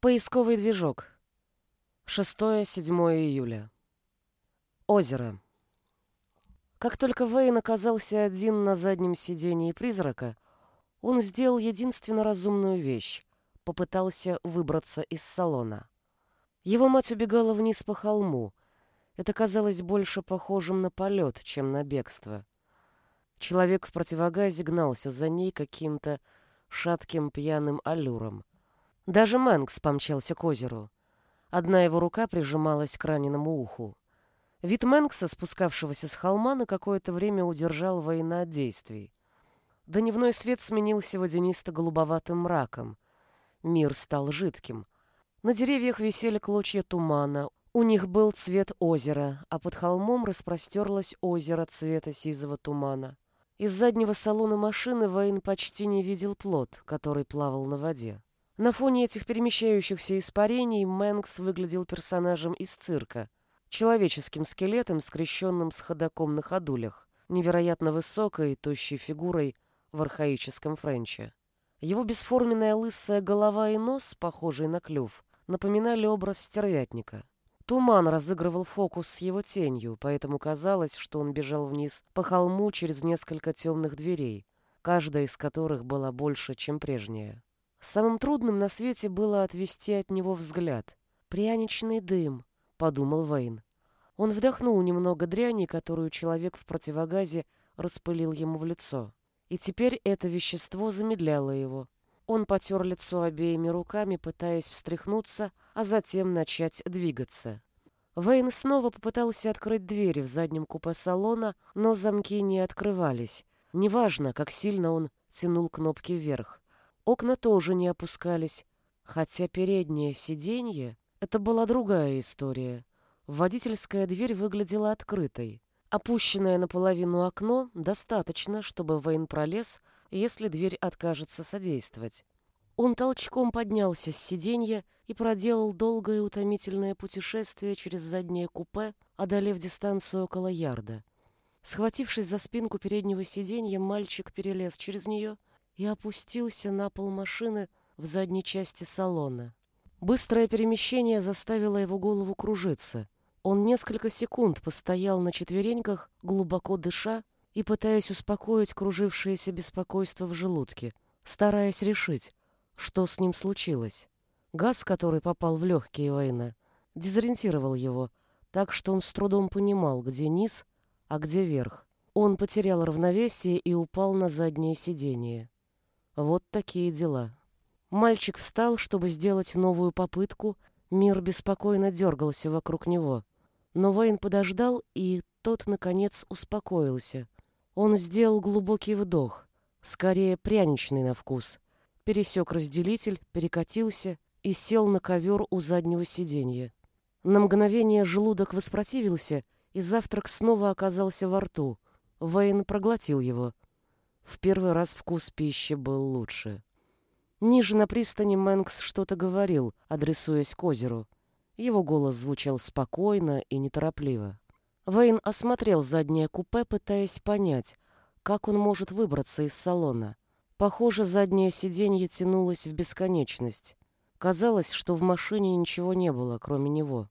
Поисковый движок. 6-7 июля. Озеро. Как только Вейн оказался один на заднем сидении призрака, он сделал единственно разумную вещь — попытался выбраться из салона. Его мать убегала вниз по холму. Это казалось больше похожим на полет, чем на бегство. Человек в противогазе гнался за ней каким-то шатким пьяным аллюром. Даже Мэнкс помчался к озеру. Одна его рука прижималась к раненому уху. Вид Мэнкса, спускавшегося с холма, на какое-то время удержал воина от действий. Дневной свет сменился водянисто-голубоватым мраком. Мир стал жидким. На деревьях висели клочья тумана, у них был цвет озера, а под холмом распростерлось озеро цвета сизого тумана. Из заднего салона машины Вейн почти не видел плод, который плавал на воде. На фоне этих перемещающихся испарений Мэнкс выглядел персонажем из цирка, человеческим скелетом, скрещенным с ходаком на ходулях, невероятно высокой, тощей фигурой в архаическом френче. Его бесформенная лысая голова и нос, похожий на клюв, напоминали образ стервятника. Туман разыгрывал фокус с его тенью, поэтому казалось, что он бежал вниз по холму через несколько темных дверей, каждая из которых была больше, чем прежняя. Самым трудным на свете было отвести от него взгляд. «Пряничный дым», — подумал Вейн. Он вдохнул немного дряни, которую человек в противогазе распылил ему в лицо. И теперь это вещество замедляло его. Он потер лицо обеими руками, пытаясь встряхнуться, а затем начать двигаться. Вейн снова попытался открыть двери в заднем купе салона, но замки не открывались. Неважно, как сильно он тянул кнопки вверх. Окна тоже не опускались, хотя переднее сиденье — это была другая история. Водительская дверь выглядела открытой. Опущенное наполовину окно достаточно, чтобы Вейн пролез, если дверь откажется содействовать. Он толчком поднялся с сиденья и проделал долгое утомительное путешествие через заднее купе, одолев дистанцию около ярда. Схватившись за спинку переднего сиденья, мальчик перелез через нее и опустился на пол машины в задней части салона. Быстрое перемещение заставило его голову кружиться. Он несколько секунд постоял на четвереньках, глубоко дыша и пытаясь успокоить кружившееся беспокойство в желудке, стараясь решить, что с ним случилось. Газ, который попал в легкие Уэйна, дезориентировал его, так что он с трудом понимал, где низ, а где верх. Он потерял равновесие и упал на заднее сиденье. Вот такие дела. Мальчик встал, чтобы сделать новую попытку. Мир беспокойно дергался вокруг него. Но Вейн подождал, и тот, наконец, успокоился. Он сделал глубокий вдох, скорее пряничный на вкус. Пересек разделитель, перекатился и сел на ковер у заднего сиденья. На мгновение желудок воспротивился, и завтрак снова оказался во рту. Вейн проглотил его — в первый раз вкус пищи был лучше. Ниже на пристани Мэнкс что-то говорил, адресуясь к озеру. Его голос звучал спокойно и неторопливо. Вейн осмотрел заднее купе, пытаясь понять, как он может выбраться из салона. Похоже, заднее сиденье тянулось в бесконечность. Казалось, что в машине ничего не было, кроме него.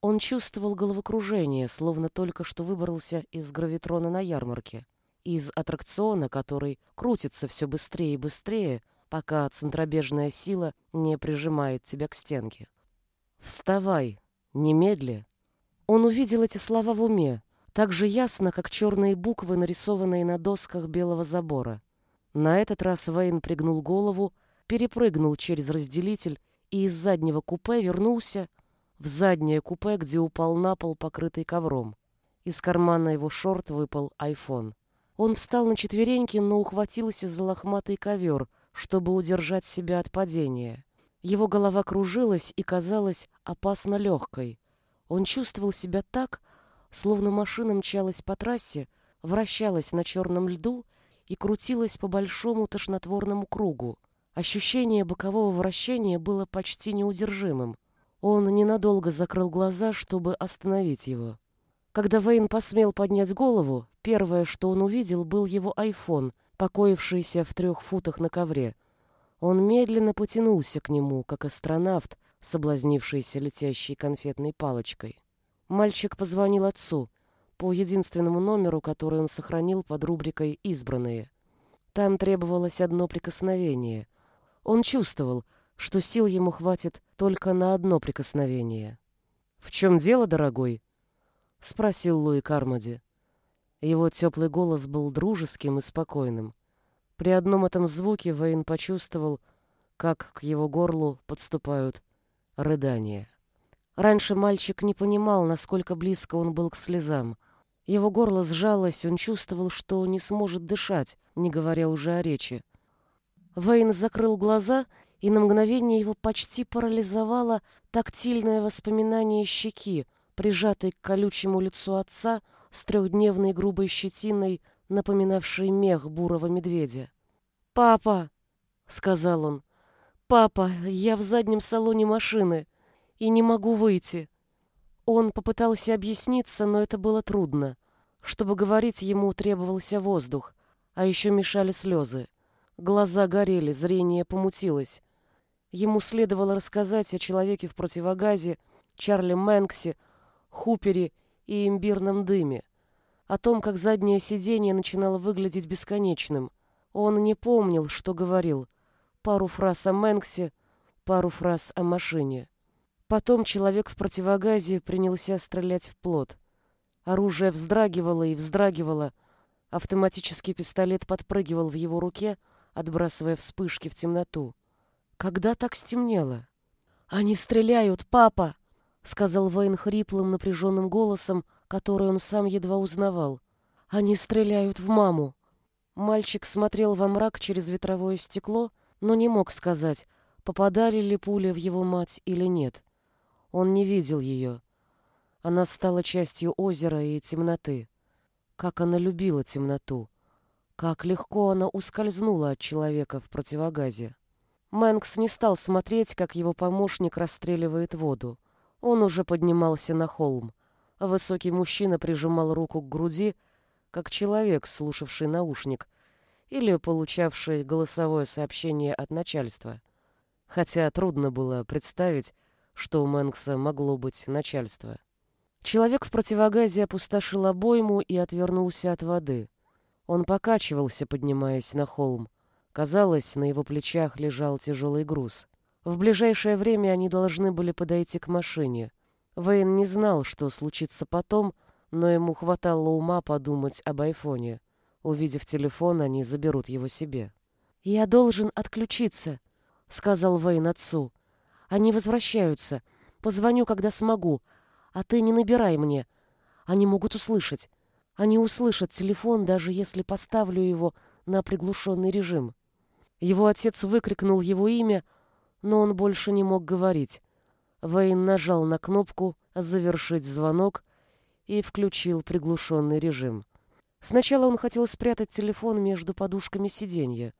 Он чувствовал головокружение, словно только что выбрался из гравитрона на ярмарке из аттракциона, который крутится все быстрее и быстрее, пока центробежная сила не прижимает тебя к стенке. «Вставай! Немедли!» Он увидел эти слова в уме, так же ясно, как черные буквы, нарисованные на досках белого забора. На этот раз Вейн пригнул голову, перепрыгнул через разделитель и из заднего купе вернулся в заднее купе, где упал на пол, покрытый ковром. Из кармана его шорт выпал айфон. Он встал на четвереньки, но ухватился за лохматый ковер, чтобы удержать себя от падения. Его голова кружилась и казалась опасно легкой. Он чувствовал себя так, словно машина мчалась по трассе, вращалась на черном льду и крутилась по большому тошнотворному кругу. Ощущение бокового вращения было почти неудержимым. Он ненадолго закрыл глаза, чтобы остановить его. Когда Вейн посмел поднять голову, первое, что он увидел, был его айфон, покоившийся в трех футах на ковре. Он медленно потянулся к нему, как астронавт, соблазнившийся летящей конфетной палочкой. Мальчик позвонил отцу по единственному номеру, который он сохранил под рубрикой «Избранные». Там требовалось одно прикосновение. Он чувствовал, что сил ему хватит только на одно прикосновение. «В чем дело, дорогой?» — спросил Луи Кармоди. Его теплый голос был дружеским и спокойным. При одном этом звуке Вейн почувствовал, как к его горлу подступают рыдания. Раньше мальчик не понимал, насколько близко он был к слезам. Его горло сжалось, он чувствовал, что не сможет дышать, не говоря уже о речи. Вейн закрыл глаза, и на мгновение его почти парализовало тактильное воспоминание щеки, прижатой к колючему лицу отца с трехдневной грубой щетиной, напоминавшей мех бурого медведя. «Папа!» — сказал он. «Папа, я в заднем салоне машины и не могу выйти». Он попытался объясниться, но это было трудно. Чтобы говорить, ему требовался воздух, а еще мешали слезы. Глаза горели, зрение помутилось. Ему следовало рассказать о человеке в противогазе, Чарли Мэнксе, Хупере и имбирном дыме, о том, как заднее сиденье начинало выглядеть бесконечным. Он не помнил, что говорил. Пару фраз о Мэнксе, пару фраз о машине. Потом человек в противогазе принялся стрелять в плот. Оружие вздрагивало и вздрагивало. Автоматический пистолет подпрыгивал в его руке, отбрасывая вспышки в темноту. Когда так стемнело? «Они стреляют, папа!» — сказал Вейн хриплым, напряженным голосом, который он сам едва узнавал. «Они стреляют в маму!» Мальчик смотрел во мрак через ветровое стекло, но не мог сказать, попадали ли пули в его мать или нет. Он не видел ее. Она стала частью озера и темноты. Как она любила темноту. Как легко она ускользнула от человека в противогазе. Мэнкс не стал смотреть, как его помощник расстреливает воду. Он уже поднимался на холм. Высокий мужчина прижимал руку к груди, как человек, слушавший наушник или получавший голосовое сообщение от начальства. Хотя трудно было представить, что у Мэнкса могло быть начальство. Человек в противогазе опустошил обойму и отвернулся от воды. Он покачивался, поднимаясь на холм. Казалось, на его плечах лежал тяжелый груз. В ближайшее время они должны были подойти к машине. Вейн не знал, что случится потом, но ему хватало ума подумать об айфоне. Увидев телефон, они заберут его себе. «Я должен отключиться», — сказал Вейн отцу. Они возвращаются. Позвоню, когда смогу. А ты не набирай мне. Они могут услышать. Они услышат телефон, даже если поставлю его на приглушенный режим. Его отец выкрикнул его имя, но он больше не мог говорить. Вейн нажал на кнопку «Завершить звонок» и включил приглушенный режим. Сначала он хотел спрятать телефон между подушками сиденья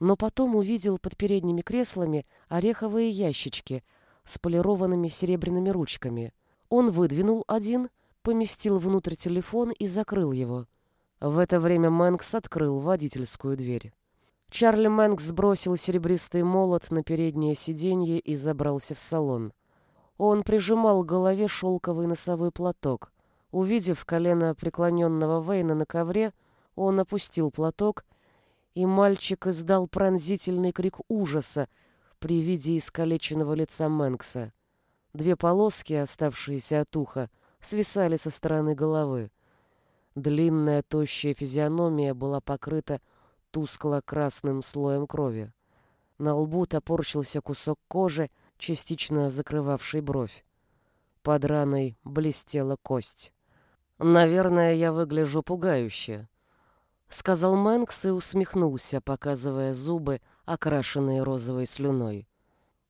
но потом увидел под передними креслами ореховые ящички с полированными серебряными ручками. Он выдвинул один, поместил внутрь телефон и закрыл его. В это время Мэнкс открыл водительскую дверь. Чарли Мэнкс сбросил серебристый молот на переднее сиденье и забрался в салон. Он прижимал к голове шелковый носовой платок. Увидев колено преклоненного Вейна на ковре, он опустил платок и мальчик издал пронзительный крик ужаса при виде искалеченного лица Мэнкса. Две полоски, оставшиеся от уха, свисали со стороны головы. Длинная тощая физиономия была покрыта тускло-красным слоем крови. На лбу топорщился кусок кожи, частично закрывавший бровь. Под раной блестела кость. «Наверное, я выгляжу пугающе», сказал Мэнкс и усмехнулся, показывая зубы, окрашенные розовой слюной.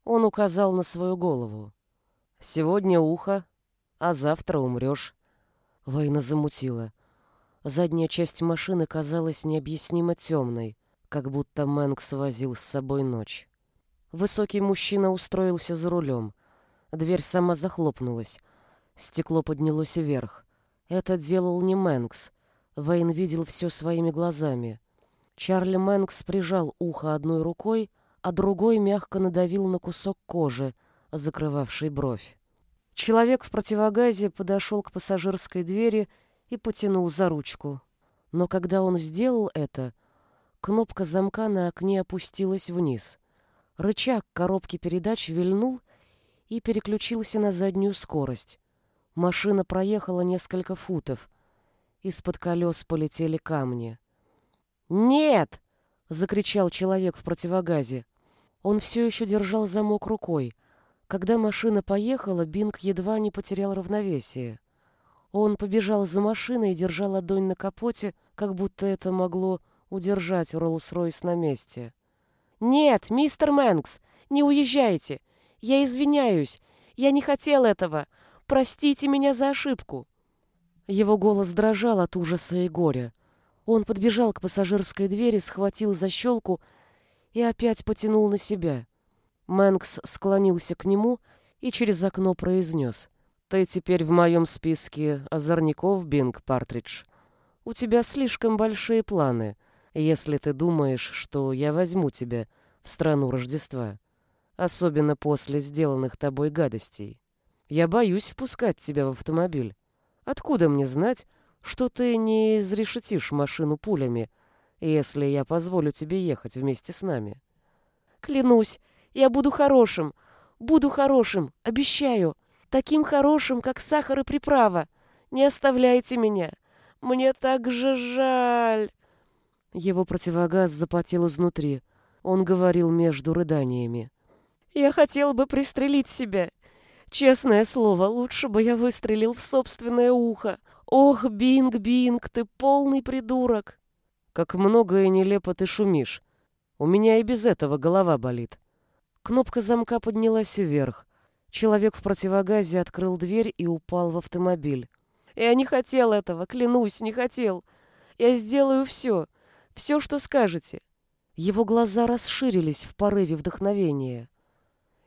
Он указал на свою голову. «Сегодня ухо, а завтра умрешь». Война замутила. Задняя часть машины казалась необъяснимо темной, как будто Мэнкс возил с собой ночь. Высокий мужчина устроился за рулем. Дверь сама захлопнулась. Стекло поднялось вверх. Это делал не Мэнкс — Вейн видел все своими глазами. Чарли Мэнкс прижал ухо одной рукой, а другой мягко надавил на кусок кожи, закрывавший бровь. Человек в противогазе подошел к пассажирской двери и потянул за ручку. Но когда он сделал это, кнопка замка на окне опустилась вниз. Рычаг коробки передач вильнул и переключился на заднюю скорость. Машина проехала несколько футов. Из-под колес полетели камни. «Нет!» — закричал человек в противогазе. Он все еще держал замок рукой. Когда машина поехала, Бинг едва не потерял равновесие. Он побежал за машиной, держа ладонь на капоте, как будто это могло удержать Роллс-Ройс на месте. «Нет, мистер Мэнкс, не уезжайте! Я извиняюсь! Я не хотел этого! Простите меня за ошибку!» Его голос дрожал от ужаса и горя. Он подбежал к пассажирской двери, схватил защелку и опять потянул на себя. Мэнкс склонился к нему и через окно произнес. «Ты теперь в моем списке озорников, Бинг Партридж. У тебя слишком большие планы, если ты думаешь, что я возьму тебя в страну Рождества, особенно после сделанных тобой гадостей. Я боюсь впускать тебя в автомобиль. Откуда мне знать, что ты не изрешетишь машину пулями, если я позволю тебе ехать вместе с нами? Клянусь, я буду хорошим, буду хорошим, обещаю, таким хорошим, как сахар и приправа. Не оставляйте меня. Мне так же жаль. Его противогаз запотел изнутри. Он говорил между рыданиями. Я хотел бы пристрелить себя. Честное слово, лучше бы я выстрелил в собственное ухо. Ох, Бинг, Бинг, ты полный придурок. Как много и нелепо ты шумишь. У меня и без этого голова болит. Кнопка замка поднялась вверх. Человек в противогазе открыл дверь и упал в автомобиль. Я не хотел этого, клянусь, не хотел. Я сделаю все, все, что скажете. Его глаза расширились в порыве вдохновения.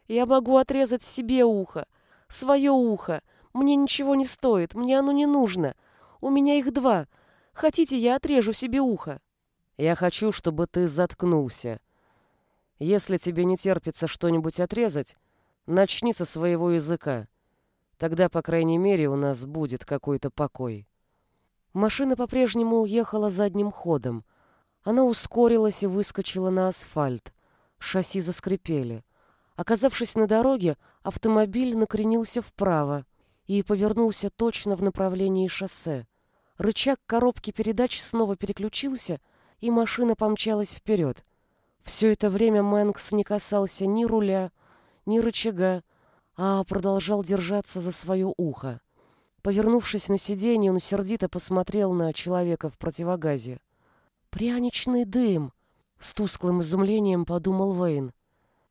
Я могу отрезать себе ухо, свое ухо. Мне ничего не стоит, мне оно не нужно. У меня их два. Хотите, я отрежу себе ухо? Я хочу, чтобы ты заткнулся. Если тебе не терпится что-нибудь отрезать, начни со своего языка. Тогда, по крайней мере, у нас будет какой-то покой. Машина по-прежнему ехала задним ходом. Она ускорилась и выскочила на асфальт. Шасси заскрипели. Оказавшись на дороге, автомобиль накренился вправо и повернулся точно в направлении шоссе. Рычаг коробки передач снова переключился, и машина помчалась вперед. Все это время Мэнкс не касался ни руля, ни рычага, а продолжал держаться за свое ухо. Повернувшись на сиденье, он сердито посмотрел на человека в противогазе. «Пряничный дым!» — с тусклым изумлением подумал Вейн.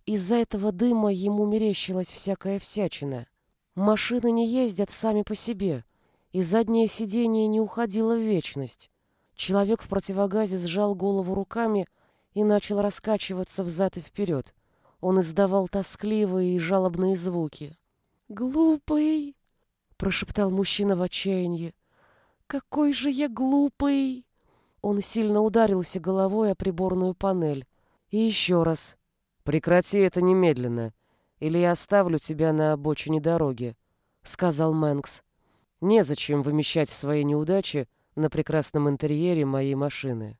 Из-за этого дыма ему мерещилась всякая всячина. Машины не ездят сами по себе, и заднее сиденье не уходило в вечность. Человек в противогазе сжал голову руками и начал раскачиваться взад и вперед. Он издавал тоскливые и жалобные звуки. «Глупый!» — прошептал мужчина в отчаянии. «Какой же я глупый!» Он сильно ударился головой о приборную панель. И еще раз — «Прекрати это немедленно, или я оставлю тебя на обочине дороги», — сказал Мэнкс. «Незачем вымещать свои неудачи на прекрасном интерьере моей машины».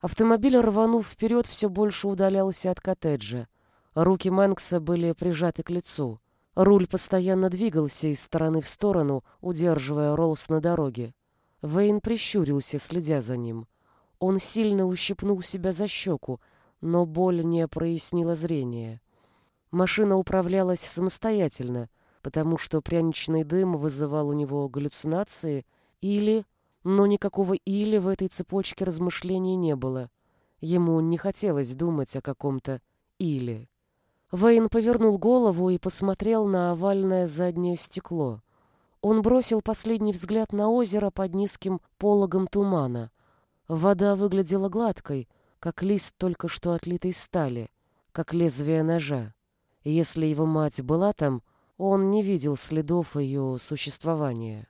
Автомобиль, рванув вперед, все больше удалялся от коттеджа. Руки Мэнкса были прижаты к лицу. Руль постоянно двигался из стороны в сторону, удерживая Роллс на дороге. Вейн прищурился, следя за ним. Он сильно ущипнул себя за щеку, но боль не прояснила зрение. Машина управлялась самостоятельно, потому что пряничный дым вызывал у него галлюцинации или... Но никакого «или» в этой цепочке размышлений не было. Ему не хотелось думать о каком-то «или». Вейн повернул голову и посмотрел на овальное заднее стекло. Он бросил последний взгляд на озеро под низким пологом тумана. Вода выглядела гладкой, как лист только что отлитой стали, как лезвие ножа. если его мать была там, он не видел следов ее существования.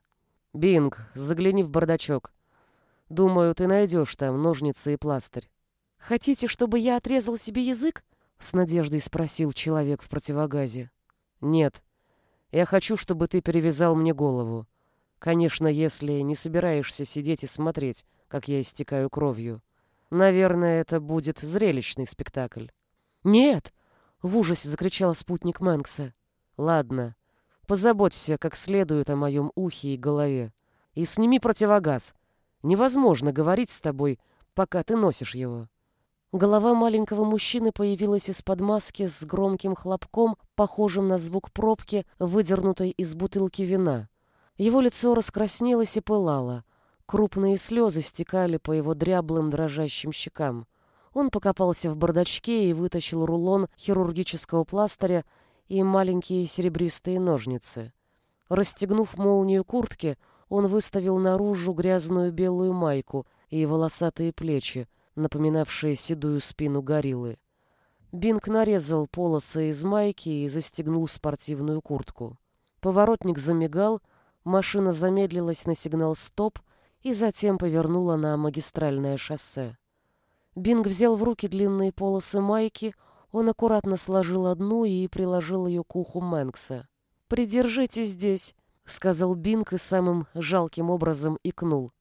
«Бинг, загляни в бардачок. Думаю, ты найдешь там ножницы и пластырь». «Хотите, чтобы я отрезал себе язык?» — с надеждой спросил человек в противогазе. «Нет. Я хочу, чтобы ты перевязал мне голову. Конечно, если не собираешься сидеть и смотреть, как я истекаю кровью. Наверное, это будет зрелищный спектакль». «Нет!» — в ужасе закричал спутник Мэнкса. «Ладно, позаботься как следует о моем ухе и голове. И сними противогаз. Невозможно говорить с тобой, пока ты носишь его». Голова маленького мужчины появилась из-под маски с громким хлопком, похожим на звук пробки, выдернутой из бутылки вина. Его лицо раскраснелось и пылало. Крупные слезы стекали по его дряблым дрожащим щекам. Он покопался в бардачке и вытащил рулон хирургического пластыря и маленькие серебристые ножницы. Расстегнув молнию куртки, он выставил наружу грязную белую майку и волосатые плечи, напоминавшие седую спину гориллы. Бинг нарезал полосы из майки и застегнул спортивную куртку. Поворотник замигал, машина замедлилась на сигнал «стоп» и затем повернула на магистральное шоссе. Бинг взял в руки длинные полосы майки, он аккуратно сложил одну и приложил ее к уху Мэнкса. «Придержите здесь», — сказал Бинг и самым жалким образом икнул.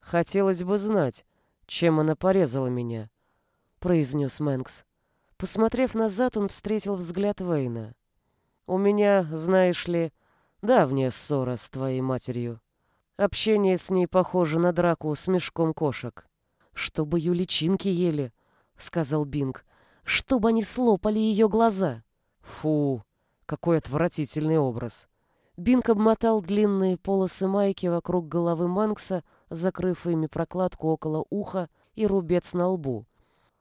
«Хотелось бы знать, чем она порезала меня», — произнес Мэнкс. Посмотрев назад, он встретил взгляд Вейна. «У меня, знаешь ли, давняя ссора с твоей матерью. Общение с ней похоже на драку с мешком кошек». «Чтобы ее личинки ели», — сказал Бинг. «Чтобы они слопали ее глаза». «Фу, какой отвратительный образ». Бинг обмотал длинные полосы майки вокруг головы Манкса, закрыв ими прокладку около уха и рубец на лбу.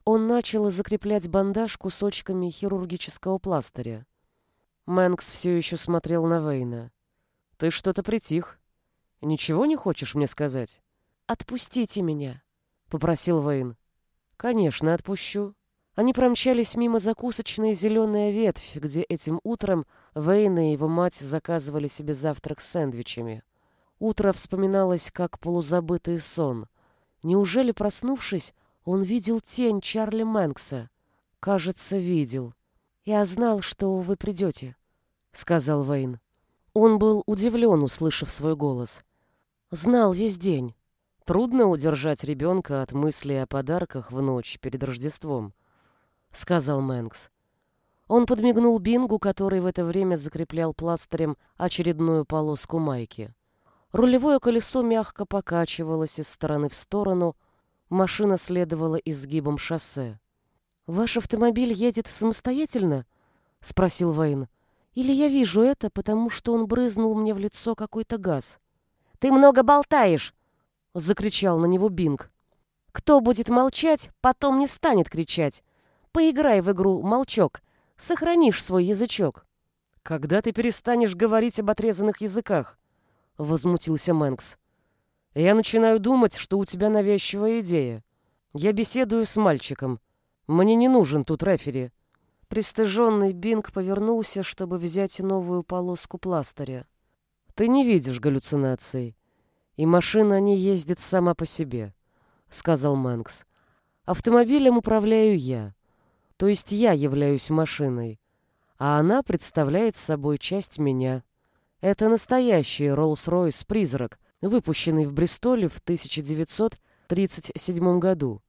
Он начал закреплять бандаж кусочками хирургического пластыря. Мэнкс все еще смотрел на Вейна. «Ты что-то притих. Ничего не хочешь мне сказать?» «Отпустите меня», — попросил Вейн. «Конечно, отпущу». Они промчались мимо закусочной «Зеленая ветвь», где этим утром Вейн и его мать заказывали себе завтрак с сэндвичами. Утро вспоминалось как полузабытый сон. Неужели, проснувшись, он видел тень Чарли Мэнкса? Кажется, видел. «Я знал, что вы придете», — сказал Вейн. Он был удивлен, услышав свой голос. Знал весь день. Трудно удержать ребенка от мысли о подарках в ночь перед Рождеством, — сказал Мэнкс. Он подмигнул Бингу, который в это время закреплял пластырем очередную полоску майки. Рулевое колесо мягко покачивалось из стороны в сторону, машина следовала изгибом шоссе. «Ваш автомобиль едет самостоятельно?» — спросил Вейн. «Или я вижу это, потому что он брызнул мне в лицо какой-то газ?» «Ты много болтаешь!» — закричал на него Бинг. «Кто будет молчать, потом не станет кричать. Поиграй в игру «Молчок», сохранишь свой язычок». «Когда ты перестанешь говорить об отрезанных языках?» Возмутился Мэнкс. Я начинаю думать, что у тебя навязчивая идея. Я беседую с мальчиком. Мне не нужен тут рефери. Пристыженный Бинг повернулся, чтобы взять новую полоску пластыря. Ты не видишь галлюцинаций. И машина не ездит сама по себе, сказал Мэнкс. Автомобилем управляю я. То есть я являюсь машиной, а она представляет собой часть меня. Это настоящий Rolls-Royce «Призрак», выпущенный в Бристоле в 1937 году.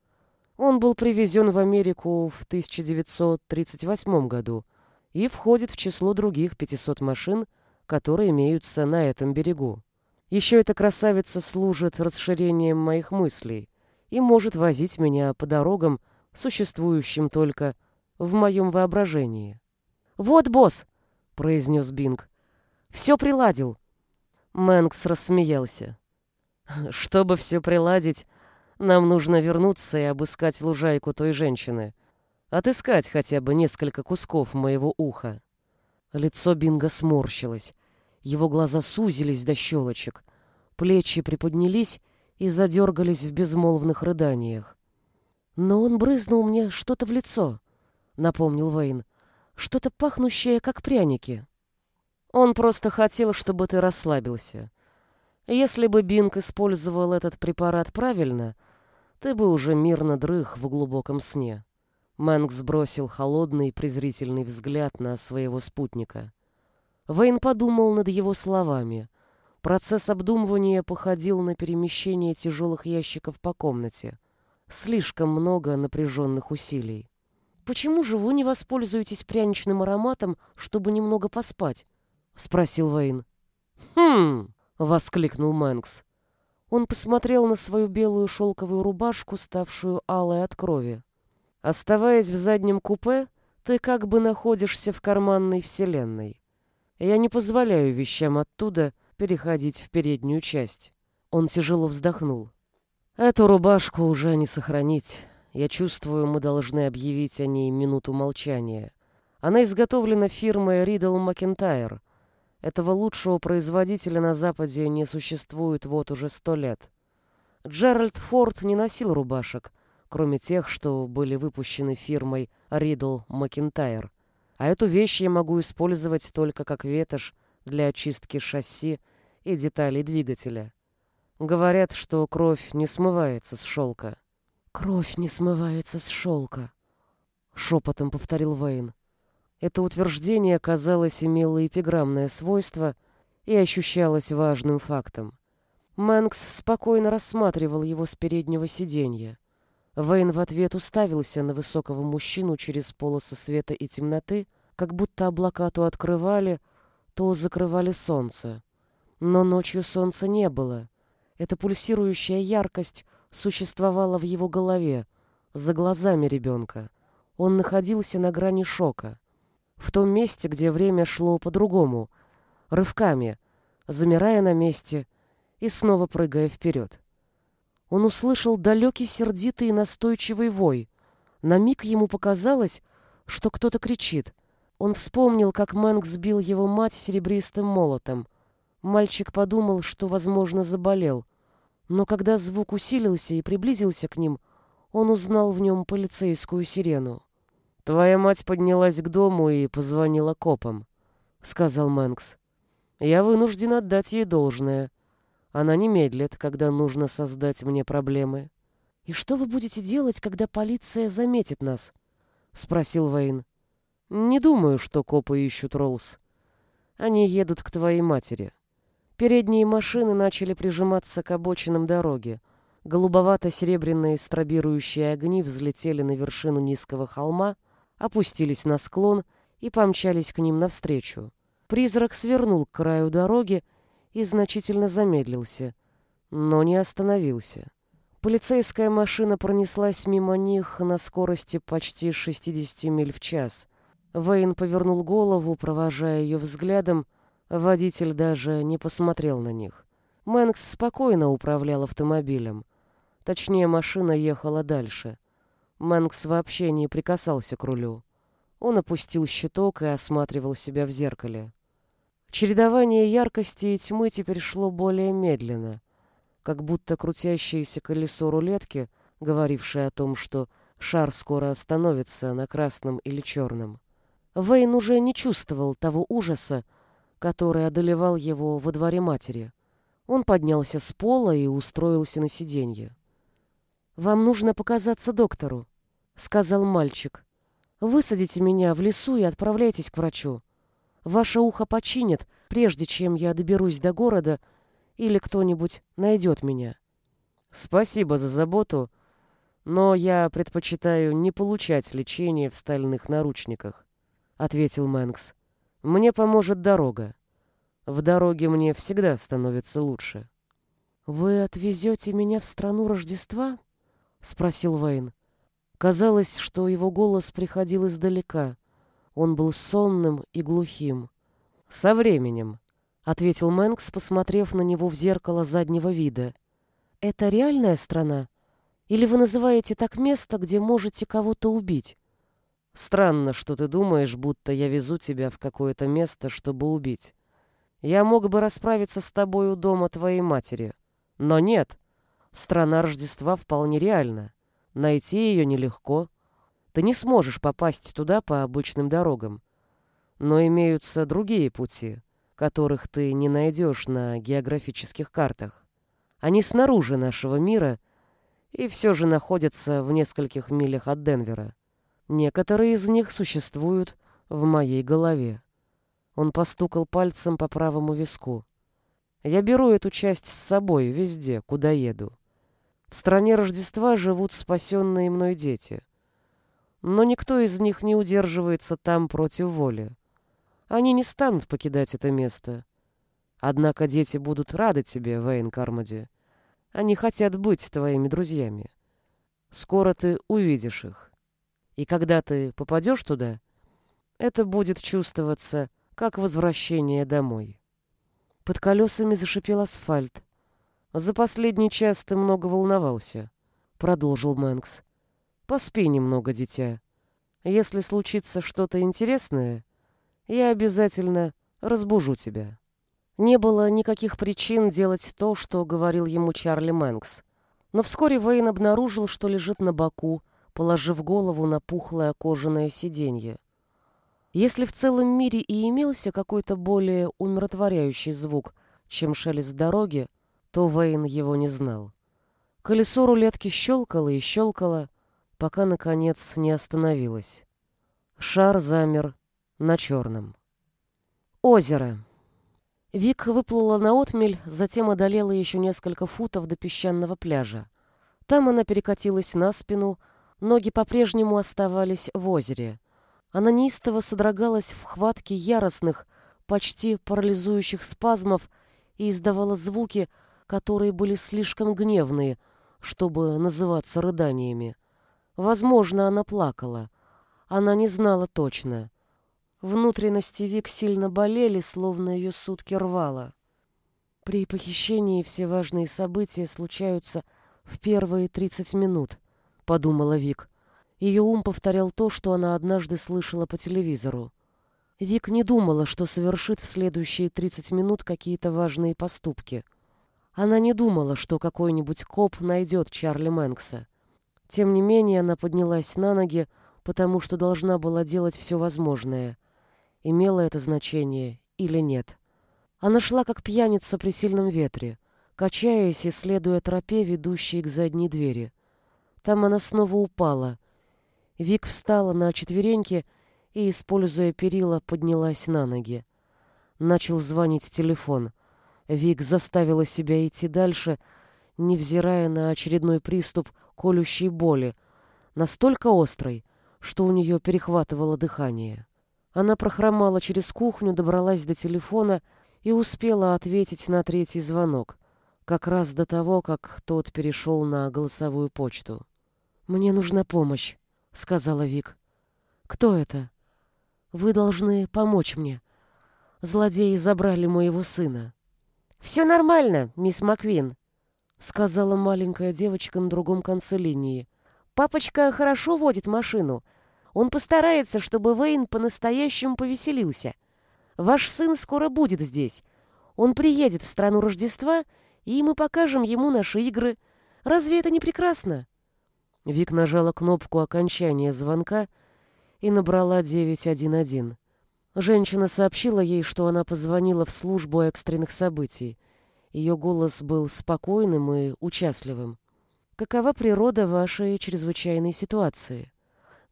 Он был привезен в Америку в 1938 году и входит в число других 500 машин, которые имеются на этом берегу. Еще эта красавица служит расширением моих мыслей и может возить меня по дорогам, существующим только в моем воображении. «Вот, босс!» — произнес Бинг. Все приладил». Мэнкс рассмеялся. «Чтобы все приладить, нам нужно вернуться и обыскать лужайку той женщины. Отыскать хотя бы несколько кусков моего уха». Лицо Бинга сморщилось. Его глаза сузились до щелочек. Плечи приподнялись и задергались в безмолвных рыданиях. «Но он брызнул мне что-то в лицо», — напомнил Вейн. «Что-то пахнущее, как пряники». Он просто хотел, чтобы ты расслабился. Если бы Бинг использовал этот препарат правильно, ты бы уже мирно дрых в глубоком сне. Мэнк сбросил холодный презрительный взгляд на своего спутника. Вейн подумал над его словами. Процесс обдумывания походил на перемещение тяжелых ящиков по комнате. Слишком много напряженных усилий. «Почему же вы не воспользуетесь пряничным ароматом, чтобы немного поспать?» — спросил Вейн. «Хм!» — воскликнул Мэнкс. Он посмотрел на свою белую шелковую рубашку, ставшую алой от крови. «Оставаясь в заднем купе, ты как бы находишься в карманной вселенной. Я не позволяю вещам оттуда переходить в переднюю часть». Он тяжело вздохнул. «Эту рубашку уже не сохранить. Я чувствую, мы должны объявить о ней минуту молчания. Она изготовлена фирмой Riddle McIntyre. Этого лучшего производителя на Западе не существует вот уже сто лет. Джеральд Форд не носил рубашек, кроме тех, что были выпущены фирмой Riddle McIntyre. А эту вещь я могу использовать только как ветошь для очистки шасси и деталей двигателя. Говорят, что кровь не смывается с шелка. «Кровь не смывается с шелка», — шепотом повторил Вейн. Это утверждение, казалось, имело эпиграммное свойство и ощущалось важным фактом. Мэнкс спокойно рассматривал его с переднего сиденья. Вейн в ответ уставился на высокого мужчину через полосы света и темноты, как будто облака то открывали, то закрывали солнце. Но ночью солнца не было. Эта пульсирующая яркость существовала в его голове, за глазами ребенка. Он находился на грани шока. В том месте, где время шло по-другому, рывками, замирая на месте и снова прыгая вперед. Он услышал далекий сердитый и настойчивый вой. На миг ему показалось, что кто-то кричит. Он вспомнил, как Мэнк сбил его мать серебристым молотом. Мальчик подумал, что, возможно, заболел — но когда звук усилился и приблизился к ним, он узнал в нем полицейскую сирену. «Твоя мать поднялась к дому и позвонила копам», — сказал Мэнкс. «Я вынужден отдать ей должное. Она не медлит, когда нужно создать мне проблемы». «И что вы будете делать, когда полиция заметит нас?» — спросил Вейн. «Не думаю, что копы ищут Роллс. Они едут к твоей матери. Передние машины начали прижиматься к обочинам дороги. Голубовато-серебряные стробирующие огни взлетели на вершину низкого холма, опустились на склон и помчались к ним навстречу. Призрак свернул к краю дороги и значительно замедлился, но не остановился. Полицейская машина пронеслась мимо них на скорости почти 60 миль в час. Вейн повернул голову, провожая ее взглядом, Водитель даже не посмотрел на них. Мэнкс спокойно управлял автомобилем. Точнее, машина ехала дальше. Мэнкс вообще не прикасался к рулю. Он опустил щиток и осматривал себя в зеркале. Чередование яркости и тьмы теперь шло более медленно, как будто крутящееся колесо рулетки, говорившее о том, что шар скоро остановится на красном или черном. Вейн уже не чувствовал того ужаса, который одолевал его во дворе матери. Он поднялся с пола и устроился на сиденье. «Вам нужно показаться доктору», — сказал мальчик. «Высадите меня в лесу и отправляйтесь к врачу. Ваше ухо починят, прежде чем я доберусь до города или кто-нибудь найдет меня». «Спасибо за заботу, но я предпочитаю не получать лечение в стальных наручниках», — ответил Мэнкс. Мне поможет дорога. В дороге мне всегда становится лучше. Вы отвезете меня в страну Рождества? спросил Вейн. Казалось, что его голос приходил издалека. Он был сонным и глухим. Со временем, ответил Мэнкс, посмотрев на него в зеркало заднего вида. Это реальная страна? Или вы называете так место, где можете кого-то убить? Странно, что ты думаешь, будто я везу тебя в какое-то место, чтобы убить. Я мог бы расправиться с тобой у дома твоей матери. Но нет. Страна Рождества вполне реальна. Найти ее нелегко. Ты не сможешь попасть туда по обычным дорогам. Но имеются другие пути, которых ты не найдешь на географических картах. Они снаружи нашего мира и все же находятся в нескольких милях от Денвера. Некоторые из них существуют в моей голове. Он постукал пальцем по правому виску. Я беру эту часть с собой везде, куда еду. В стране Рождества живут спасенные мной дети. Но никто из них не удерживается там против воли. Они не станут покидать это место. Однако дети будут рады тебе, Вейн Кармоди. Они хотят быть твоими друзьями. Скоро ты увидишь их. И когда ты попадешь туда, это будет чувствоваться как возвращение домой. Под колесами зашипел асфальт. За последний час ты много волновался, продолжил Мэнкс. Поспи немного, дитя. Если случится что-то интересное, я обязательно разбужу тебя. Не было никаких причин делать то, что говорил ему Чарли Мэнкс. Но вскоре Вейн обнаружил, что лежит на боку, положив голову на пухлое кожаное сиденье. Если в целом мире и имелся какой-то более умиротворяющий звук, чем шелест дороги, то Вейн его не знал. Колесо рулетки щелкало и щелкало, пока, наконец, не остановилось. Шар замер на черном. Озеро. Вик выплыла на отмель, затем одолела еще несколько футов до песчаного пляжа. Там она перекатилась на спину, ноги по-прежнему оставались в озере. Она неистово содрогалась в хватке яростных, почти парализующих спазмов и издавала звуки, которые были слишком гневные, чтобы называться рыданиями. Возможно, она плакала. Она не знала точно. Внутренности Вик сильно болели, словно ее сутки рвало. При похищении все важные события случаются в первые тридцать минут, подумала Вик. Ее ум повторял то, что она однажды слышала по телевизору. Вик не думала, что совершит в следующие тридцать минут какие-то важные поступки. Она не думала, что какой-нибудь коп найдет Чарли Мэнкса. Тем не менее, она поднялась на ноги, потому что должна была делать все возможное имело это значение или нет. Она шла как пьяница при сильном ветре, качаясь и следуя тропе, ведущей к задней двери. Там она снова упала. Вик встала на четвереньки и, используя перила, поднялась на ноги. Начал звонить телефон. Вик заставила себя идти дальше, невзирая на очередной приступ колющей боли, настолько острой, что у нее перехватывало дыхание. Она прохромала через кухню, добралась до телефона и успела ответить на третий звонок, как раз до того, как тот перешел на голосовую почту. «Мне нужна помощь», — сказала Вик. «Кто это?» «Вы должны помочь мне. Злодеи забрали моего сына». «Все нормально, мисс Маквин», — сказала маленькая девочка на другом конце линии. «Папочка хорошо водит машину. Он постарается, чтобы Вейн по-настоящему повеселился. Ваш сын скоро будет здесь. Он приедет в страну Рождества, и мы покажем ему наши игры. Разве это не прекрасно?» Вик нажала кнопку окончания звонка и набрала 911. Женщина сообщила ей, что она позвонила в службу экстренных событий. Ее голос был спокойным и участливым. «Какова природа вашей чрезвычайной ситуации?»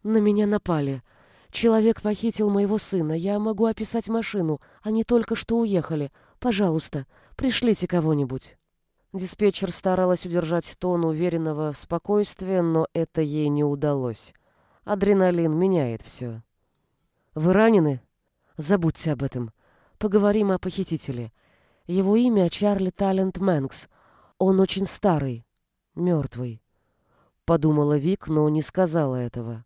На меня напали. Человек похитил моего сына. Я могу описать машину. Они только что уехали. Пожалуйста, пришлите кого-нибудь. Диспетчер старалась удержать тон уверенного спокойствия, но это ей не удалось. Адреналин меняет все. Вы ранены? Забудьте об этом. Поговорим о похитителе. Его имя Чарли Талент Мэнкс. Он очень старый, мертвый. Подумала Вик, но не сказала этого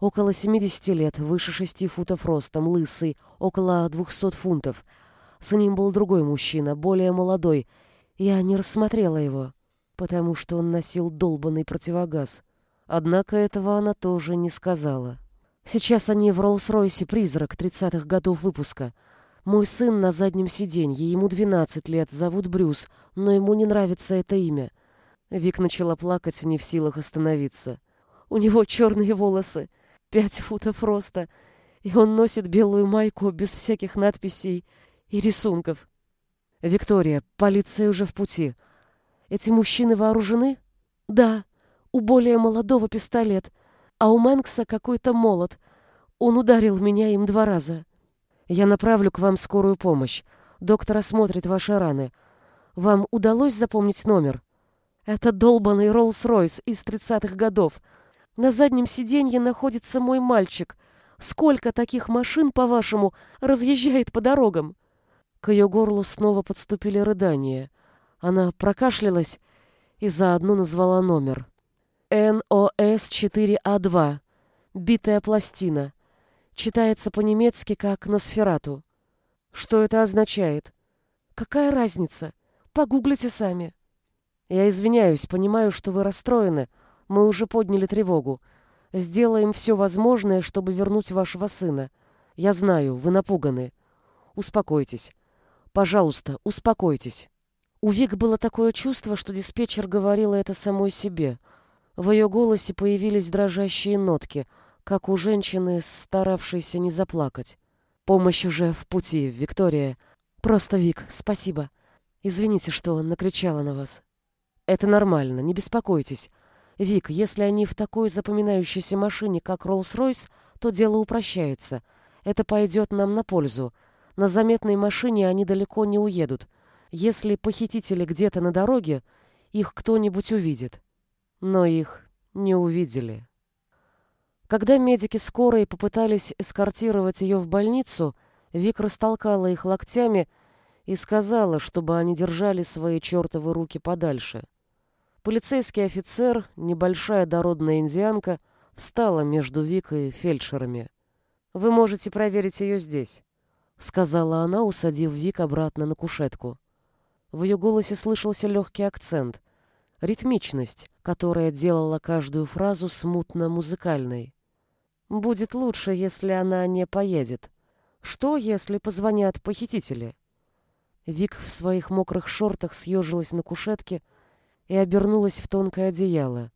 около 70 лет, выше 6 футов ростом, лысый, около 200 фунтов. С ним был другой мужчина, более молодой. Я не рассмотрела его, потому что он носил долбанный противогаз. Однако этого она тоже не сказала. Сейчас они в Роллс-Ройсе «Призрак» 30-х годов выпуска. Мой сын на заднем сиденье, ему 12 лет, зовут Брюс, но ему не нравится это имя. Вик начала плакать, не в силах остановиться. У него черные волосы, пять футов роста, и он носит белую майку без всяких надписей и рисунков. Виктория, полиция уже в пути. Эти мужчины вооружены? Да, у более молодого пистолет. А у Мэнкса какой-то молот. Он ударил меня им два раза. Я направлю к вам скорую помощь. Доктор осмотрит ваши раны. Вам удалось запомнить номер? Это долбанный Роллс-Ройс из тридцатых годов. На заднем сиденье находится мой мальчик. Сколько таких машин, по-вашему, разъезжает по дорогам? К ее горлу снова подступили рыдания. Она прокашлялась и заодно назвала номер. НОС-4А2. Битая пластина. Читается по-немецки как «Носферату». Что это означает? Какая разница? Погуглите сами. Я извиняюсь, понимаю, что вы расстроены. Мы уже подняли тревогу. Сделаем все возможное, чтобы вернуть вашего сына. Я знаю, вы напуганы. Успокойтесь. Пожалуйста, успокойтесь. У Вик было такое чувство, что диспетчер говорила это самой себе. В ее голосе появились дрожащие нотки, как у женщины, старавшейся не заплакать. Помощь уже в пути, Виктория. Просто, Вик, спасибо. Извините, что накричала на вас. Это нормально, не беспокойтесь. Вик, если они в такой запоминающейся машине, как Роллс-Ройс, то дело упрощается. Это пойдет нам на пользу. На заметной машине они далеко не уедут. Если похитители где-то на дороге, их кто-нибудь увидит. Но их не увидели. Когда медики скорой попытались эскортировать ее в больницу, Вик растолкала их локтями и сказала, чтобы они держали свои чертовы руки подальше. Полицейский офицер, небольшая дородная индианка, встала между Вик и фельдшерами. «Вы можете проверить ее здесь». — сказала она, усадив Вик обратно на кушетку. В ее голосе слышался легкий акцент, ритмичность, которая делала каждую фразу смутно музыкальной. «Будет лучше, если она не поедет. Что, если позвонят похитители?» Вик в своих мокрых шортах съежилась на кушетке и обернулась в тонкое одеяло.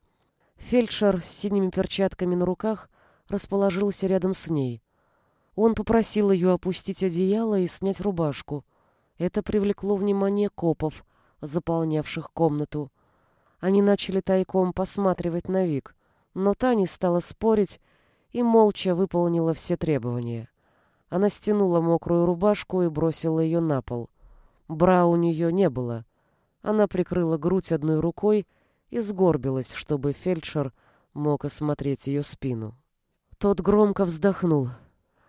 Фельдшер с синими перчатками на руках расположился рядом с ней — он попросил ее опустить одеяло и снять рубашку. Это привлекло внимание копов, заполнявших комнату. Они начали тайком посматривать на Вик, но та не стала спорить и молча выполнила все требования. Она стянула мокрую рубашку и бросила ее на пол. Бра у нее не было. Она прикрыла грудь одной рукой и сгорбилась, чтобы фельдшер мог осмотреть ее спину. Тот громко вздохнул.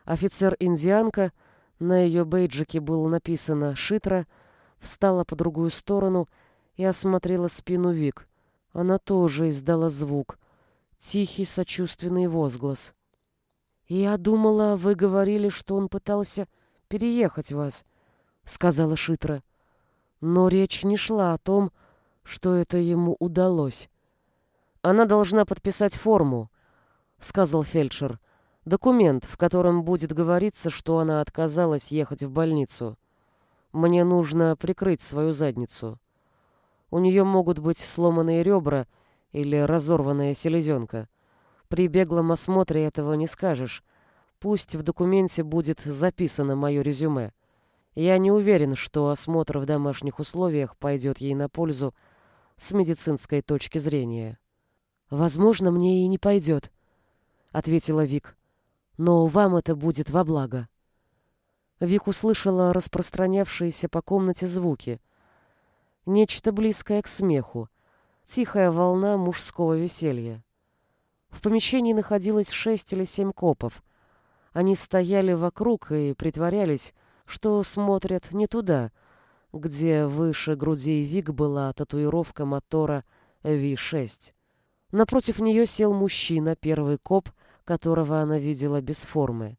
Офицер-индианка, на ее бейджике было написано «Шитра», встала по другую сторону и осмотрела спину Вик. Она тоже издала звук. Тихий сочувственный возглас. «Я думала, вы говорили, что он пытался переехать вас», — сказала Шитра. Но речь не шла о том, что это ему удалось. «Она должна подписать форму», — сказал фельдшер. Документ, в котором будет говориться, что она отказалась ехать в больницу. Мне нужно прикрыть свою задницу. У нее могут быть сломанные ребра или разорванная селезенка. При беглом осмотре этого не скажешь. Пусть в документе будет записано мое резюме. Я не уверен, что осмотр в домашних условиях пойдет ей на пользу с медицинской точки зрения. «Возможно, мне и не пойдет», — ответила Вик но вам это будет во благо. Вик услышала распространявшиеся по комнате звуки. Нечто близкое к смеху. Тихая волна мужского веселья. В помещении находилось шесть или семь копов. Они стояли вокруг и притворялись, что смотрят не туда, где выше грудей Вик была татуировка мотора Ви-6. Напротив нее сел мужчина, первый коп — которого она видела без формы.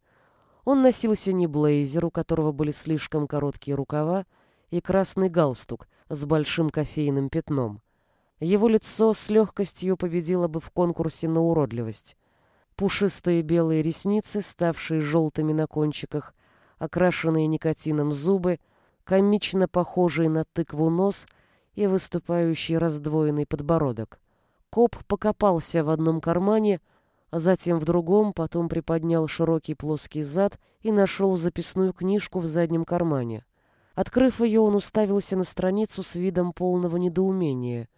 Он носил синий блейзер, у которого были слишком короткие рукава, и красный галстук с большим кофейным пятном. Его лицо с легкостью победило бы в конкурсе на уродливость. Пушистые белые ресницы, ставшие желтыми на кончиках, окрашенные никотином зубы, комично похожие на тыкву нос и выступающий раздвоенный подбородок. Коп покопался в одном кармане, а затем в другом, потом приподнял широкий плоский зад и нашел записную книжку в заднем кармане. Открыв ее, он уставился на страницу с видом полного недоумения,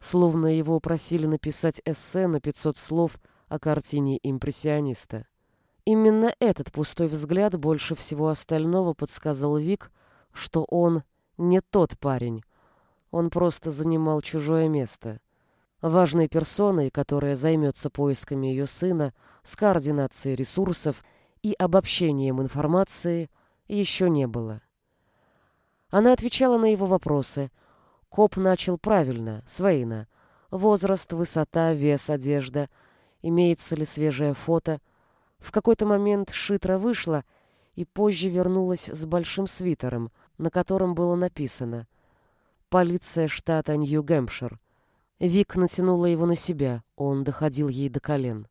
словно его просили написать эссе на 500 слов о картине импрессиониста. Именно этот пустой взгляд больше всего остального подсказал Вик, что он не тот парень. Он просто занимал чужое место. Важной персоной, которая займется поисками ее сына, с координацией ресурсов и обобщением информации, еще не было. Она отвечала на его вопросы. Коп начал правильно, своина. Возраст, высота, вес, одежда. Имеется ли свежее фото. В какой-то момент Шитра вышла и позже вернулась с большим свитером, на котором было написано «Полиция штата Нью-Гэмпшир». Вик натянула его на себя, он доходил ей до колен.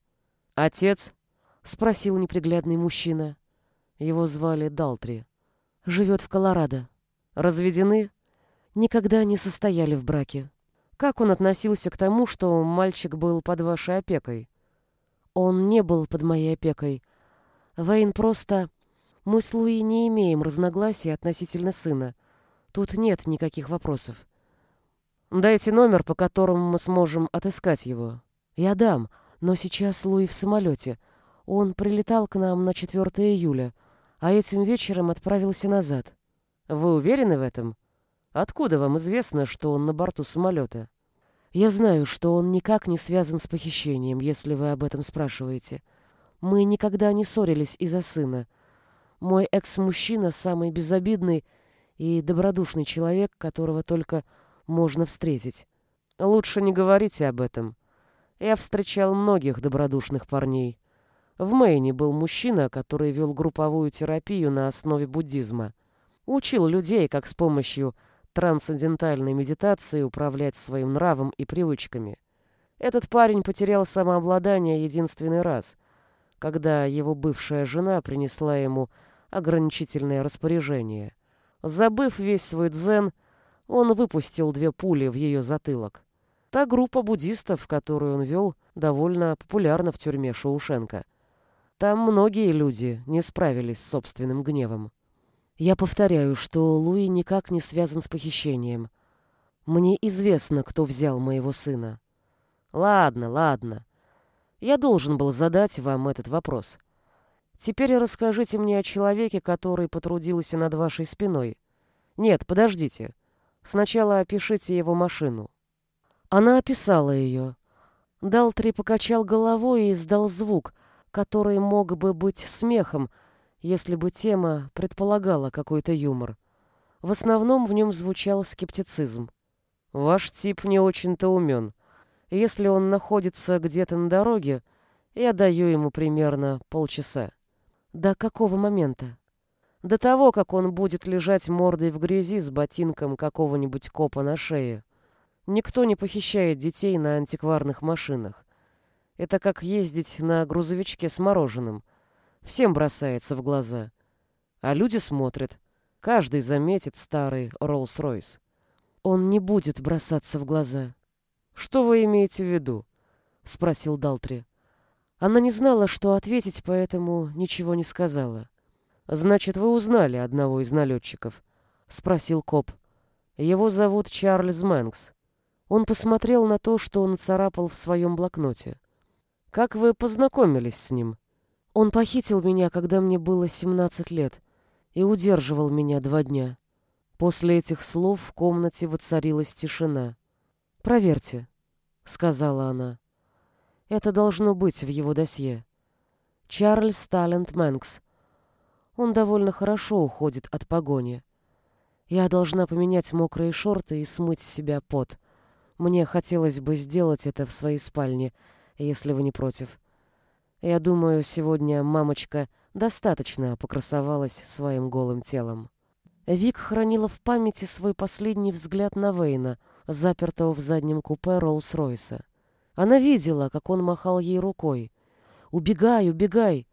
«Отец?» — спросил неприглядный мужчина. Его звали Далтри. «Живет в Колорадо». Разведены? Никогда не состояли в браке. Как он относился к тому, что мальчик был под вашей опекой? Он не был под моей опекой. Вейн просто... Мы с Луи не имеем разногласий относительно сына. Тут нет никаких вопросов. Дайте номер, по которому мы сможем отыскать его. Я дам, но сейчас Луи в самолете. Он прилетал к нам на 4 июля, а этим вечером отправился назад. Вы уверены в этом? Откуда вам известно, что он на борту самолета? Я знаю, что он никак не связан с похищением, если вы об этом спрашиваете. Мы никогда не ссорились из-за сына. Мой экс-мужчина самый безобидный и добродушный человек, которого только можно встретить. Лучше не говорите об этом. Я встречал многих добродушных парней. В Мэйне был мужчина, который вел групповую терапию на основе буддизма. Учил людей, как с помощью трансцендентальной медитации управлять своим нравом и привычками. Этот парень потерял самообладание единственный раз, когда его бывшая жена принесла ему ограничительное распоряжение. Забыв весь свой дзен, он выпустил две пули в ее затылок. Та группа буддистов, которую он вел, довольно популярна в тюрьме Шоушенка. Там многие люди не справились с собственным гневом. Я повторяю, что Луи никак не связан с похищением. Мне известно, кто взял моего сына. Ладно, ладно. Я должен был задать вам этот вопрос. Теперь расскажите мне о человеке, который потрудился над вашей спиной. Нет, подождите. Сначала опишите его машину. Она описала ее. Далтри покачал головой и издал звук, который мог бы быть смехом, если бы тема предполагала какой-то юмор. В основном в нем звучал скептицизм. «Ваш тип не очень-то умен. Если он находится где-то на дороге, я даю ему примерно полчаса». «До какого момента?» «До того, как он будет лежать мордой в грязи с ботинком какого-нибудь копа на шее. Никто не похищает детей на антикварных машинах. Это как ездить на грузовичке с мороженым всем бросается в глаза. А люди смотрят. Каждый заметит старый Роллс-Ройс. Он не будет бросаться в глаза. Что вы имеете в виду? спросил Далтри. Она не знала, что ответить, поэтому ничего не сказала. Значит, вы узнали одного из налетчиков? спросил коп. Его зовут Чарльз Мэнкс. Он посмотрел на то, что он царапал в своем блокноте. Как вы познакомились с ним? Он похитил меня, когда мне было 17 лет, и удерживал меня два дня. После этих слов в комнате воцарилась тишина. «Проверьте», — сказала она. «Это должно быть в его досье. Чарльз Талент Мэнкс. Он довольно хорошо уходит от погони. Я должна поменять мокрые шорты и смыть с себя пот. Мне хотелось бы сделать это в своей спальне, если вы не против». Я думаю, сегодня мамочка достаточно покрасовалась своим голым телом. Вик хранила в памяти свой последний взгляд на Вейна, запертого в заднем купе Роллс-Ройса. Она видела, как он махал ей рукой. «Убегай, убегай!»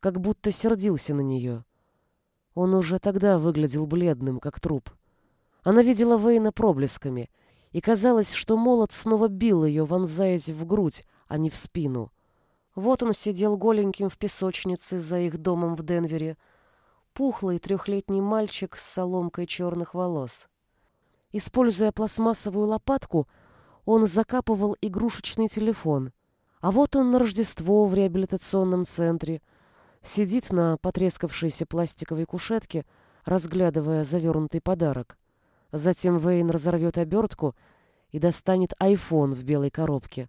Как будто сердился на нее. Он уже тогда выглядел бледным, как труп. Она видела Вейна проблесками, и казалось, что молот снова бил ее, вонзаясь в грудь, а не в спину. Вот он сидел голеньким в песочнице за их домом в Денвере, пухлый трехлетний мальчик с соломкой черных волос. Используя пластмассовую лопатку, он закапывал игрушечный телефон, А вот он на Рождество в реабилитационном центре, сидит на потрескавшейся пластиковой кушетке, разглядывая завернутый подарок. Затем Вейн разорвет обертку и достанет айфон в белой коробке.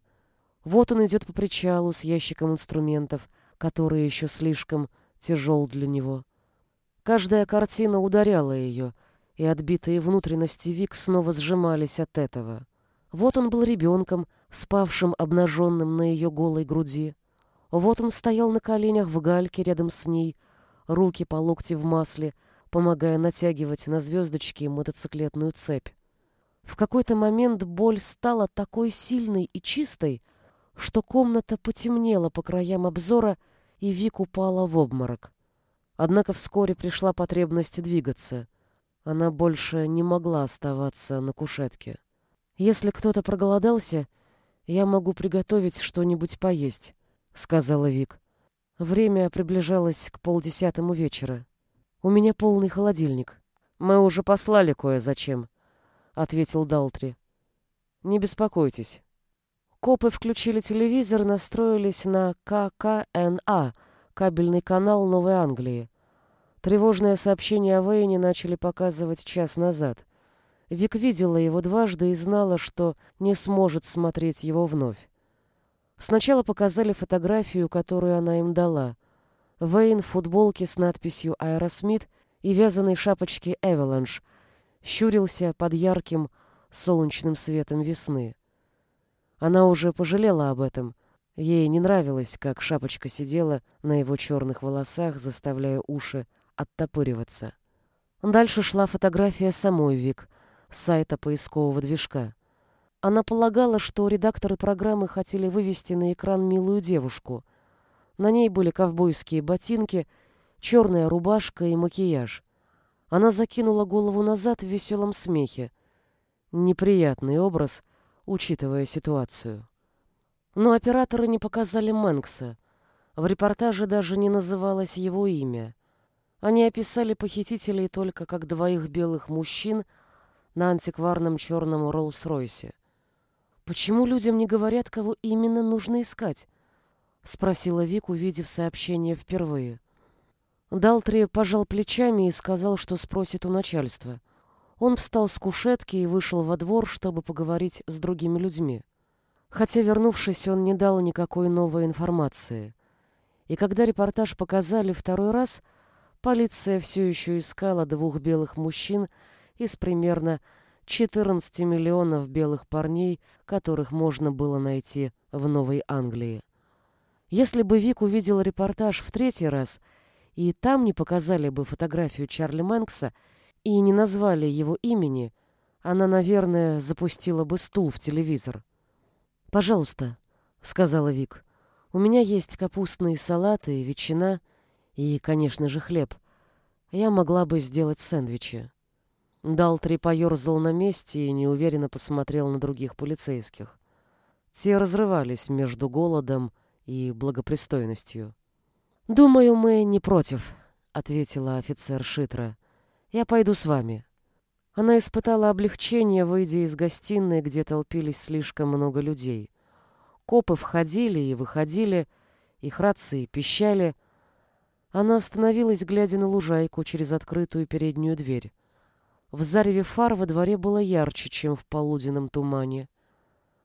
Вот он идет по причалу с ящиком инструментов, который еще слишком тяжел для него. Каждая картина ударяла ее, и отбитые внутренности Вик снова сжимались от этого. Вот он был ребенком, спавшим обнаженным на ее голой груди. Вот он стоял на коленях в гальке рядом с ней, руки по локти в масле, помогая натягивать на звездочки мотоциклетную цепь. В какой-то момент боль стала такой сильной и чистой, что комната потемнела по краям обзора, и Вик упала в обморок. Однако вскоре пришла потребность двигаться. Она больше не могла оставаться на кушетке. «Если кто-то проголодался, я могу приготовить что-нибудь поесть», — сказала Вик. Время приближалось к полдесятому вечера. «У меня полный холодильник. Мы уже послали кое-зачем», — ответил Далтри. «Не беспокойтесь». Копы включили телевизор, настроились на ККНА, кабельный канал Новой Англии. Тревожное сообщение о Вейне начали показывать час назад. Вик видела его дважды и знала, что не сможет смотреть его вновь. Сначала показали фотографию, которую она им дала. Вейн в футболке с надписью «Aerosmith» и вязаной шапочке «Avalanche» щурился под ярким солнечным светом весны. Она уже пожалела об этом. Ей не нравилось, как шапочка сидела на его черных волосах, заставляя уши оттопыриваться. Дальше шла фотография самой Вик, сайта поискового движка. Она полагала, что редакторы программы хотели вывести на экран милую девушку. На ней были ковбойские ботинки, черная рубашка и макияж. Она закинула голову назад в веселом смехе. Неприятный образ — учитывая ситуацию. Но операторы не показали Мэнкса. В репортаже даже не называлось его имя. Они описали похитителей только как двоих белых мужчин на антикварном черном Роллс-Ройсе. «Почему людям не говорят, кого именно нужно искать?» — спросила Вик, увидев сообщение впервые. Далтри пожал плечами и сказал, что спросит у начальства. Он встал с кушетки и вышел во двор, чтобы поговорить с другими людьми. Хотя, вернувшись, он не дал никакой новой информации. И когда репортаж показали второй раз, полиция все еще искала двух белых мужчин из примерно 14 миллионов белых парней, которых можно было найти в Новой Англии. Если бы Вик увидел репортаж в третий раз, и там не показали бы фотографию Чарли Мэнкса, и не назвали его имени, она, наверное, запустила бы стул в телевизор. «Пожалуйста», — сказала Вик, — «у меня есть капустные салаты, ветчина и, конечно же, хлеб. Я могла бы сделать сэндвичи». Далтри поерзал на месте и неуверенно посмотрел на других полицейских. Те разрывались между голодом и благопристойностью. «Думаю, мы не против», — ответила офицер Шитра. Я пойду с вами». Она испытала облегчение, выйдя из гостиной, где толпились слишком много людей. Копы входили и выходили, их рации пищали. Она остановилась, глядя на лужайку через открытую переднюю дверь. В зареве фар во дворе было ярче, чем в полуденном тумане.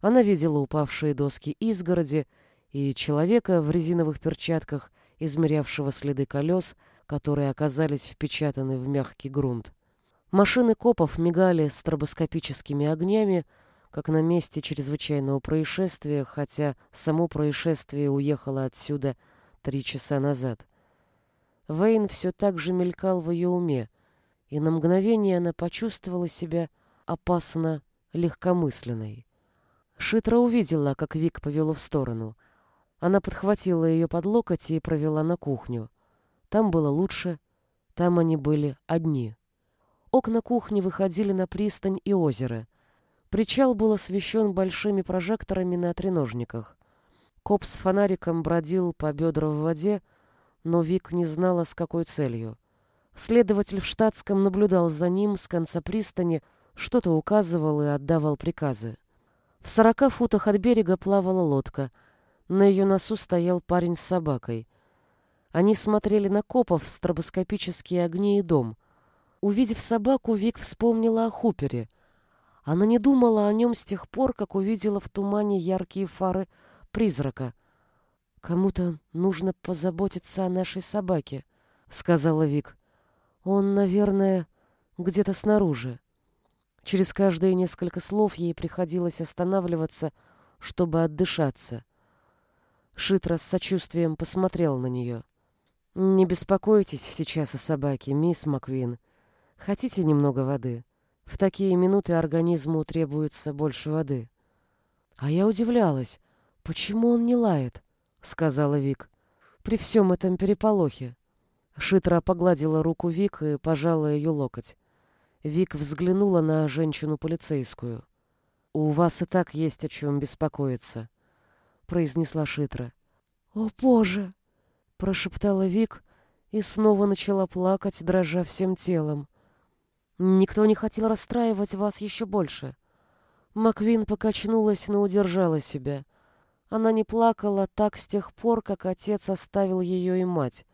Она видела упавшие доски изгороди и человека в резиновых перчатках, измерявшего следы колес, которые оказались впечатаны в мягкий грунт. Машины копов мигали стробоскопическими огнями, как на месте чрезвычайного происшествия, хотя само происшествие уехало отсюда три часа назад. Вейн все так же мелькал в ее уме, и на мгновение она почувствовала себя опасно легкомысленной. Шитра увидела, как Вик повела в сторону. Она подхватила ее под локоть и провела на кухню. Там было лучше, там они были одни. Окна кухни выходили на пристань и озеро. Причал был освещен большими прожекторами на треножниках. Коп с фонариком бродил по бедра в воде, но Вик не знала, с какой целью. Следователь в штатском наблюдал за ним с конца пристани, что-то указывал и отдавал приказы. В сорока футах от берега плавала лодка. На ее носу стоял парень с собакой. Они смотрели на копов, стробоскопические огни и дом. Увидев собаку, Вик вспомнила о Хупере. Она не думала о нем с тех пор, как увидела в тумане яркие фары призрака. «Кому-то нужно позаботиться о нашей собаке», — сказала Вик. «Он, наверное, где-то снаружи». Через каждые несколько слов ей приходилось останавливаться, чтобы отдышаться. Шитра с сочувствием посмотрел на нее. «Не беспокойтесь сейчас о собаке, мисс Маквин. Хотите немного воды? В такие минуты организму требуется больше воды». «А я удивлялась, почему он не лает?» — сказала Вик. «При всем этом переполохе». Шитра погладила руку Вик и пожала ее локоть. Вик взглянула на женщину-полицейскую. «У вас и так есть о чем беспокоиться», — произнесла Шитра. «О, Боже!» — прошептала Вик и снова начала плакать, дрожа всем телом. «Никто не хотел расстраивать вас еще больше». Маквин покачнулась, но удержала себя. Она не плакала так с тех пор, как отец оставил ее и мать.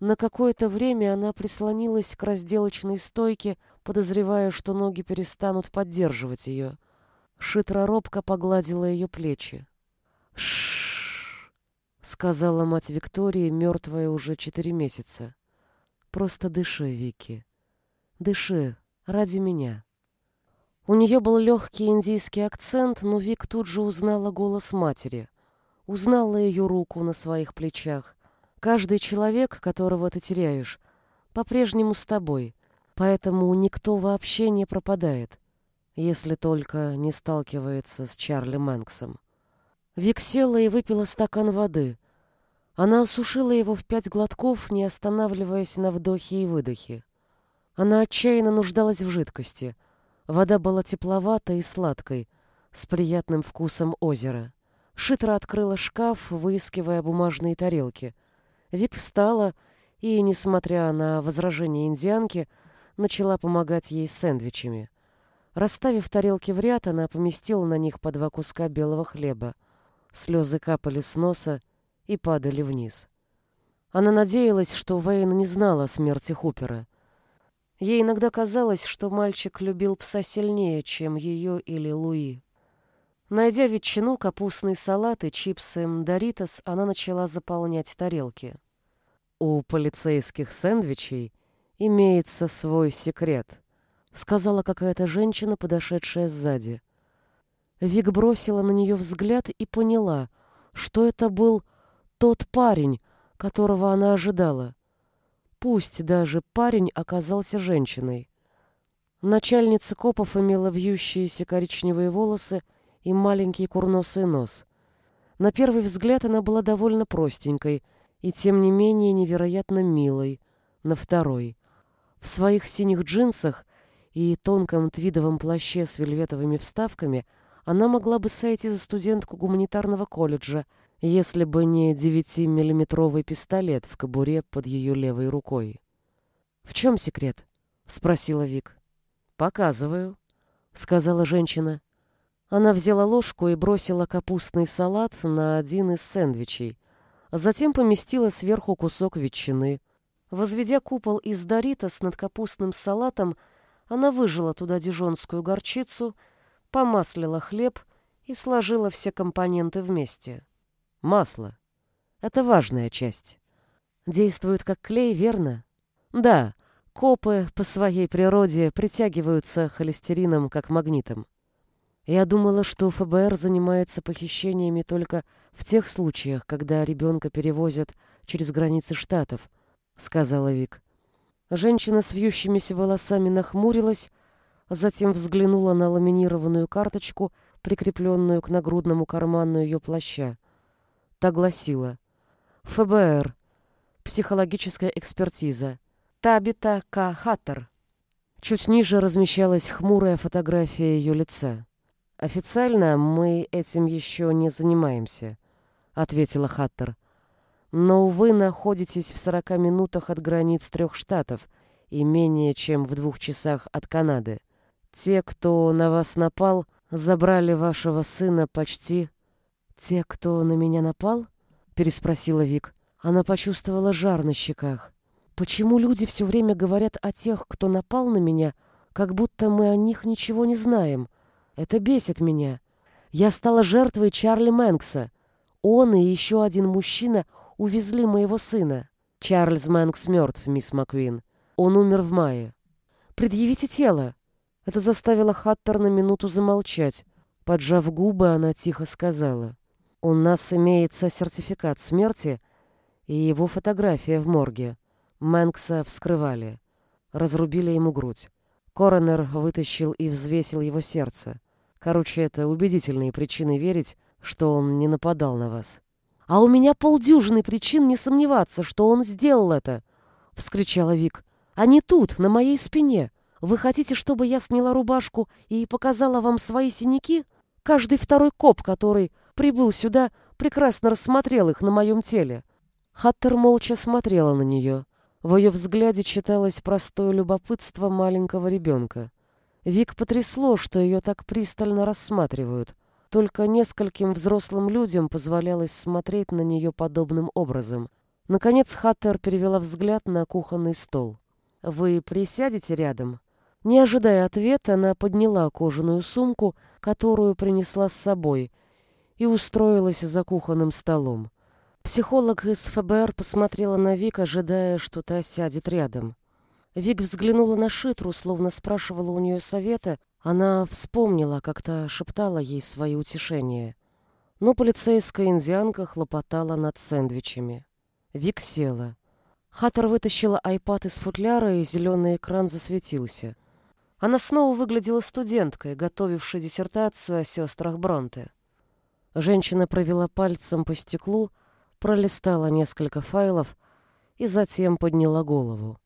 На какое-то время она прислонилась к разделочной стойке, подозревая, что ноги перестанут поддерживать ее. Шитра робко погладила ее плечи. «Ш-ш-ш», сказала мать Виктории, мертвая уже четыре месяца. «Просто дыши, Вики. Дыши, ради меня». У нее был легкий индийский акцент, но Вик тут же узнала голос матери. Узнала ее руку на своих плечах, Каждый человек, которого ты теряешь, по-прежнему с тобой, поэтому никто вообще не пропадает, если только не сталкивается с Чарли Мэнксом. Вик села и выпила стакан воды. Она осушила его в пять глотков, не останавливаясь на вдохе и выдохе. Она отчаянно нуждалась в жидкости. Вода была тепловатой и сладкой, с приятным вкусом озера. Шитра открыла шкаф, выискивая бумажные тарелки — Вик встала и, несмотря на возражения индианки, начала помогать ей сэндвичами. Расставив тарелки в ряд, она поместила на них по два куска белого хлеба. Слезы капали с носа и падали вниз. Она надеялась, что Вейн не знала о смерти Хупера. Ей иногда казалось, что мальчик любил пса сильнее, чем ее или Луи. Найдя ветчину, капустный салат и чипсы Доритос, она начала заполнять тарелки. «У полицейских сэндвичей имеется свой секрет», — сказала какая-то женщина, подошедшая сзади. Вик бросила на нее взгляд и поняла, что это был тот парень, которого она ожидала. Пусть даже парень оказался женщиной. Начальница копов имела вьющиеся коричневые волосы и маленький курносый нос. На первый взгляд она была довольно простенькой и тем не менее невероятно милой, на второй. В своих синих джинсах и тонком твидовом плаще с вельветовыми вставками она могла бы сойти за студентку гуманитарного колледжа, если бы не девятимиллиметровый пистолет в кобуре под ее левой рукой. «В чем секрет?» — спросила Вик. «Показываю», — сказала женщина. Она взяла ложку и бросила капустный салат на один из сэндвичей, а затем поместила сверху кусок ветчины. Возведя купол из доритос над капустным салатом, она выжила туда дижонскую горчицу, помаслила хлеб и сложила все компоненты вместе. Масло. Это важная часть. Действует как клей, верно? Да, копы по своей природе притягиваются холестерином как магнитом. Я думала, что ФБР занимается похищениями только в тех случаях, когда ребенка перевозят через границы штатов, сказала Вик. Женщина с вьющимися волосами нахмурилась, затем взглянула на ламинированную карточку, прикрепленную к нагрудному карману ее плаща. Та гласила «ФБР. Психологическая экспертиза. Табита К. Хаттер». Чуть ниже размещалась хмурая фотография ее лица. «Официально мы этим еще не занимаемся», — ответила Хаттер. «Но вы находитесь в сорока минутах от границ трех штатов и менее чем в двух часах от Канады. Те, кто на вас напал, забрали вашего сына почти...» «Те, кто на меня напал?» — переспросила Вик. Она почувствовала жар на щеках. «Почему люди все время говорят о тех, кто напал на меня, как будто мы о них ничего не знаем? Это бесит меня. Я стала жертвой Чарли Мэнкса. Он и еще один мужчина увезли моего сына. Чарльз Мэнкс мертв, мисс Маквин. Он умер в мае. Предъявите тело. Это заставило Хаттер на минуту замолчать. Поджав губы, она тихо сказала. «У нас имеется сертификат смерти и его фотография в морге. Мэнкса вскрывали. Разрубили ему грудь. Коронер вытащил и взвесил его сердце. Короче, это убедительные причины верить, что он не нападал на вас. «А у меня полдюжины причин не сомневаться, что он сделал это!» — вскричала Вик. «Они тут, на моей спине. Вы хотите, чтобы я сняла рубашку и показала вам свои синяки? Каждый второй коп, который прибыл сюда, прекрасно рассмотрел их на моем теле». Хаттер молча смотрела на нее. В ее взгляде читалось простое любопытство маленького ребенка. Вик потрясло, что ее так пристально рассматривают. Только нескольким взрослым людям позволялось смотреть на нее подобным образом. Наконец Хаттер перевела взгляд на кухонный стол. «Вы присядете рядом?» Не ожидая ответа, она подняла кожаную сумку, которую принесла с собой, и устроилась за кухонным столом. Психолог из ФБР посмотрела на Вик, ожидая, что та сядет рядом. Вик взглянула на Шитру, словно спрашивала у нее совета, она вспомнила, как то шептала ей свои утешения. Но полицейская индианка хлопотала над сэндвичами. Вик села. Хаттер вытащила айпад из футляра, и зеленый экран засветился. Она снова выглядела студенткой, готовившей диссертацию о сестрах Бронте. Женщина провела пальцем по стеклу, пролистала несколько файлов и затем подняла голову.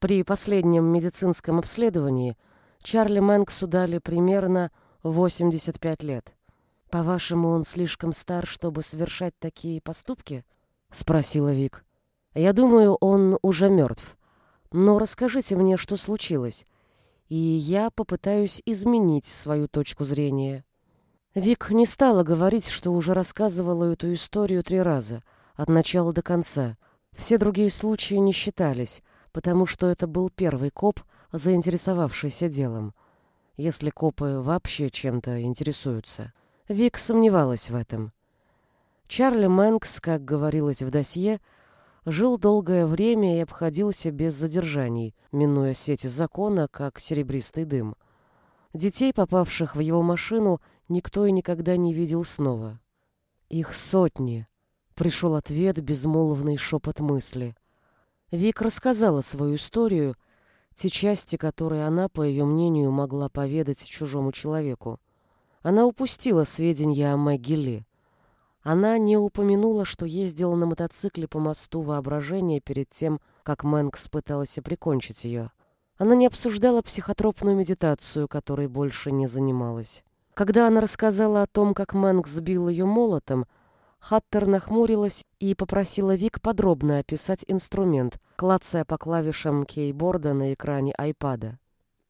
При последнем медицинском обследовании – Чарли Мэнксу дали примерно 85 лет. По-вашему, он слишком стар, чтобы совершать такие поступки? спросила Вик. Я думаю, он уже мертв. Но расскажите мне, что случилось, и я попытаюсь изменить свою точку зрения. Вик не стала говорить, что уже рассказывала эту историю три раза, от начала до конца. Все другие случаи не считались, потому что это был первый коп, заинтересовавшийся делом, если копы вообще чем-то интересуются. Вик сомневалась в этом. Чарли Мэнкс, как говорилось в досье, жил долгое время и обходился без задержаний, минуя сети закона, как серебристый дым. Детей, попавших в его машину, никто и никогда не видел снова. «Их сотни!» — пришел ответ, безмолвный шепот мысли. Вик рассказала свою историю, те части, которые она, по ее мнению, могла поведать чужому человеку. Она упустила сведения о Мэгги Она не упомянула, что ездила на мотоцикле по мосту воображения перед тем, как Мэнкс пыталась прикончить ее. Она не обсуждала психотропную медитацию, которой больше не занималась. Когда она рассказала о том, как Мэнкс сбил ее молотом, Хаттер нахмурилась и попросила Вик подробно описать инструмент, клацая по клавишам кейборда на экране айпада.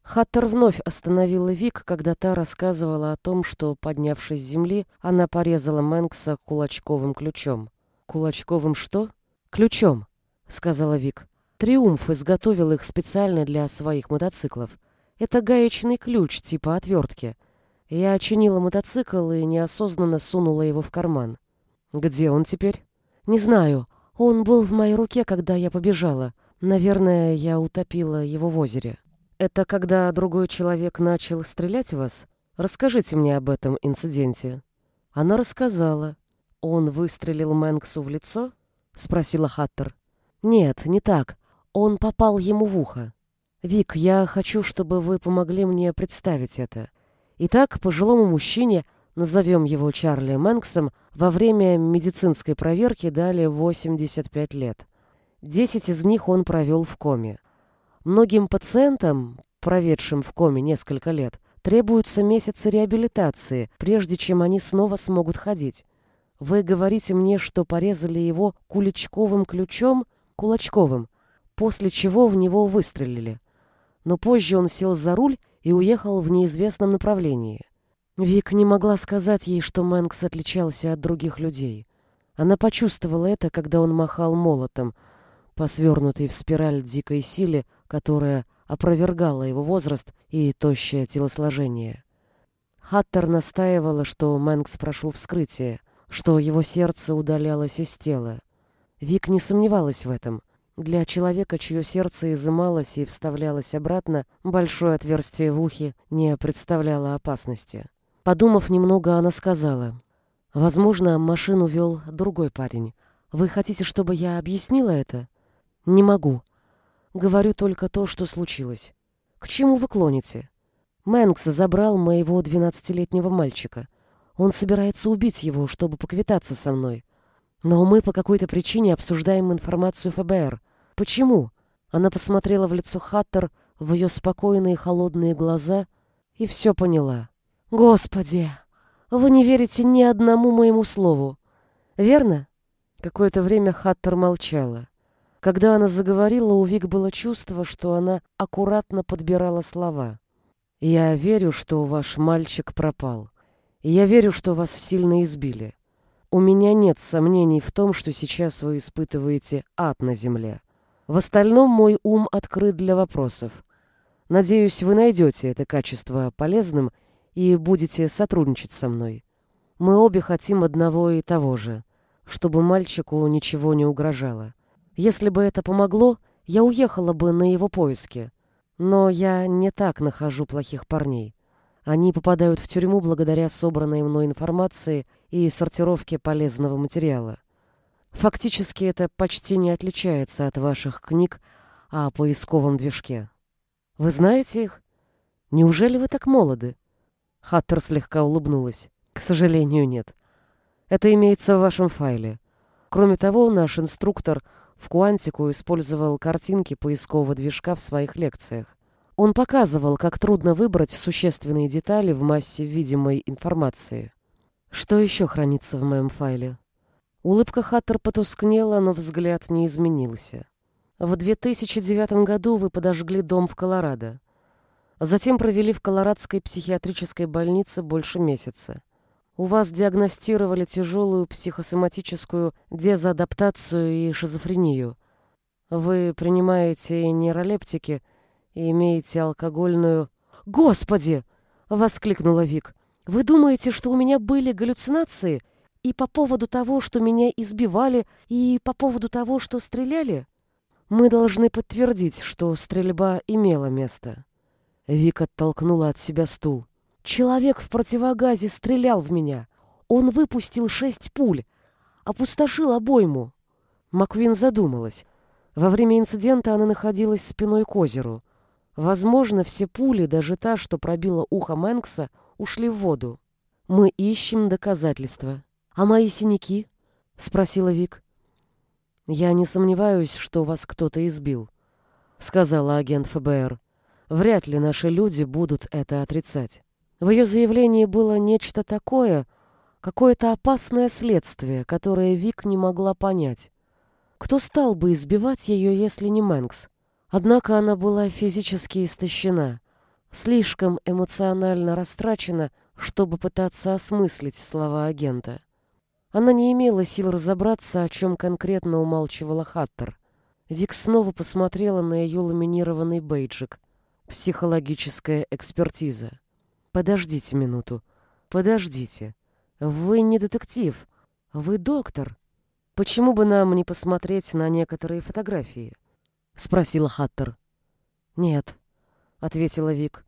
Хаттер вновь остановила Вик, когда та рассказывала о том, что, поднявшись с земли, она порезала Мэнкса кулачковым ключом. «Кулачковым что?» «Ключом», — сказала Вик. «Триумф изготовил их специально для своих мотоциклов. Это гаечный ключ типа отвертки. Я очинила мотоцикл и неосознанно сунула его в карман. Где он теперь? Не знаю. Он был в моей руке, когда я побежала. Наверное, я утопила его в озере. Это когда другой человек начал стрелять в вас? Расскажите мне об этом инциденте. Она рассказала. Он выстрелил Мэнксу в лицо? спросила Хаттер. Нет, не так. Он попал ему в ухо. Вик, я хочу, чтобы вы помогли мне представить это. Итак, пожилому мужчине назовем его Чарли Мэнксом, во время медицинской проверки дали 85 лет. 10 из них он провел в коме. Многим пациентам, проведшим в коме несколько лет, требуются месяцы реабилитации, прежде чем они снова смогут ходить. Вы говорите мне, что порезали его куличковым ключом, кулачковым, после чего в него выстрелили. Но позже он сел за руль и уехал в неизвестном направлении. Вик не могла сказать ей, что Мэнкс отличался от других людей. Она почувствовала это, когда он махал молотом, по свернутой в спираль дикой силе, которая опровергала его возраст и тощее телосложение. Хаттер настаивала, что Мэнкс прошел вскрытие, что его сердце удалялось из тела. Вик не сомневалась в этом. Для человека, чье сердце изымалось и вставлялось обратно, большое отверстие в ухе не представляло опасности. Подумав немного, она сказала, «Возможно, машину вел другой парень. Вы хотите, чтобы я объяснила это?» «Не могу. Говорю только то, что случилось. К чему вы клоните? Мэнкс забрал моего двенадцатилетнего мальчика. Он собирается убить его, чтобы поквитаться со мной. Но мы по какой-то причине обсуждаем информацию ФБР. Почему? Она посмотрела в лицо Хаттер, в ее спокойные холодные глаза и все поняла. Господи, вы не верите ни одному моему слову. Верно? Какое-то время Хаттер молчала. Когда она заговорила, у Вик было чувство, что она аккуратно подбирала слова. «Я верю, что ваш мальчик пропал. Я верю, что вас сильно избили. У меня нет сомнений в том, что сейчас вы испытываете ад на земле. В остальном мой ум открыт для вопросов. Надеюсь, вы найдете это качество полезным и будете сотрудничать со мной. Мы обе хотим одного и того же, чтобы мальчику ничего не угрожало. Если бы это помогло, я уехала бы на его поиски. Но я не так нахожу плохих парней. Они попадают в тюрьму благодаря собранной мной информации и сортировке полезного материала. Фактически это почти не отличается от ваших книг о поисковом движке. Вы знаете их? Неужели вы так молоды? Хаттер слегка улыбнулась. К сожалению, нет. Это имеется в вашем файле. Кроме того, наш инструктор в Куантику использовал картинки поискового движка в своих лекциях. Он показывал, как трудно выбрать существенные детали в массе видимой информации. Что еще хранится в моем файле? Улыбка Хаттер потускнела, но взгляд не изменился. В 2009 году вы подожгли дом в Колорадо. Затем провели в Колорадской психиатрической больнице больше месяца. У вас диагностировали тяжелую психосоматическую дезадаптацию и шизофрению. Вы принимаете нейролептики и имеете алкогольную... «Господи!» — воскликнула Вик. «Вы думаете, что у меня были галлюцинации? И по поводу того, что меня избивали, и по поводу того, что стреляли? Мы должны подтвердить, что стрельба имела место». Вик оттолкнула от себя стул. Человек в противогазе стрелял в меня. Он выпустил шесть пуль, опустошил обойму. Маквин задумалась. Во время инцидента она находилась спиной к озеру. Возможно, все пули, даже та, что пробила ухо Мэнкса, ушли в воду. Мы ищем доказательства. А мои синяки? спросила Вик. Я не сомневаюсь, что вас кто-то избил, сказала агент ФБР. Вряд ли наши люди будут это отрицать. В ее заявлении было нечто такое, какое-то опасное следствие, которое Вик не могла понять. Кто стал бы избивать ее, если не Мэнкс? Однако она была физически истощена, слишком эмоционально растрачена, чтобы пытаться осмыслить слова агента. Она не имела сил разобраться, о чем конкретно умалчивала Хаттер. Вик снова посмотрела на ее ламинированный бейджик. Психологическая экспертиза. Подождите минуту. Подождите. Вы не детектив. Вы доктор. Почему бы нам не посмотреть на некоторые фотографии? Спросила Хаттер. Нет, ответила Вик.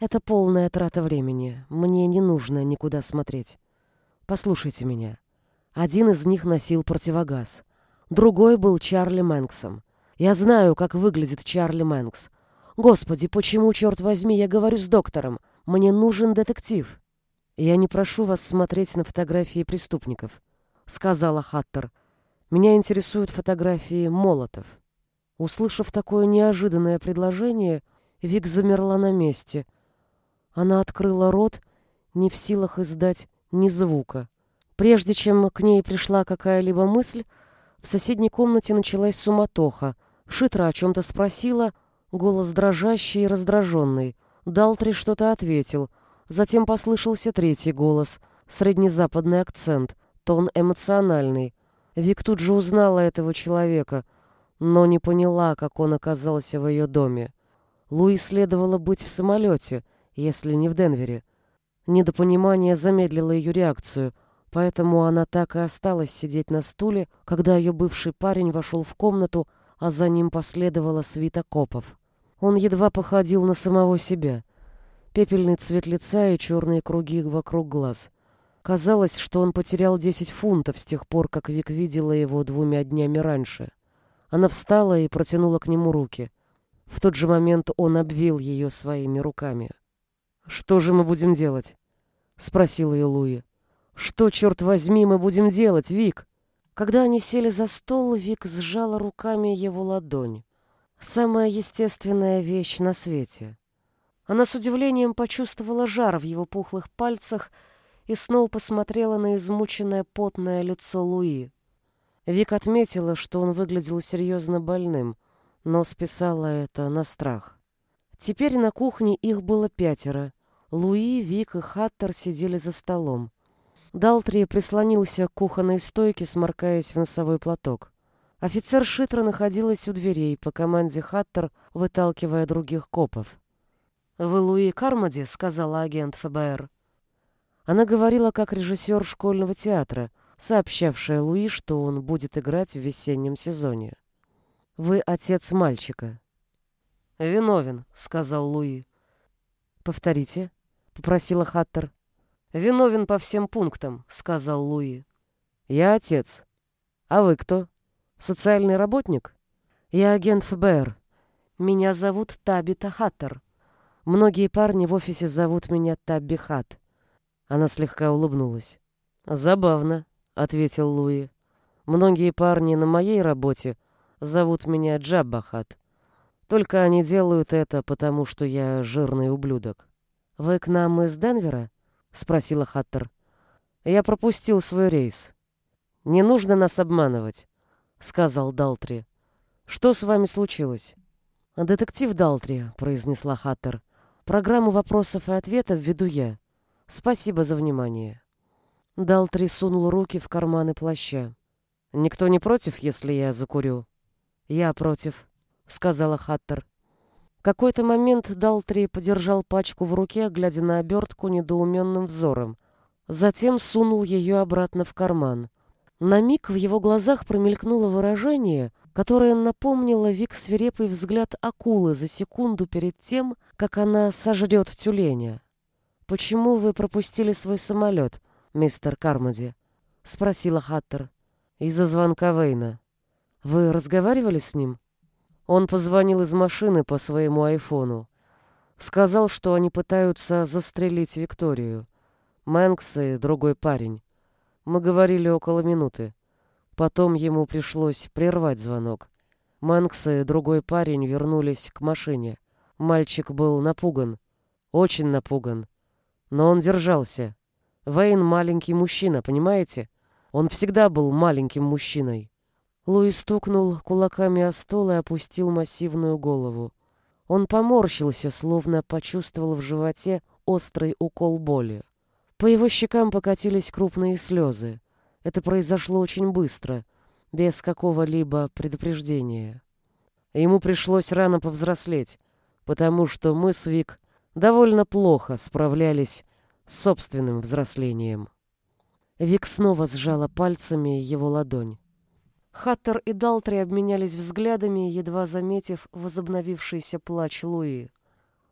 Это полная трата времени. Мне не нужно никуда смотреть. Послушайте меня. Один из них носил противогаз. Другой был Чарли Мэнксом. Я знаю, как выглядит Чарли Мэнкс. Господи, почему, черт возьми, я говорю с доктором? Мне нужен детектив. Я не прошу вас смотреть на фотографии преступников, сказала Хаттер. Меня интересуют фотографии молотов. Услышав такое неожиданное предложение, Вик замерла на месте. Она открыла рот, не в силах издать ни звука. Прежде чем к ней пришла какая-либо мысль, в соседней комнате началась суматоха. Шитра о чем-то спросила, голос дрожащий и раздраженный. Далтри что-то ответил. Затем послышался третий голос, среднезападный акцент, тон эмоциональный. Вик тут же узнала этого человека, но не поняла, как он оказался в ее доме. Луи следовало быть в самолете, если не в Денвере. Недопонимание замедлило ее реакцию, поэтому она так и осталась сидеть на стуле, когда ее бывший парень вошел в комнату, а за ним последовала свита копов. Он едва походил на самого себя. Пепельный цвет лица и черные круги вокруг глаз. Казалось, что он потерял 10 фунтов с тех пор, как Вик видела его двумя днями раньше. Она встала и протянула к нему руки. В тот же момент он обвил ее своими руками. «Что же мы будем делать?» — спросил ее Луи. «Что, черт возьми, мы будем делать, Вик?» Когда они сели за стол, Вик сжала руками его ладонь. Самая естественная вещь на свете. Она с удивлением почувствовала жар в его пухлых пальцах и снова посмотрела на измученное потное лицо Луи. Вик отметила, что он выглядел серьезно больным, но списала это на страх. Теперь на кухне их было пятеро. Луи, Вик и Хаттер сидели за столом. Далтри прислонился к кухонной стойке, сморкаясь в носовой платок. Офицер Шитра находилась у дверей, по команде Хаттер, выталкивая других копов. «Вы Луи Кармоди?» — сказала агент ФБР. Она говорила как режиссер школьного театра, сообщавшая Луи, что он будет играть в весеннем сезоне. «Вы отец мальчика». «Виновен», — сказал Луи. «Повторите», — попросила Хаттер. «Виновен по всем пунктам», — сказал Луи. «Я отец. А вы кто? Социальный работник?» «Я агент ФБР. Меня зовут Табита Хаттер. Многие парни в офисе зовут меня Табби Хат». Она слегка улыбнулась. «Забавно», — ответил Луи. «Многие парни на моей работе зовут меня Джаббахат. Только они делают это, потому что я жирный ублюдок». «Вы к нам из Денвера?» — спросила Хаттер. «Я пропустил свой рейс. Не нужно нас обманывать», — сказал Далтри. «Что с вами случилось?» «Детектив Далтри», — произнесла Хаттер. «Программу вопросов и ответов веду я. Спасибо за внимание». Далтри сунул руки в карманы плаща. «Никто не против, если я закурю?» «Я против», — сказала Хаттер какой-то момент Далтри подержал пачку в руке, глядя на обертку недоуменным взором. Затем сунул ее обратно в карман. На миг в его глазах промелькнуло выражение, которое напомнило Вик свирепый взгляд акулы за секунду перед тем, как она сожрет тюленя. «Почему вы пропустили свой самолет, мистер Кармоди?» — спросила Хаттер. «Из-за звонка Вейна. Вы разговаривали с ним?» Он позвонил из машины по своему айфону. Сказал, что они пытаются застрелить Викторию. Мэнкс и другой парень. Мы говорили около минуты. Потом ему пришлось прервать звонок. Мэнкс и другой парень вернулись к машине. Мальчик был напуган. Очень напуган. Но он держался. Вейн маленький мужчина, понимаете? Он всегда был маленьким мужчиной. Луи стукнул кулаками о стол и опустил массивную голову. Он поморщился, словно почувствовал в животе острый укол боли. По его щекам покатились крупные слезы. Это произошло очень быстро, без какого-либо предупреждения. Ему пришлось рано повзрослеть, потому что мы с Вик довольно плохо справлялись с собственным взрослением. Вик снова сжала пальцами его ладонь. Хаттер и Далтри обменялись взглядами, едва заметив возобновившийся плач Луи.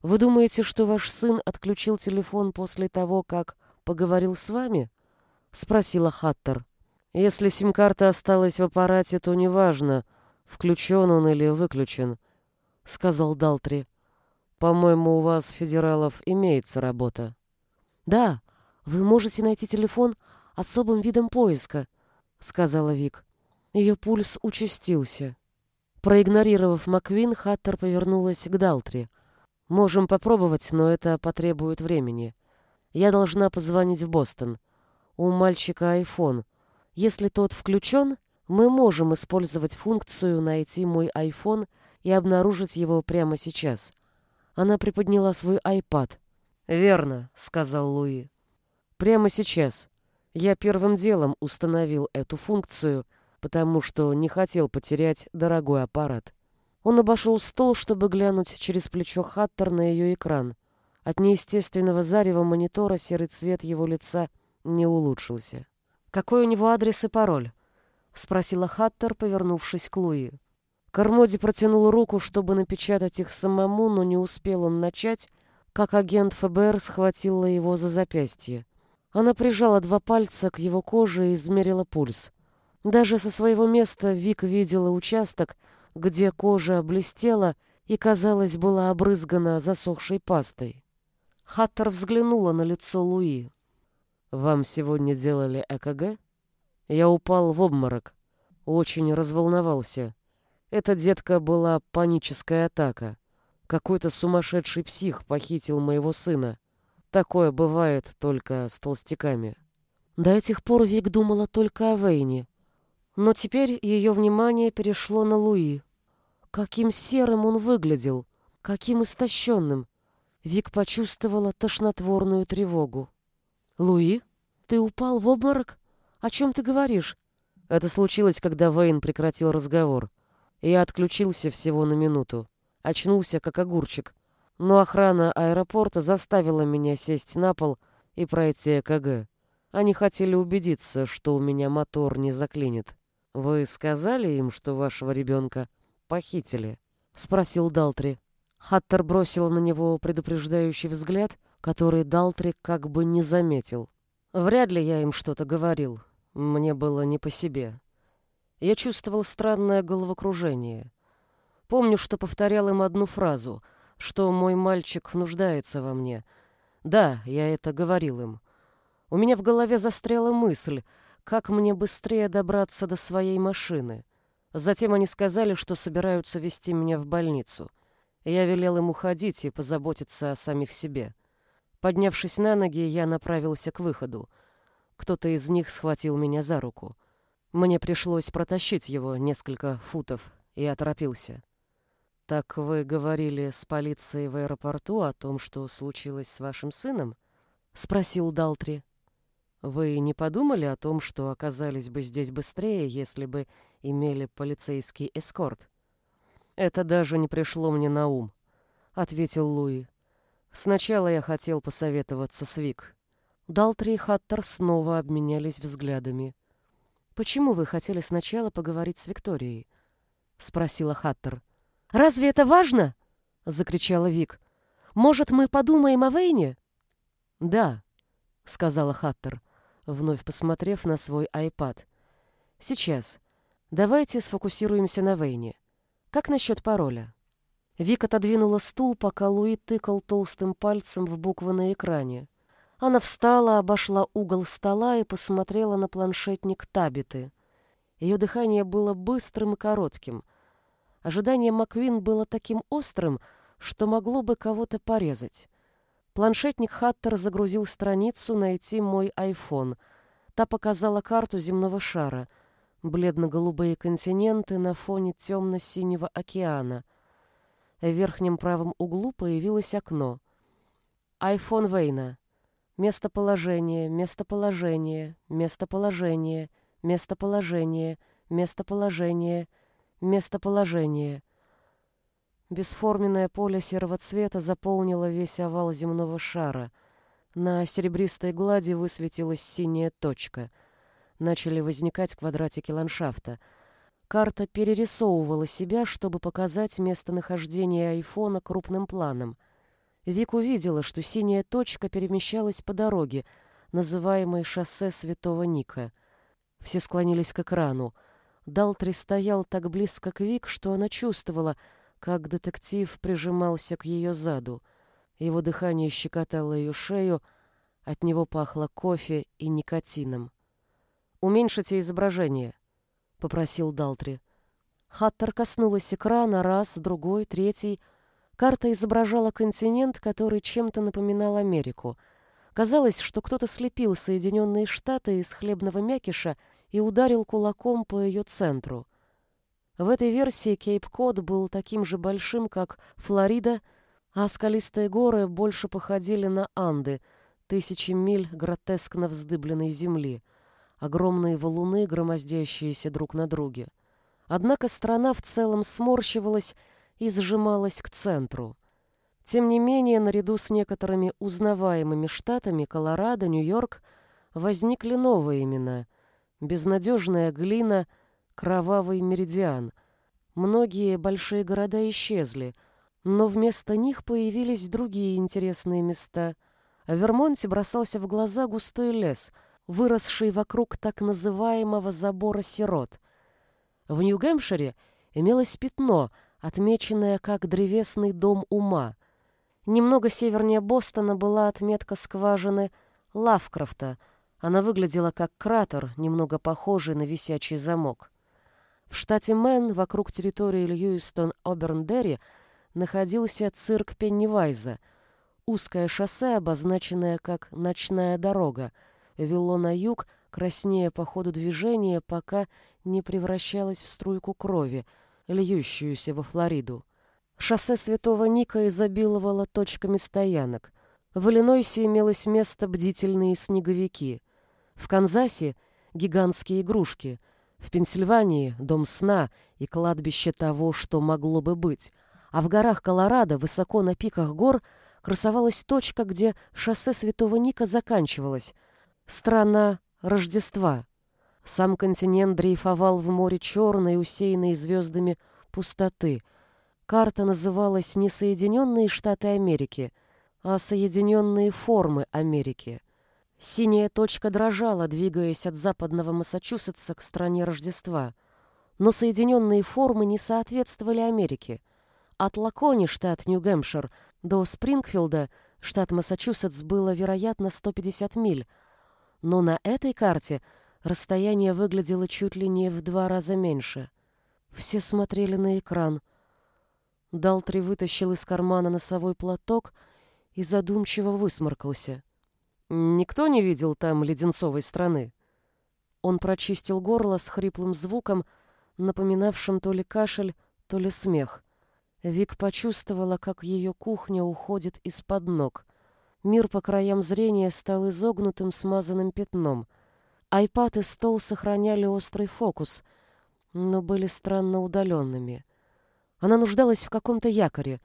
«Вы думаете, что ваш сын отключил телефон после того, как поговорил с вами?» — спросила Хаттер. «Если сим-карта осталась в аппарате, то неважно, включен он или выключен», — сказал Далтри. «По-моему, у вас, федералов, имеется работа». «Да, вы можете найти телефон особым видом поиска», — сказала Вик. Ее пульс участился. Проигнорировав Маквин, Хаттер повернулась к Далтри. «Можем попробовать, но это потребует времени. Я должна позвонить в Бостон. У мальчика айфон. Если тот включен, мы можем использовать функцию «Найти мой айфон» и обнаружить его прямо сейчас». Она приподняла свой айпад. «Верно», — сказал Луи. «Прямо сейчас. Я первым делом установил эту функцию, потому что не хотел потерять дорогой аппарат». Он обошел стол, чтобы глянуть через плечо Хаттер на ее экран. От неестественного зарева монитора серый цвет его лица не улучшился. «Какой у него адрес и пароль?» — спросила Хаттер, повернувшись к Луи. Кармоди протянул руку, чтобы напечатать их самому, но не успел он начать, как агент ФБР схватила его за запястье. Она прижала два пальца к его коже и измерила пульс. Даже со своего места Вик видела участок, где кожа блестела и, казалось, была обрызгана засохшей пастой. Хаттер взглянула на лицо Луи. «Вам сегодня делали ЭКГ?» Я упал в обморок. Очень разволновался. Эта детка была паническая атака. Какой-то сумасшедший псих похитил моего сына. Такое бывает только с толстяками. До этих пор Вик думала только о Вейне. Но теперь ее внимание перешло на Луи. Каким серым он выглядел, каким истощенным. Вик почувствовала тошнотворную тревогу. «Луи, ты упал в обморок? О чем ты говоришь?» Это случилось, когда Вейн прекратил разговор. Я отключился всего на минуту. Очнулся, как огурчик. Но охрана аэропорта заставила меня сесть на пол и пройти ЭКГ. Они хотели убедиться, что у меня мотор не заклинит. «Вы сказали им, что вашего ребенка похитили?» — спросил Далтри. Хаттер бросил на него предупреждающий взгляд, который Далтри как бы не заметил. «Вряд ли я им что-то говорил. Мне было не по себе. Я чувствовал странное головокружение. Помню, что повторял им одну фразу, что мой мальчик нуждается во мне. Да, я это говорил им. У меня в голове застряла мысль, как мне быстрее добраться до своей машины. Затем они сказали, что собираются вести меня в больницу. Я велел им уходить и позаботиться о самих себе. Поднявшись на ноги, я направился к выходу. Кто-то из них схватил меня за руку. Мне пришлось протащить его несколько футов, и оторопился. «Так вы говорили с полицией в аэропорту о том, что случилось с вашим сыном?» — спросил Далтри. «Вы не подумали о том, что оказались бы здесь быстрее, если бы имели полицейский эскорт?» «Это даже не пришло мне на ум», — ответил Луи. «Сначала я хотел посоветоваться с Вик». Далтри и Хаттер снова обменялись взглядами. «Почему вы хотели сначала поговорить с Викторией?» — спросила Хаттер. «Разве это важно?» — закричала Вик. «Может, мы подумаем о Вейне?» «Да», — сказала Хаттер, вновь посмотрев на свой айпад. «Сейчас. Давайте сфокусируемся на Вейне. Как насчет пароля?» Вик отодвинула стул, пока Луи тыкал толстым пальцем в буквы на экране. Она встала, обошла угол стола и посмотрела на планшетник Табиты. Ее дыхание было быстрым и коротким. Ожидание Маквин было таким острым, что могло бы кого-то порезать. Планшетник Хаттер загрузил страницу «Найти мой айфон». Та показала карту земного шара. Бледно-голубые континенты на фоне темно-синего океана. В верхнем правом углу появилось окно. «Айфон Вейна. Местоположение, местоположение, местоположение, местоположение, местоположение, местоположение. Бесформенное поле серого цвета заполнило весь овал земного шара. На серебристой глади высветилась синяя точка. Начали возникать квадратики ландшафта. Карта перерисовывала себя, чтобы показать местонахождение айфона крупным планом — Вик увидела, что синяя точка перемещалась по дороге, называемой шоссе Святого Ника. Все склонились к экрану. Далтри стоял так близко к Вик, что она чувствовала, как детектив прижимался к ее заду. Его дыхание щекотало ее шею, от него пахло кофе и никотином. «Уменьшите изображение», — попросил Далтри. Хаттер коснулась экрана раз, другой, третий — Карта изображала континент, который чем-то напоминал Америку. Казалось, что кто-то слепил Соединенные Штаты из хлебного мякиша и ударил кулаком по ее центру. В этой версии Кейп-Код был таким же большим, как Флорида, а скалистые горы больше походили на Анды, тысячи миль гротескно вздыбленной земли, огромные валуны, громоздящиеся друг на друге. Однако страна в целом сморщивалась и сжималась к центру. Тем не менее, наряду с некоторыми узнаваемыми штатами Колорадо, Нью-Йорк возникли новые имена. Безнадежная глина, кровавый меридиан. Многие большие города исчезли, но вместо них появились другие интересные места. В Вермонте бросался в глаза густой лес, выросший вокруг так называемого забора сирот. В Нью-Гэмпшире имелось пятно, отмеченное как древесный дом ума — Немного севернее Бостона была отметка скважины Лавкрафта. Она выглядела как кратер, немного похожий на висячий замок. В штате Мэн, вокруг территории Льюистон-Оберндерри, находился цирк Пеннивайза. Узкое шоссе, обозначенное как «ночная дорога», вело на юг, краснее по ходу движения, пока не превращалось в струйку крови, льющуюся во Флориду. Шоссе Святого Ника изобиловало точками стоянок. В Иллинойсе имелось место бдительные снеговики. В Канзасе — гигантские игрушки. В Пенсильвании — дом сна и кладбище того, что могло бы быть. А в горах Колорадо, высоко на пиках гор, красовалась точка, где шоссе Святого Ника заканчивалось. Страна Рождества. Сам континент дрейфовал в море черной, усеянной звездами пустоты — Карта называлась не Соединенные Штаты Америки, а Соединенные формы Америки. Синяя точка дрожала, двигаясь от западного Массачусетса к стране Рождества. Но Соединенные формы не соответствовали Америке. От Лакони, штат Нью-Гэмпшир, до Спрингфилда, штат Массачусетс, было, вероятно, 150 миль. Но на этой карте расстояние выглядело чуть ли не в два раза меньше. Все смотрели на экран — Далтри вытащил из кармана носовой платок и задумчиво высморкался. Никто не видел там леденцовой страны. Он прочистил горло с хриплым звуком, напоминавшим то ли кашель, то ли смех. Вик почувствовала, как ее кухня уходит из-под ног. Мир по краям зрения стал изогнутым смазанным пятном. Айпад и стол сохраняли острый фокус, но были странно удаленными. Она нуждалась в каком-то якоре.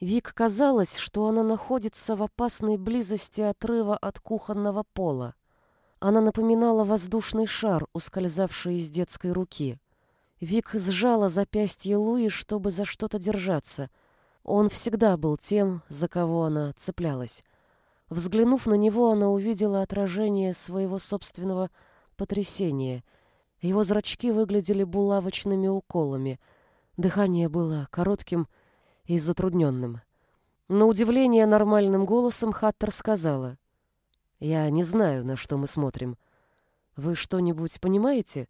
Вик казалось, что она находится в опасной близости отрыва от кухонного пола. Она напоминала воздушный шар, ускользавший из детской руки. Вик сжала запястье Луи, чтобы за что-то держаться. Он всегда был тем, за кого она цеплялась. Взглянув на него, она увидела отражение своего собственного потрясения. Его зрачки выглядели булавочными уколами — Дыхание было коротким и затрудненным. На удивление нормальным голосом Хаттер сказала. «Я не знаю, на что мы смотрим. Вы что-нибудь понимаете?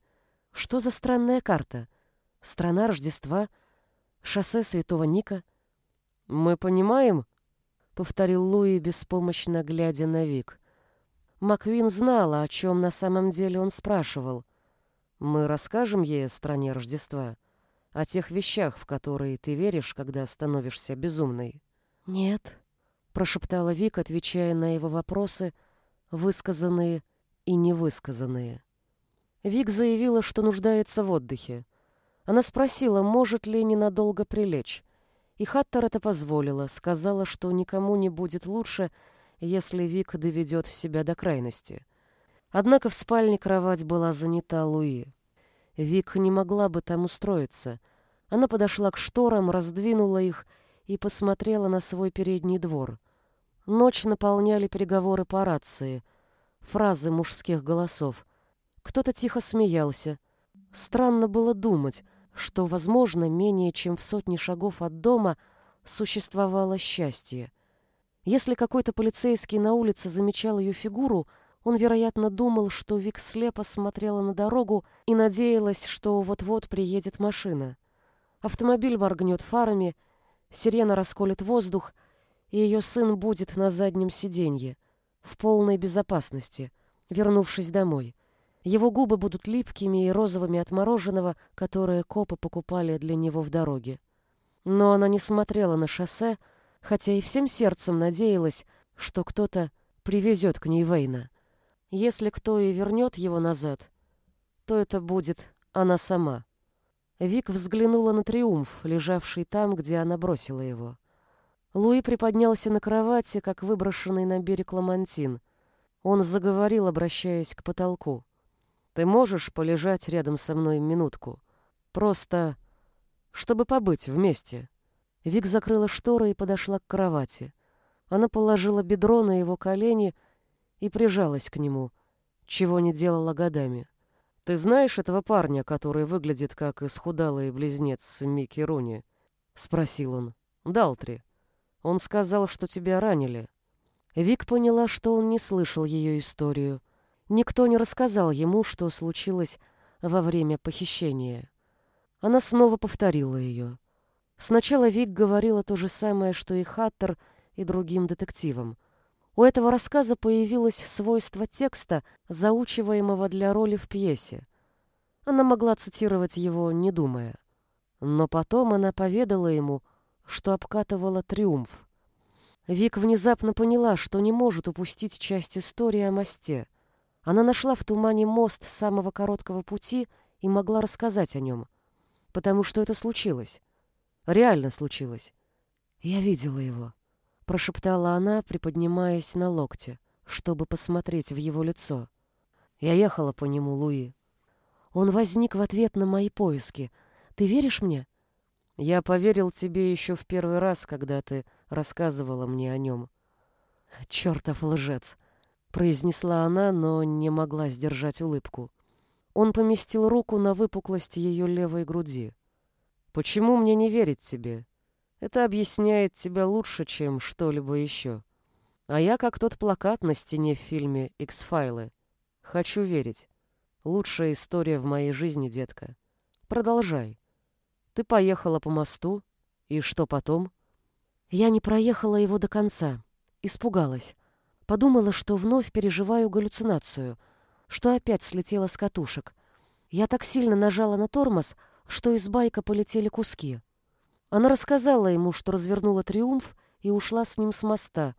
Что за странная карта? Страна Рождества? Шоссе Святого Ника?» «Мы понимаем?» — повторил Луи, беспомощно глядя на Вик. Маквин знала, о чем на самом деле он спрашивал. «Мы расскажем ей о стране Рождества?» о тех вещах, в которые ты веришь, когда становишься безумной. Нет, прошептала Вик, отвечая на его вопросы, высказанные и невысказанные. Вик заявила, что нуждается в отдыхе. Она спросила, может ли ненадолго прилечь. И Хаттер это позволила, сказала, что никому не будет лучше, если Вик доведет себя до крайности. Однако в спальне кровать была занята Луи. Вик не могла бы там устроиться. Она подошла к шторам, раздвинула их и посмотрела на свой передний двор. Ночь наполняли переговоры по рации, фразы мужских голосов. Кто-то тихо смеялся. Странно было думать, что, возможно, менее чем в сотне шагов от дома существовало счастье. Если какой-то полицейский на улице замечал ее фигуру, он, вероятно, думал, что Вик слепо смотрела на дорогу и надеялась, что вот-вот приедет машина. Автомобиль моргнет фарами, сирена расколет воздух, и ее сын будет на заднем сиденье, в полной безопасности, вернувшись домой. Его губы будут липкими и розовыми от мороженого, которое копы покупали для него в дороге. Но она не смотрела на шоссе, хотя и всем сердцем надеялась, что кто-то привезет к ней Вейна. Если кто и вернет его назад, то это будет она сама. Вик взглянула на триумф, лежавший там, где она бросила его. Луи приподнялся на кровати, как выброшенный на берег ламантин. Он заговорил, обращаясь к потолку. «Ты можешь полежать рядом со мной минутку? Просто, чтобы побыть вместе». Вик закрыла шторы и подошла к кровати. Она положила бедро на его колени и прижалась к нему, чего не делала годами. «Ты знаешь этого парня, который выглядит как исхудалый близнец Микки Руни?» — спросил он. «Далтри». Он сказал, что тебя ранили. Вик поняла, что он не слышал ее историю. Никто не рассказал ему, что случилось во время похищения. Она снова повторила ее. Сначала Вик говорила то же самое, что и Хаттер, и другим детективам. У этого рассказа появилось свойство текста, заучиваемого для роли в пьесе. Она могла цитировать его, не думая. Но потом она поведала ему, что обкатывала триумф. Вик внезапно поняла, что не может упустить часть истории о мосте. Она нашла в тумане мост самого короткого пути и могла рассказать о нем, потому что это случилось. Реально случилось. Я видела его, прошептала она, приподнимаясь на локте, чтобы посмотреть в его лицо. Я ехала по нему, Луи. Он возник в ответ на мои поиски. Ты веришь мне? Я поверил тебе еще в первый раз, когда ты рассказывала мне о нем. Чертов лжец, произнесла она, но не могла сдержать улыбку. Он поместил руку на выпуклость ее левой груди. Почему мне не верить тебе? Это объясняет тебя лучше, чем что-либо еще. А я как тот плакат на стене в фильме «Икс-файлы». Хочу верить. Лучшая история в моей жизни, детка. Продолжай. Ты поехала по мосту, и что потом? Я не проехала его до конца. Испугалась. Подумала, что вновь переживаю галлюцинацию, что опять слетела с катушек. Я так сильно нажала на тормоз, что из байка полетели куски. Она рассказала ему, что развернула триумф и ушла с ним с моста,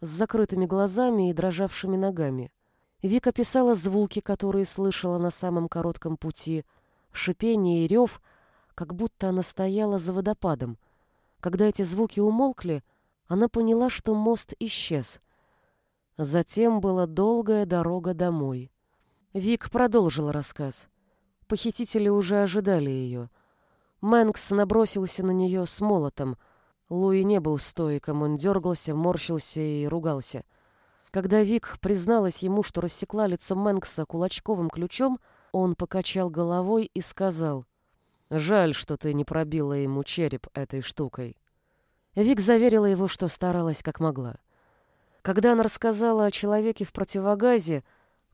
с закрытыми глазами и дрожавшими ногами. Вика писала звуки, которые слышала на самом коротком пути, шипение и рев — как будто она стояла за водопадом. Когда эти звуки умолкли, она поняла, что мост исчез. Затем была долгая дорога домой. Вик продолжила рассказ. Похитители уже ожидали ее. Мэнкс набросился на нее с молотом. Луи не был стоиком, он дергался, морщился и ругался. Когда Вик призналась ему, что рассекла лицо Мэнкса кулачковым ключом, он покачал головой и сказал, Жаль, что ты не пробила ему череп этой штукой. Вик заверила его, что старалась как могла. Когда она рассказала о человеке в противогазе,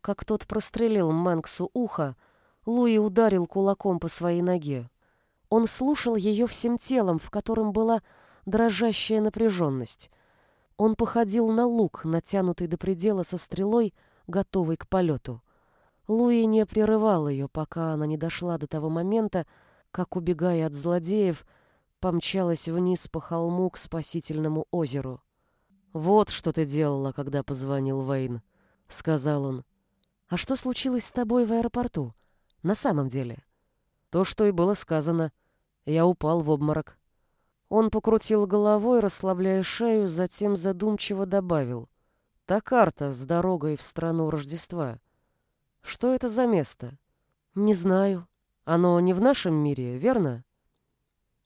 как тот прострелил Мэнксу ухо, Луи ударил кулаком по своей ноге. Он слушал ее всем телом, в котором была дрожащая напряженность. Он походил на лук, натянутый до предела со стрелой, готовый к полету. Луи не прерывал ее, пока она не дошла до того момента, как, убегая от злодеев, помчалась вниз по холму к спасительному озеру. «Вот что ты делала, когда позвонил Вейн», — сказал он. «А что случилось с тобой в аэропорту? На самом деле?» «То, что и было сказано. Я упал в обморок». Он покрутил головой, расслабляя шею, затем задумчиво добавил. «Та карта с дорогой в страну Рождества. Что это за место?» «Не знаю», оно не в нашем мире, верно?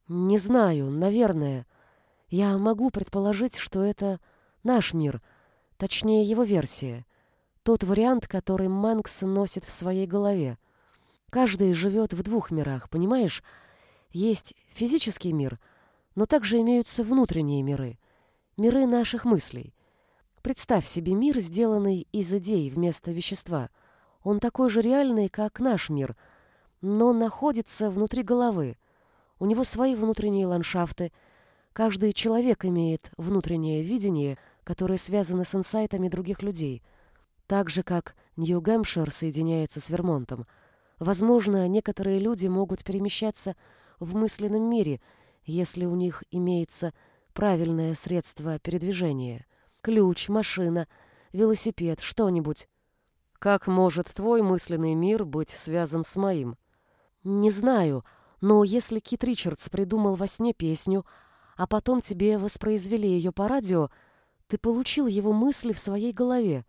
Не знаю, наверное. Я могу предположить, что это наш мир, точнее его версия. Тот вариант, который Мэнкс носит в своей голове. Каждый живет в двух мирах, понимаешь? Есть физический мир, но также имеются внутренние миры, миры наших мыслей. Представь себе мир, сделанный из идей вместо вещества. Он такой же реальный, как наш мир — но находится внутри головы. У него свои внутренние ландшафты. Каждый человек имеет внутреннее видение, которое связано с инсайтами других людей. Так же, как Нью-Гэмпшир соединяется с Вермонтом. Возможно, некоторые люди могут перемещаться в мысленном мире, если у них имеется правильное средство передвижения. Ключ, машина, велосипед, что-нибудь. Как может твой мысленный мир быть связан с моим? Не знаю, но если Кит Ричардс придумал во сне песню, а потом тебе воспроизвели ее по радио, ты получил его мысли в своей голове.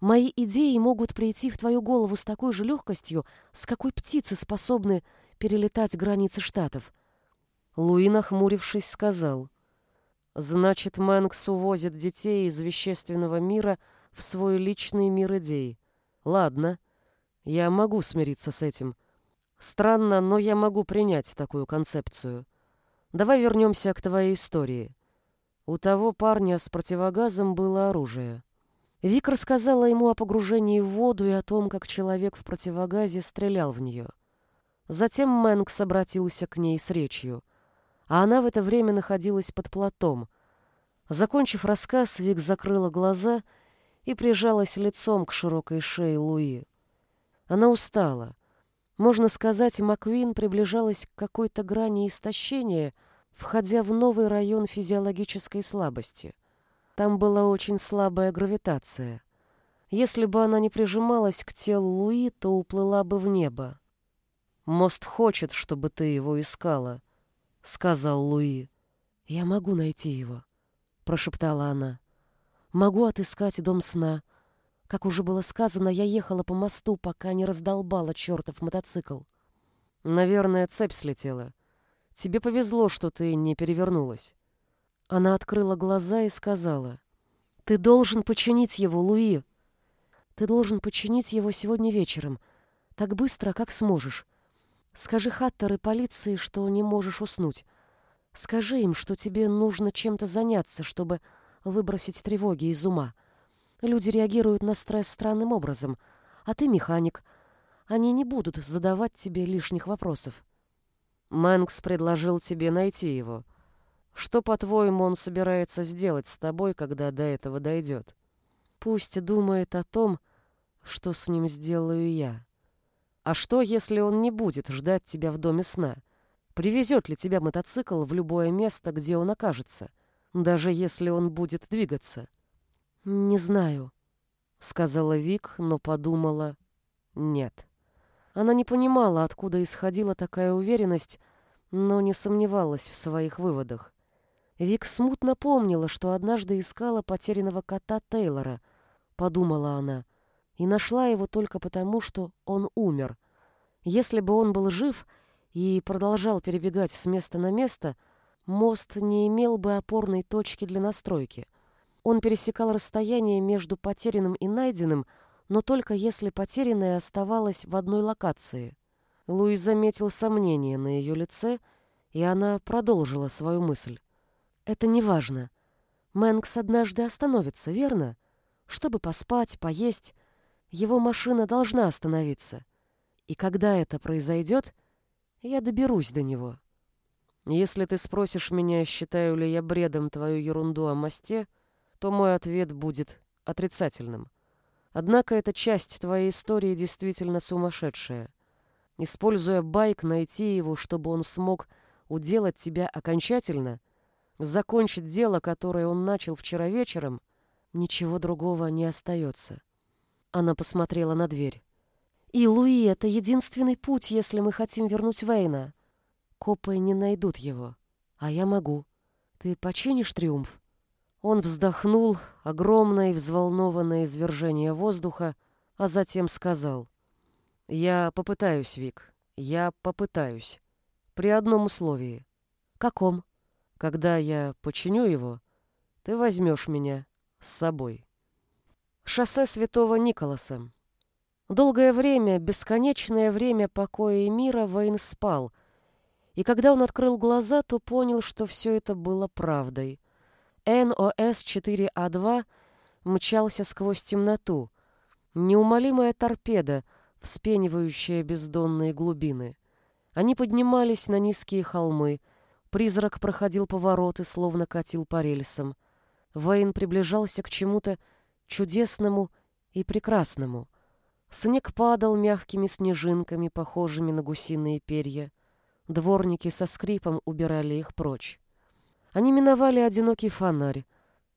Мои идеи могут прийти в твою голову с такой же легкостью, с какой птицы способны перелетать границы штатов. Луи, нахмурившись, сказал, «Значит, Мэнкс увозит детей из вещественного мира в свой личный мир идей. Ладно, я могу смириться с этим. Странно, но я могу принять такую концепцию. Давай вернемся к твоей истории. У того парня с противогазом было оружие». Вик рассказала ему о погружении в воду и о том, как человек в противогазе стрелял в нее. Затем Мэнкс обратился к ней с речью — а она в это время находилась под платом. Закончив рассказ, Вик закрыла глаза и прижалась лицом к широкой шее Луи. Она устала. Можно сказать, Маквин приближалась к какой-то грани истощения, входя в новый район физиологической слабости. Там была очень слабая гравитация. Если бы она не прижималась к телу Луи, то уплыла бы в небо. «Мост хочет, чтобы ты его искала», — сказал Луи. «Я могу найти его», — прошептала она. «Могу отыскать дом сна. Как уже было сказано, я ехала по мосту, пока не раздолбала чертов мотоцикл». «Наверное, цепь слетела. Тебе повезло, что ты не перевернулась». Она открыла глаза и сказала. «Ты должен починить его, Луи. Ты должен починить его сегодня вечером, так быстро, как сможешь. Скажи Хаттер и полиции, что не можешь уснуть. Скажи им, что тебе нужно чем-то заняться, чтобы выбросить тревоги из ума. Люди реагируют на стресс странным образом, а ты механик. Они не будут задавать тебе лишних вопросов. Мэнкс предложил тебе найти его. Что, по-твоему, он собирается сделать с тобой, когда до этого дойдет? Пусть думает о том, что с ним сделаю я. А что, если он не будет ждать тебя в доме сна? Привезет ли тебя мотоцикл в любое место, где он окажется, даже если он будет двигаться? Не знаю, сказала Вик, но подумала нет. Она не понимала, откуда исходила такая уверенность, но не сомневалась в своих выводах. Вик смутно помнила, что однажды искала потерянного кота Тейлора, подумала она и нашла его только потому, что он умер. Если бы он был жив и продолжал перебегать с места на место, мост не имел бы опорной точки для настройки. Он пересекал расстояние между потерянным и найденным, но только если потерянное оставалось в одной локации. Луи заметил сомнение на ее лице, и она продолжила свою мысль. «Это не важно. Мэнкс однажды остановится, верно? Чтобы поспать, поесть, его машина должна остановиться. И когда это произойдет, я доберусь до него. Если ты спросишь меня, считаю ли я бредом твою ерунду о мосте, то мой ответ будет отрицательным. Однако эта часть твоей истории действительно сумасшедшая. Используя байк, найти его, чтобы он смог уделать тебя окончательно, закончить дело, которое он начал вчера вечером, ничего другого не остается. Она посмотрела на дверь. «И, Луи, это единственный путь, если мы хотим вернуть Вейна. Копы не найдут его, а я могу. Ты починишь триумф?» Он вздохнул, огромное и взволнованное извержение воздуха, а затем сказал. «Я попытаюсь, Вик, я попытаюсь. При одном условии». «Каком?» «Когда я починю его, ты возьмешь меня с собой». Шоссе Святого Николаса. Долгое время, бесконечное время покоя и мира Вейн спал, и когда он открыл глаза, то понял, что все это было правдой. НОС-4А2 мчался сквозь темноту, неумолимая торпеда, вспенивающая бездонные глубины. Они поднимались на низкие холмы, призрак проходил повороты, словно катил по рельсам. Вейн приближался к чему-то, чудесному и прекрасному. Снег падал мягкими снежинками, похожими на гусиные перья. Дворники со скрипом убирали их прочь. Они миновали одинокий фонарь,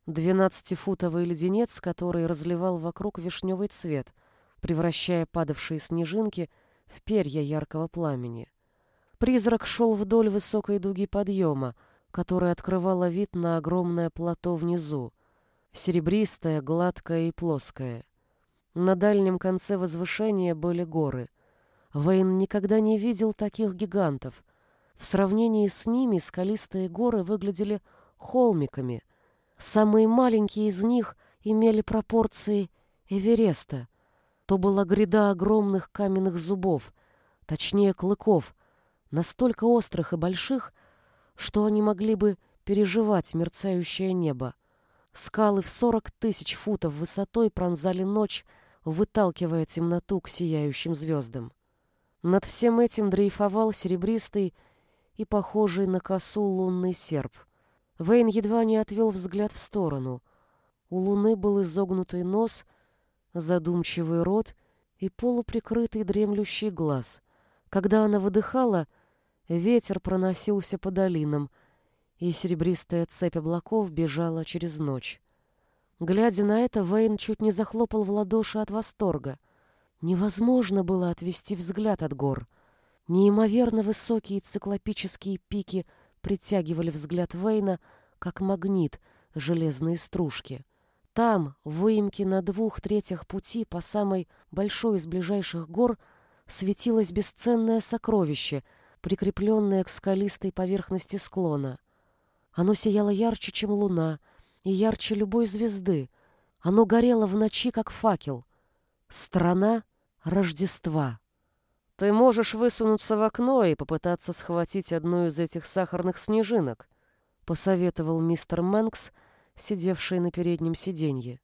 двенадцатифутовый леденец, который разливал вокруг вишневый цвет, превращая падавшие снежинки в перья яркого пламени. Призрак шел вдоль высокой дуги подъема, которая открывала вид на огромное плато внизу, серебристое, гладкое и плоское. На дальнем конце возвышения были горы. Вейн никогда не видел таких гигантов. В сравнении с ними скалистые горы выглядели холмиками. Самые маленькие из них имели пропорции Эвереста. То была гряда огромных каменных зубов, точнее клыков, настолько острых и больших, что они могли бы переживать мерцающее небо. Скалы в сорок тысяч футов высотой пронзали ночь, выталкивая темноту к сияющим звездам. Над всем этим дрейфовал серебристый и похожий на косу лунный серп. Вейн едва не отвел взгляд в сторону. У луны был изогнутый нос, задумчивый рот и полуприкрытый дремлющий глаз. Когда она выдыхала, Ветер проносился по долинам, и серебристая цепь облаков бежала через ночь. Глядя на это, Вейн чуть не захлопал в ладоши от восторга. Невозможно было отвести взгляд от гор. Неимоверно высокие циклопические пики притягивали взгляд Вейна, как магнит железные стружки. Там, в выемке на двух третьих пути по самой большой из ближайших гор, светилось бесценное сокровище — прикрепленное к скалистой поверхности склона. Оно сияло ярче, чем луна, и ярче любой звезды. Оно горело в ночи, как факел. Страна Рождества. Ты можешь высунуться в окно и попытаться схватить одну из этих сахарных снежинок, посоветовал мистер Мэнкс, сидевший на переднем сиденье.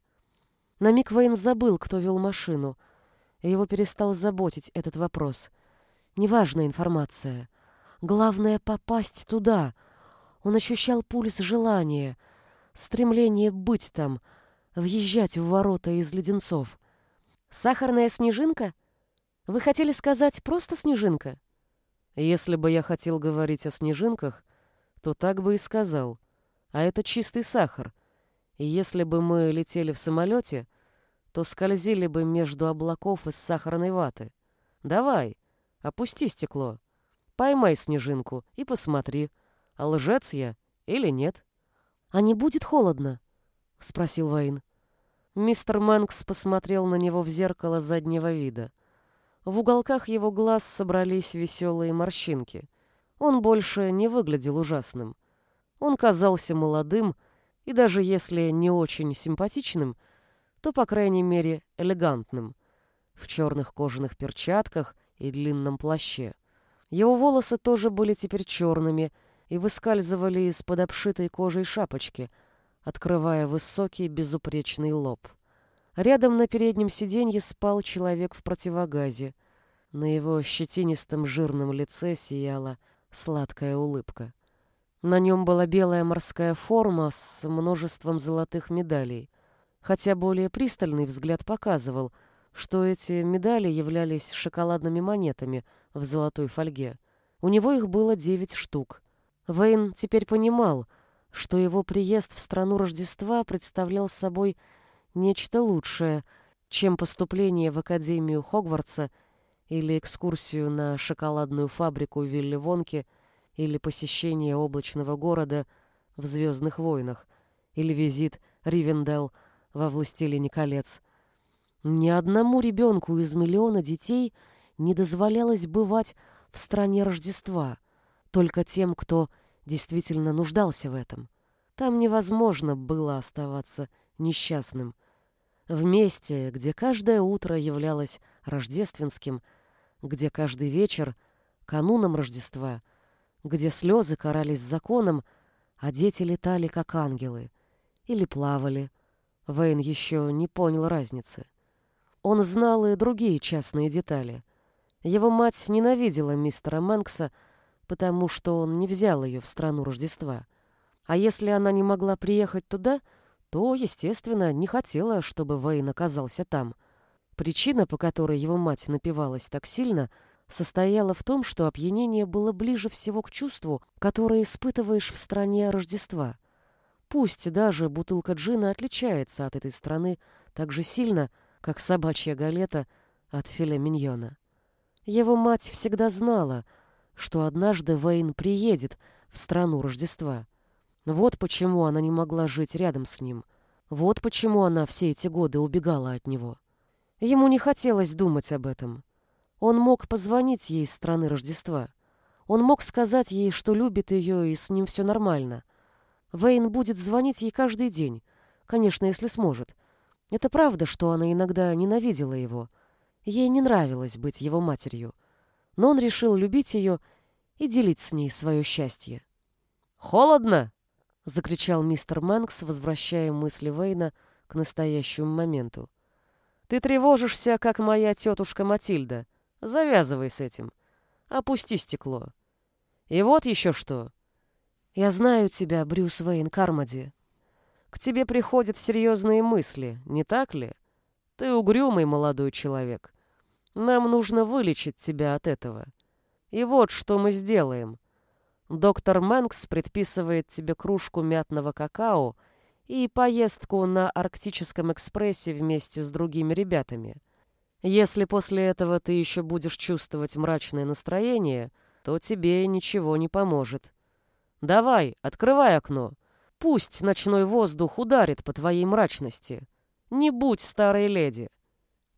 На миг Вейн забыл, кто вел машину, и его перестал заботить этот вопрос. Неважная информация. Главное — попасть туда. Он ощущал пульс желания, стремление быть там, въезжать в ворота из леденцов. «Сахарная снежинка? Вы хотели сказать просто снежинка?» Если бы я хотел говорить о снежинках, то так бы и сказал. А это чистый сахар. И если бы мы летели в самолете, то скользили бы между облаков из сахарной ваты. Давай, опусти стекло. Поймай снежинку и посмотри, лжец я или нет. — А не будет холодно? — спросил Вейн. Мистер Мэнкс посмотрел на него в зеркало заднего вида. В уголках его глаз собрались веселые морщинки. Он больше не выглядел ужасным. Он казался молодым и даже если не очень симпатичным, то, по крайней мере, элегантным, в черных кожаных перчатках и длинном плаще. Его волосы тоже были теперь черными и выскальзывали из-под обшитой кожей шапочки, открывая высокий безупречный лоб. Рядом на переднем сиденье спал человек в противогазе. На его щетинистом жирном лице сияла сладкая улыбка. На нем была белая морская форма с множеством золотых медалей, хотя более пристальный взгляд показывал, что эти медали являлись шоколадными монетами — в золотой фольге. У него их было девять штук. Вейн теперь понимал, что его приезд в страну Рождества представлял собой нечто лучшее, чем поступление в Академию Хогвартса или экскурсию на шоколадную фабрику Вилли Вонки или посещение облачного города в «Звездных войнах» или визит Ривендел во «Властелине колец». Ни одному ребенку из миллиона детей – не дозволялось бывать в стране Рождества, только тем, кто действительно нуждался в этом. Там невозможно было оставаться несчастным. В месте, где каждое утро являлось рождественским, где каждый вечер — кануном Рождества, где слезы карались законом, а дети летали, как ангелы, или плавали. Вейн еще не понял разницы. Он знал и другие частные детали. Его мать ненавидела мистера Мэнкса, потому что он не взял ее в страну Рождества. А если она не могла приехать туда, то, естественно, не хотела, чтобы Вейн оказался там. Причина, по которой его мать напивалась так сильно, состояла в том, что опьянение было ближе всего к чувству, которое испытываешь в стране Рождества. Пусть даже бутылка джина отличается от этой страны так же сильно, как собачья галета от филе миньона. Его мать всегда знала, что однажды Вейн приедет в страну Рождества. Вот почему она не могла жить рядом с ним. Вот почему она все эти годы убегала от него. Ему не хотелось думать об этом. Он мог позвонить ей из страны Рождества. Он мог сказать ей, что любит ее и с ним все нормально. Вейн будет звонить ей каждый день, конечно, если сможет. Это правда, что она иногда ненавидела его. Ей не нравилось быть его матерью. Но он решил любить ее и делить с ней свое счастье. «Холодно!» — закричал мистер Мэнкс, возвращая мысли Вейна к настоящему моменту. «Ты тревожишься, как моя тетушка Матильда. Завязывай с этим. Опусти стекло. И вот еще что. Я знаю тебя, Брюс Вейн Кармоди. К тебе приходят серьезные мысли, не так ли? Ты угрюмый молодой человек. Нам нужно вылечить тебя от этого. И вот что мы сделаем. Доктор Мэнкс предписывает тебе кружку мятного какао и поездку на Арктическом экспрессе вместе с другими ребятами. Если после этого ты еще будешь чувствовать мрачное настроение, то тебе ничего не поможет. Давай, открывай окно. Пусть ночной воздух ударит по твоей мрачности. Не будь старой леди.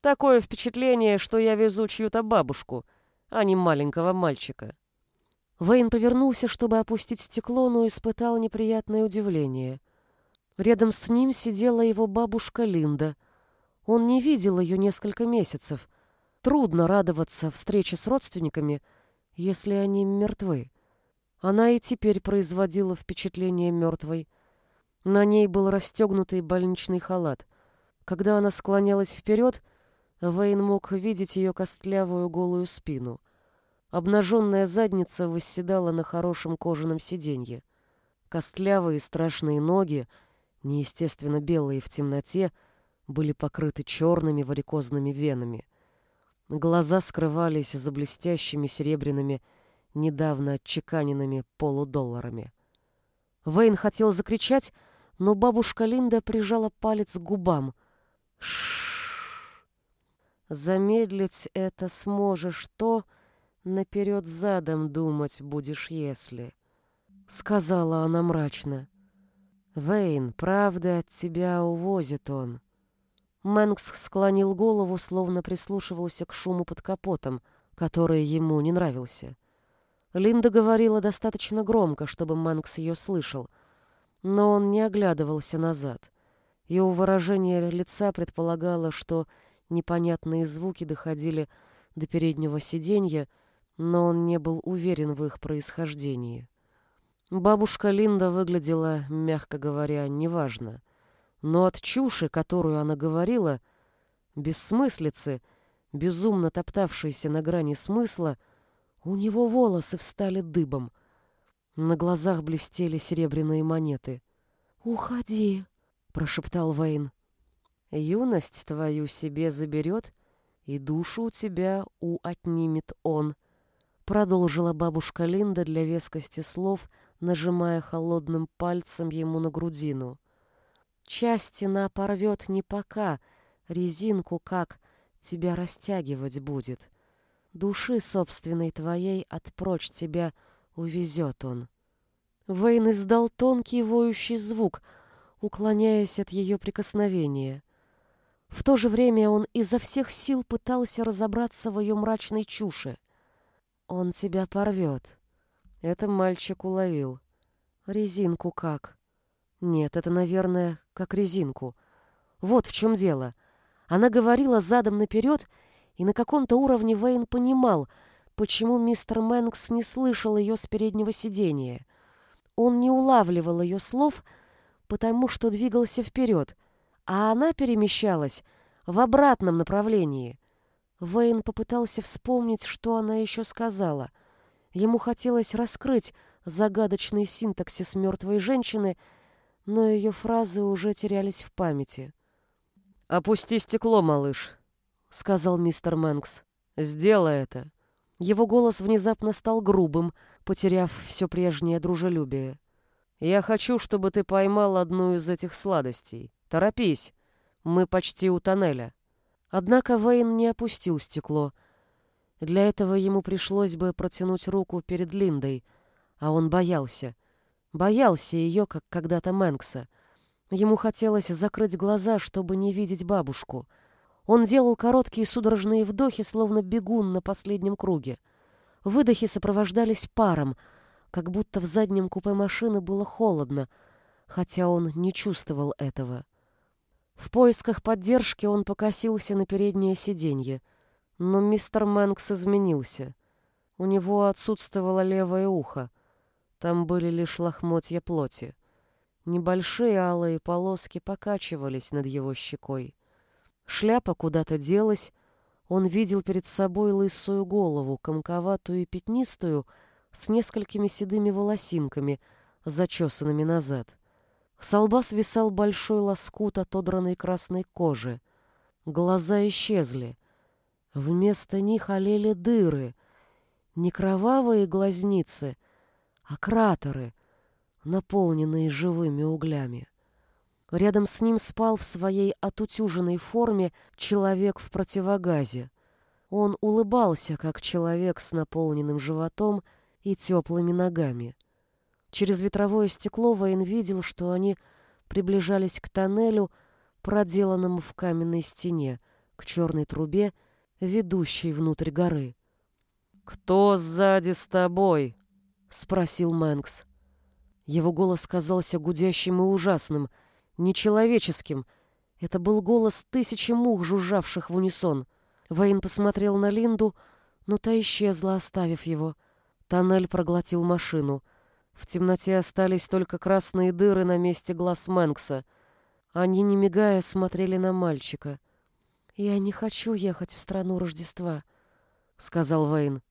Такое впечатление, что я везу чью-то бабушку, а не маленького мальчика. Вейн повернулся, чтобы опустить стекло, но испытал неприятное удивление. Рядом с ним сидела его бабушка Линда. Он не видел ее несколько месяцев. Трудно радоваться встрече с родственниками, если они мертвы. Она и теперь производила впечатление мертвой. На ней был расстегнутый больничный халат. Когда она склонялась вперед, Вейн мог видеть ее костлявую голую спину — Обнаженная задница восседала на хорошем кожаном сиденье. Костлявые страшные ноги, неестественно белые в темноте, были покрыты черными варикозными венами. Глаза скрывались за блестящими серебряными, недавно отчеканенными полудолларами. Вейн хотел закричать, но бабушка Линда прижала палец к губам. Шш. Замедлить это сможешь то, наперед задом думать будешь, если...» Сказала она мрачно. «Вейн, правда от тебя увозит он». Мэнкс склонил голову, словно прислушивался к шуму под капотом, который ему не нравился. Линда говорила достаточно громко, чтобы Мэнкс ее слышал, но он не оглядывался назад. Его выражение лица предполагало, что непонятные звуки доходили до переднего сиденья, но он не был уверен в их происхождении. Бабушка Линда выглядела, мягко говоря, неважно. Но от чуши, которую она говорила, бессмыслицы, безумно топтавшейся на грани смысла, у него волосы встали дыбом. На глазах блестели серебряные монеты. «Уходи», — прошептал Вейн. «Юность твою себе заберет, и душу у тебя у отнимет он», Продолжила бабушка Линда для вескости слов, нажимая холодным пальцем ему на грудину. Части на порвет не пока, резинку как тебя растягивать будет. Души собственной твоей отпрочь тебя увезет он. Вейн издал тонкий воющий звук, уклоняясь от ее прикосновения. В то же время он изо всех сил пытался разобраться в ее мрачной чуше. Он тебя порвет. Это мальчик уловил. Резинку как? Нет, это, наверное, как резинку. Вот в чем дело. Она говорила задом наперед, и на каком-то уровне Вейн понимал, почему мистер Мэнкс не слышал ее с переднего сидения. Он не улавливал ее слов, потому что двигался вперед, а она перемещалась в обратном направлении. Вейн попытался вспомнить, что она еще сказала. Ему хотелось раскрыть загадочный синтаксис мертвой женщины, но ее фразы уже терялись в памяти. «Опусти стекло, малыш», — сказал мистер Мэнкс. «Сделай это». Его голос внезапно стал грубым, потеряв все прежнее дружелюбие. «Я хочу, чтобы ты поймал одну из этих сладостей. Торопись, мы почти у тоннеля». Однако Вейн не опустил стекло. Для этого ему пришлось бы протянуть руку перед Линдой, а он боялся. Боялся ее, как когда-то Мэнкса. Ему хотелось закрыть глаза, чтобы не видеть бабушку. Он делал короткие судорожные вдохи, словно бегун на последнем круге. Выдохи сопровождались паром, как будто в заднем купе машины было холодно, хотя он не чувствовал этого. В поисках поддержки он покосился на переднее сиденье, но мистер Мэнкс изменился. У него отсутствовало левое ухо. Там были лишь лохмотья плоти. Небольшие алые полоски покачивались над его щекой. Шляпа куда-то делась, он видел перед собой лысую голову, комковатую и пятнистую, с несколькими седыми волосинками, зачесанными назад. С лба свисал большой лоскут отодранной красной кожи. Глаза исчезли. Вместо них олели дыры. Не кровавые глазницы, а кратеры, наполненные живыми углями. Рядом с ним спал в своей отутюженной форме человек в противогазе. Он улыбался, как человек с наполненным животом и теплыми ногами. Через ветровое стекло Вейн видел, что они приближались к тоннелю, проделанному в каменной стене, к черной трубе, ведущей внутрь горы. «Кто сзади с тобой?» — спросил Мэнкс. Его голос казался гудящим и ужасным, нечеловеческим. Это был голос тысячи мух, жужжавших в унисон. Вейн посмотрел на Линду, но та исчезла, оставив его. Тоннель проглотил машину — в темноте остались только красные дыры на месте глаз Мэнкса. Они, не мигая, смотрели на мальчика. «Я не хочу ехать в страну Рождества», — сказал Вейн.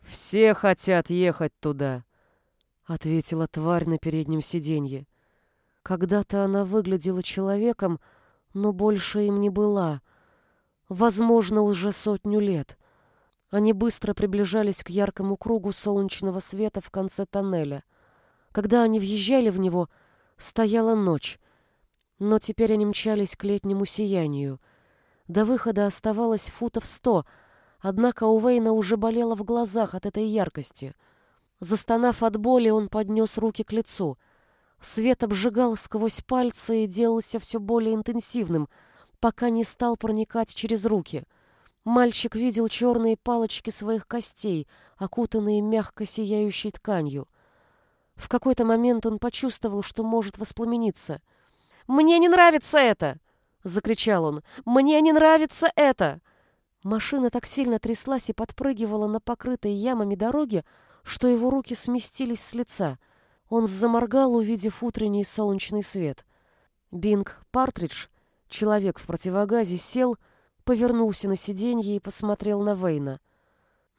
«Все хотят ехать туда», — ответила тварь на переднем сиденье. Когда-то она выглядела человеком, но больше им не была. Возможно, уже сотню лет. Они быстро приближались к яркому кругу солнечного света в конце тоннеля. Когда они въезжали в него, стояла ночь, но теперь они мчались к летнему сиянию. До выхода оставалось футов сто, однако у Вейна уже болело в глазах от этой яркости. Застонав от боли, он поднес руки к лицу. Свет обжигал сквозь пальцы и делался все более интенсивным, пока не стал проникать через руки — Мальчик видел черные палочки своих костей, окутанные мягко сияющей тканью. В какой-то момент он почувствовал, что может воспламениться. «Мне не нравится это!» — закричал он. «Мне не нравится это!» Машина так сильно тряслась и подпрыгивала на покрытой ямами дороге, что его руки сместились с лица. Он заморгал, увидев утренний солнечный свет. Бинг Партридж, человек в противогазе, сел, — повернулся на сиденье и посмотрел на Вейна.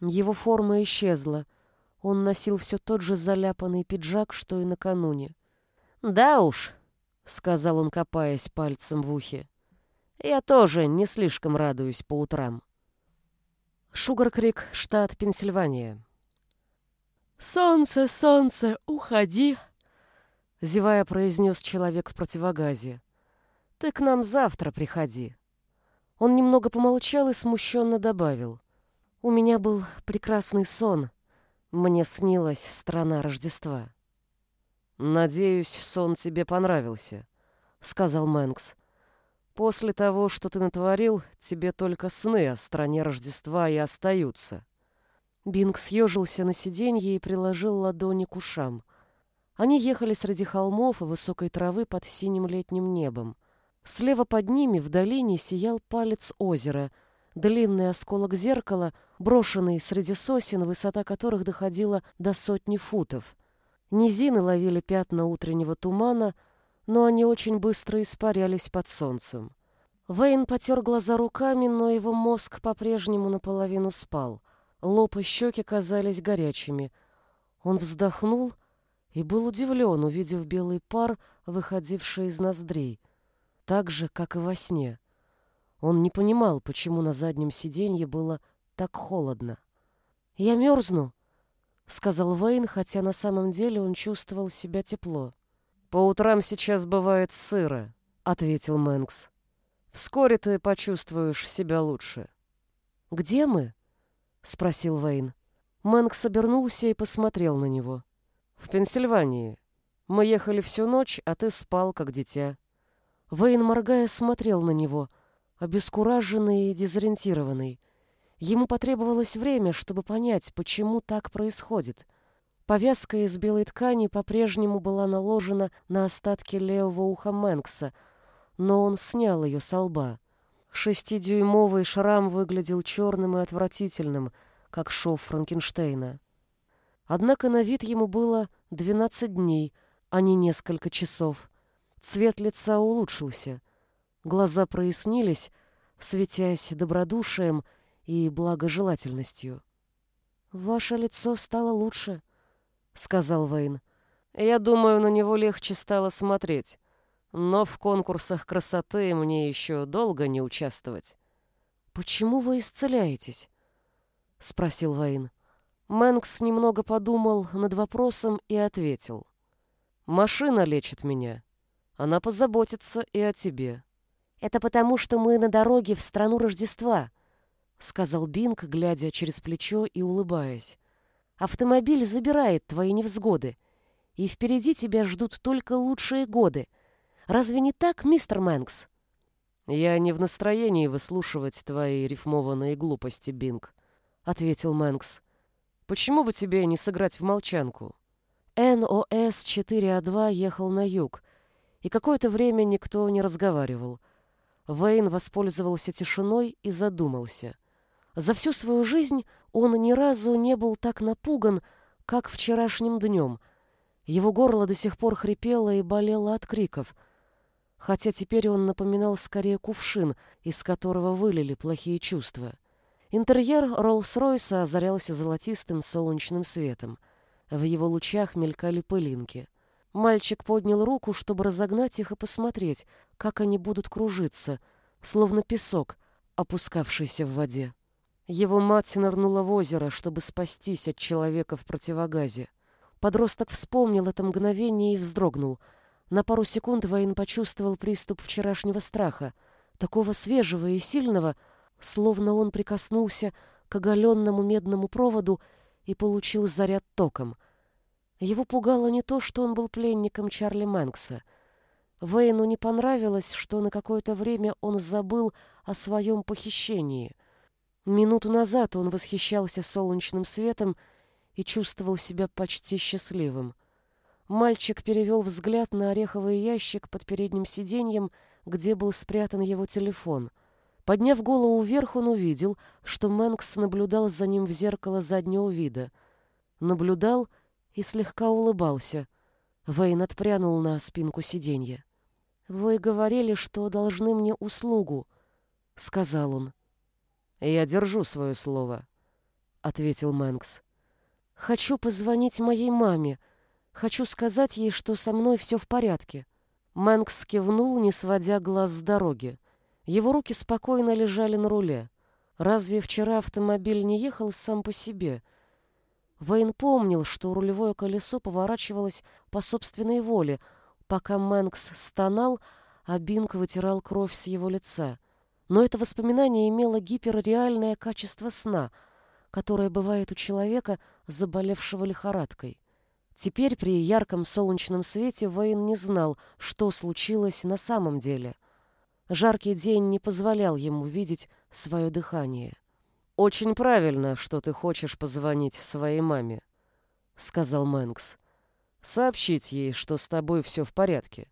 Его форма исчезла. Он носил все тот же заляпанный пиджак, что и накануне. «Да уж», — сказал он, копаясь пальцем в ухе, — «я тоже не слишком радуюсь по утрам». Шугар-Крик, штат Пенсильвания. «Солнце, солнце, уходи!» Зевая, произнес человек в противогазе. «Ты к нам завтра приходи». Он немного помолчал и смущенно добавил. «У меня был прекрасный сон. Мне снилась страна Рождества». «Надеюсь, сон тебе понравился», — сказал Мэнкс. «После того, что ты натворил, тебе только сны о стране Рождества и остаются». Бинг съежился на сиденье и приложил ладони к ушам. Они ехали среди холмов и высокой травы под синим летним небом. Слева под ними в долине сиял палец озера, длинный осколок зеркала, брошенный среди сосен, высота которых доходила до сотни футов. Низины ловили пятна утреннего тумана, но они очень быстро испарялись под солнцем. Вейн потер глаза руками, но его мозг по-прежнему наполовину спал. Лоб и щеки казались горячими. Он вздохнул и был удивлен, увидев белый пар, выходивший из ноздрей — так же, как и во сне. Он не понимал, почему на заднем сиденье было так холодно. «Я мерзну», — сказал Вейн, хотя на самом деле он чувствовал себя тепло. «По утрам сейчас бывает сыро», — ответил Мэнкс. «Вскоре ты почувствуешь себя лучше». «Где мы?» — спросил Вейн. Мэнкс обернулся и посмотрел на него. «В Пенсильвании. Мы ехали всю ночь, а ты спал, как дитя». Вейн, моргая, смотрел на него, обескураженный и дезориентированный. Ему потребовалось время, чтобы понять, почему так происходит. Повязка из белой ткани по-прежнему была наложена на остатки левого уха Мэнкса, но он снял ее со лба. Шестидюймовый шрам выглядел черным и отвратительным, как шов Франкенштейна. Однако на вид ему было 12 дней, а не несколько часов. Цвет лица улучшился. Глаза прояснились, светясь добродушием и благожелательностью. «Ваше лицо стало лучше», — сказал Вейн. «Я думаю, на него легче стало смотреть. Но в конкурсах красоты мне еще долго не участвовать». «Почему вы исцеляетесь?» — спросил Вейн. Мэнкс немного подумал над вопросом и ответил. «Машина лечит меня. Она позаботится и о тебе. Это потому, что мы на дороге в страну Рождества, сказал Бинг, глядя через плечо и улыбаясь. Автомобиль забирает твои невзгоды, и впереди тебя ждут только лучшие годы. Разве не так, мистер Мэнкс? Я не в настроении выслушивать твои рифмованные глупости, Бинг, ответил Мэнкс. Почему бы тебе не сыграть в молчанку? НОС 4А2 ехал на юг, и какое-то время никто не разговаривал. Вейн воспользовался тишиной и задумался. За всю свою жизнь он ни разу не был так напуган, как вчерашним днем. Его горло до сих пор хрипело и болело от криков, хотя теперь он напоминал скорее кувшин, из которого вылили плохие чувства. Интерьер Роллс-Ройса озарялся золотистым солнечным светом. В его лучах мелькали пылинки. Мальчик поднял руку, чтобы разогнать их и посмотреть, как они будут кружиться, словно песок, опускавшийся в воде. Его мать нырнула в озеро, чтобы спастись от человека в противогазе. Подросток вспомнил это мгновение и вздрогнул. На пару секунд Вейн почувствовал приступ вчерашнего страха, такого свежего и сильного, словно он прикоснулся к оголенному медному проводу и получил заряд током — его пугало не то, что он был пленником Чарли Мэнкса. Вейну не понравилось, что на какое-то время он забыл о своем похищении. Минуту назад он восхищался солнечным светом и чувствовал себя почти счастливым. Мальчик перевел взгляд на ореховый ящик под передним сиденьем, где был спрятан его телефон. Подняв голову вверх, он увидел, что Мэнкс наблюдал за ним в зеркало заднего вида. Наблюдал и слегка улыбался. Вейн отпрянул на спинку сиденья. «Вы говорили, что должны мне услугу», — сказал он. «Я держу свое слово», — ответил Мэнкс. «Хочу позвонить моей маме. Хочу сказать ей, что со мной все в порядке». Мэнкс кивнул, не сводя глаз с дороги. Его руки спокойно лежали на руле. Разве вчера автомобиль не ехал сам по себе — Вейн помнил, что рулевое колесо поворачивалось по собственной воле, пока Мэнкс стонал, а Бинг вытирал кровь с его лица. Но это воспоминание имело гиперреальное качество сна, которое бывает у человека, заболевшего лихорадкой. Теперь при ярком солнечном свете Вейн не знал, что случилось на самом деле. Жаркий день не позволял ему видеть свое дыхание. «Очень правильно, что ты хочешь позвонить своей маме», — сказал Мэнкс. «Сообщить ей, что с тобой все в порядке.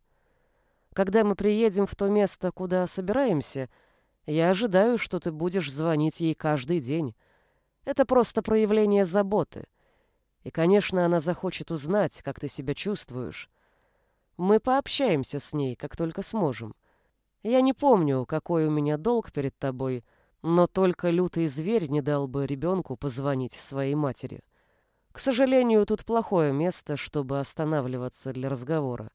Когда мы приедем в то место, куда собираемся, я ожидаю, что ты будешь звонить ей каждый день. Это просто проявление заботы. И, конечно, она захочет узнать, как ты себя чувствуешь. Мы пообщаемся с ней, как только сможем. Я не помню, какой у меня долг перед тобой — но только лютый зверь не дал бы ребенку позвонить своей матери. К сожалению, тут плохое место, чтобы останавливаться для разговора.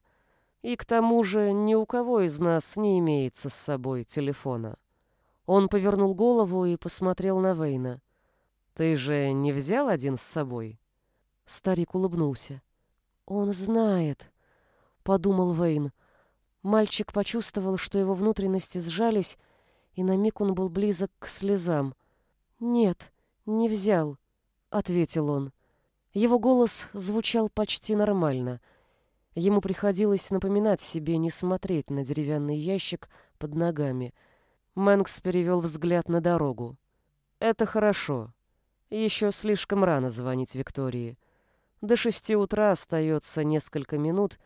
И к тому же ни у кого из нас не имеется с собой телефона. Он повернул голову и посмотрел на Вейна. Ты же не взял один с собой? Старик улыбнулся. Он знает, подумал Вейн. Мальчик почувствовал, что его внутренности сжались, и на миг он был близок к слезам. «Нет, не взял», — ответил он. Его голос звучал почти нормально. Ему приходилось напоминать себе не смотреть на деревянный ящик под ногами. Мэнкс перевел взгляд на дорогу. «Это хорошо. Еще слишком рано звонить Виктории. До шести утра остается несколько минут,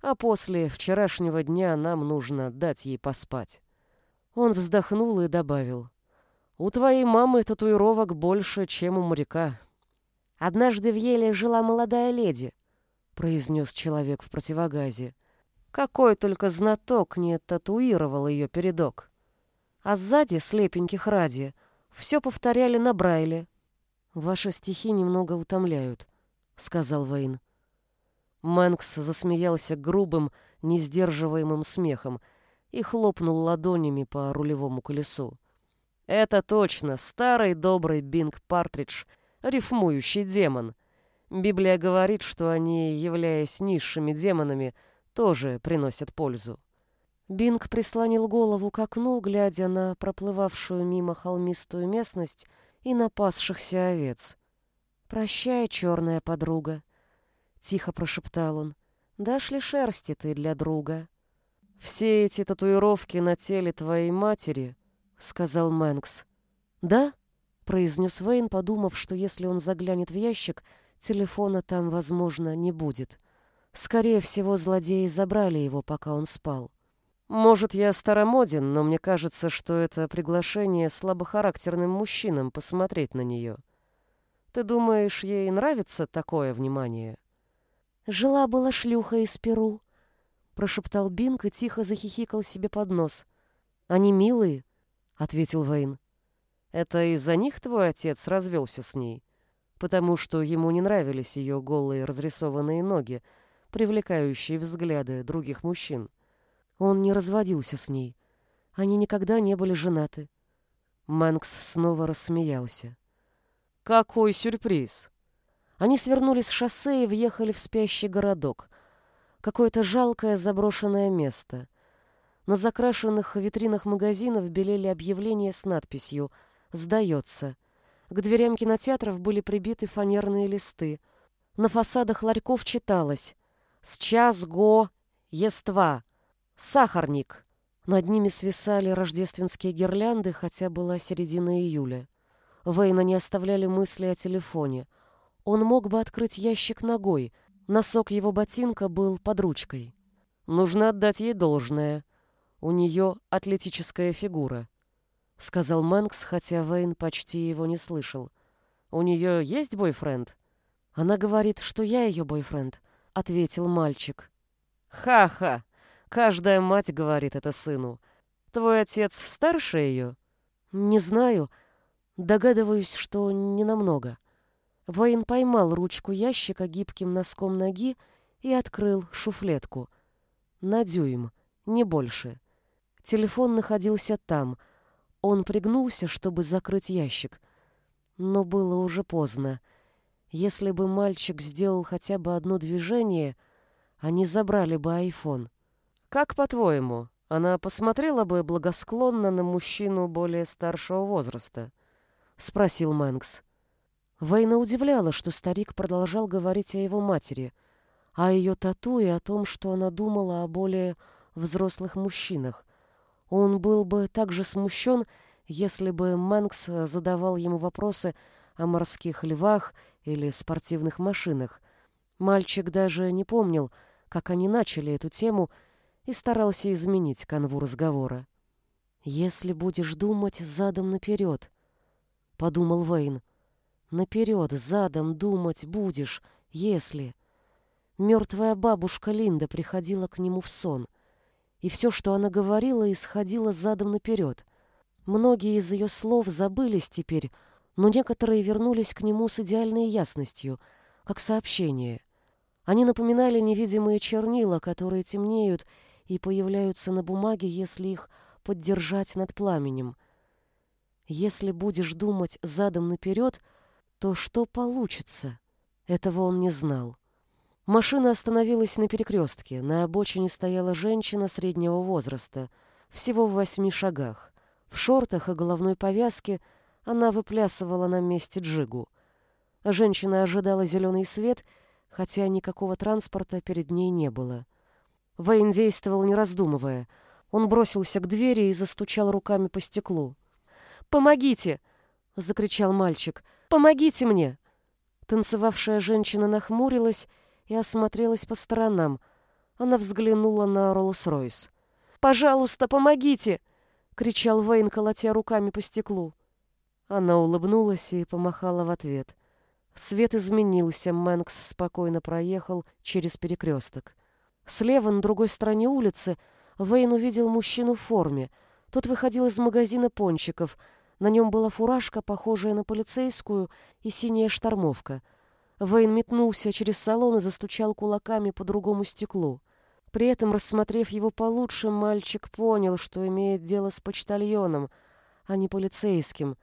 а после вчерашнего дня нам нужно дать ей поспать». Он вздохнул и добавил. «У твоей мамы татуировок больше, чем у моряка». «Однажды в Еле жила молодая леди», — произнес человек в противогазе. «Какой только знаток не татуировал ее передок. А сзади, слепеньких ради, все повторяли на Брайле». «Ваши стихи немного утомляют», — сказал Вейн. Мэнкс засмеялся грубым, несдерживаемым смехом — и хлопнул ладонями по рулевому колесу. «Это точно старый добрый Бинг Партридж, рифмующий демон. Библия говорит, что они, являясь низшими демонами, тоже приносят пользу». Бинг прислонил голову к окну, глядя на проплывавшую мимо холмистую местность и на пасшихся овец. «Прощай, черная подруга», — тихо прошептал он. «Дашь ли шерсти ты для друга?» «Все эти татуировки на теле твоей матери», — сказал Мэнкс. «Да?» — произнес Вейн, подумав, что если он заглянет в ящик, телефона там, возможно, не будет. Скорее всего, злодеи забрали его, пока он спал. «Может, я старомоден, но мне кажется, что это приглашение слабохарактерным мужчинам посмотреть на нее. Ты думаешь, ей нравится такое внимание?» «Жила-была шлюха из Перу», прошептал Бинг и тихо захихикал себе под нос. Они милые, ответил Вейн. Это из-за них твой отец развелся с ней, потому что ему не нравились ее голые разрисованные ноги, привлекающие взгляды других мужчин. Он не разводился с ней. Они никогда не были женаты. Мэнкс снова рассмеялся. Какой сюрприз! Они свернули с шоссе и въехали в спящий городок — какое-то жалкое заброшенное место. На закрашенных витринах магазинов белели объявления с надписью «Сдается». К дверям кинотеатров были прибиты фанерные листы. На фасадах ларьков читалось «Сейчас го ества! Сахарник!» Над ними свисали рождественские гирлянды, хотя была середина июля. Вейна не оставляли мысли о телефоне. Он мог бы открыть ящик ногой — Носок его ботинка был под ручкой. Нужно отдать ей должное. У нее атлетическая фигура, сказал Мэнкс, хотя Вейн почти его не слышал. У нее есть бойфренд? Она говорит, что я ее бойфренд, ответил мальчик. Ха-ха. Каждая мать говорит это сыну. Твой отец старше ее? Не знаю. Догадываюсь, что не намного. Вейн поймал ручку ящика гибким носком ноги и открыл шуфлетку. На дюйм, не больше. Телефон находился там. Он пригнулся, чтобы закрыть ящик. Но было уже поздно. Если бы мальчик сделал хотя бы одно движение, они забрали бы айфон. «Как по-твоему, она посмотрела бы благосклонно на мужчину более старшего возраста?» — спросил Мэнкс. Вейна удивляла, что старик продолжал говорить о его матери, о ее тату и о том, что она думала о более взрослых мужчинах. Он был бы также смущен, если бы Мэнкс задавал ему вопросы о морских львах или спортивных машинах. Мальчик даже не помнил, как они начали эту тему, и старался изменить канву разговора. «Если будешь думать задом наперед», — подумал Вейн, — Наперед, задом думать будешь, если... Мертвая бабушка Линда приходила к нему в сон, и все, что она говорила, исходило задом наперед. Многие из ее слов забылись теперь, но некоторые вернулись к нему с идеальной ясностью, как сообщение. Они напоминали невидимые чернила, которые темнеют и появляются на бумаге, если их поддержать над пламенем. Если будешь думать задом наперед — то что получится? Этого он не знал. Машина остановилась на перекрестке. На обочине стояла женщина среднего возраста, всего в восьми шагах. В шортах и головной повязке она выплясывала на месте джигу. Женщина ожидала зеленый свет, хотя никакого транспорта перед ней не было. Вейн действовал не раздумывая. Он бросился к двери и застучал руками по стеклу. «Помогите!» — закричал мальчик. «Помогите мне!» Танцевавшая женщина нахмурилась и осмотрелась по сторонам. Она взглянула на Роллс-Ройс. «Пожалуйста, помогите!» — кричал Вейн, колотя руками по стеклу. Она улыбнулась и помахала в ответ. Свет изменился, Мэнкс спокойно проехал через перекресток. Слева, на другой стороне улицы, Вейн увидел мужчину в форме. Тот выходил из магазина пончиков. На нем была фуражка, похожая на полицейскую, и синяя штормовка. Вейн метнулся через салон и застучал кулаками по другому стеклу. При этом, рассмотрев его получше, мальчик понял, что имеет дело с почтальоном, а не полицейским,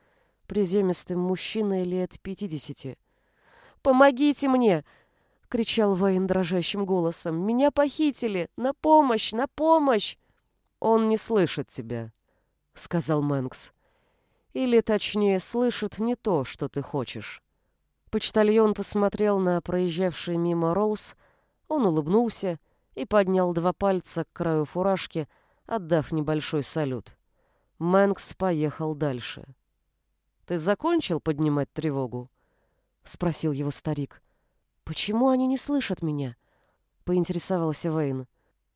приземистым мужчиной лет пятидесяти. «Помогите мне!» — кричал Вейн дрожащим голосом. «Меня похитили! На помощь! На помощь!» «Он не слышит тебя», — сказал Мэнкс. «Или, точнее, слышит не то, что ты хочешь». Почтальон посмотрел на проезжавший мимо Роуз, он улыбнулся и поднял два пальца к краю фуражки, отдав небольшой салют. Мэнкс поехал дальше. «Ты закончил поднимать тревогу?» — спросил его старик. «Почему они не слышат меня?» — поинтересовался Вейн.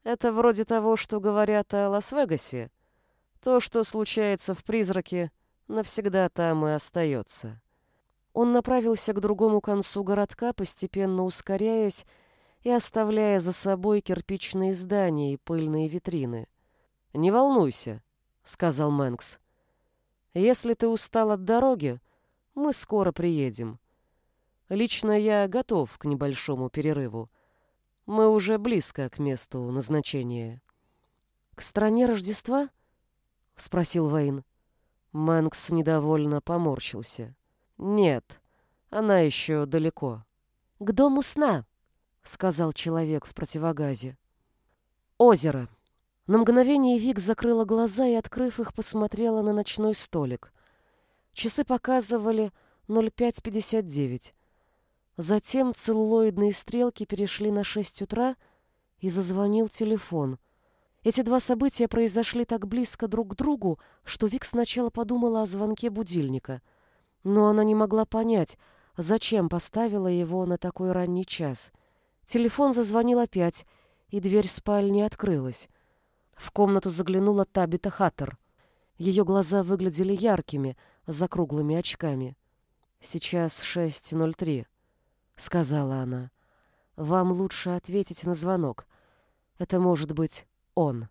«Это вроде того, что говорят о Лас-Вегасе. То, что случается в призраке, навсегда там и остается». Он направился к другому концу городка, постепенно ускоряясь и оставляя за собой кирпичные здания и пыльные витрины. «Не волнуйся», — сказал Мэнкс. «Если ты устал от дороги, мы скоро приедем. Лично я готов к небольшому перерыву. Мы уже близко к месту назначения. К стране Рождества? спросил Вейн. Мэнкс недовольно поморщился. Нет, она еще далеко. К дому сна, сказал человек в противогазе. Озеро. На мгновение Вик закрыла глаза и, открыв их, посмотрела на ночной столик. Часы показывали 05.59. Затем целлулоидные стрелки перешли на шесть утра, и зазвонил телефон. Эти два события произошли так близко друг к другу, что Вик сначала подумала о звонке будильника. Но она не могла понять, зачем поставила его на такой ранний час. Телефон зазвонил опять, и дверь спальни открылась. В комнату заглянула Табита Хаттер. Ее глаза выглядели яркими, за круглыми очками. Сейчас 6.03 сказала она. Вам лучше ответить на звонок. Это может быть он.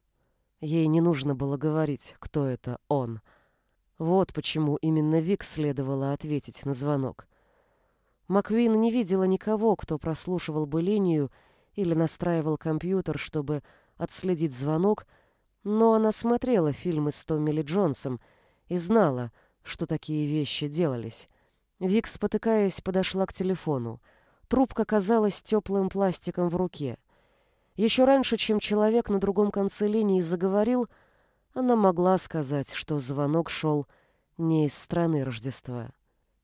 Ей не нужно было говорить, кто это он. Вот почему именно Вик следовало ответить на звонок. Маквин не видела никого, кто прослушивал бы линию или настраивал компьютер, чтобы отследить звонок, но она смотрела фильмы с Томми Ли Джонсом и знала, что такие вещи делались. Вик, спотыкаясь, подошла к телефону. Трубка казалась теплым пластиком в руке. Еще раньше, чем человек на другом конце линии заговорил, она могла сказать, что звонок шел не из страны Рождества.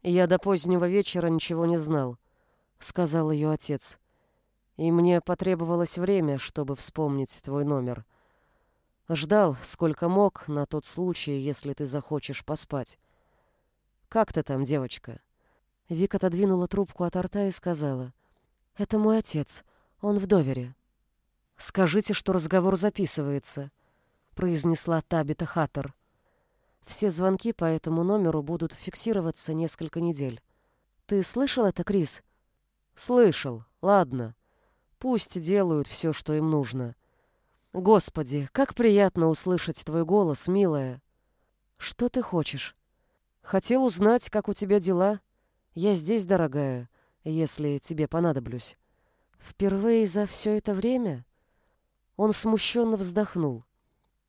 «Я до позднего вечера ничего не знал», — сказал ее отец. «И мне потребовалось время, чтобы вспомнить твой номер. Ждал, сколько мог, на тот случай, если ты захочешь поспать. Как ты там, девочка?» Вика отодвинула трубку от рта и сказала. «Это мой отец. Он в довере». «Скажите, что разговор записывается», — произнесла Табита Хаттер. «Все звонки по этому номеру будут фиксироваться несколько недель. Ты слышал это, Крис?» «Слышал. Ладно. Пусть делают все, что им нужно. Господи, как приятно услышать твой голос, милая. Что ты хочешь? Хотел узнать, как у тебя дела?» Я здесь, дорогая, если тебе понадоблюсь. Впервые за все это время он смущенно вздохнул.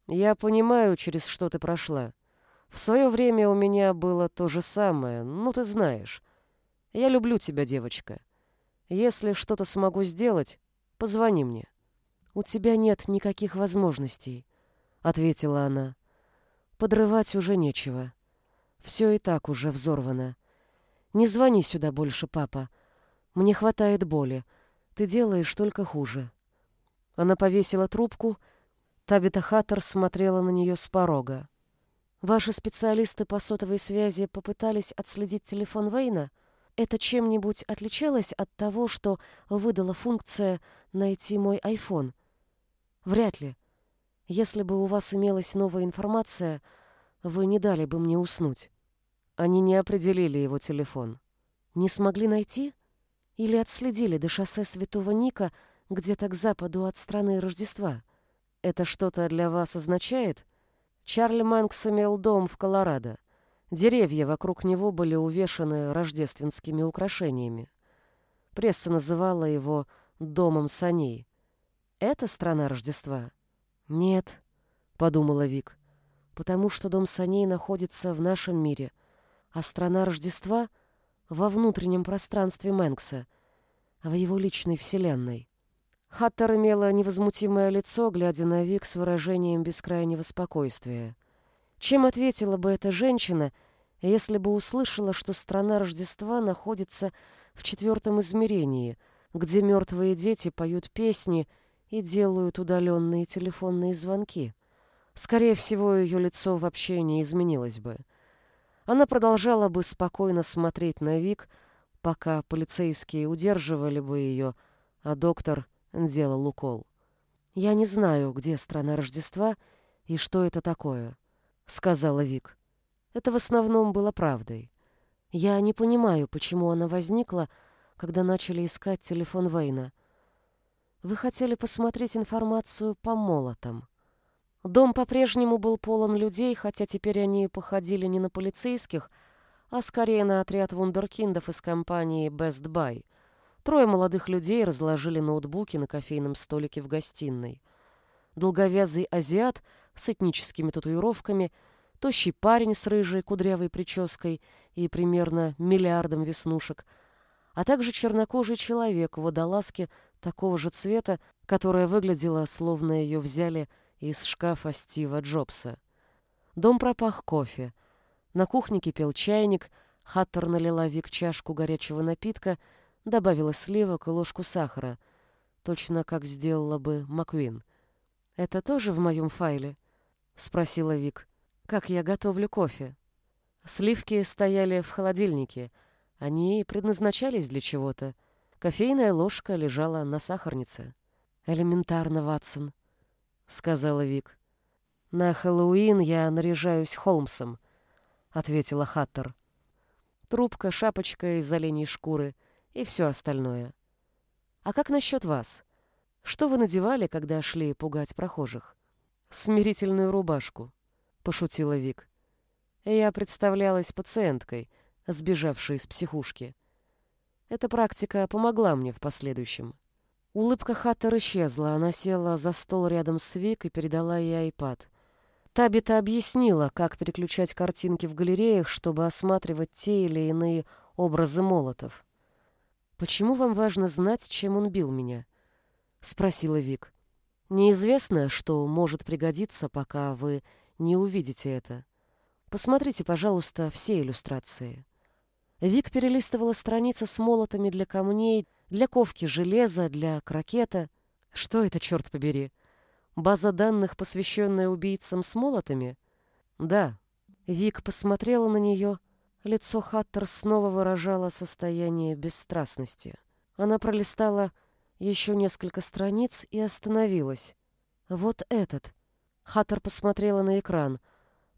Я понимаю, через что ты прошла. В свое время у меня было то же самое, ну ты знаешь. Я люблю тебя, девочка. Если что-то смогу сделать, позвони мне. У тебя нет никаких возможностей, ответила она. Подрывать уже нечего. Все и так уже взорвано. Не звони сюда больше, папа. Мне хватает боли. Ты делаешь только хуже. Она повесила трубку. Табита Хаттер смотрела на нее с порога. Ваши специалисты по сотовой связи попытались отследить телефон Вейна? Это чем-нибудь отличалось от того, что выдала функция «найти мой iPhone»? Вряд ли. Если бы у вас имелась новая информация, вы не дали бы мне уснуть. Они не определили его телефон. Не смогли найти? Или отследили до шоссе Святого Ника где-то к западу от страны Рождества? Это что-то для вас означает? Чарли Мэнкс имел дом в Колорадо. Деревья вокруг него были увешаны рождественскими украшениями. Пресса называла его «домом саней». Это страна Рождества? Нет, подумала Вик, потому что дом саней находится в нашем мире, а страна Рождества — во внутреннем пространстве Мэнкса, в его личной вселенной. Хаттер имела невозмутимое лицо, глядя на Вик с выражением бескрайнего спокойствия. Чем ответила бы эта женщина, если бы услышала, что страна Рождества находится в четвертом измерении, где мертвые дети поют песни и делают удаленные телефонные звонки? Скорее всего, ее лицо вообще не изменилось бы. Она продолжала бы спокойно смотреть на Вик, пока полицейские удерживали бы ее, а доктор делал укол. «Я не знаю, где страна Рождества и что это такое», — сказала Вик. Это в основном было правдой. Я не понимаю, почему она возникла, когда начали искать телефон Вейна. Вы хотели посмотреть информацию по молотам. Дом по-прежнему был полон людей, хотя теперь они походили не на полицейских, а скорее на отряд вундеркиндов из компании Best Buy. Трое молодых людей разложили ноутбуки на кофейном столике в гостиной. Долговязый азиат с этническими татуировками, тощий парень с рыжей кудрявой прической и примерно миллиардом веснушек, а также чернокожий человек в водолазке такого же цвета, которая выглядела, словно ее взяли из шкафа Стива Джобса. Дом пропах кофе. На кухне кипел чайник, Хаттер налила Вик чашку горячего напитка, добавила сливок и ложку сахара, точно как сделала бы Маквин. «Это тоже в моем файле?» — спросила Вик. «Как я готовлю кофе?» Сливки стояли в холодильнике. Они предназначались для чего-то. Кофейная ложка лежала на сахарнице. «Элементарно, Ватсон», — сказала Вик. «На Хэллоуин я наряжаюсь Холмсом», — ответила Хаттер. «Трубка, шапочка из оленей шкуры и все остальное. А как насчет вас? Что вы надевали, когда шли пугать прохожих?» «Смирительную рубашку», — пошутила Вик. «Я представлялась пациенткой, сбежавшей из психушки. Эта практика помогла мне в последующем». Улыбка Хаттер исчезла. Она села за стол рядом с Вик и передала ей айпад. Табита объяснила, как переключать картинки в галереях, чтобы осматривать те или иные образы молотов. «Почему вам важно знать, чем он бил меня?» — спросила Вик. «Неизвестно, что может пригодиться, пока вы не увидите это. Посмотрите, пожалуйста, все иллюстрации». Вик перелистывала страницы с молотами для камней, для ковки железа, для крокета. Что это, черт побери? База данных, посвященная убийцам с молотами? Да. Вик посмотрела на нее. Лицо Хаттер снова выражало состояние бесстрастности. Она пролистала еще несколько страниц и остановилась. Вот этот. Хаттер посмотрела на экран.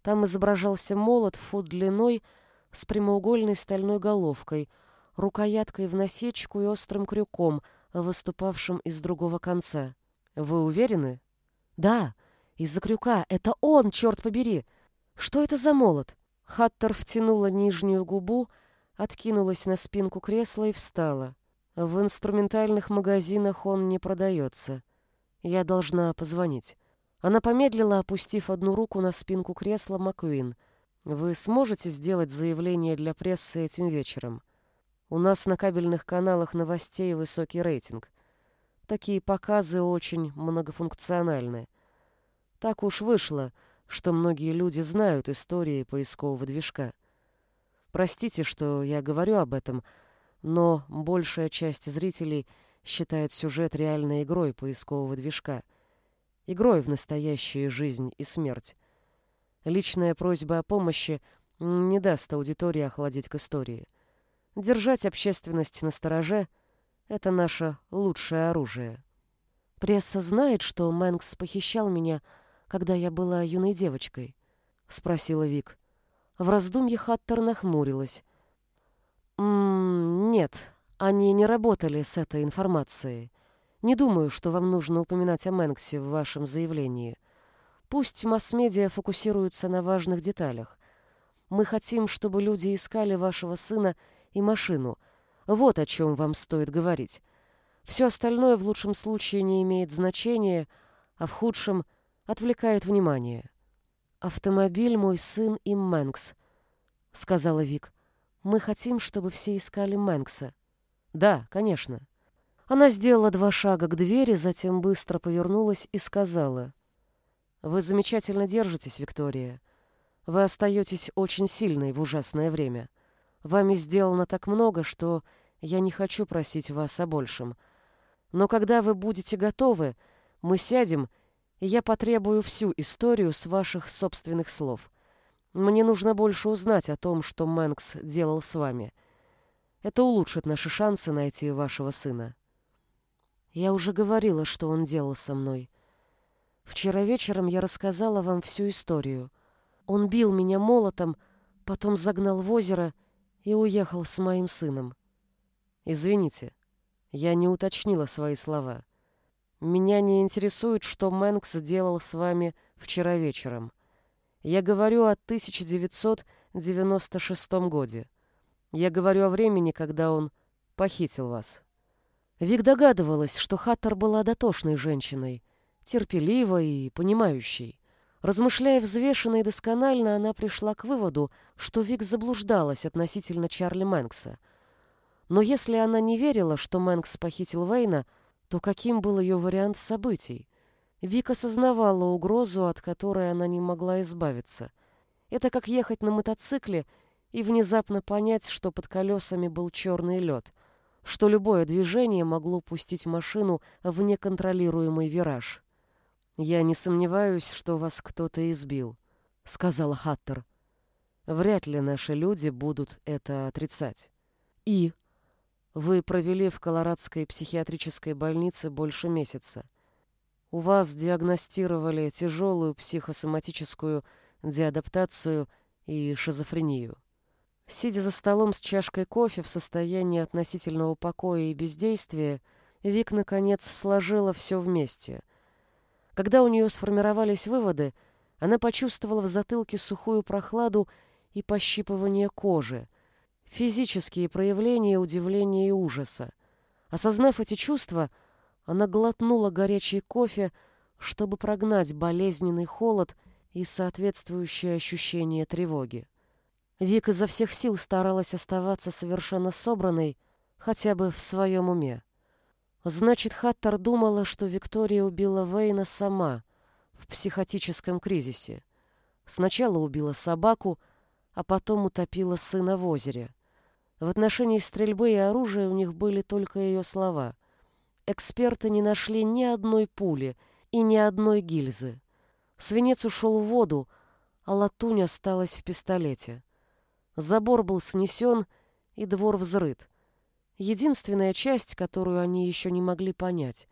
Там изображался молот фут длиной с прямоугольной стальной головкой — рукояткой в насечку и острым крюком, выступавшим из другого конца. Вы уверены? Да, из-за крюка. Это он, черт побери. Что это за молот? Хаттер втянула нижнюю губу, откинулась на спинку кресла и встала. В инструментальных магазинах он не продается. Я должна позвонить. Она помедлила, опустив одну руку на спинку кресла Маквин. Вы сможете сделать заявление для прессы этим вечером? У нас на кабельных каналах новостей высокий рейтинг. Такие показы очень многофункциональны. Так уж вышло, что многие люди знают истории поискового движка. Простите, что я говорю об этом, но большая часть зрителей считает сюжет реальной игрой поискового движка. Игрой в настоящую жизнь и смерть. Личная просьба о помощи не даст аудитории охладить к истории. Держать общественность на стороже — это наше лучшее оружие. Пресса знает, что Мэнкс похищал меня, когда я была юной девочкой? Спросила Вик. В раздумье Хаттер нахмурилась. «М -м, «Нет, они не работали с этой информацией. Не думаю, что вам нужно упоминать о Мэнксе в вашем заявлении. Пусть масс-медиа фокусируются на важных деталях. Мы хотим, чтобы люди искали вашего сына и машину. Вот о чем вам стоит говорить. Все остальное в лучшем случае не имеет значения, а в худшем отвлекает внимание. «Автомобиль мой сын и Мэнкс», — сказала Вик. «Мы хотим, чтобы все искали Мэнкса». «Да, конечно». Она сделала два шага к двери, затем быстро повернулась и сказала. «Вы замечательно держитесь, Виктория. Вы остаетесь очень сильной в ужасное время. Вами сделано так много, что я не хочу просить вас о большем. Но когда вы будете готовы, мы сядем, и я потребую всю историю с ваших собственных слов. Мне нужно больше узнать о том, что Мэнкс делал с вами. Это улучшит наши шансы найти вашего сына. Я уже говорила, что он делал со мной. Вчера вечером я рассказала вам всю историю. Он бил меня молотом, потом загнал в озеро и уехал с моим сыном. Извините, я не уточнила свои слова. Меня не интересует, что Мэнкс делал с вами вчера вечером. Я говорю о 1996 годе. Я говорю о времени, когда он похитил вас. Вик догадывалась, что Хаттер была дотошной женщиной, терпеливой и понимающей. Размышляя взвешенно и досконально, она пришла к выводу, что Вик заблуждалась относительно Чарли Мэнкса. Но если она не верила, что Мэнкс похитил Вейна, то каким был ее вариант событий? Вик осознавала угрозу, от которой она не могла избавиться. Это как ехать на мотоцикле и внезапно понять, что под колесами был черный лед, что любое движение могло пустить машину в неконтролируемый вираж. «Я не сомневаюсь, что вас кто-то избил», — сказала Хаттер. «Вряд ли наши люди будут это отрицать». «И?» «Вы провели в Колорадской психиатрической больнице больше месяца. У вас диагностировали тяжелую психосоматическую деадаптацию и шизофрению. Сидя за столом с чашкой кофе в состоянии относительного покоя и бездействия, Вик, наконец, сложила все вместе — когда у нее сформировались выводы, она почувствовала в затылке сухую прохладу и пощипывание кожи, физические проявления удивления и ужаса. Осознав эти чувства, она глотнула горячий кофе, чтобы прогнать болезненный холод и соответствующее ощущение тревоги. Вика изо всех сил старалась оставаться совершенно собранной, хотя бы в своем уме. Значит, Хаттер думала, что Виктория убила Вейна сама, в психотическом кризисе. Сначала убила собаку, а потом утопила сына в озере. В отношении стрельбы и оружия у них были только ее слова. Эксперты не нашли ни одной пули и ни одной гильзы. Свинец ушел в воду, а латунь осталась в пистолете. Забор был снесен, и двор взрыт — Единственная часть, которую они еще не могли понять.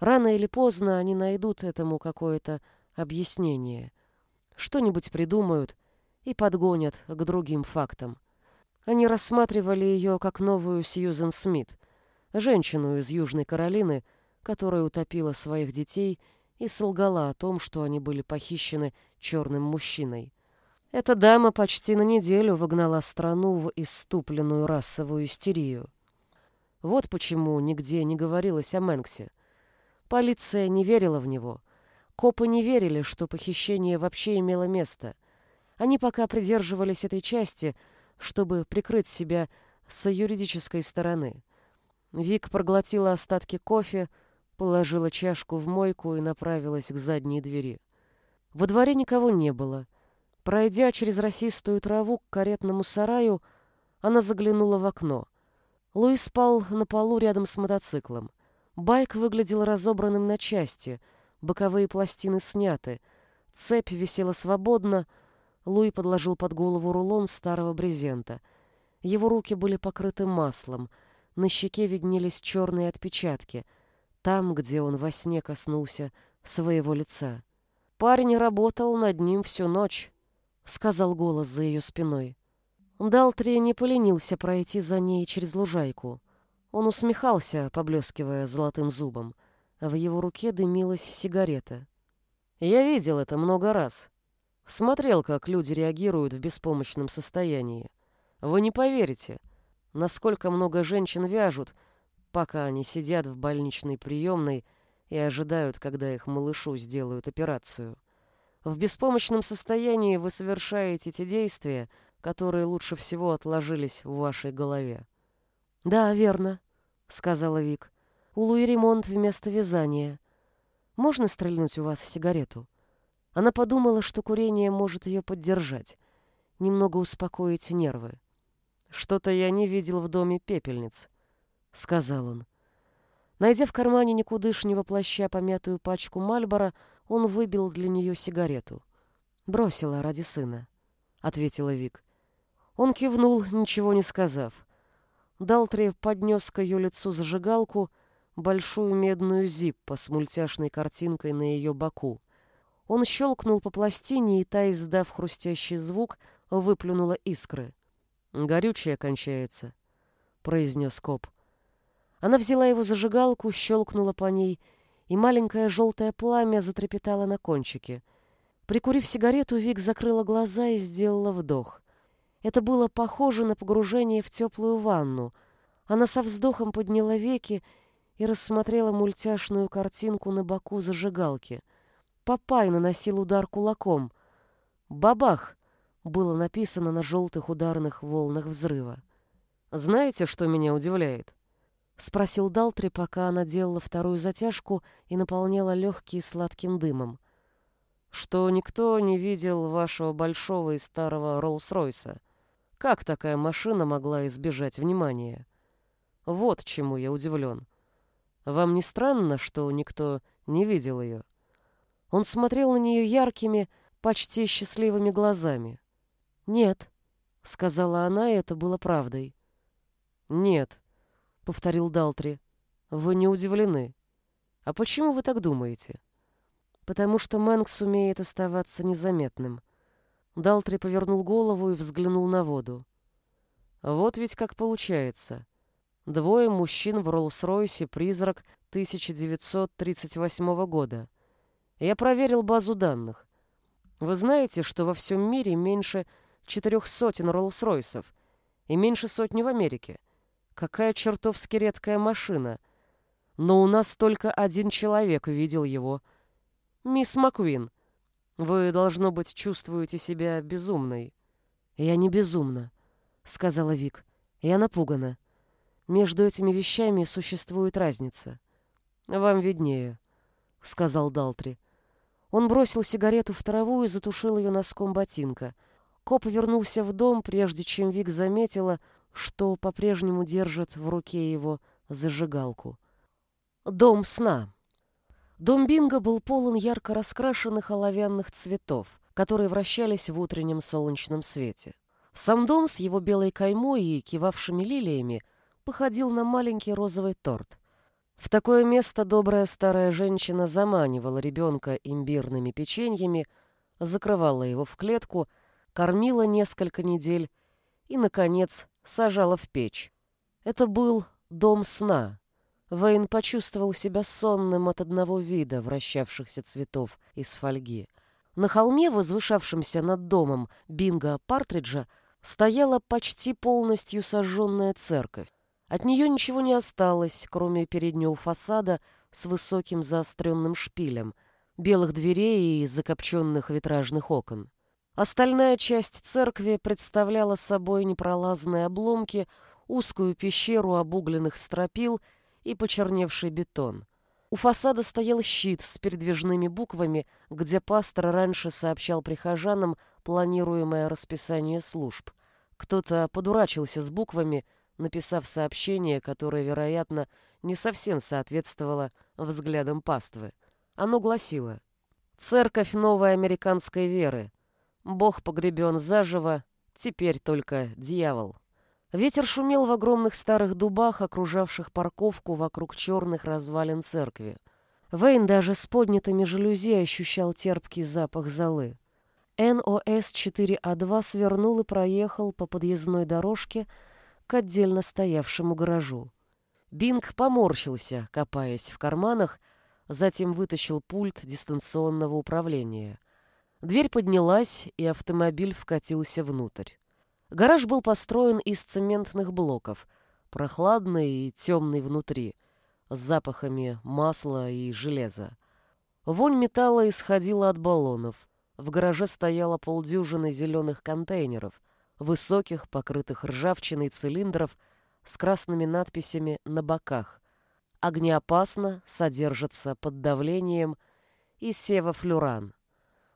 Рано или поздно они найдут этому какое-то объяснение. Что-нибудь придумают и подгонят к другим фактам. Они рассматривали ее как новую Сьюзен Смит, женщину из Южной Каролины, которая утопила своих детей и солгала о том, что они были похищены черным мужчиной. Эта дама почти на неделю выгнала страну в иступленную расовую истерию. Вот почему нигде не говорилось о Мэнксе. Полиция не верила в него. Копы не верили, что похищение вообще имело место. Они пока придерживались этой части, чтобы прикрыть себя с юридической стороны. Вик проглотила остатки кофе, положила чашку в мойку и направилась к задней двери. Во дворе никого не было. Пройдя через росистую траву к каретному сараю, она заглянула в окно. Луис спал на полу рядом с мотоциклом. Байк выглядел разобранным на части, боковые пластины сняты, цепь висела свободно, Луи подложил под голову рулон старого брезента. Его руки были покрыты маслом, на щеке виднелись черные отпечатки, там, где он во сне коснулся своего лица. Парень работал над ним всю ночь, сказал голос за ее спиной. Далтри не поленился пройти за ней через лужайку. Он усмехался, поблескивая золотым зубом. В его руке дымилась сигарета. Я видел это много раз. Смотрел, как люди реагируют в беспомощном состоянии. Вы не поверите, насколько много женщин вяжут, пока они сидят в больничной приемной и ожидают, когда их малышу сделают операцию. В беспомощном состоянии вы совершаете те действия, которые лучше всего отложились в вашей голове. «Да, верно», — сказала Вик. «У Луи ремонт вместо вязания. Можно стрельнуть у вас сигарету?» Она подумала, что курение может ее поддержать, немного успокоить нервы. «Что-то я не видел в доме пепельниц», — сказал он. Найдя в кармане никудышнего плаща помятую пачку Мальбора, он выбил для нее сигарету. «Бросила ради сына», — ответила Вик. Он кивнул, ничего не сказав. Далтри поднес к ее лицу зажигалку, большую медную зиппо с мультяшной картинкой на ее боку. Он щелкнул по пластине, и та, издав хрустящий звук, выплюнула искры. «Горючее кончается», — произнес коп. Она взяла его зажигалку, щелкнула по ней, и маленькое желтое пламя затрепетало на кончике. Прикурив сигарету, Вик закрыла глаза и сделала вдох. Это было похоже на погружение в теплую ванну. Она со вздохом подняла веки и рассмотрела мультяшную картинку на боку зажигалки — Папай наносил удар кулаком. «Бабах!» было написано на желтых ударных волнах взрыва. «Знаете, что меня удивляет?» Спросил Далтри, пока она делала вторую затяжку и наполняла легкие сладким дымом. «Что никто не видел вашего большого и старого Роллс-Ройса. Как такая машина могла избежать внимания? Вот чему я удивлен. Вам не странно, что никто не видел ее?» Он смотрел на нее яркими, почти счастливыми глазами. «Нет», — сказала она, и это было правдой. «Нет», — повторил Далтри, — «вы не удивлены. А почему вы так думаете?» «Потому что Мэнк сумеет оставаться незаметным». Далтри повернул голову и взглянул на воду. «Вот ведь как получается. Двое мужчин в Роллс-Ройсе «Призрак» 1938 года — я проверил базу данных. Вы знаете, что во всем мире меньше четырех сотен Роллс-Ройсов и меньше сотни в Америке. Какая чертовски редкая машина. Но у нас только один человек видел его. Мисс Маквин. Вы, должно быть, чувствуете себя безумной. Я не безумна, сказала Вик. Я напугана. Между этими вещами существует разница. Вам виднее, сказал Далтри. Он бросил сигарету в траву и затушил ее носком ботинка. Коп вернулся в дом, прежде чем Вик заметила, что по-прежнему держит в руке его зажигалку. Дом сна. Дом Бинго был полон ярко раскрашенных оловянных цветов, которые вращались в утреннем солнечном свете. Сам дом с его белой каймой и кивавшими лилиями походил на маленький розовый торт. В такое место добрая старая женщина заманивала ребенка имбирными печеньями, закрывала его в клетку, кормила несколько недель и, наконец, сажала в печь. Это был дом сна. Вейн почувствовал себя сонным от одного вида вращавшихся цветов из фольги. На холме, возвышавшемся над домом Бинга Партриджа, стояла почти полностью сожженная церковь. От нее ничего не осталось, кроме переднего фасада с высоким заостренным шпилем, белых дверей и закопченных витражных окон. Остальная часть церкви представляла собой непролазные обломки, узкую пещеру обугленных стропил и почерневший бетон. У фасада стоял щит с передвижными буквами, где пастор раньше сообщал прихожанам планируемое расписание служб. Кто-то подурачился с буквами, написав сообщение, которое, вероятно, не совсем соответствовало взглядам паствы. Оно гласило «Церковь новой американской веры. Бог погребен заживо, теперь только дьявол». Ветер шумел в огромных старых дубах, окружавших парковку вокруг черных развалин церкви. Вейн даже с поднятыми жалюзи ощущал терпкий запах золы. НОС-4А2 свернул и проехал по подъездной дорожке к отдельно стоявшему гаражу. Бинг поморщился, копаясь в карманах, затем вытащил пульт дистанционного управления. Дверь поднялась, и автомобиль вкатился внутрь. Гараж был построен из цементных блоков, прохладный и темный внутри, с запахами масла и железа. Вонь металла исходила от баллонов. В гараже стояло полдюжины зеленых контейнеров, высоких, покрытых ржавчиной цилиндров с красными надписями на боках. Огнеопасно, содержится под давлением и севофлюран.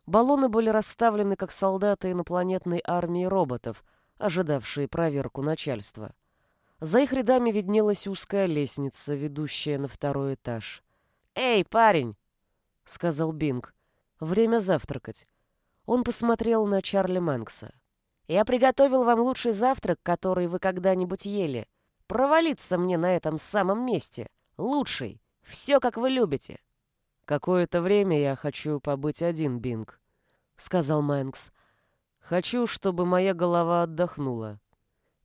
Баллоны были расставлены как солдаты инопланетной армии роботов — ожидавшие проверку начальства. За их рядами виднелась узкая лестница, ведущая на второй этаж. «Эй, парень!» — сказал Бинг. «Время завтракать». Он посмотрел на Чарли Мэнкса. «Я приготовил вам лучший завтрак, который вы когда-нибудь ели. Провалиться мне на этом самом месте. Лучший. Все, как вы любите». «Какое-то время я хочу побыть один, Бинг», — сказал Мэнкс. Хочу, чтобы моя голова отдохнула.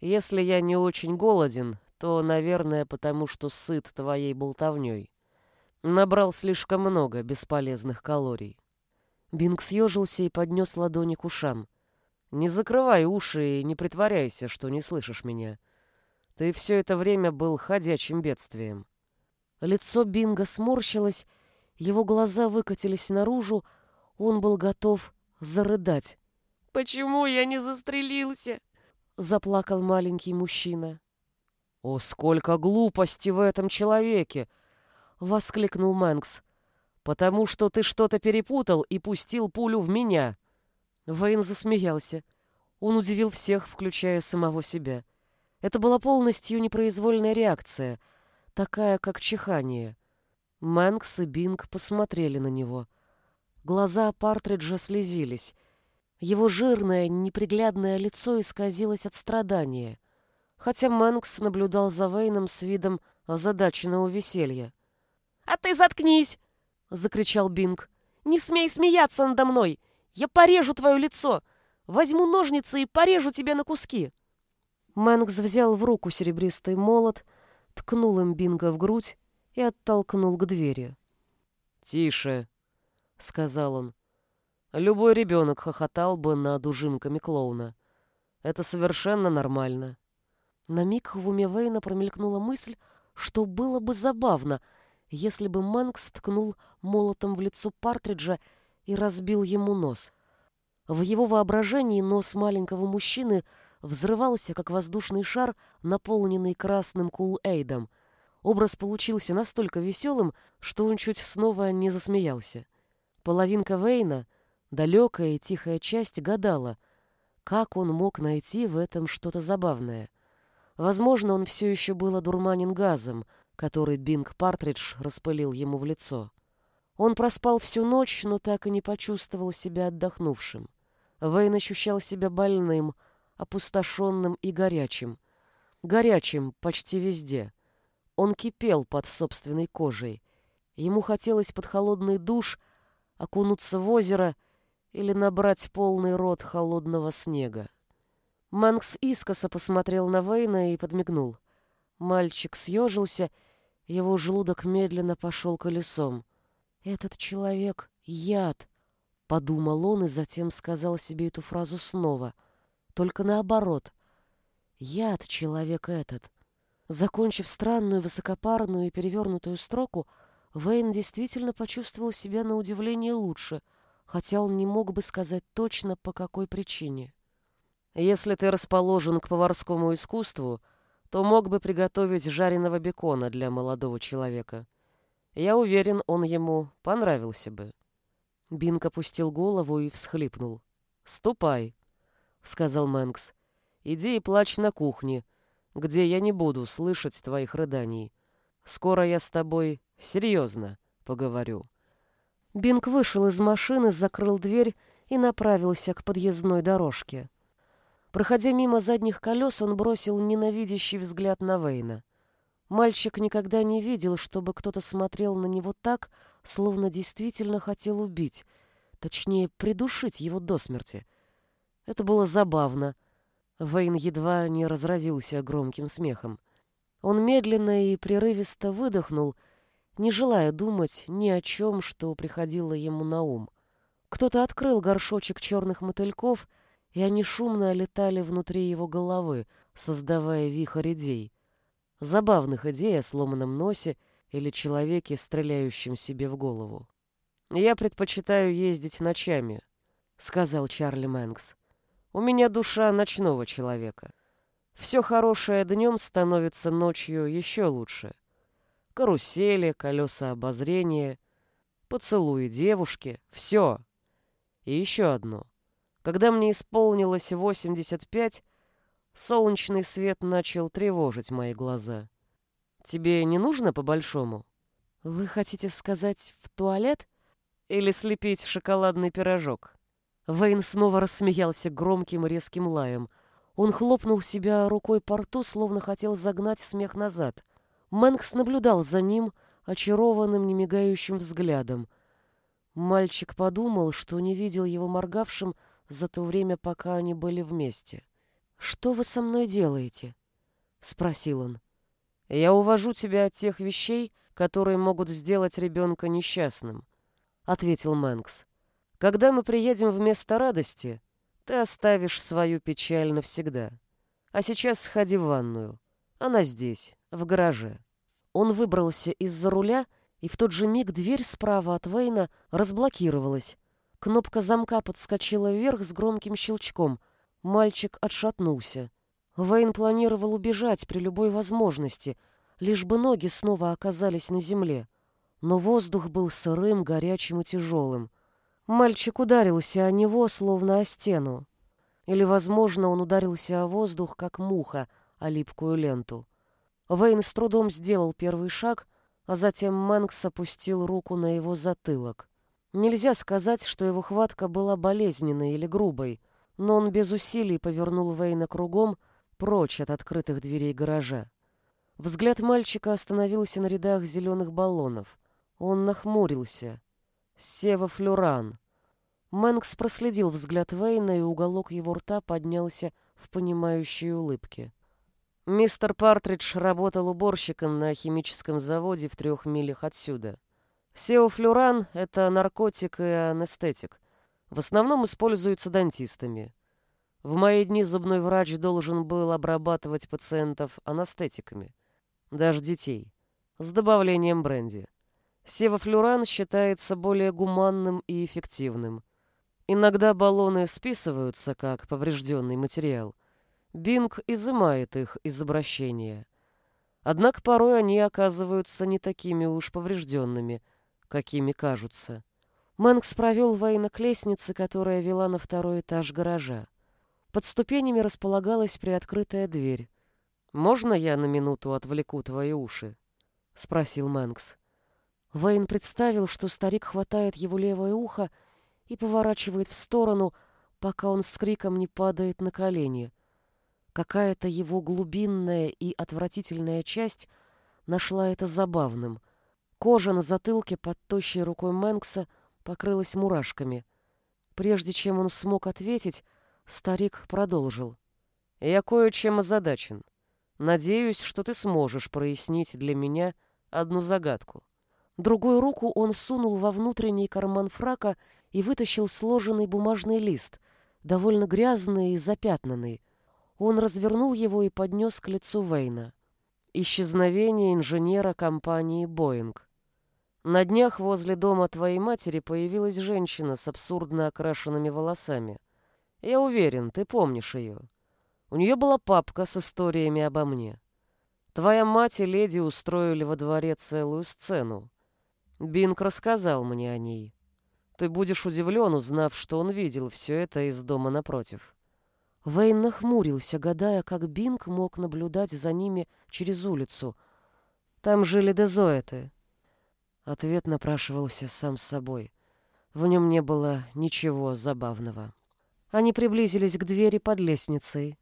Если я не очень голоден, то, наверное, потому что сыт твоей болтовней. Набрал слишком много бесполезных калорий. Бинг съежился и поднес ладони к ушам. «Не закрывай уши и не притворяйся, что не слышишь меня. Ты все это время был ходячим бедствием». Лицо Бинга сморщилось, его глаза выкатились наружу, он был готов зарыдать. Почему я не застрелился?» Заплакал маленький мужчина. «О, сколько глупости в этом человеке!» Воскликнул Мэнкс. «Потому что ты что-то перепутал и пустил пулю в меня!» Вейн засмеялся. Он удивил всех, включая самого себя. Это была полностью непроизвольная реакция, такая, как чихание. Мэнкс и Бинг посмотрели на него. Глаза Партриджа слезились. Его жирное, неприглядное лицо исказилось от страдания, хотя Мэнкс наблюдал за Вейном с видом озадаченного веселья. «А ты заткнись!» — закричал Бинг. «Не смей смеяться надо мной! Я порежу твое лицо! Возьму ножницы и порежу тебя на куски!» Мэнкс взял в руку серебристый молот, ткнул им Бинга в грудь и оттолкнул к двери. «Тише!» — сказал он. Любой ребенок хохотал бы над ужимками клоуна. Это совершенно нормально. На миг в уме Вейна промелькнула мысль, что было бы забавно, если бы Мэнкс ткнул молотом в лицо Партриджа и разбил ему нос. В его воображении нос маленького мужчины взрывался, как воздушный шар, наполненный красным кул-эйдом. Образ получился настолько веселым, что он чуть снова не засмеялся. Половинка Вейна — Далекая и тихая часть гадала, как он мог найти в этом что-то забавное. Возможно, он все еще был одурманен газом, который Бинг Партридж распылил ему в лицо. Он проспал всю ночь, но так и не почувствовал себя отдохнувшим. Вейн ощущал себя больным, опустошенным и горячим. Горячим почти везде. Он кипел под собственной кожей. Ему хотелось под холодный душ окунуться в озеро — или набрать полный рот холодного снега. Манкс искоса посмотрел на Вейна и подмигнул. Мальчик съежился, его желудок медленно пошел колесом. «Этот человек — яд», — подумал он и затем сказал себе эту фразу снова. Только наоборот. «Яд человек этот». Закончив странную, высокопарную и перевернутую строку, Вейн действительно почувствовал себя на удивление лучше — хотя он не мог бы сказать точно, по какой причине. Если ты расположен к поварскому искусству, то мог бы приготовить жареного бекона для молодого человека. Я уверен, он ему понравился бы. Бинк опустил голову и всхлипнул. «Ступай», — сказал Мэнкс. «Иди и плачь на кухне, где я не буду слышать твоих рыданий. Скоро я с тобой серьезно поговорю». Бинк вышел из машины, закрыл дверь и направился к подъездной дорожке. Проходя мимо задних колес, он бросил ненавидящий взгляд на Вейна. Мальчик никогда не видел, чтобы кто-то смотрел на него так, словно действительно хотел убить, точнее, придушить его до смерти. Это было забавно. Вейн едва не разразился громким смехом. Он медленно и прерывисто выдохнул, не желая думать ни о чем, что приходило ему на ум. Кто-то открыл горшочек черных мотыльков, и они шумно летали внутри его головы, создавая вихрь идей. Забавных идей о сломанном носе или человеке, стреляющем себе в голову. «Я предпочитаю ездить ночами», — сказал Чарли Мэнкс. «У меня душа ночного человека. Все хорошее днем становится ночью еще лучше. Карусели, колеса обозрения, поцелуи девушки — все. И еще одно. Когда мне исполнилось 85, солнечный свет начал тревожить мои глаза. Тебе не нужно по-большому? Вы хотите сказать в туалет? Или слепить шоколадный пирожок? Вейн снова рассмеялся громким резким лаем. Он хлопнул себя рукой по рту, словно хотел загнать смех назад. Мэнкс наблюдал за ним очарованным, немигающим взглядом. Мальчик подумал, что не видел его моргавшим за то время, пока они были вместе. «Что вы со мной делаете?» — спросил он. «Я увожу тебя от тех вещей, которые могут сделать ребенка несчастным», — ответил Мэнкс. «Когда мы приедем в место радости, ты оставишь свою печаль навсегда. А сейчас сходи в ванную. Она здесь, в гараже». Он выбрался из-за руля и в тот же миг дверь справа от Вейна разблокировалась. Кнопка замка подскочила вверх с громким щелчком. Мальчик отшатнулся. Вейн планировал убежать при любой возможности, лишь бы ноги снова оказались на земле. Но воздух был сырым, горячим и тяжелым. Мальчик ударился о него, словно о стену. Или, возможно, он ударился о воздух, как муха, о липкую ленту. Вейн с трудом сделал первый шаг — а затем Мэнкс опустил руку на его затылок. Нельзя сказать, что его хватка была болезненной или грубой, но он без усилий повернул Вейна кругом, прочь от открытых дверей гаража. Взгляд мальчика остановился на рядах зеленых баллонов. Он нахмурился. Сева Флюран. Мэнкс проследил взгляд Вейна, и уголок его рта поднялся в понимающей улыбке. Мистер Партридж работал уборщиком на химическом заводе в трех милях отсюда. Сеофлюран — это наркотик и анестетик. В основном используется дантистами. В мои дни зубной врач должен был обрабатывать пациентов анестетиками, даже детей, с добавлением бренди. Севофлюран считается более гуманным и эффективным. Иногда баллоны списываются как поврежденный материал — Бинг изымает их из обращения. Однако порой они оказываются не такими уж поврежденными, какими кажутся. Мэнкс провел Вейна к лестнице, которая вела на второй этаж гаража. Под ступенями располагалась приоткрытая дверь. «Можно я на минуту отвлеку твои уши?» — спросил Мэнкс. Вейн представил, что старик хватает его левое ухо и поворачивает в сторону, пока он с криком не падает на колени. Какая-то его глубинная и отвратительная часть нашла это забавным. Кожа на затылке под тощей рукой Мэнкса покрылась мурашками. Прежде чем он смог ответить, старик продолжил. «Я кое-чем озадачен. Надеюсь, что ты сможешь прояснить для меня одну загадку». Другую руку он сунул во внутренний карман фрака и вытащил сложенный бумажный лист, довольно грязный и запятнанный. Он развернул его и поднес к лицу Вейна. Исчезновение инженера компании «Боинг». На днях возле дома твоей матери появилась женщина с абсурдно окрашенными волосами. Я уверен, ты помнишь ее. У нее была папка с историями обо мне. Твоя мать и леди устроили во дворе целую сцену. Бинг рассказал мне о ней. Ты будешь удивлен, узнав, что он видел все это из дома напротив. Вейн нахмурился, гадая, как Бинг мог наблюдать за ними через улицу. Там жили дезоэты. Ответ напрашивался сам с собой. В нем не было ничего забавного. Они приблизились к двери под лестницей.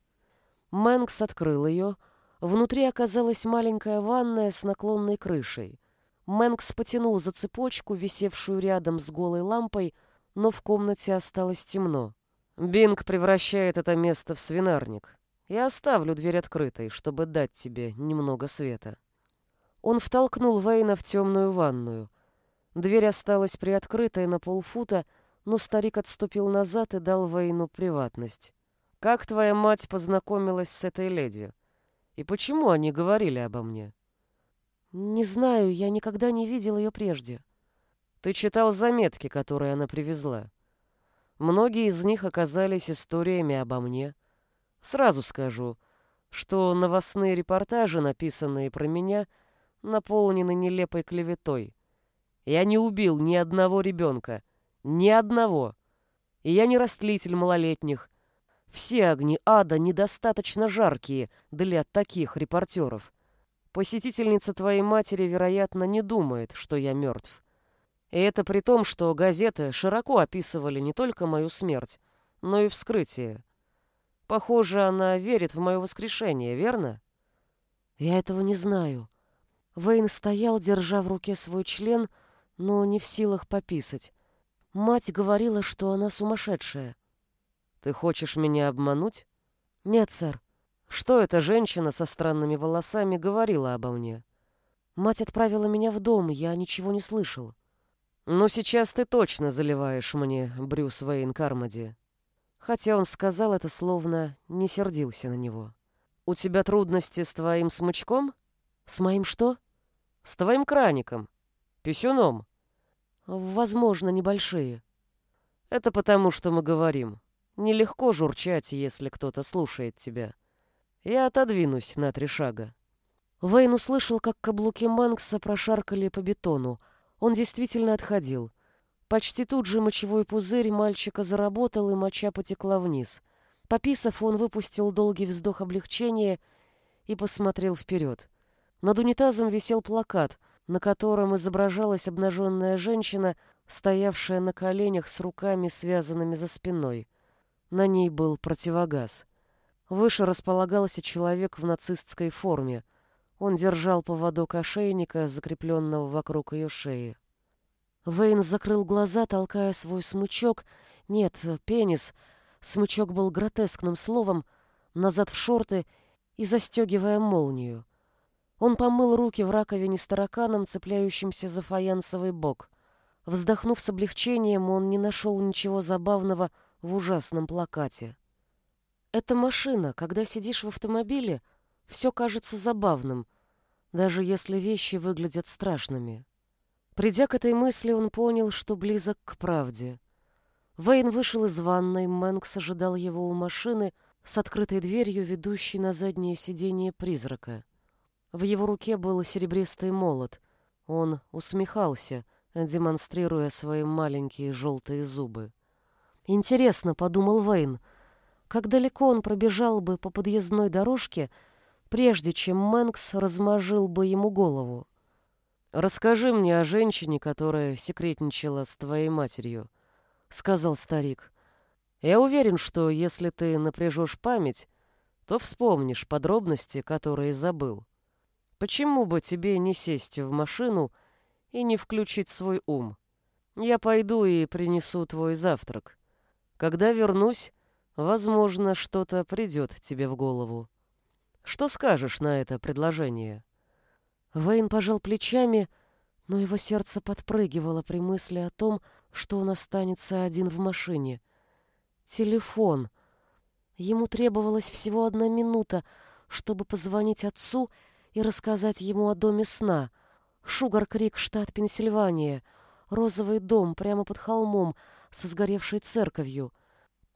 Мэнкс открыл ее. Внутри оказалась маленькая ванная с наклонной крышей. Мэнкс потянул за цепочку, висевшую рядом с голой лампой, но в комнате осталось темно. Бинг превращает это место в свинарник. Я оставлю дверь открытой, чтобы дать тебе немного света. Он втолкнул Вейна в темную ванную. Дверь осталась приоткрытой на полфута, но старик отступил назад и дал Вейну приватность. «Как твоя мать познакомилась с этой леди? И почему они говорили обо мне?» «Не знаю, я никогда не видел ее прежде». «Ты читал заметки, которые она привезла. Многие из них оказались историями обо мне. Сразу скажу, что новостные репортажи, написанные про меня, наполнены нелепой клеветой. Я не убил ни одного ребенка, ни одного. И я не растлитель малолетних. Все огни ада недостаточно жаркие для таких репортеров. Посетительница твоей матери, вероятно, не думает, что я мертв. И это при том, что газеты широко описывали не только мою смерть, но и вскрытие. Похоже, она верит в мое воскрешение, верно? Я этого не знаю. Вейн стоял, держа в руке свой член, но не в силах пописать. Мать говорила, что она сумасшедшая. Ты хочешь меня обмануть? Нет, сэр. Что эта женщина со странными волосами говорила обо мне? Мать отправила меня в дом, я ничего не слышал. Но сейчас ты точно заливаешь мне, Брюс Вейн Кармоди. Хотя он сказал это, словно не сердился на него. У тебя трудности с твоим смычком? С моим что? С твоим краником. Писюном. Возможно, небольшие. Это потому, что мы говорим. Нелегко журчать, если кто-то слушает тебя. Я отодвинусь на три шага. Вейн услышал, как каблуки Манкса прошаркали по бетону. Он действительно отходил. Почти тут же мочевой пузырь мальчика заработал, и моча потекла вниз. Пописав, он выпустил долгий вздох облегчения и посмотрел вперед. Над унитазом висел плакат, на котором изображалась обнаженная женщина, стоявшая на коленях с руками, связанными за спиной. На ней был противогаз. Выше располагался человек в нацистской форме. Он держал поводок ошейника, закрепленного вокруг ее шеи. Вейн закрыл глаза, толкая свой смычок. Нет, пенис. Смычок был гротескным словом, назад в шорты и застегивая молнию. Он помыл руки в раковине с тараканом, цепляющимся за фаянсовый бок. Вздохнув с облегчением, он не нашел ничего забавного в ужасном плакате. Эта машина, когда сидишь в автомобиле, все кажется забавным, даже если вещи выглядят страшными. Придя к этой мысли, он понял, что близок к правде. Вейн вышел из ванной, Мэнкс ожидал его у машины с открытой дверью, ведущей на заднее сиденье призрака. В его руке был серебристый молот. Он усмехался, демонстрируя свои маленькие желтые зубы. «Интересно», — подумал Вейн, — как далеко он пробежал бы по подъездной дорожке, прежде чем Мэнкс размажил бы ему голову. «Расскажи мне о женщине, которая секретничала с твоей матерью», — сказал старик. «Я уверен, что если ты напряжешь память, то вспомнишь подробности, которые забыл. Почему бы тебе не сесть в машину и не включить свой ум? Я пойду и принесу твой завтрак. Когда вернусь, Возможно, что-то придет тебе в голову. Что скажешь на это предложение?» Вейн пожал плечами, но его сердце подпрыгивало при мысли о том, что он останется один в машине. Телефон. Ему требовалась всего одна минута, чтобы позвонить отцу и рассказать ему о доме сна. Шугар-Крик, штат Пенсильвания. Розовый дом прямо под холмом со сгоревшей церковью —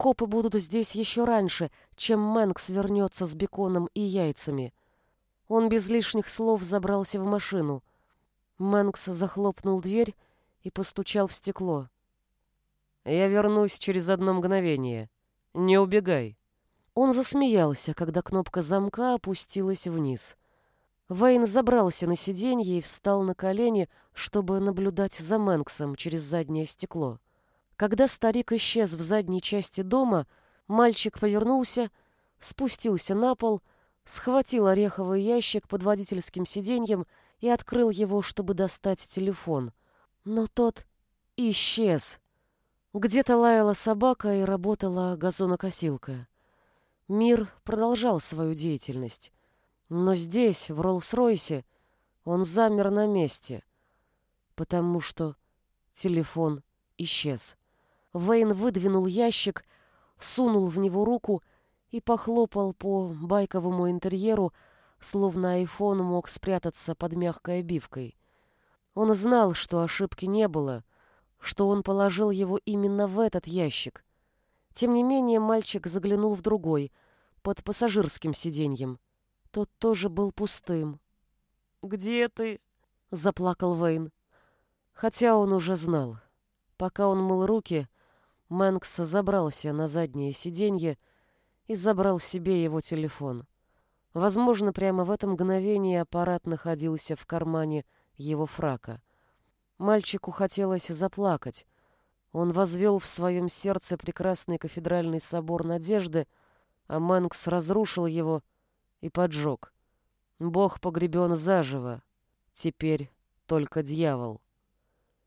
Копы будут здесь еще раньше, чем Мэнкс вернется с беконом и яйцами. Он без лишних слов забрался в машину. Мэнкс захлопнул дверь и постучал в стекло. «Я вернусь через одно мгновение. Не убегай». Он засмеялся, когда кнопка замка опустилась вниз. Вейн забрался на сиденье и встал на колени, чтобы наблюдать за Мэнксом через заднее стекло. Когда старик исчез в задней части дома, мальчик повернулся, спустился на пол, схватил ореховый ящик под водительским сиденьем и открыл его, чтобы достать телефон. Но тот исчез. Где-то лаяла собака и работала газонокосилка. Мир продолжал свою деятельность. Но здесь, в Роллс-Ройсе, он замер на месте, потому что телефон исчез. Вейн выдвинул ящик, сунул в него руку и похлопал по байковому интерьеру, словно айфон мог спрятаться под мягкой обивкой. Он знал, что ошибки не было, что он положил его именно в этот ящик. Тем не менее мальчик заглянул в другой, под пассажирским сиденьем. Тот тоже был пустым. «Где ты?» — заплакал Вейн. Хотя он уже знал. Пока он мыл руки, Мэнкс забрался на заднее сиденье и забрал себе его телефон. Возможно, прямо в это мгновение аппарат находился в кармане его фрака. Мальчику хотелось заплакать. Он возвел в своем сердце прекрасный кафедральный собор надежды, а Мэнкс разрушил его и поджег. Бог погребен заживо. Теперь только дьявол.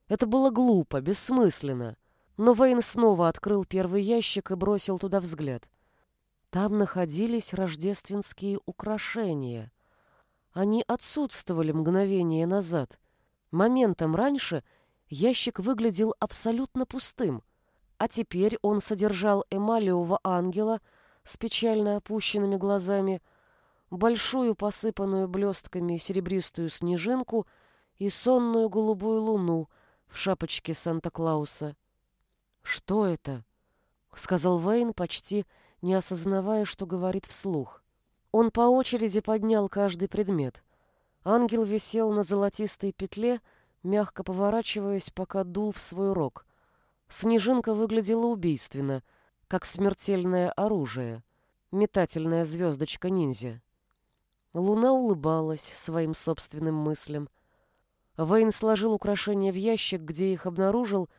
Это было глупо, бессмысленно. Но Вейн снова открыл первый ящик и бросил туда взгляд. Там находились рождественские украшения. Они отсутствовали мгновение назад. Моментом раньше ящик выглядел абсолютно пустым, а теперь он содержал эмалиевого ангела с печально опущенными глазами, большую посыпанную блестками серебристую снежинку и сонную голубую луну в шапочке Санта-Клауса. «Что это?» — сказал Вейн, почти не осознавая, что говорит вслух. Он по очереди поднял каждый предмет. Ангел висел на золотистой петле, мягко поворачиваясь, пока дул в свой рог. Снежинка выглядела убийственно, как смертельное оружие, метательная звездочка-ниндзя. Луна улыбалась своим собственным мыслям. Вейн сложил украшения в ящик, где их обнаружил,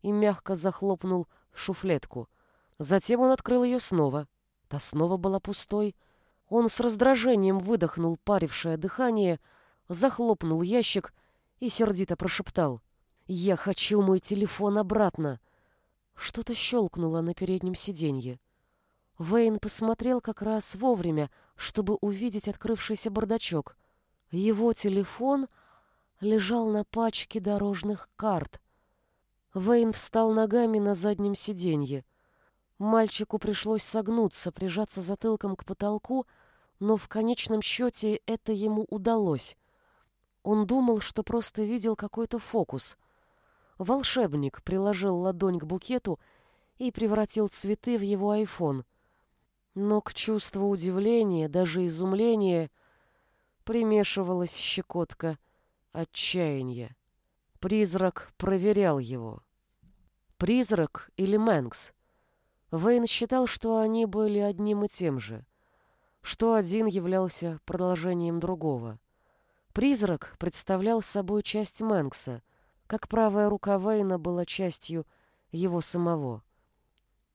и мягко захлопнул шуфлетку. Затем он открыл ее снова. Та снова была пустой. Он с раздражением выдохнул парившее дыхание, захлопнул ящик и сердито прошептал. «Я хочу мой телефон обратно!» Что-то щелкнуло на переднем сиденье. Вейн посмотрел как раз вовремя, чтобы увидеть открывшийся бардачок. Его телефон лежал на пачке дорожных карт. Вейн встал ногами на заднем сиденье. Мальчику пришлось согнуться, прижаться затылком к потолку, но в конечном счете это ему удалось. Он думал, что просто видел какой-то фокус. Волшебник приложил ладонь к букету и превратил цветы в его айфон. Но к чувству удивления, даже изумления, примешивалась щекотка отчаяния. Призрак проверял его. Призрак или Мэнкс? Вейн считал, что они были одним и тем же, что один являлся продолжением другого. Призрак представлял собой часть Мэнкса, как правая рука Вейна была частью его самого.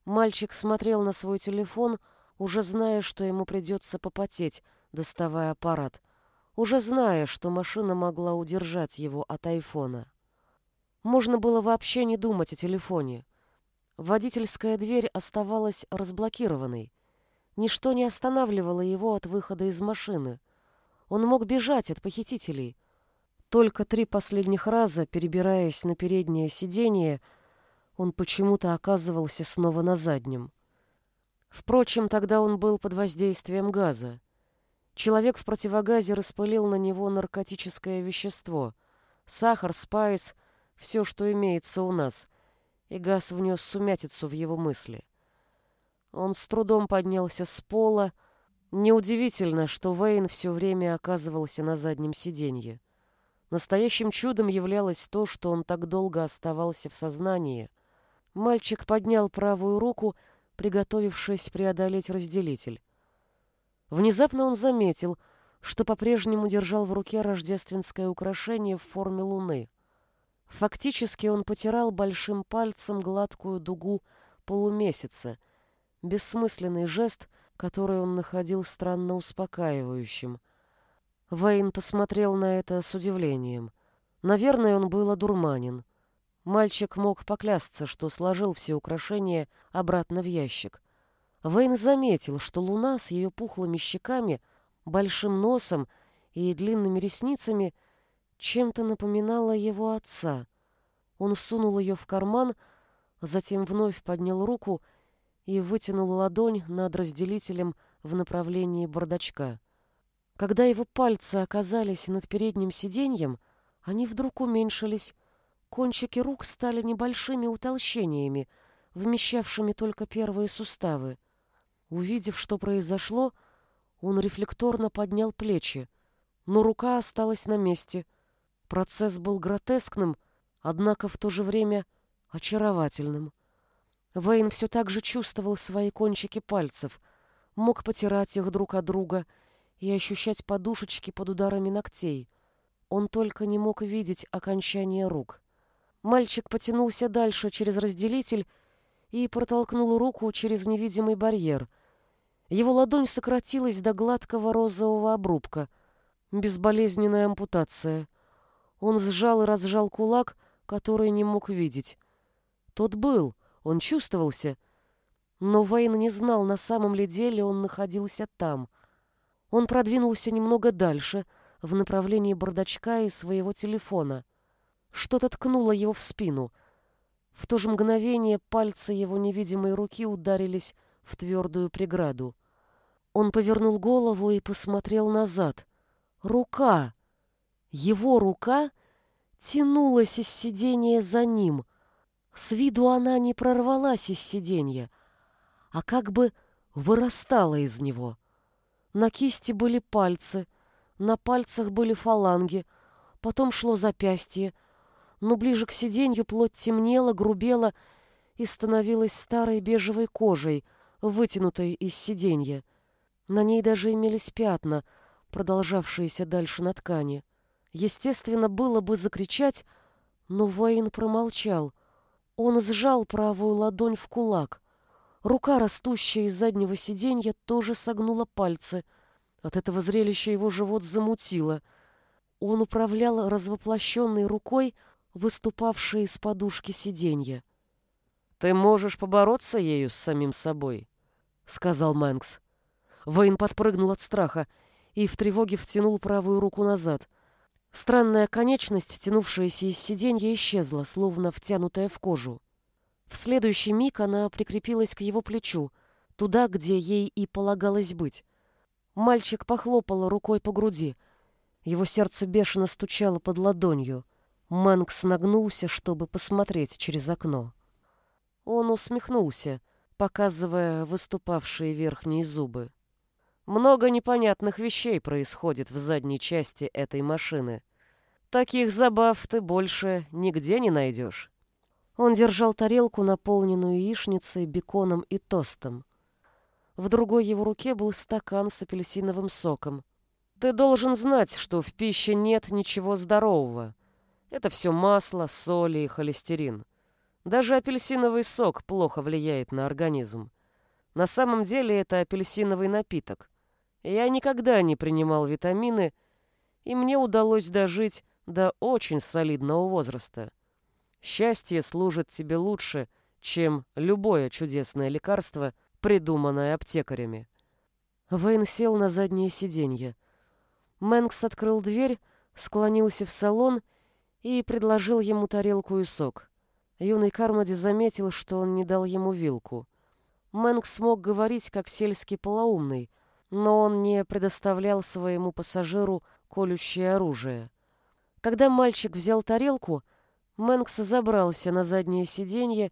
Мальчик смотрел на свой телефон, уже зная, что ему придется попотеть, доставая аппарат, уже зная, что машина могла удержать его от айфона. Можно было вообще не думать о телефоне. Водительская дверь оставалась разблокированной. Ничто не останавливало его от выхода из машины. Он мог бежать от похитителей. Только три последних раза, перебираясь на переднее сиденье, он почему-то оказывался снова на заднем. Впрочем, тогда он был под воздействием газа. Человек в противогазе распылил на него наркотическое вещество. Сахар, спайс, все, что имеется у нас. И газ внес сумятицу в его мысли. Он с трудом поднялся с пола, Неудивительно, что Вейн все время оказывался на заднем сиденье. Настоящим чудом являлось то, что он так долго оставался в сознании. Мальчик поднял правую руку, приготовившись преодолеть разделитель. Внезапно он заметил, что по-прежнему держал в руке рождественское украшение в форме луны. Фактически он потирал большим пальцем гладкую дугу полумесяца, бессмысленный жест, который он находил странно успокаивающим. Вейн посмотрел на это с удивлением. Наверное, он был одурманен. Мальчик мог поклясться, что сложил все украшения обратно в ящик. Вейн заметил, что луна с ее пухлыми щеками, большим носом и длинными ресницами чем-то напоминала его отца. Он сунул ее в карман, затем вновь поднял руку и вытянул ладонь над разделителем в направлении бардачка. Когда его пальцы оказались над передним сиденьем, они вдруг уменьшились, кончики рук стали небольшими утолщениями, вмещавшими только первые суставы. Увидев, что произошло, он рефлекторно поднял плечи, но рука осталась на месте. Процесс был гротескным, однако в то же время очаровательным. Вейн все так же чувствовал свои кончики пальцев, мог потирать их друг от друга и ощущать подушечки под ударами ногтей. Он только не мог видеть окончание рук. Мальчик потянулся дальше через разделитель и протолкнул руку через невидимый барьер. Его ладонь сократилась до гладкого розового обрубка. Безболезненная ампутация. Он сжал и разжал кулак, который не мог видеть. Тот был, он чувствовался, но Вейн не знал, на самом ли деле он находился там. Он продвинулся немного дальше, в направлении бардачка и своего телефона. Что-то ткнуло его в спину. В то же мгновение пальцы его невидимой руки ударились в твердую преграду. Он повернул голову и посмотрел назад. Рука! Его рука тянулась из сидения за ним. С виду она не прорвалась из сиденья, а как бы вырастала из него. На кисти были пальцы, на пальцах были фаланги, потом шло запястье, но ближе к сиденью плоть темнела, грубела и становилась старой бежевой кожей, вытянутой из сиденья. На ней даже имелись пятна, продолжавшиеся дальше на ткани. Естественно, было бы закричать, но Вейн промолчал. Он сжал правую ладонь в кулак. Рука, растущая из заднего сиденья, тоже согнула пальцы. От этого зрелища его живот замутило. Он управлял развоплощенной рукой, выступавшей из подушки сиденья. «Ты можешь побороться ею с самим собой», — сказал Мэнкс. Вейн подпрыгнул от страха и в тревоге втянул правую руку назад. Странная конечность, тянувшаяся из сиденья, исчезла, словно втянутая в кожу. В следующий миг она прикрепилась к его плечу, туда, где ей и полагалось быть. Мальчик похлопал рукой по груди. Его сердце бешено стучало под ладонью. Мэнкс нагнулся, чтобы посмотреть через окно. Он усмехнулся, показывая выступавшие верхние зубы. Много непонятных вещей происходит в задней части этой машины. Таких забав ты больше нигде не найдешь. Он держал тарелку, наполненную яичницей, беконом и тостом. В другой его руке был стакан с апельсиновым соком. Ты должен знать, что в пище нет ничего здорового. Это все масло, соли и холестерин. Даже апельсиновый сок плохо влияет на организм. На самом деле это апельсиновый напиток. Я никогда не принимал витамины, и мне удалось дожить до очень солидного возраста. Счастье служит тебе лучше, чем любое чудесное лекарство, придуманное аптекарями. Вейн сел на заднее сиденье. Мэнкс открыл дверь, склонился в салон и предложил ему тарелку и сок. Юный Кармоди заметил, что он не дал ему вилку. Мэнкс смог говорить как сельский полоумный, но он не предоставлял своему пассажиру колющее оружие. Когда мальчик взял тарелку, Мэнкс забрался на заднее сиденье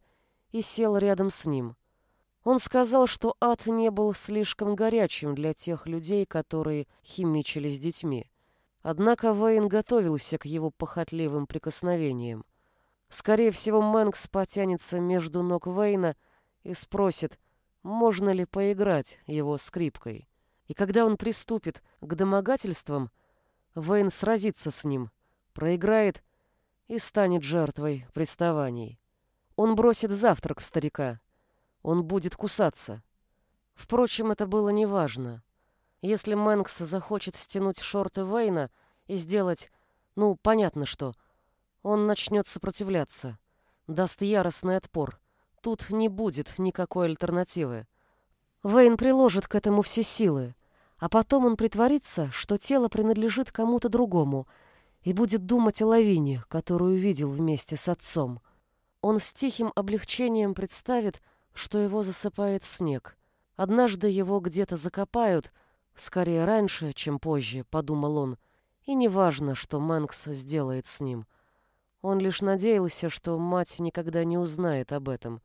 и сел рядом с ним. Он сказал, что ад не был слишком горячим для тех людей, которые химичили с детьми. Однако Вейн готовился к его похотливым прикосновениям. Скорее всего, Мэнкс потянется между ног Вейна и спросит, можно ли поиграть его скрипкой. И когда он приступит к домогательствам, Вейн сразится с ним, проиграет и станет жертвой приставаний. Он бросит завтрак в старика. Он будет кусаться. Впрочем, это было неважно. Если Мэнкс захочет стянуть шорты Вейна и сделать, ну, понятно что, он начнет сопротивляться, даст яростный отпор. Тут не будет никакой альтернативы. Вейн приложит к этому все силы, а потом он притворится, что тело принадлежит кому-то другому и будет думать о лавине, которую видел вместе с отцом. Он с тихим облегчением представит, что его засыпает снег. Однажды его где-то закопают — Скорее раньше, чем позже, подумал он, и неважно, что Мэнкс сделает с ним. Он лишь надеялся, что мать никогда не узнает об этом.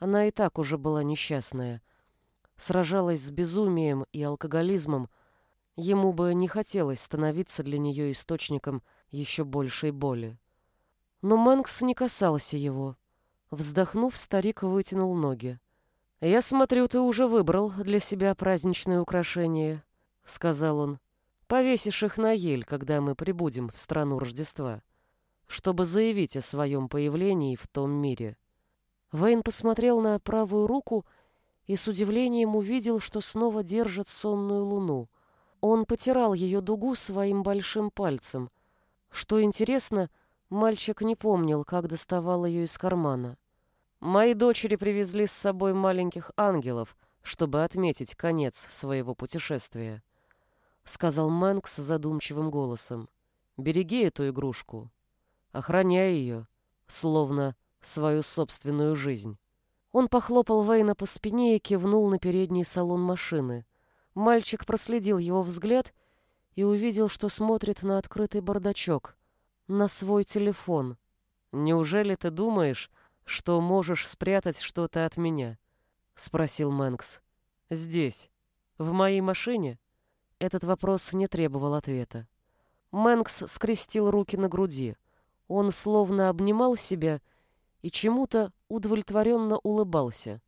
Она и так уже была несчастная. Сражалась с безумием и алкоголизмом. Ему бы не хотелось становиться для нее источником еще большей боли. Но Мэнкс не касался его. Вздохнув, старик вытянул ноги. «Я смотрю, ты уже выбрал для себя праздничное украшение», — сказал он. «Повесишь их на ель, когда мы прибудем в страну Рождества, чтобы заявить о своем появлении в том мире». Вейн посмотрел на правую руку и с удивлением увидел, что снова держит сонную луну. Он потирал ее дугу своим большим пальцем. Что интересно, мальчик не помнил, как доставал ее из кармана. Мои дочери привезли с собой маленьких ангелов, чтобы отметить конец своего путешествия, сказал Мэнкс задумчивым голосом. Береги эту игрушку, охраняй ее, словно свою собственную жизнь. Он похлопал Вейна по спине и кивнул на передний салон машины. Мальчик проследил его взгляд и увидел, что смотрит на открытый бардачок, на свой телефон. Неужели ты думаешь, что можешь спрятать что-то от меня?» — спросил Мэнкс. «Здесь, в моей машине?» Этот вопрос не требовал ответа. Мэнкс скрестил руки на груди. Он словно обнимал себя и чему-то удовлетворенно улыбался.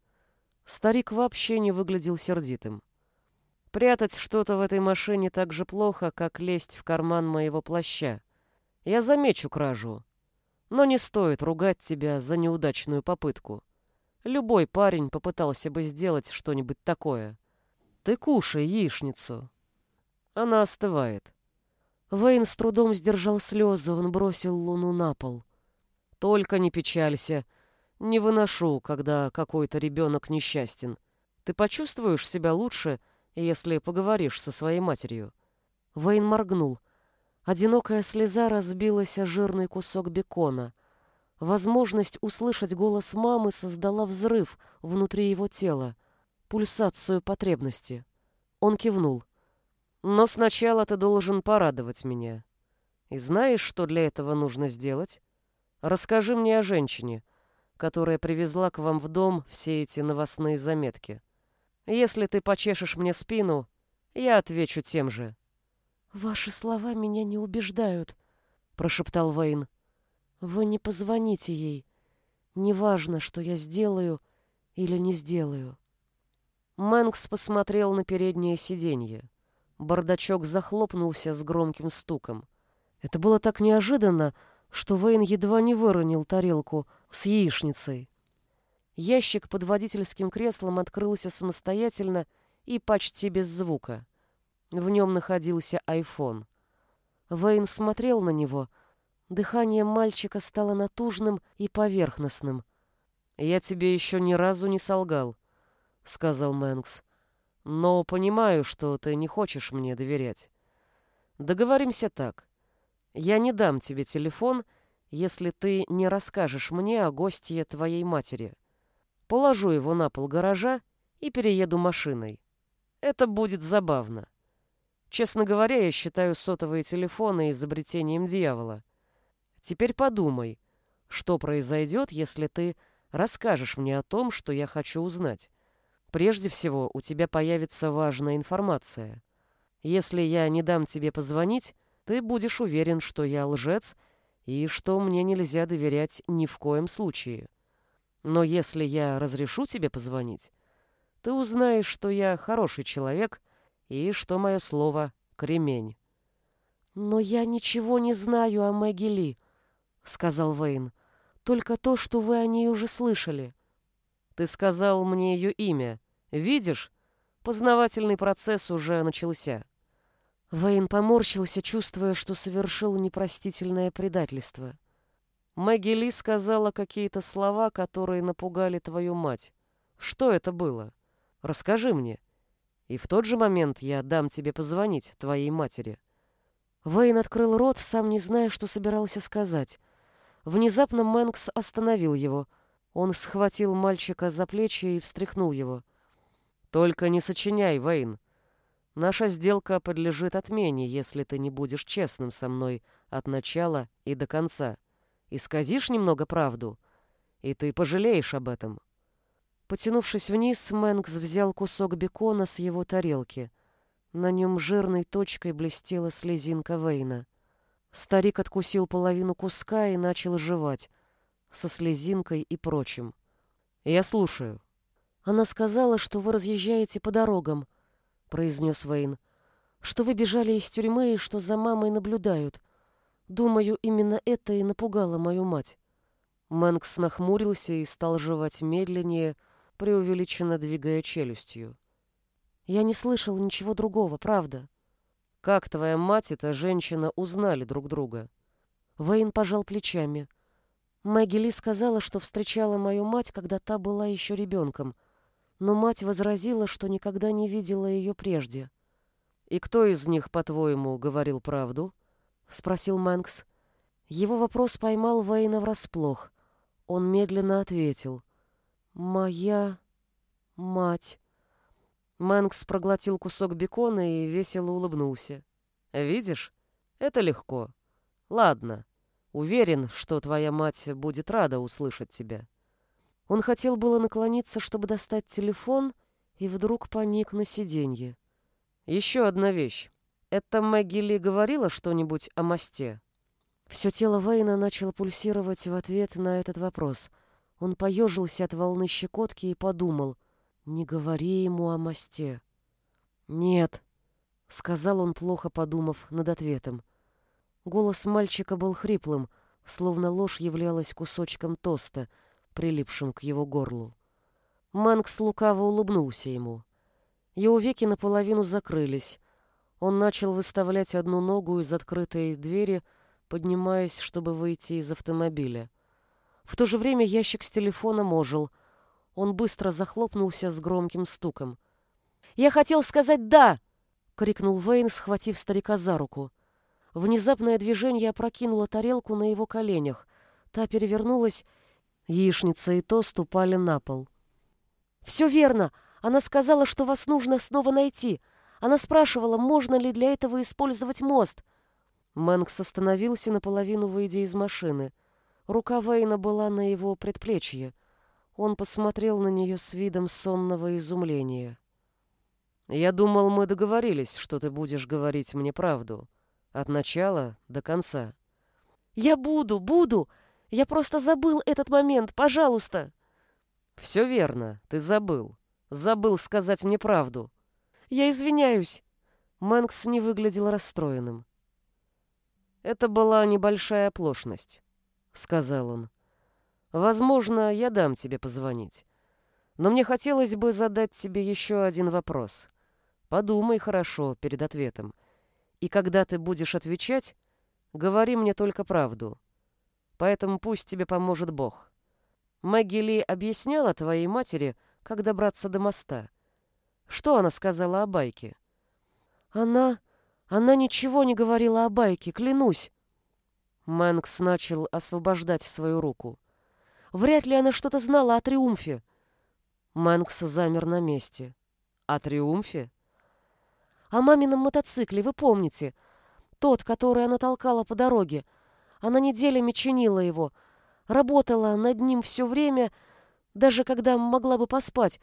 Старик вообще не выглядел сердитым. «Прятать что-то в этой машине так же плохо, как лезть в карман моего плаща. Я замечу кражу, но не стоит ругать тебя за неудачную попытку. Любой парень попытался бы сделать что-нибудь такое. Ты кушай яичницу. Она остывает. Вейн с трудом сдержал слезы, он бросил луну на пол. Только не печалься. Не выношу, когда какой-то ребенок несчастен. Ты почувствуешь себя лучше, если поговоришь со своей матерью. Вейн моргнул — Одинокая слеза разбилась о жирный кусок бекона. Возможность услышать голос мамы создала взрыв внутри его тела, пульсацию потребности. Он кивнул. «Но сначала ты должен порадовать меня. И знаешь, что для этого нужно сделать? Расскажи мне о женщине, которая привезла к вам в дом все эти новостные заметки. Если ты почешешь мне спину, я отвечу тем же». «Ваши слова меня не убеждают», — прошептал Вейн. «Вы не позвоните ей. Неважно, что я сделаю или не сделаю». Мэнкс посмотрел на переднее сиденье. Бардачок захлопнулся с громким стуком. Это было так неожиданно, что Вейн едва не выронил тарелку с яичницей. Ящик под водительским креслом открылся самостоятельно и почти без звука. В нем находился айфон. Вейн смотрел на него. Дыхание мальчика стало натужным и поверхностным. «Я тебе еще ни разу не солгал», — сказал Мэнкс. «Но понимаю, что ты не хочешь мне доверять. Договоримся так. Я не дам тебе телефон, если ты не расскажешь мне о гостье твоей матери. Положу его на пол гаража и перееду машиной. Это будет забавно». Честно говоря, я считаю сотовые телефоны изобретением дьявола. Теперь подумай, что произойдет, если ты расскажешь мне о том, что я хочу узнать. Прежде всего, у тебя появится важная информация. Если я не дам тебе позвонить, ты будешь уверен, что я лжец и что мне нельзя доверять ни в коем случае. Но если я разрешу тебе позвонить, ты узнаешь, что я хороший человек и что мое слово — кремень. «Но я ничего не знаю о Мэгги Ли», — сказал Вейн. «Только то, что вы о ней уже слышали». «Ты сказал мне ее имя. Видишь, познавательный процесс уже начался». Вейн поморщился, чувствуя, что совершил непростительное предательство. «Мэгги Ли сказала какие-то слова, которые напугали твою мать. Что это было? Расскажи мне. И в тот же момент я дам тебе позвонить, твоей матери». Вейн открыл рот, сам не зная, что собирался сказать. Внезапно Мэнкс остановил его. Он схватил мальчика за плечи и встряхнул его. «Только не сочиняй, Вейн. Наша сделка подлежит отмене, если ты не будешь честным со мной от начала и до конца. Исказишь немного правду, и ты пожалеешь об этом». Потянувшись вниз, Мэнкс взял кусок бекона с его тарелки — на нем жирной точкой блестела слезинка Вейна. Старик откусил половину куска и начал жевать, со слезинкой и прочим. «Я слушаю». «Она сказала, что вы разъезжаете по дорогам», — произнес Вейн. «Что вы бежали из тюрьмы и что за мамой наблюдают. Думаю, именно это и напугало мою мать». Мэнкс нахмурился и стал жевать медленнее, преувеличенно двигая челюстью. Я не слышал ничего другого, правда. Как твоя мать и эта женщина узнали друг друга? Вейн пожал плечами. Мэгги Ли сказала, что встречала мою мать, когда та была еще ребенком, но мать возразила, что никогда не видела ее прежде. «И кто из них, по-твоему, говорил правду?» — спросил Мэнкс. Его вопрос поймал Вейна врасплох. Он медленно ответил. «Моя мать». Мэнкс проглотил кусок бекона и весело улыбнулся. «Видишь, это легко. Ладно, уверен, что твоя мать будет рада услышать тебя». Он хотел было наклониться, чтобы достать телефон, и вдруг поник на сиденье. «Еще одна вещь. Это Мэгги Ли говорила что-нибудь о мосте?» Все тело Вейна начало пульсировать в ответ на этот вопрос. Он поежился от волны щекотки и подумал — не говори ему о мосте. Нет, сказал он, плохо подумав над ответом. Голос мальчика был хриплым, словно ложь являлась кусочком тоста, прилипшим к его горлу. Мэнкс лукаво улыбнулся ему. Его веки наполовину закрылись. Он начал выставлять одну ногу из открытой двери, поднимаясь, чтобы выйти из автомобиля. В то же время ящик с телефоном ожил, он быстро захлопнулся с громким стуком. «Я хотел сказать «да!»» — крикнул Вейн, схватив старика за руку. Внезапное движение опрокинуло тарелку на его коленях. Та перевернулась, яичница и тост упали на пол. «Все верно! Она сказала, что вас нужно снова найти. Она спрашивала, можно ли для этого использовать мост». Мэнкс остановился, наполовину выйдя из машины. Рука Вейна была на его предплечье. Он посмотрел на нее с видом сонного изумления. «Я думал, мы договорились, что ты будешь говорить мне правду. От начала до конца». «Я буду, буду! Я просто забыл этот момент, пожалуйста!» «Все верно, ты забыл. Забыл сказать мне правду». «Я извиняюсь!» Мэнкс не выглядел расстроенным. «Это была небольшая оплошность», — сказал он. Возможно, я дам тебе позвонить. Но мне хотелось бы задать тебе еще один вопрос. Подумай хорошо перед ответом. И когда ты будешь отвечать, говори мне только правду. Поэтому пусть тебе поможет Бог. Мэгги Ли объясняла твоей матери, как добраться до моста. Что она сказала о байке? Она... она ничего не говорила о байке, клянусь. Мэнкс начал освобождать свою руку. Вряд ли она что-то знала о триумфе. Мэнкс замер на месте. О триумфе? О мамином мотоцикле, вы помните? Тот, который она толкала по дороге. Она неделями чинила его. Работала над ним все время, даже когда могла бы поспать.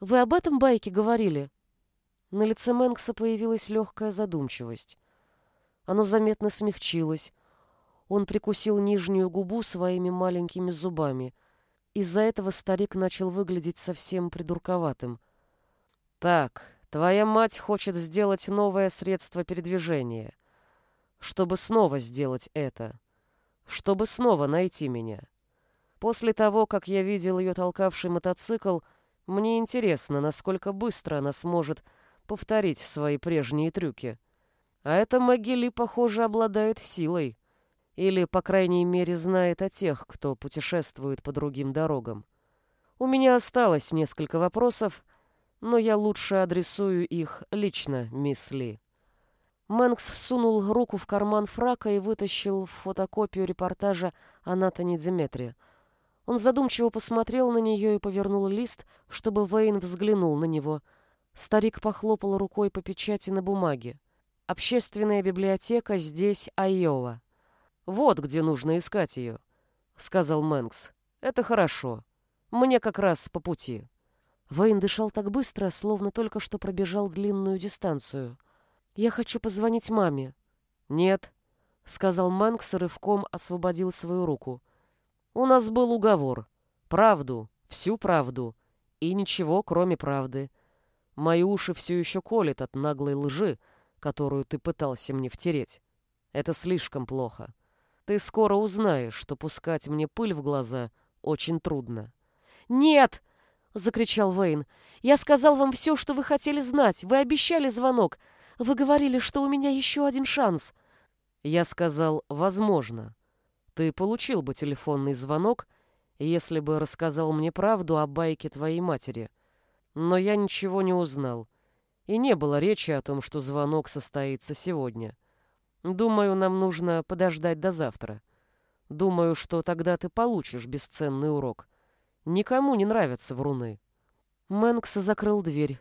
Вы об этом байке говорили?» На лице Мэнкса появилась легкая задумчивость. Оно заметно смягчилось. Он прикусил нижнюю губу своими маленькими зубами. Из-за этого старик начал выглядеть совсем придурковатым. «Так, твоя мать хочет сделать новое средство передвижения. Чтобы снова сделать это. Чтобы снова найти меня. После того, как я видел ее толкавший мотоцикл, мне интересно, насколько быстро она сможет повторить свои прежние трюки. А эта Могили, похоже, обладает силой. Или, по крайней мере, знает о тех, кто путешествует по другим дорогам. У меня осталось несколько вопросов, но я лучше адресую их лично, мисс Ли. Мэнкс сунул руку в карман фрака и вытащил фотокопию репортажа о Натане Диметре. Он задумчиво посмотрел на нее и повернул лист, чтобы Вейн взглянул на него — Старик похлопал рукой по печати на бумаге. Общественная библиотека здесь, Айова. Вот где нужно искать ее, сказал Мэнкс. Это хорошо. Мне как раз по пути. Вейн дышал так быстро, словно только что пробежал длинную дистанцию. Я хочу позвонить маме. Нет, сказал Мэнкс и рывком освободил свою руку. У нас был уговор. Правду, всю правду и ничего, кроме правды. Мои уши все еще колят от наглой лжи, которую ты пытался мне втереть. Это слишком плохо. Ты скоро узнаешь, что пускать мне пыль в глаза очень трудно. «Нет!» — закричал Вейн. «Я сказал вам все, что вы хотели знать. Вы обещали звонок. Вы говорили, что у меня еще один шанс». Я сказал «возможно». Ты получил бы телефонный звонок, если бы рассказал мне правду о байке твоей матери — но я ничего не узнал. И не было речи о том, что звонок состоится сегодня. Думаю, нам нужно подождать до завтра. Думаю, что тогда ты получишь бесценный урок. Никому не нравятся вруны. Мэнкс закрыл дверь.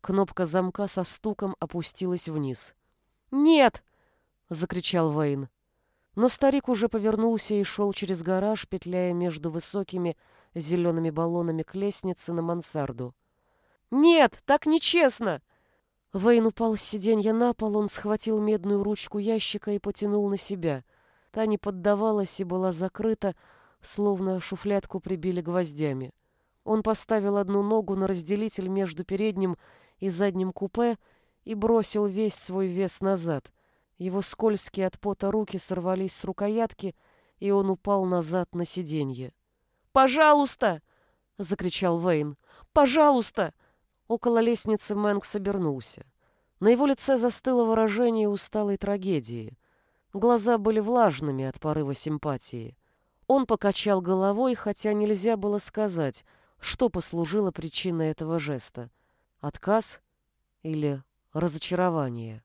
Кнопка замка со стуком опустилась вниз. «Нет!» — закричал Вейн. Но старик уже повернулся и шел через гараж, петляя между высокими зелеными баллонами к лестнице на мансарду. «Нет, так нечестно!» Вейн упал с сиденья на пол, он схватил медную ручку ящика и потянул на себя. Та не поддавалась и была закрыта, словно шуфлятку прибили гвоздями. Он поставил одну ногу на разделитель между передним и задним купе и бросил весь свой вес назад. Его скользкие от пота руки сорвались с рукоятки, и он упал назад на сиденье. «Пожалуйста!» — закричал Вейн. «Пожалуйста! Около лестницы Мэнк собернулся. На его лице застыло выражение усталой трагедии. Глаза были влажными от порыва симпатии. Он покачал головой, хотя нельзя было сказать, что послужило причиной этого жеста. Отказ или разочарование.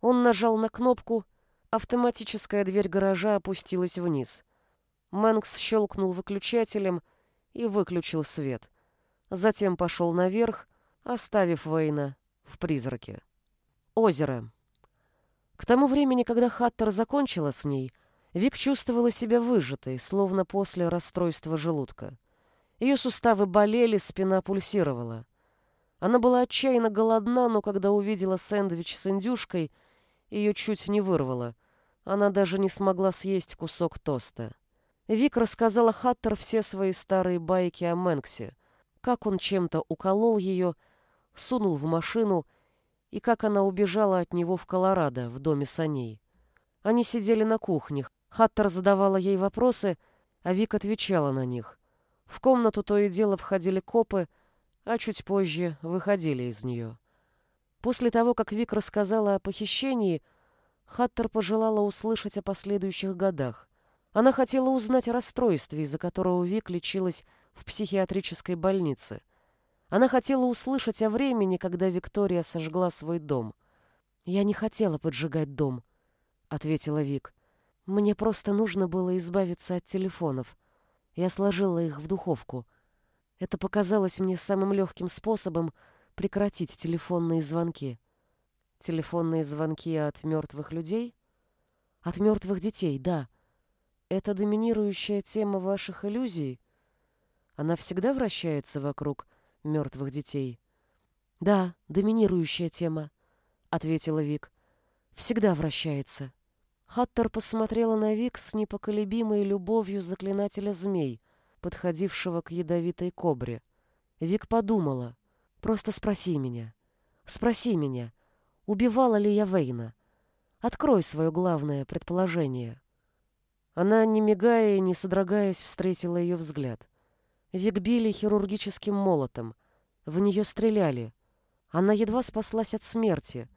Он нажал на кнопку, автоматическая дверь гаража опустилась вниз. Мэнкс щелкнул выключателем и выключил свет. Затем пошел наверх, оставив Вейна в призраке. Озеро. К тому времени, когда Хаттер закончила с ней, Вик чувствовала себя выжатой, словно после расстройства желудка. Ее суставы болели, спина пульсировала. Она была отчаянно голодна, но когда увидела сэндвич с индюшкой, ее чуть не вырвало. Она даже не смогла съесть кусок тоста. Вик рассказала Хаттер все свои старые байки о Мэнксе, как он чем-то уколол ее, сунул в машину и как она убежала от него в Колорадо, в доме саней. Они сидели на кухне. Хаттер задавала ей вопросы, а Вик отвечала на них. В комнату то и дело входили копы, а чуть позже выходили из нее. После того, как Вик рассказала о похищении, Хаттер пожелала услышать о последующих годах. Она хотела узнать о расстройстве, из-за которого Вик лечилась в психиатрической больнице — она хотела услышать о времени, когда Виктория сожгла свой дом. «Я не хотела поджигать дом», — ответила Вик. «Мне просто нужно было избавиться от телефонов. Я сложила их в духовку. Это показалось мне самым легким способом прекратить телефонные звонки». «Телефонные звонки от мертвых людей?» «От мертвых детей, да. Это доминирующая тема ваших иллюзий. Она всегда вращается вокруг мертвых детей. «Да, доминирующая тема», — ответила Вик. «Всегда вращается». Хаттер посмотрела на Вик с непоколебимой любовью заклинателя змей, подходившего к ядовитой кобре. Вик подумала. «Просто спроси меня. Спроси меня, убивала ли я Вейна? Открой свое главное предположение». Она, не мигая и не содрогаясь, встретила ее взгляд. Вик били хирургическим молотом. В нее стреляли. Она едва спаслась от смерти.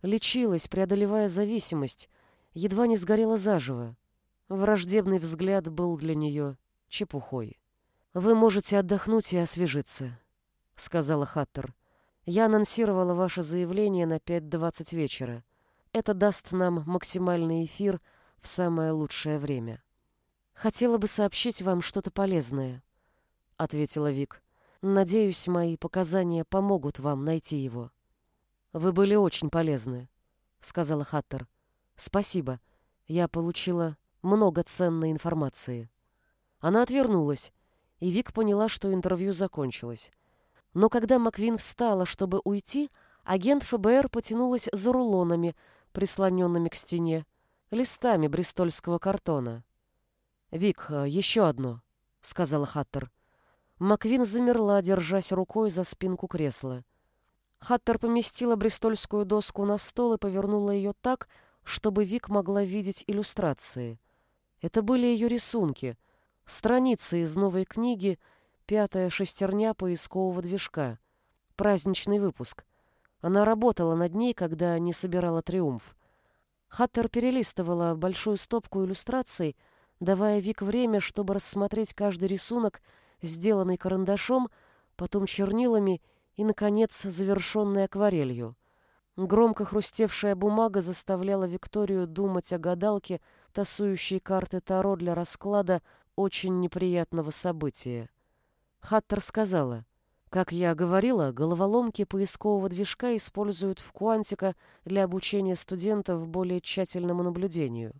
Лечилась, преодолевая зависимость, едва не сгорела заживо. Враждебный взгляд был для нее чепухой. «Вы можете отдохнуть и освежиться», — сказала Хаттер. «Я анонсировала ваше заявление на 5.20 вечера. Это даст нам максимальный эфир в самое лучшее время». «Хотела бы сообщить вам что-то полезное», — ответила Вик. «Надеюсь, мои показания помогут вам найти его». «Вы были очень полезны», — сказала Хаттер. «Спасибо. Я получила много ценной информации». Она отвернулась, и Вик поняла, что интервью закончилось. Но когда Маквин встала, чтобы уйти, агент ФБР потянулась за рулонами, прислоненными к стене, листами бристольского картона. «Вик, еще одно», — сказала Хаттер. Маквин замерла, держась рукой за спинку кресла. Хаттер поместила бристольскую доску на стол и повернула ее так, чтобы Вик могла видеть иллюстрации. Это были ее рисунки, страницы из новой книги «Пятая шестерня поискового движка», праздничный выпуск. Она работала над ней, когда не собирала «Триумф». Хаттер перелистывала большую стопку иллюстраций, давая Вик время, чтобы рассмотреть каждый рисунок, сделанный карандашом, потом чернилами и, наконец, завершенный акварелью. Громко хрустевшая бумага заставляла Викторию думать о гадалке, тасующей карты Таро для расклада очень неприятного события. Хаттер сказала, «Как я говорила, головоломки поискового движка используют в Куантика для обучения студентов более тщательному наблюдению.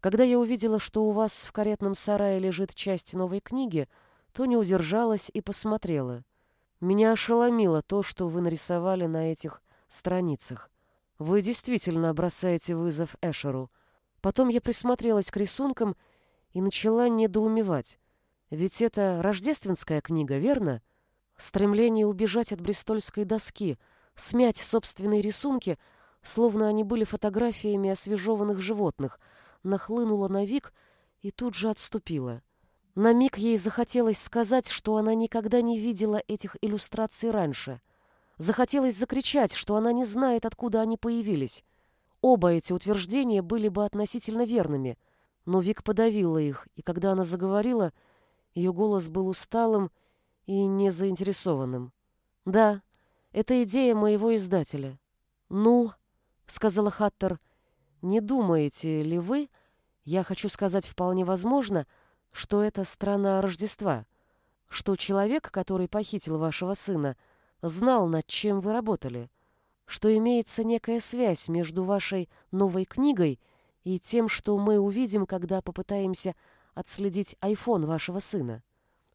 Когда я увидела, что у вас в каретном сарае лежит часть новой книги, то не удержалась и посмотрела. Меня ошеломило то, что вы нарисовали на этих страницах. Вы действительно бросаете вызов Эшеру. Потом я присмотрелась к рисункам и начала недоумевать. Ведь это рождественская книга, верно? Стремление убежать от брестольской доски, смять собственные рисунки, словно они были фотографиями освежеванных животных, нахлынуло на Вик и тут же отступила. На миг ей захотелось сказать, что она никогда не видела этих иллюстраций раньше — Захотелось закричать, что она не знает, откуда они появились. Оба эти утверждения были бы относительно верными, но Вик подавила их, и когда она заговорила, ее голос был усталым и незаинтересованным. «Да, это идея моего издателя». «Ну», — сказала Хаттер, — «не думаете ли вы, я хочу сказать вполне возможно, что это страна Рождества, что человек, который похитил вашего сына, — знал, над чем вы работали, что имеется некая связь между вашей новой книгой и тем, что мы увидим, когда попытаемся отследить айфон вашего сына.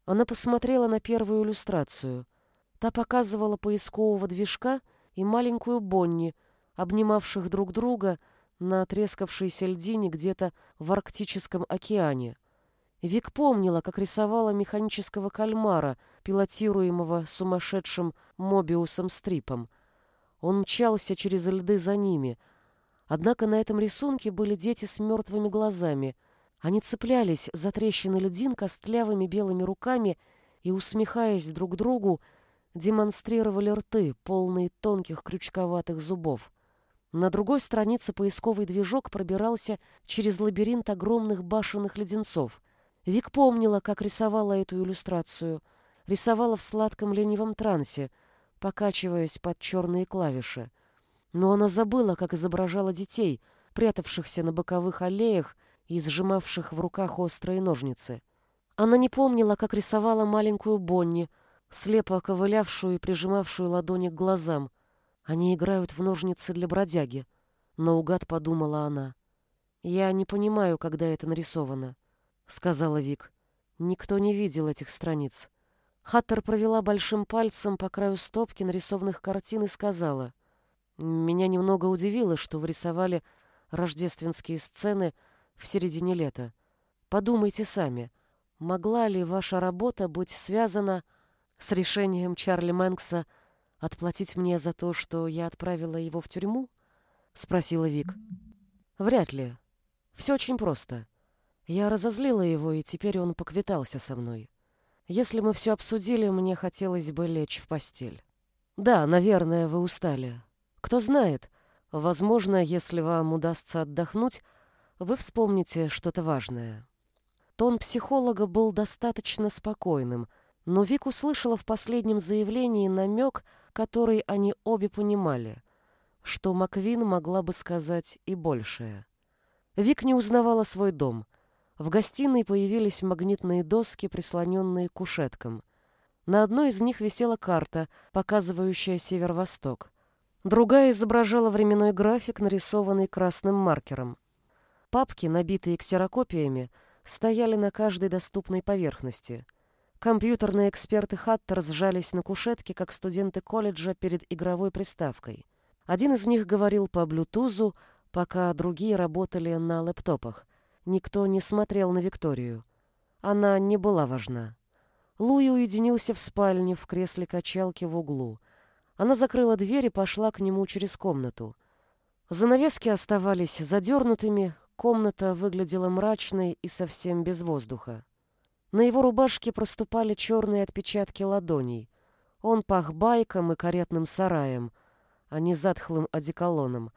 Она посмотрела на первую иллюстрацию. Та показывала поискового движка и маленькую Бонни, обнимавших друг друга на трескавшейся льдине где-то в Арктическом океане. Вик помнила, как рисовала механического кальмара, пилотируемого сумасшедшим Мобиусом Стрипом. Он мчался через льды за ними. Однако на этом рисунке были дети с мертвыми глазами. Они цеплялись за трещины льдин костлявыми белыми руками и, усмехаясь друг другу, демонстрировали рты, полные тонких крючковатых зубов. На другой странице поисковый движок пробирался через лабиринт огромных башенных леденцов — Вик помнила, как рисовала эту иллюстрацию. Рисовала в сладком ленивом трансе, покачиваясь под черные клавиши. Но она забыла, как изображала детей, прятавшихся на боковых аллеях и сжимавших в руках острые ножницы. Она не помнила, как рисовала маленькую Бонни, слепо ковылявшую и прижимавшую ладони к глазам. Они играют в ножницы для бродяги. Наугад подумала она. Я не понимаю, когда это нарисовано сказала Вик. Никто не видел этих страниц. Хаттер провела большим пальцем по краю стопки нарисованных картин и сказала, «Меня немного удивило, что вы рисовали рождественские сцены в середине лета. Подумайте сами, могла ли ваша работа быть связана с решением Чарли Мэнкса отплатить мне за то, что я отправила его в тюрьму?» — спросила Вик. «Вряд ли. Все очень просто. Я разозлила его, и теперь он поквитался со мной. Если мы все обсудили, мне хотелось бы лечь в постель. Да, наверное, вы устали. Кто знает, возможно, если вам удастся отдохнуть, вы вспомните что-то важное». Тон психолога был достаточно спокойным, но Вик услышала в последнем заявлении намек, который они обе понимали, что Маквин могла бы сказать и большее. Вик не узнавала свой дом. В гостиной появились магнитные доски, прислоненные к кушеткам. На одной из них висела карта, показывающая северо-восток. Другая изображала временной график, нарисованный красным маркером. Папки, набитые ксерокопиями, стояли на каждой доступной поверхности. Компьютерные эксперты Хаттер сжались на кушетке, как студенты колледжа перед игровой приставкой. Один из них говорил по блютузу, пока другие работали на лэптопах. Никто не смотрел на Викторию. Она не была важна. Луи уединился в спальне в кресле качалки в углу. Она закрыла дверь и пошла к нему через комнату. Занавески оставались задернутыми, комната выглядела мрачной и совсем без воздуха. На его рубашке проступали черные отпечатки ладоней. Он пах байком и каретным сараем, а не затхлым одеколоном.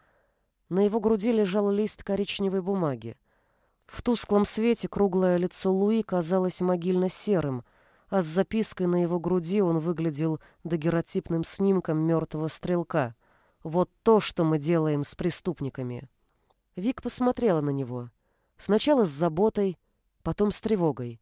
На его груди лежал лист коричневой бумаги. В тусклом свете круглое лицо Луи казалось могильно-серым, а с запиской на его груди он выглядел дагеротипным снимком мертвого стрелка. Вот то, что мы делаем с преступниками. Вик посмотрела на него. Сначала с заботой, потом с тревогой.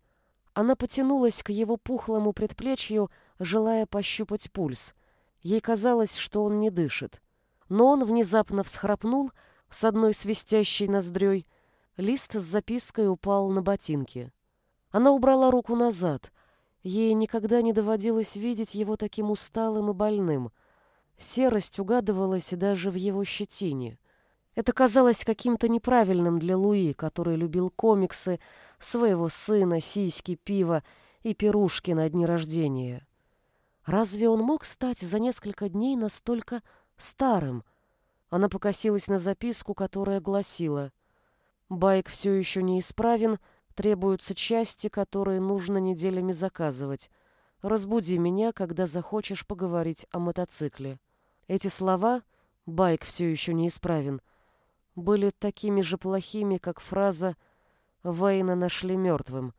Она потянулась к его пухлому предплечью, желая пощупать пульс. Ей казалось, что он не дышит. Но он внезапно всхрапнул с одной свистящей ноздрёй. Лист с запиской упал на ботинки. Она убрала руку назад. Ей никогда не доводилось видеть его таким усталым и больным. Серость угадывалась даже в его щетине. Это казалось каким-то неправильным для Луи, который любил комиксы, своего сына, сиськи, пиво и пирушки на дни рождения. Разве он мог стать за несколько дней настолько старым? Она покосилась на записку, которая гласила «Байк все еще неисправен, требуются части, которые нужно неделями заказывать. Разбуди меня, когда захочешь поговорить о мотоцикле». Эти слова «Байк все еще неисправен» были такими же плохими, как фраза «Вейна нашли мертвым».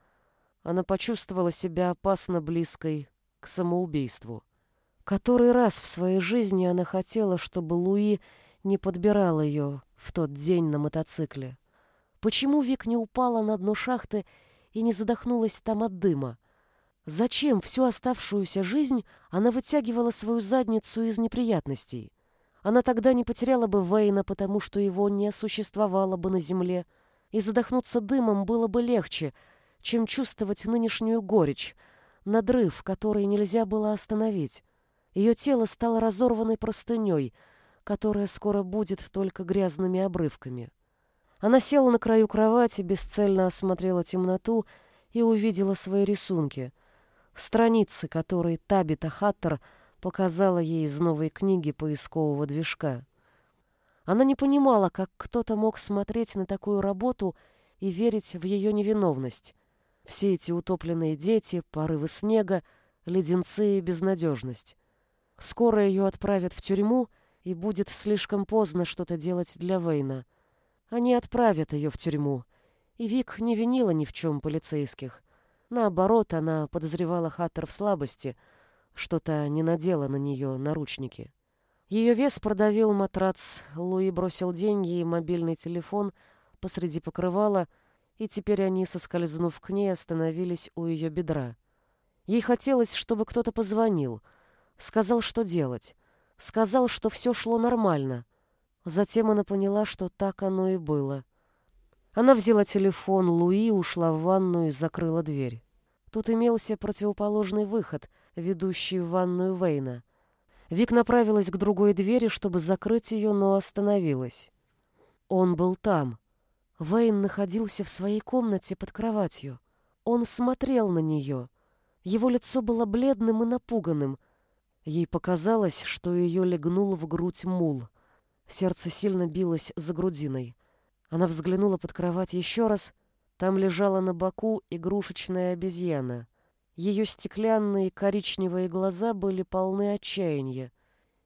Она почувствовала себя опасно близкой к самоубийству. Который раз в своей жизни она хотела, чтобы Луи не подбирал ее в тот день на мотоцикле. Почему Вик не упала на дно шахты и не задохнулась там от дыма? Зачем всю оставшуюся жизнь она вытягивала свою задницу из неприятностей? Она тогда не потеряла бы Вейна, потому что его не существовало бы на земле, и задохнуться дымом было бы легче, чем чувствовать нынешнюю горечь, надрыв, который нельзя было остановить. Ее тело стало разорванной простыней, которая скоро будет только грязными обрывками. Она села на краю кровати, бесцельно осмотрела темноту и увидела свои рисунки. Страницы, которые Табита Хаттер показала ей из новой книги поискового движка. Она не понимала, как кто-то мог смотреть на такую работу и верить в ее невиновность. Все эти утопленные дети, порывы снега, леденцы и безнадежность. Скоро ее отправят в тюрьму, и будет слишком поздно что-то делать для Вейна. Они отправят ее в тюрьму. И Вик не винила ни в чем полицейских. Наоборот, она подозревала Хаттер в слабости, что-то не надела на нее наручники. Ее вес продавил матрац, Луи бросил деньги и мобильный телефон посреди покрывала — и теперь они, соскользнув к ней, остановились у ее бедра. Ей хотелось, чтобы кто-то позвонил, сказал, что делать, сказал, что все шло нормально. Затем она поняла, что так оно и было. Она взяла телефон Луи, ушла в ванную и закрыла дверь. Тут имелся противоположный выход, ведущий в ванную Вейна. Вик направилась к другой двери, чтобы закрыть ее, но остановилась. Он был там. Вейн находился в своей комнате под кроватью. Он смотрел на нее. Его лицо было бледным и напуганным. Ей показалось, что ее легнул в грудь мул. Сердце сильно билось за грудиной. Она взглянула под кровать еще раз. Там лежала на боку игрушечная обезьяна. Ее стеклянные коричневые глаза были полны отчаяния.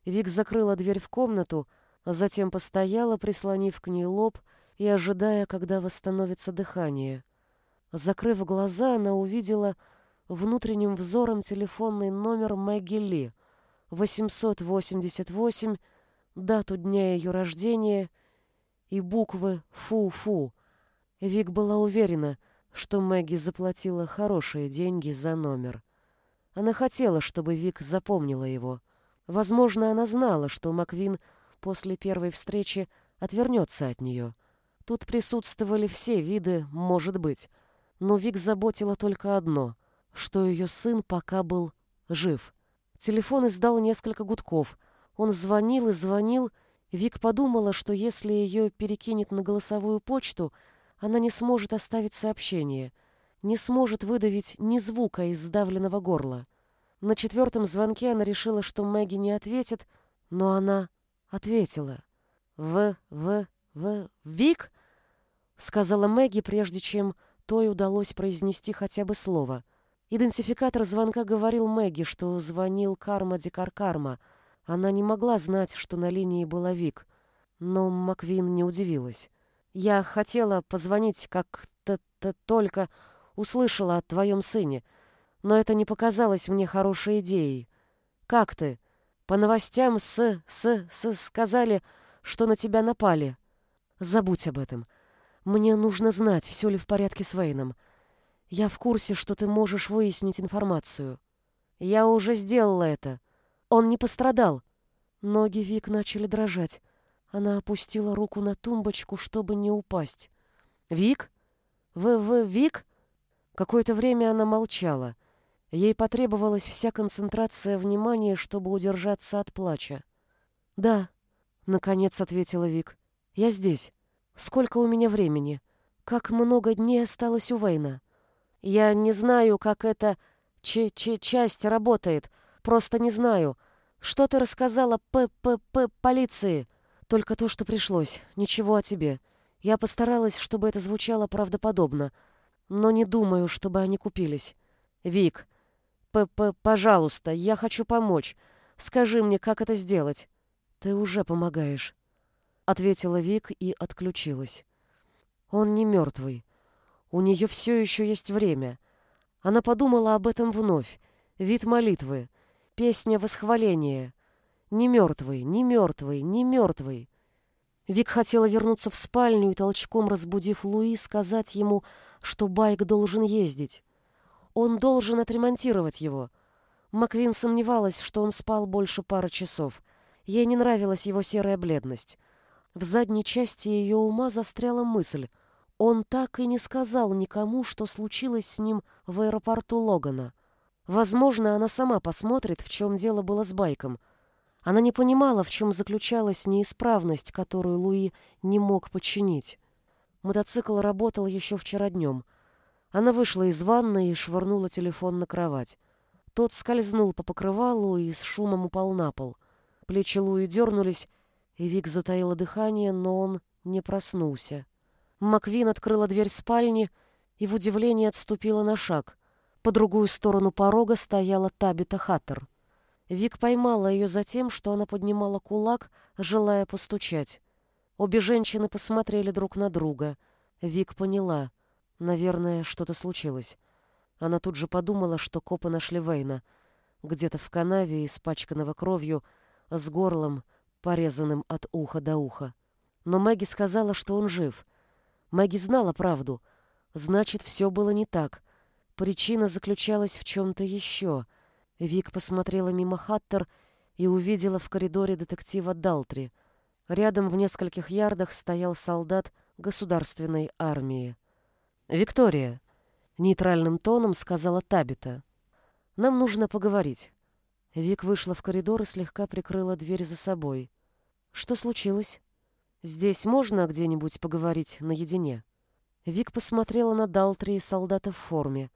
Вик закрыла дверь в комнату, а затем постояла, прислонив к ней лоб и ожидая, когда восстановится дыхание. Закрыв глаза, она увидела внутренним взором телефонный номер Мэгги Ли, 888, дату дня ее рождения и буквы «Фу-фу». Вик была уверена, что Мэгги заплатила хорошие деньги за номер. Она хотела, чтобы Вик запомнила его. Возможно, она знала, что Маквин после первой встречи отвернется от нее. Тут присутствовали все виды «может быть», но Вик заботила только одно, что ее сын пока был жив. Телефон издал несколько гудков. Он звонил и звонил. Вик подумала, что если ее перекинет на голосовую почту — она не сможет оставить сообщение, не сможет выдавить ни звука из сдавленного горла. На четвертом звонке она решила, что Мэгги не ответит, но она ответила. «В... В... В... Вик?» — сказала Мэгги, прежде чем той удалось произнести хотя бы слово. Идентификатор звонка говорил Мэгги, что звонил Карма Дикар Карма. Она не могла знать, что на линии была Вик, но Маквин не удивилась. Я хотела позвонить, как-то только услышала о твоем сыне, но это не показалось мне хорошей идеей. Как ты? По новостям с, с, с сказали, что на тебя напали. Забудь об этом. Мне нужно знать, все ли в порядке с Вейном. Я в курсе, что ты можешь выяснить информацию. Я уже сделала это. Он не пострадал. Ноги Вик начали дрожать. Она опустила руку на тумбочку, чтобы не упасть. «Вик? Вы, вы, Вик?» Какое-то время она молчала. Ей потребовалась вся концентрация внимания, чтобы удержаться от плача. «Да», — наконец ответила Вик. «Я здесь. Сколько у меня времени? Как много дней осталось у Вейна? Я не знаю, как эта ч ч часть работает. Просто не знаю. Что ты рассказала п-п-п полиции?» Только то, что пришлось. Ничего о тебе. Я постаралась, чтобы это звучало правдоподобно, но не думаю, чтобы они купились. Вик, п -п пожалуйста, я хочу помочь. Скажи мне, как это сделать. Ты уже помогаешь, ответила Вик и отключилась. Он не мертвый. У нее все еще есть время. Она подумала об этом вновь. Вид молитвы, песня восхваления. Не мертвый, не мертвый, не мертвый. Вик хотела вернуться в спальню и толчком разбудив Луи, сказать ему, что байк должен ездить. Он должен отремонтировать его. Маквин сомневалась, что он спал больше пары часов. Ей не нравилась его серая бледность. В задней части ее ума застряла мысль. Он так и не сказал никому, что случилось с ним в аэропорту Логана. Возможно, она сама посмотрит, в чем дело было с байком — она не понимала, в чем заключалась неисправность, которую Луи не мог починить. Мотоцикл работал еще вчера днем. Она вышла из ванной и швырнула телефон на кровать. Тот скользнул по покрывалу и с шумом упал на пол. Плечи Луи дернулись, и Вик затаила дыхание, но он не проснулся. Маквин открыла дверь спальни и в удивлении отступила на шаг. По другую сторону порога стояла Табита Хаттер. Вик поймала ее за тем, что она поднимала кулак, желая постучать. Обе женщины посмотрели друг на друга. Вик поняла. Наверное, что-то случилось. Она тут же подумала, что копы нашли Вейна. Где-то в канаве, испачканного кровью, с горлом, порезанным от уха до уха. Но Мэгги сказала, что он жив. Мэгги знала правду. Значит, все было не так. Причина заключалась в чем-то еще — Вик посмотрела мимо Хаттер и увидела в коридоре детектива Далтри. Рядом в нескольких ярдах стоял солдат государственной армии. «Виктория!» Нейтральным тоном сказала Табита. «Нам нужно поговорить». Вик вышла в коридор и слегка прикрыла дверь за собой. «Что случилось? Здесь можно где-нибудь поговорить наедине?» Вик посмотрела на Далтри и солдата в форме.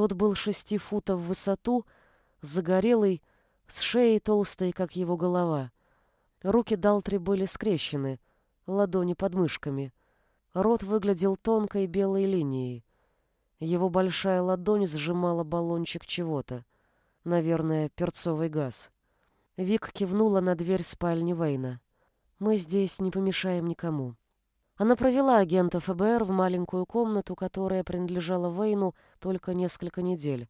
Тот был шести футов в высоту, загорелый, с шеей толстой, как его голова. Руки Далтри были скрещены, ладони под мышками. Рот выглядел тонкой белой линией. Его большая ладонь сжимала баллончик чего-то. Наверное, перцовый газ. Вик кивнула на дверь спальни Вейна. «Мы здесь не помешаем никому». Она провела агента ФБР в маленькую комнату, которая принадлежала Вейну только несколько недель.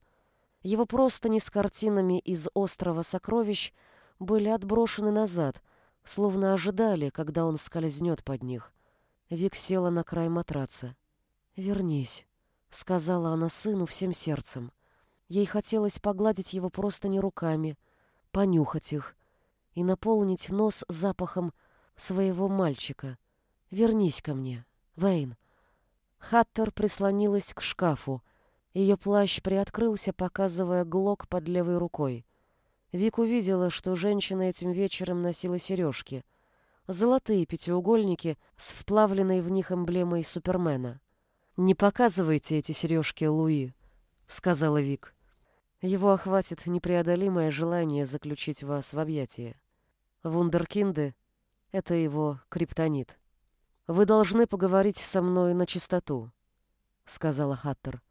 Его простыни с картинами из «Острова сокровищ» были отброшены назад, словно ожидали, когда он скользнет под них. Вик села на край матраца. «Вернись», — сказала она сыну всем сердцем. Ей хотелось погладить его просто не руками, понюхать их и наполнить нос запахом своего мальчика. «Вернись ко мне, Вейн». Хаттер прислонилась к шкафу. Ее плащ приоткрылся, показывая глок под левой рукой. Вик увидела, что женщина этим вечером носила сережки. Золотые пятиугольники с вплавленной в них эмблемой Супермена. «Не показывайте эти сережки, Луи», — сказала Вик. «Его охватит непреодолимое желание заключить вас в объятия. Вундеркинды — это его криптонит. Вы должны поговорить со мной на чистоту», — сказала Хаттер.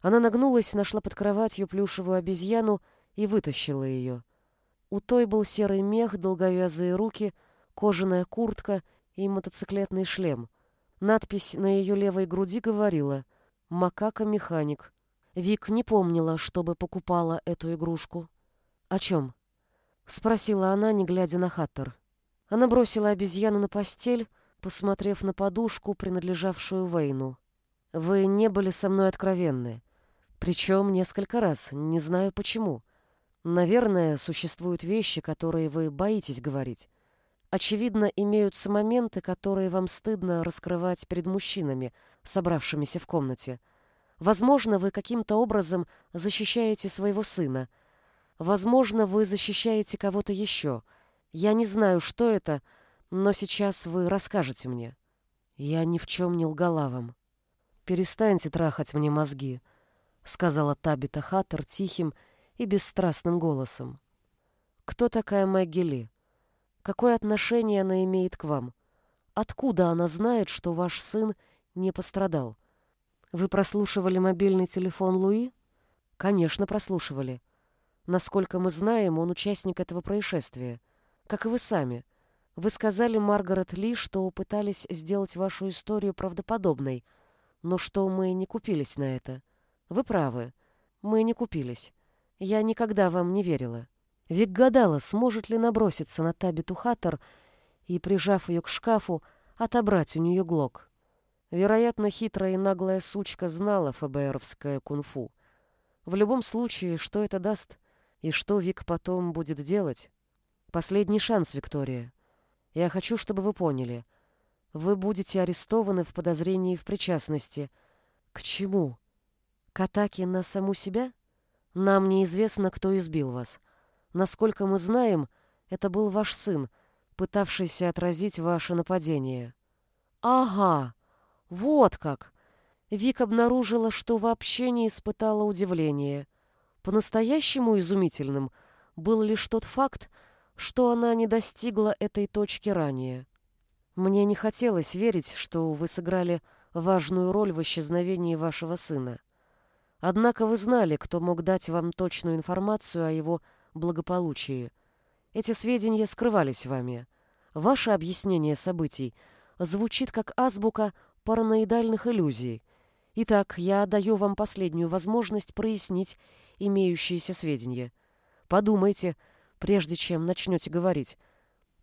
Она нагнулась, нашла под кроватью плюшевую обезьяну и вытащила ее. У той был серый мех, долговязые руки, кожаная куртка и мотоциклетный шлем — Надпись на ее левой груди говорила «Макака-механик». Вик не помнила, чтобы покупала эту игрушку. «О чем?» — спросила она, не глядя на Хаттер. Она бросила обезьяну на постель, посмотрев на подушку, принадлежавшую Вейну. «Вы не были со мной откровенны. Причем несколько раз, не знаю почему. Наверное, существуют вещи, которые вы боитесь говорить. Очевидно, имеются моменты, которые вам стыдно раскрывать перед мужчинами, собравшимися в комнате. Возможно, вы каким-то образом защищаете своего сына. Возможно, вы защищаете кого-то еще. Я не знаю, что это, но сейчас вы расскажете мне. Я ни в чем не лгала вам. Перестаньте трахать мне мозги, сказала Табита Хаттер тихим и бесстрастным голосом. Кто такая Мэгги? Какое отношение она имеет к вам? Откуда она знает, что ваш сын не пострадал? Вы прослушивали мобильный телефон Луи? Конечно, прослушивали. Насколько мы знаем, он участник этого происшествия. Как и вы сами. Вы сказали Маргарет Ли, что пытались сделать вашу историю правдоподобной, но что мы не купились на это. Вы правы. Мы не купились. Я никогда вам не верила. Вик гадала, сможет ли наброситься на Табиту Хаттер и, прижав ее к шкафу, отобрать у нее глок. Вероятно, хитрая и наглая сучка знала ФБРовское кунг-фу. В любом случае, что это даст и что Вик потом будет делать? Последний шанс, Виктория. Я хочу, чтобы вы поняли. Вы будете арестованы в подозрении в причастности. К чему? К атаке на саму себя? Нам неизвестно, кто избил вас. Насколько мы знаем, это был ваш сын, пытавшийся отразить ваше нападение. Ага, вот как. Вик обнаружила, что вообще не испытала удивления. По-настоящему изумительным был лишь тот факт, что она не достигла этой точки ранее. Мне не хотелось верить, что вы сыграли важную роль в исчезновении вашего сына. Однако вы знали, кто мог дать вам точную информацию о его благополучии. Эти сведения скрывались вами. Ваше объяснение событий звучит как азбука параноидальных иллюзий. Итак, я даю вам последнюю возможность прояснить имеющиеся сведения. Подумайте, прежде чем начнете говорить,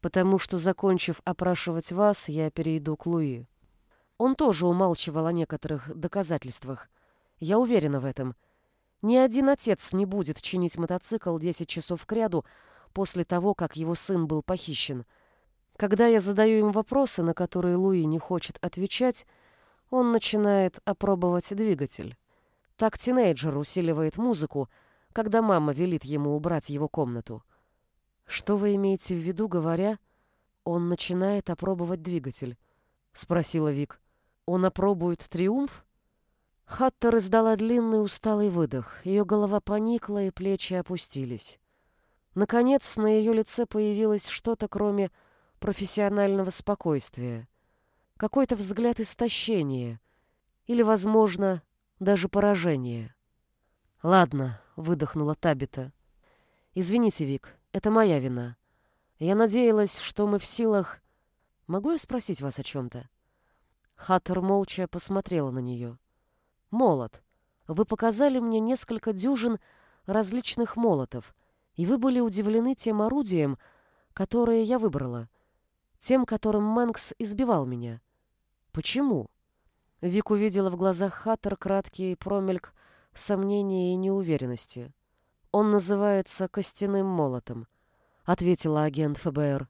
потому что, закончив опрашивать вас, я перейду к Луи. Он тоже умалчивал о некоторых доказательствах. Я уверена в этом. Ни один отец не будет чинить мотоцикл 10 часов кряду после того, как его сын был похищен. Когда я задаю им вопросы, на которые Луи не хочет отвечать, он начинает опробовать двигатель. Так тинейджер усиливает музыку, когда мама велит ему убрать его комнату. Что вы имеете в виду, говоря, он начинает опробовать двигатель? Спросила Вик. Он опробует триумф? Хаттер издала длинный усталый выдох. Ее голова поникла и плечи опустились. Наконец, на ее лице появилось что-то, кроме профессионального спокойствия. Какой-то взгляд истощения. Или, возможно, даже поражения. «Ладно», — выдохнула Табита. «Извините, Вик, это моя вина. Я надеялась, что мы в силах... Могу я спросить вас о чем-то?» Хаттер молча посмотрела на нее. «Молот. Вы показали мне несколько дюжин различных молотов, и вы были удивлены тем орудием, которое я выбрала, тем, которым Мэнкс избивал меня. Почему?» Вик увидела в глазах Хаттер краткий промельк сомнения и неуверенности. «Он называется костяным молотом», — ответила агент ФБР.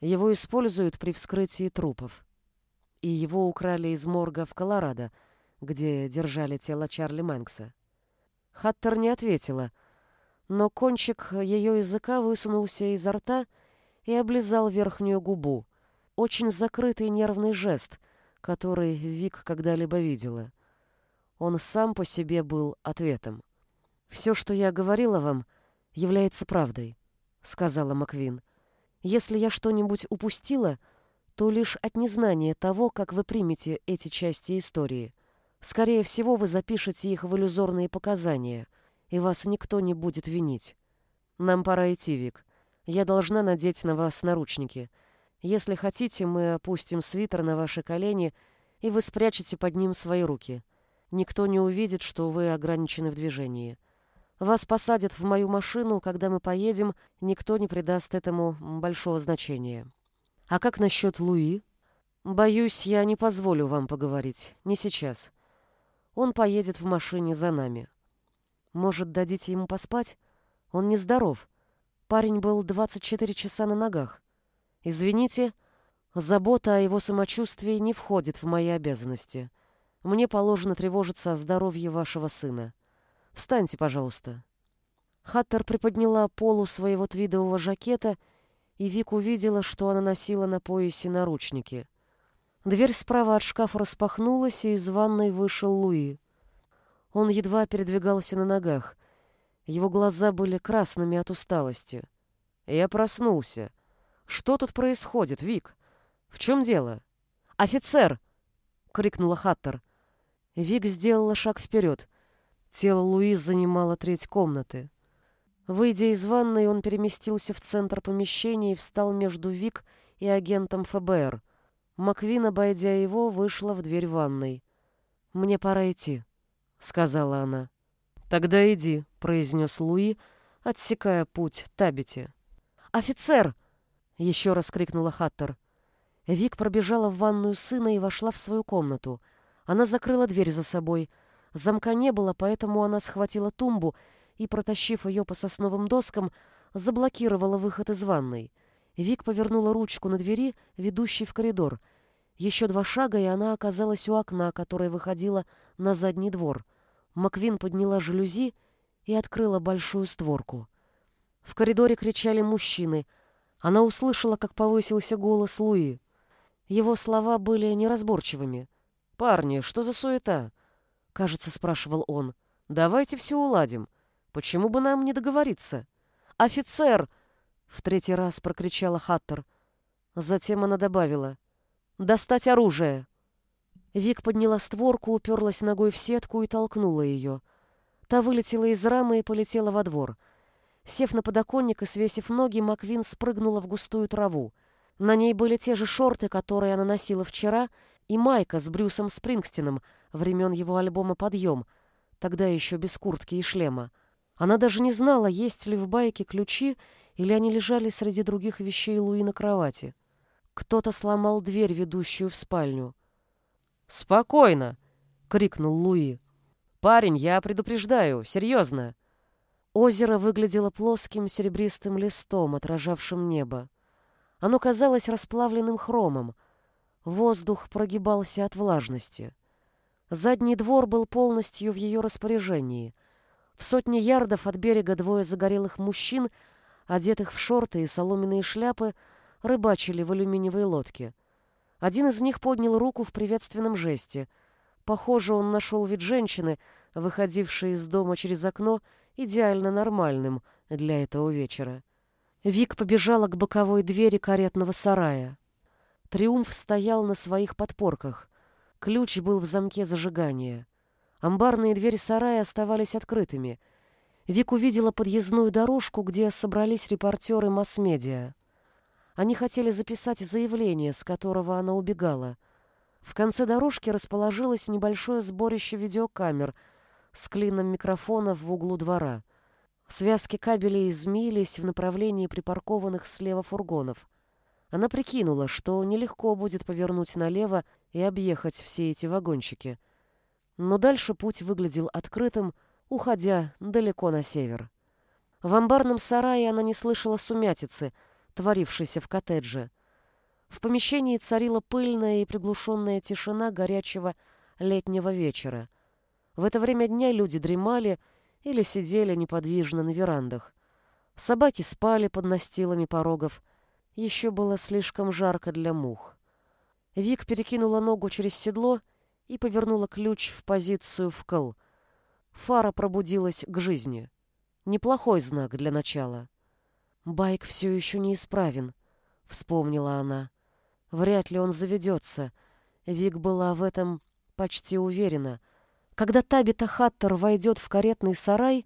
«Его используют при вскрытии трупов. И его украли из морга в Колорадо, где держали тело Чарли Мэнкса». Хаттер не ответила, но кончик ее языка высунулся изо рта и облизал верхнюю губу. Очень закрытый нервный жест, который Вик когда-либо видела. Он сам по себе был ответом. «Все, что я говорила вам, является правдой», — сказала Маквин. «Если я что-нибудь упустила, то лишь от незнания того, как вы примете эти части истории. Скорее всего, вы запишете их в иллюзорные показания, и вас никто не будет винить. Нам пора идти, Вик. Я должна надеть на вас наручники. Если хотите, мы опустим свитер на ваши колени, и вы спрячете под ним свои руки. Никто не увидит, что вы ограничены в движении. Вас посадят в мою машину, когда мы поедем, никто не придаст этому большого значения. А как насчет Луи? Боюсь, я не позволю вам поговорить. Не сейчас. Он поедет в машине за нами. Может, дадите ему поспать? Он нездоров. Парень был 24 часа на ногах. Извините, забота о его самочувствии не входит в мои обязанности. Мне положено тревожиться о здоровье вашего сына. Встаньте, пожалуйста». Хаттер приподняла полу своего твидового жакета, и Вик увидела, что она носила на поясе наручники. Дверь справа от шкафа распахнулась, и из ванной вышел Луи. Он едва передвигался на ногах. Его глаза были красными от усталости. «Я проснулся. Что тут происходит, Вик? В чем дело?» «Офицер!» — крикнула Хаттер. Вик сделала шаг вперед. Тело Луиз занимало треть комнаты. Выйдя из ванной, он переместился в центр помещения и встал между Вик и агентом ФБР. Маквин, обойдя его, вышла в дверь ванной. «Мне пора идти», — сказала она. «Тогда иди», — произнес Луи, отсекая путь Табити. «Офицер!» — еще раз крикнула Хаттер. Вик пробежала в ванную сына и вошла в свою комнату — она закрыла дверь за собой. Замка не было, поэтому она схватила тумбу и, протащив ее по сосновым доскам, заблокировала выход из ванной. Вик повернула ручку на двери, ведущей в коридор. Еще два шага, и она оказалась у окна, которое выходило на задний двор. Маквин подняла жалюзи и открыла большую створку. В коридоре кричали мужчины. Она услышала, как повысился голос Луи. Его слова были неразборчивыми. «Парни, что за суета?» — кажется, спрашивал он. «Давайте все уладим. Почему бы нам не договориться?» «Офицер!» — в третий раз прокричала Хаттер. Затем она добавила. «Достать оружие!» Вик подняла створку, уперлась ногой в сетку и толкнула ее. Та вылетела из рамы и полетела во двор. Сев на подоконник и свесив ноги, Маквин спрыгнула в густую траву. На ней были те же шорты, которые она носила вчера, и майка с Брюсом Спрингстином времен его альбома «Подъем», тогда еще без куртки и шлема. Она даже не знала, есть ли в байке ключи, или они лежали среди других вещей Луи на кровати. Кто-то сломал дверь, ведущую в спальню. «Спокойно!» — крикнул Луи. «Парень, я предупреждаю, серьезно!» Озеро выглядело плоским серебристым листом, отражавшим небо. Оно казалось расплавленным хромом — Воздух прогибался от влажности. Задний двор был полностью в ее распоряжении. В сотни ярдов от берега двое загорелых мужчин, одетых в шорты и соломенные шляпы, рыбачили в алюминиевой лодке. Один из них поднял руку в приветственном жесте. Похоже, он нашел вид женщины, выходившей из дома через окно, идеально нормальным для этого вечера. Вик побежала к боковой двери каретного сарая. Триумф стоял на своих подпорках. Ключ был в замке зажигания. Амбарные двери сарая оставались открытыми. Вик увидела подъездную дорожку, где собрались репортеры масс-медиа. Они хотели записать заявление, с которого она убегала. В конце дорожки расположилось небольшое сборище видеокамер с клином микрофонов в углу двора. Связки кабелей измились в направлении припаркованных слева фургонов. Она прикинула, что нелегко будет повернуть налево и объехать все эти вагончики. Но дальше путь выглядел открытым, уходя далеко на север. В амбарном сарае она не слышала сумятицы — творившейся в коттедже. В помещении царила пыльная и приглушенная тишина горячего летнего вечера. В это время дня люди дремали или сидели неподвижно на верандах. Собаки спали под настилами порогов. Еще было слишком жарко для мух. Вик перекинула ногу через седло и повернула ключ в позицию вкл. Фара пробудилась к жизни. Неплохой знак для начала. Байк все еще неисправен, вспомнила она. Вряд ли он заведется. Вик была в этом почти уверена. Когда Табита Хаттер войдет в каретный сарай,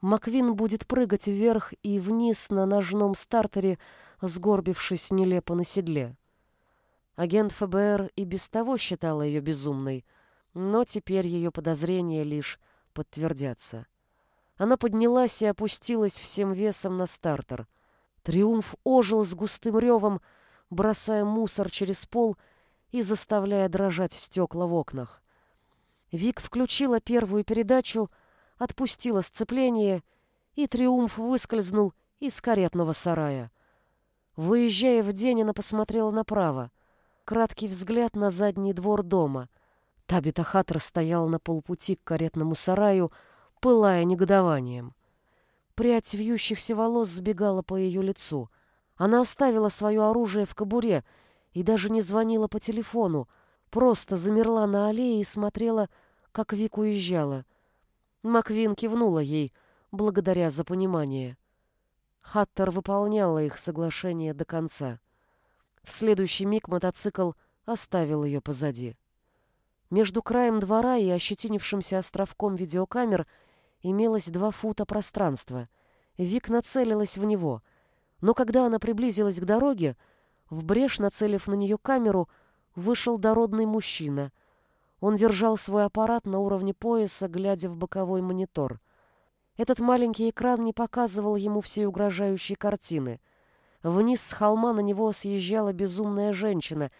Маквин будет прыгать вверх и вниз на ножном стартере, сгорбившись нелепо на седле. Агент ФБР и без того считала ее безумной, но теперь ее подозрения лишь подтвердятся. Она поднялась и опустилась всем весом на стартер — Триумф ожил с густым ревом, бросая мусор через пол и заставляя дрожать стекла в окнах. Вик включила первую передачу, отпустила сцепление, и Триумф выскользнул из каретного сарая. Выезжая в день, она посмотрела направо. Краткий взгляд на задний двор дома. Табита Хаттер стояла на полпути к каретному сараю, пылая негодованием. Прядь вьющихся волос сбегала по ее лицу. Она оставила свое оружие в кобуре и даже не звонила по телефону, просто замерла на аллее и смотрела, как Вик уезжала. Маквин кивнула ей, благодаря за понимание. Хаттер выполняла их соглашение до конца. В следующий миг мотоцикл оставил ее позади. Между краем двора и ощетинившимся островком видеокамер – имелось два фута пространства. Вик нацелилась в него, но когда она приблизилась к дороге, в брешь, нацелив на нее камеру, вышел дородный мужчина. Он держал свой аппарат на уровне пояса, глядя в боковой монитор. Этот маленький экран не показывал ему всей угрожающей картины. Вниз с холма на него съезжала безумная женщина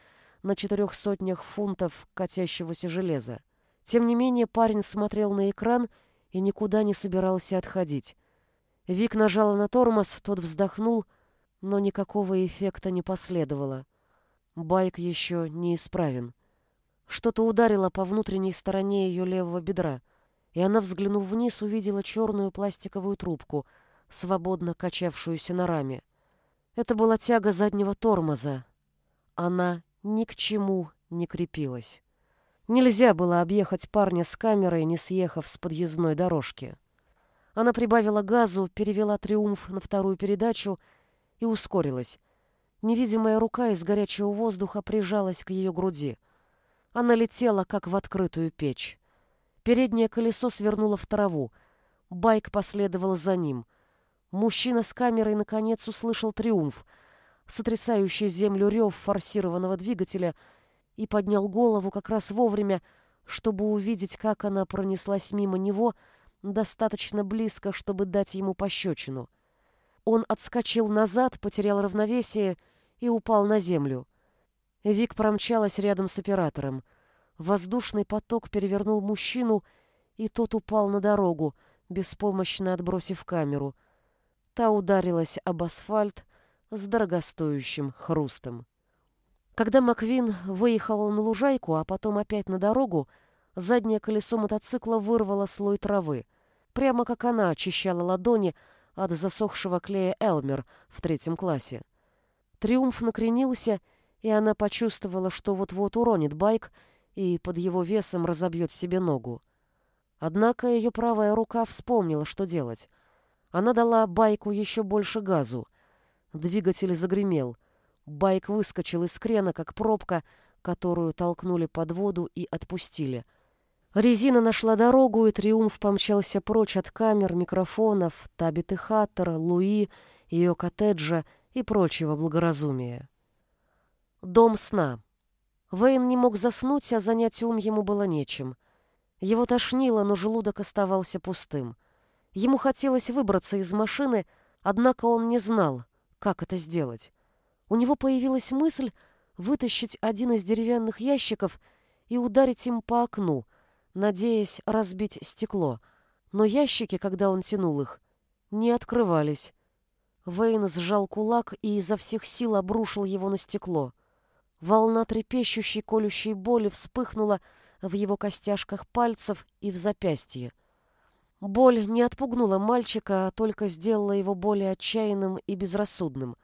на четырех сотнях фунтов катящегося железа. Тем не менее парень смотрел на экран и никуда не собирался отходить. Вик нажала на тормоз, тот вздохнул, но никакого эффекта не последовало. Байк еще не исправен. Что-то ударило по внутренней стороне ее левого бедра, и она, взглянув вниз, увидела черную пластиковую трубку, свободно качавшуюся на раме. Это была тяга заднего тормоза. Она ни к чему не крепилась. Нельзя было объехать парня с камерой, не съехав с подъездной дорожки. Она прибавила газу, перевела триумф на вторую передачу и ускорилась. Невидимая рука из горячего воздуха прижалась к ее груди. Она летела, как в открытую печь. Переднее колесо свернуло в траву. Байк последовал за ним. Мужчина с камерой наконец услышал триумф, сотрясающий землю рев форсированного двигателя — и поднял голову как раз вовремя, чтобы увидеть, как она пронеслась мимо него достаточно близко, чтобы дать ему пощечину. Он отскочил назад, потерял равновесие и упал на землю. Вик промчалась рядом с оператором. Воздушный поток перевернул мужчину, и тот упал на дорогу, беспомощно отбросив камеру. Та ударилась об асфальт с дорогостоящим хрустом. Когда Маквин выехал на лужайку, а потом опять на дорогу, заднее колесо мотоцикла вырвало слой травы, прямо как она очищала ладони от засохшего клея Элмер в третьем классе. Триумф накренился, и она почувствовала, что вот-вот уронит байк и под его весом разобьет себе ногу. Однако ее правая рука вспомнила, что делать. Она дала байку еще больше газу. Двигатель загремел. Байк выскочил из крена, как пробка, которую толкнули под воду и отпустили. Резина нашла дорогу, и Триумф помчался прочь от камер, микрофонов, Табиты Хаттер, Луи, ее коттеджа и прочего благоразумия. Дом сна. Вейн не мог заснуть, а занять ум ему было нечем. Его тошнило, но желудок оставался пустым. Ему хотелось выбраться из машины, однако он не знал, как это сделать. У него появилась мысль вытащить один из деревянных ящиков и ударить им по окну, надеясь разбить стекло. Но ящики, когда он тянул их, не открывались. Вейн сжал кулак и изо всех сил обрушил его на стекло. Волна трепещущей колющей боли вспыхнула, в его костяшках пальцев и в запястье. Боль не отпугнула мальчика, а только сделала его более отчаянным и безрассудным.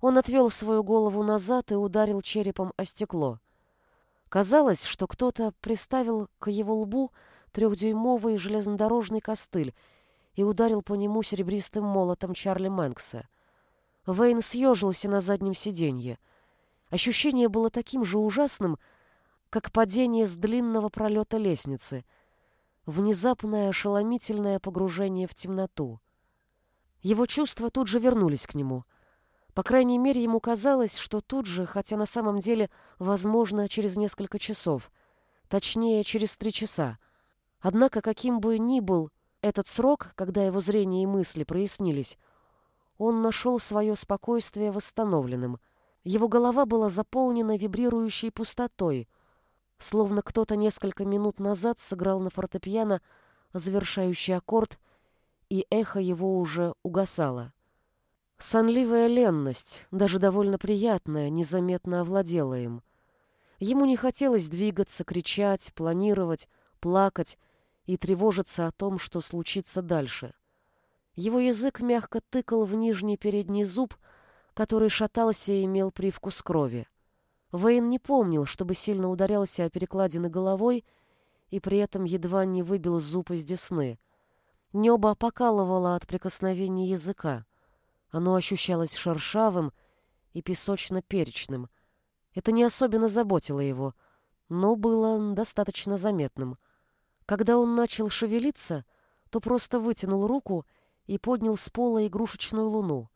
Он отвел свою голову назад и ударил черепом о стекло. Казалось, что кто-то приставил к его лбу трехдюймовый железнодорожный костыль и ударил по нему серебристым молотом Чарли Мэнкса. Вейн съежился на заднем сиденье. Ощущение было таким же ужасным, как падение с длинного пролета лестницы, внезапное ошеломительное погружение в темноту. Его чувства тут же вернулись к нему. По крайней мере, ему казалось, что тут же, хотя на самом деле, возможно, через несколько часов, точнее, через три часа. Однако, каким бы ни был этот срок, когда его зрение и мысли прояснились, он нашел свое спокойствие восстановленным. Его голова была заполнена вибрирующей пустотой, словно кто-то несколько минут назад сыграл на фортепиано завершающий аккорд, и эхо его уже угасало. Сонливая ленность, даже довольно приятная, незаметно овладела им. Ему не хотелось двигаться, кричать, планировать, плакать и тревожиться о том, что случится дальше. Его язык мягко тыкал в нижний передний зуб, который шатался и имел привкус крови. Вейн не помнил, чтобы сильно ударялся о перекладины головой и при этом едва не выбил зуб из десны. Небо покалывало от прикосновения языка. Оно ощущалось шершавым и песочно-перечным. Это не особенно заботило его, но было достаточно заметным. Когда он начал шевелиться, то просто вытянул руку и поднял с пола игрушечную луну.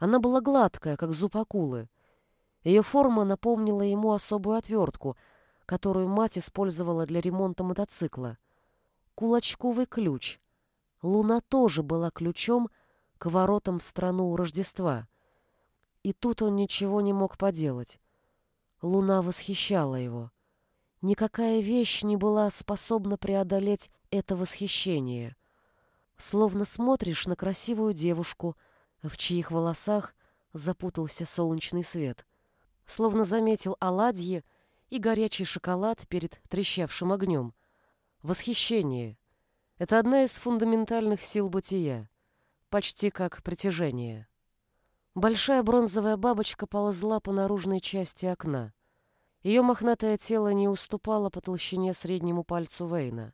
Она была гладкая, как зуб акулы. Ее форма напомнила ему особую отвертку, которую мать использовала для ремонта мотоцикла. Кулачковый ключ. Луна тоже была ключом к воротам в страну Рождества. И тут он ничего не мог поделать. Луна восхищала его. Никакая вещь не была способна преодолеть это восхищение. Словно смотришь на красивую девушку, в чьих волосах запутался солнечный свет словно заметил оладьи и горячий шоколад перед трещавшим огнем. Восхищение — это одна из фундаментальных сил бытия, почти как притяжение. Большая бронзовая бабочка ползла по наружной части окна. Ее мохнатое тело не уступало по толщине среднему пальцу Вейна.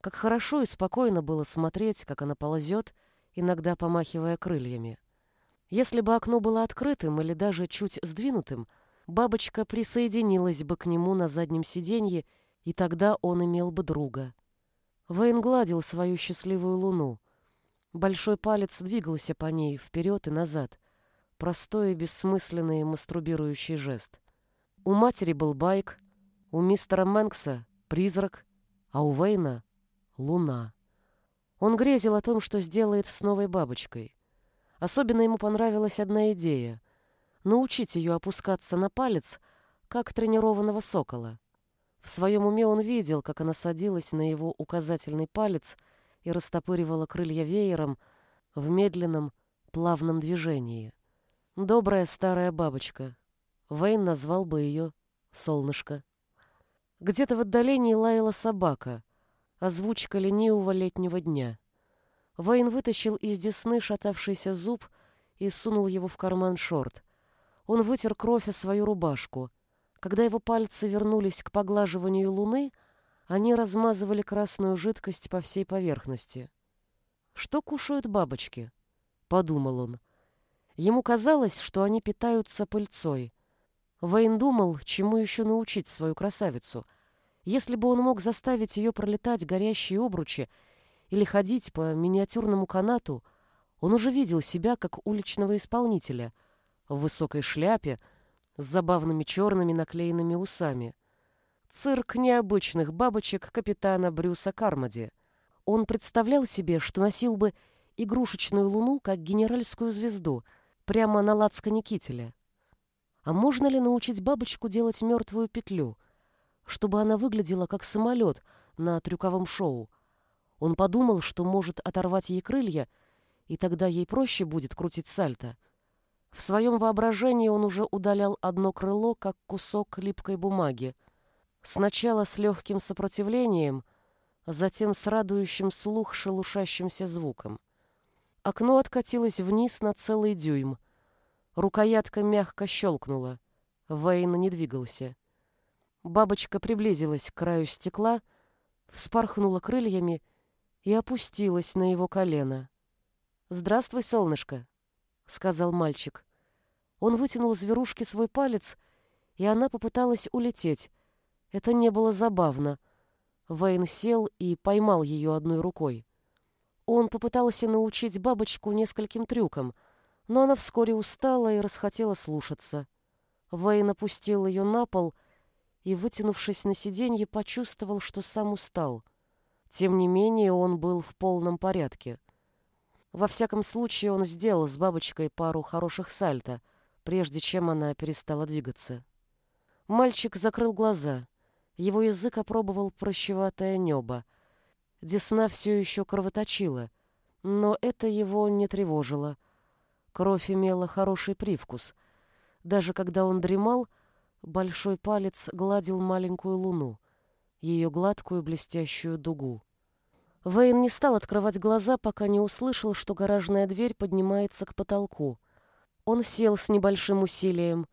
Как хорошо и спокойно было смотреть, как она ползет, иногда помахивая крыльями. Если бы окно было открытым или даже чуть сдвинутым, бабочка присоединилась бы к нему на заднем сиденье, и тогда он имел бы друга. Вейн гладил свою счастливую луну. Большой палец двигался по ней вперед и назад. Простой и бессмысленный мастурбирующий жест. У матери был байк, у мистера Мэнкса — призрак, а у Вейна — луна. Он грезил о том, что сделает с новой бабочкой. Особенно ему понравилась одна идея — научить ее опускаться на палец, как тренированного сокола. В своем уме он видел, как она садилась на его указательный палец и растопыривала крылья веером в медленном, плавном движении. Добрая старая бабочка. Вейн назвал бы ее «Солнышко». Где-то в отдалении лаяла собака, озвучка ленивого летнего дня. Вейн вытащил из десны шатавшийся зуб и сунул его в карман шорт. Он вытер кровь о свою рубашку. Когда его пальцы вернулись к поглаживанию луны, они размазывали красную жидкость по всей поверхности. «Что кушают бабочки?» — подумал он. Ему казалось, что они питаются пыльцой. Вейн думал, чему еще научить свою красавицу. Если бы он мог заставить ее пролетать горящие обручи или ходить по миниатюрному канату, он уже видел себя как уличного исполнителя в высокой шляпе с забавными черными наклеенными усами. Цирк необычных бабочек капитана Брюса Кармоди. Он представлял себе, что носил бы игрушечную луну как генеральскую звезду прямо на лацкане кителя. А можно ли научить бабочку делать мертвую петлю, чтобы она выглядела как самолет на трюковом шоу? Он подумал, что может оторвать ей крылья, и тогда ей проще будет крутить сальто. В своем воображении он уже удалял одно крыло, как кусок липкой бумаги. Сначала с легким сопротивлением, затем с радующим слух шелушащимся звуком. Окно откатилось вниз на целый дюйм — Рукоятка мягко щелкнула. Вейн не двигался. Бабочка приблизилась к краю стекла, вспорхнула крыльями и опустилась на его колено. «Здравствуй, солнышко», — сказал мальчик. Он вытянул зверушке свой палец, и она попыталась улететь. Это не было забавно. Вейн сел и поймал ее одной рукой. Он попытался научить бабочку нескольким трюкам — но она вскоре устала и расхотела слушаться. Вейн опустил ее на пол вытянувшись на сиденье, почувствовал, что сам устал. Тем не менее, он был в полном порядке. Во всяком случае, он сделал с бабочкой пару хороших сальто, прежде чем она перестала двигаться. Мальчик закрыл глаза. Его язык опробовал прощеватое небо. Десна все еще кровоточила, но это его не тревожило — Кровь имела хороший привкус. Даже когда он дремал, большой палец гладил маленькую луну, ее гладкую блестящую дугу. Вейн не стал открывать глаза, пока не услышал, что гаражная дверь поднимается к потолку. Он сел с небольшим усилием.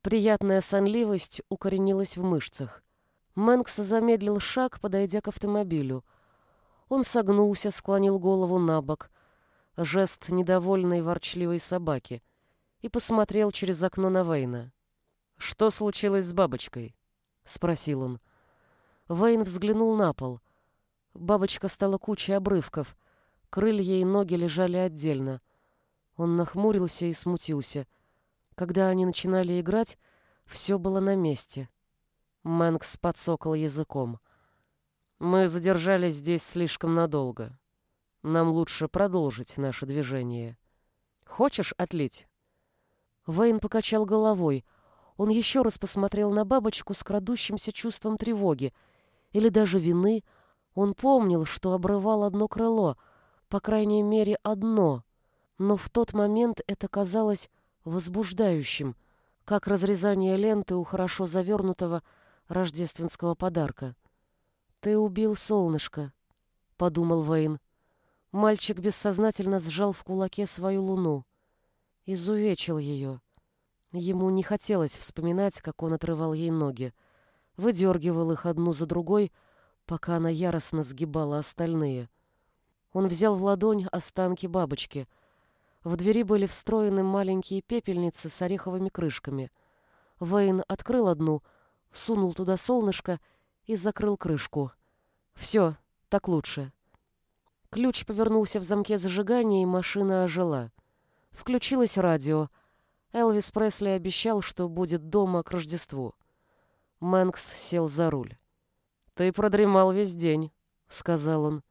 Приятная сонливость укоренилась в мышцах. Мэнкс замедлил шаг, подойдя к автомобилю. Он согнулся, склонил голову на бок жест недовольной ворчливой собаки, и посмотрел через окно на Вейна. «Что случилось с бабочкой?» — спросил он. Вейн взглянул на пол. Бабочка стала кучей обрывков. Крылья и ноги лежали отдельно. Он нахмурился и смутился. Когда они начинали играть, все было на месте. Мэнкс подсокал языком. «Мы задержались здесь слишком надолго. Нам лучше продолжить наше движение. Хочешь отлить?» Вейн покачал головой. Он еще раз посмотрел на бабочку с крадущимся чувством тревоги или даже вины. Он помнил, что обрывал одно крыло, по крайней мере, одно. Но в тот момент это казалось возбуждающим, как разрезание ленты у хорошо завернутого рождественского подарка. «Ты убил солнышко», — подумал Вейн. Мальчик бессознательно сжал в кулаке свою луну. Изувечил ее. Ему не хотелось вспоминать, как он отрывал ей ноги. Выдергивал их одну за другой, пока она яростно сгибала остальные. Он взял в ладонь останки бабочки. В двери были встроены маленькие пепельницы с ореховыми крышками. Вейн открыл одну, сунул туда солнышко и закрыл крышку. «Все, так лучше». Ключ повернулся в замке зажигания, и машина ожила. Включилось радио. Элвис Пресли обещал, что будет дома к Рождеству. Мэнкс сел за руль. «Ты продремал весь день», — сказал он.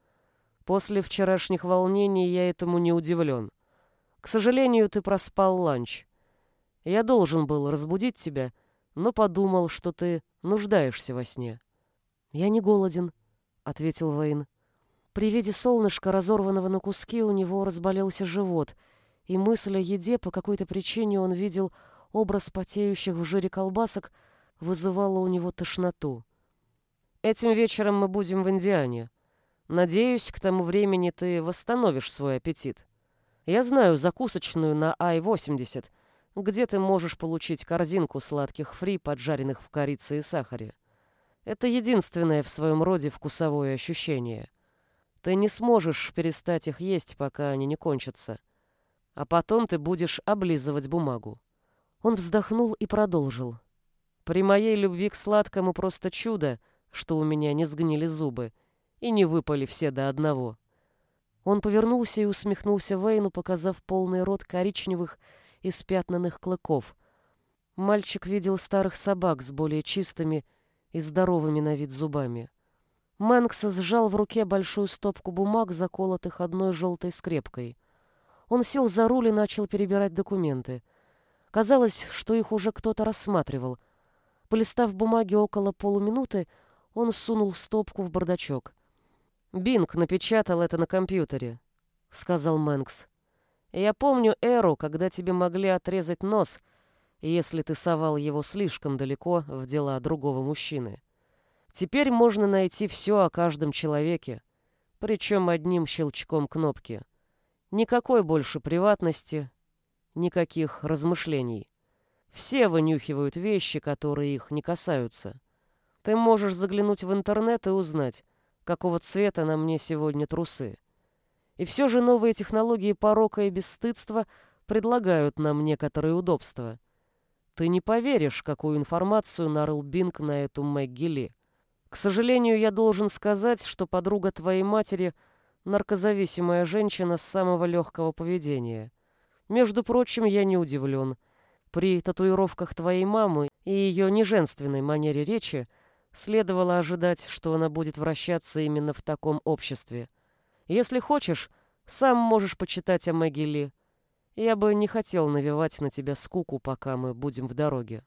«После вчерашних волнений я этому не удивлен. К сожалению, ты проспал ланч. Я должен был разбудить тебя, но подумал, что ты нуждаешься во сне». «Я не голоден», — ответил Вейн. При виде солнышка, разорванного на куски, у него разболелся живот, и мысль о еде по какой-то причине он видел образ потеющих в жире колбасок вызывала у него тошноту. Этим вечером мы будем в Индиане. Надеюсь, к тому времени ты восстановишь свой аппетит. Я знаю закусочную на Ай-80, где ты можешь получить корзинку сладких фри, поджаренных в корице и сахаре. Это единственное в своем роде вкусовое ощущение. Ты не сможешь перестать их есть, пока они не кончатся. А потом ты будешь облизывать бумагу. Он вздохнул и продолжил. При моей любви к сладкому просто чудо, что у меня не сгнили зубы, и не выпали все до одного. Он повернулся и усмехнулся Вейну, показав полный рот коричневых и спятнанных клыков. Мальчик видел старых собак с более чистыми и здоровыми на вид зубами. Мэнкс сжал в руке большую стопку бумаг, заколотых одной желтой скрепкой. Он сел за руль и начал перебирать документы. Казалось, что их уже кто-то рассматривал. Полистав бумаги около полуминуты, он сунул стопку в бардачок. Бинг напечатал это на компьютере, сказал Мэнкс. Я помню эру, когда тебе могли отрезать нос, если ты совал его слишком далеко в дела другого мужчины. Теперь можно найти все о каждом человеке, причем одним щелчком кнопки. Никакой больше приватности, никаких размышлений. Все вынюхивают вещи, которые их не касаются. Ты можешь заглянуть в интернет и узнать, какого цвета на мне сегодня трусы. И все же новые технологии порока и бесстыдства предлагают нам некоторые удобства. Ты не поверишь, какую информацию нарыл Бинг на эту Мэгги Ли. К сожалению, я должен сказать, что подруга твоей матери — наркозависимая женщина с самого легкого поведения. Между прочим, я не удивлен. При татуировках твоей мамы и ее неженственной манере речи Следовало ожидать, что она будет вращаться именно в таком обществе. Если хочешь, сам можешь почитать о Мэгги Я бы не хотел навевать на тебя скуку, пока мы будем в дороге.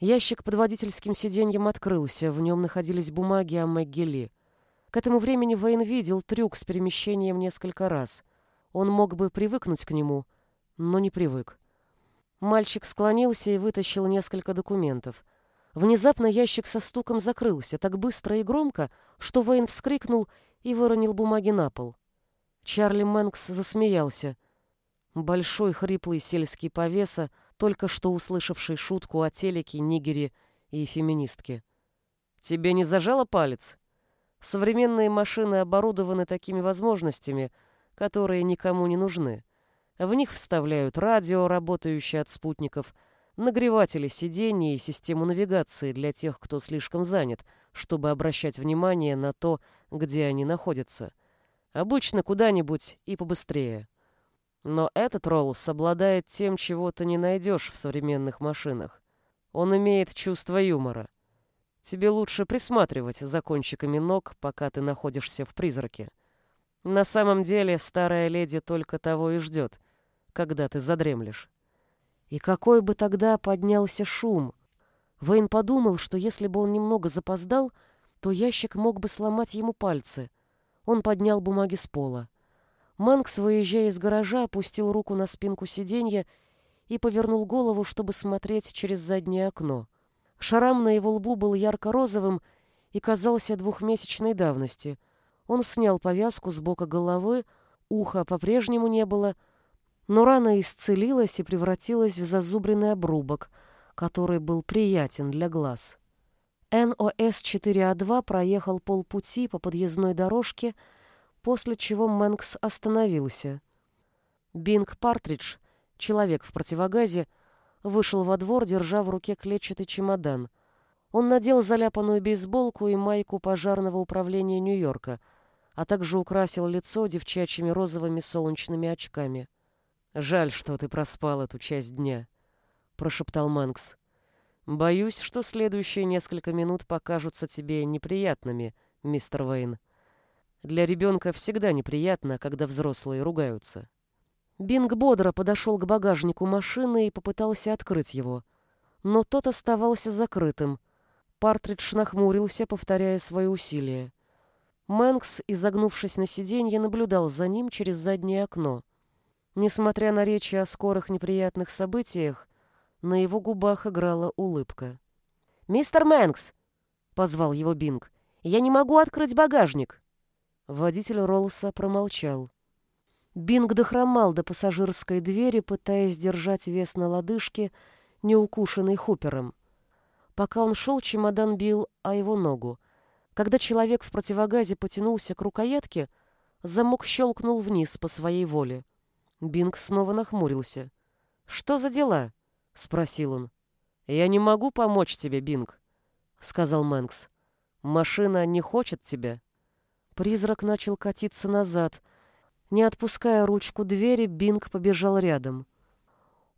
Ящик под водительским сиденьем открылся, в нем находились бумаги о Мэгги К этому времени Вейн видел трюк с перемещением несколько раз. Он мог бы привыкнуть к нему, но не привык. Мальчик склонился и вытащил несколько документов — Внезапно ящик со стуком закрылся так быстро и громко, что Вейн вскрикнул и выронил бумаги на пол. Чарли Мэнкс засмеялся. Большой хриплый сельский повеса, только что услышавший шутку о телеке, нигере и феминистке. «Тебе не зажало палец? Современные машины оборудованы такими возможностями, которые никому не нужны. В них вставляют радио, работающее от спутников – нагреватели сидений и систему навигации для тех, кто слишком занят, чтобы обращать внимание на то, где они находятся. Обычно куда-нибудь и побыстрее. Но этот Роллс обладает тем, чего ты не найдешь в современных машинах. Он имеет чувство юмора. Тебе лучше присматривать за кончиками ног, пока ты находишься в призраке. На самом деле старая леди только того и ждет, когда ты задремлешь. И какой бы тогда поднялся шум? Вейн подумал, что если бы он немного запоздал, то ящик мог бы сломать ему пальцы. Он поднял бумаги с пола. Манкс, выезжая из гаража, опустил руку на спинку сиденья и повернул голову, чтобы смотреть через заднее окно. Шарам на его лбу был ярко-розовым и казался двухмесячной давности. Он снял повязку с бока головы, уха по-прежнему не было — но рана исцелилась и превратилась в зазубренный обрубок, который был приятен для глаз. НОС-4А2 проехал полпути по подъездной дорожке, после чего Мэнкс остановился. Бинг Партридж, человек в противогазе, вышел во двор, держа в руке клетчатый чемодан. Он надел заляпанную бейсболку и майку пожарного управления Нью-Йорка, а также украсил лицо девчачьими розовыми солнечными очками. «Жаль, что ты проспал эту часть дня», — прошептал Манкс. «Боюсь, что следующие несколько минут покажутся тебе неприятными, мистер Вейн. Для ребенка всегда неприятно, когда взрослые ругаются». Бинг бодро подошел к багажнику машины и попытался открыть его. Но тот оставался закрытым. Партридж нахмурился, повторяя свои усилия. Мэнкс, изогнувшись на сиденье, наблюдал за ним через заднее окно. Несмотря на речи о скорых неприятных событиях, на его губах играла улыбка. «Мистер Мэнкс!» — позвал его Бинг. Я не могу открыть багажник!» Водитель Роллса промолчал. Бинг дохромал до пассажирской двери, пытаясь держать вес на лодыжке, не укушенный Хупером. Пока он шел, чемодан бил о его ногу. Когда человек в противогазе потянулся к рукоятке, замок щелкнул вниз по своей воле. Бинг снова нахмурился. «Что за дела?» — спросил он. «Я не могу помочь тебе, Бинг», — сказал Мэнкс. «Машина не хочет тебя». Призрак начал катиться назад. Не отпуская ручку двери, Бинг побежал рядом.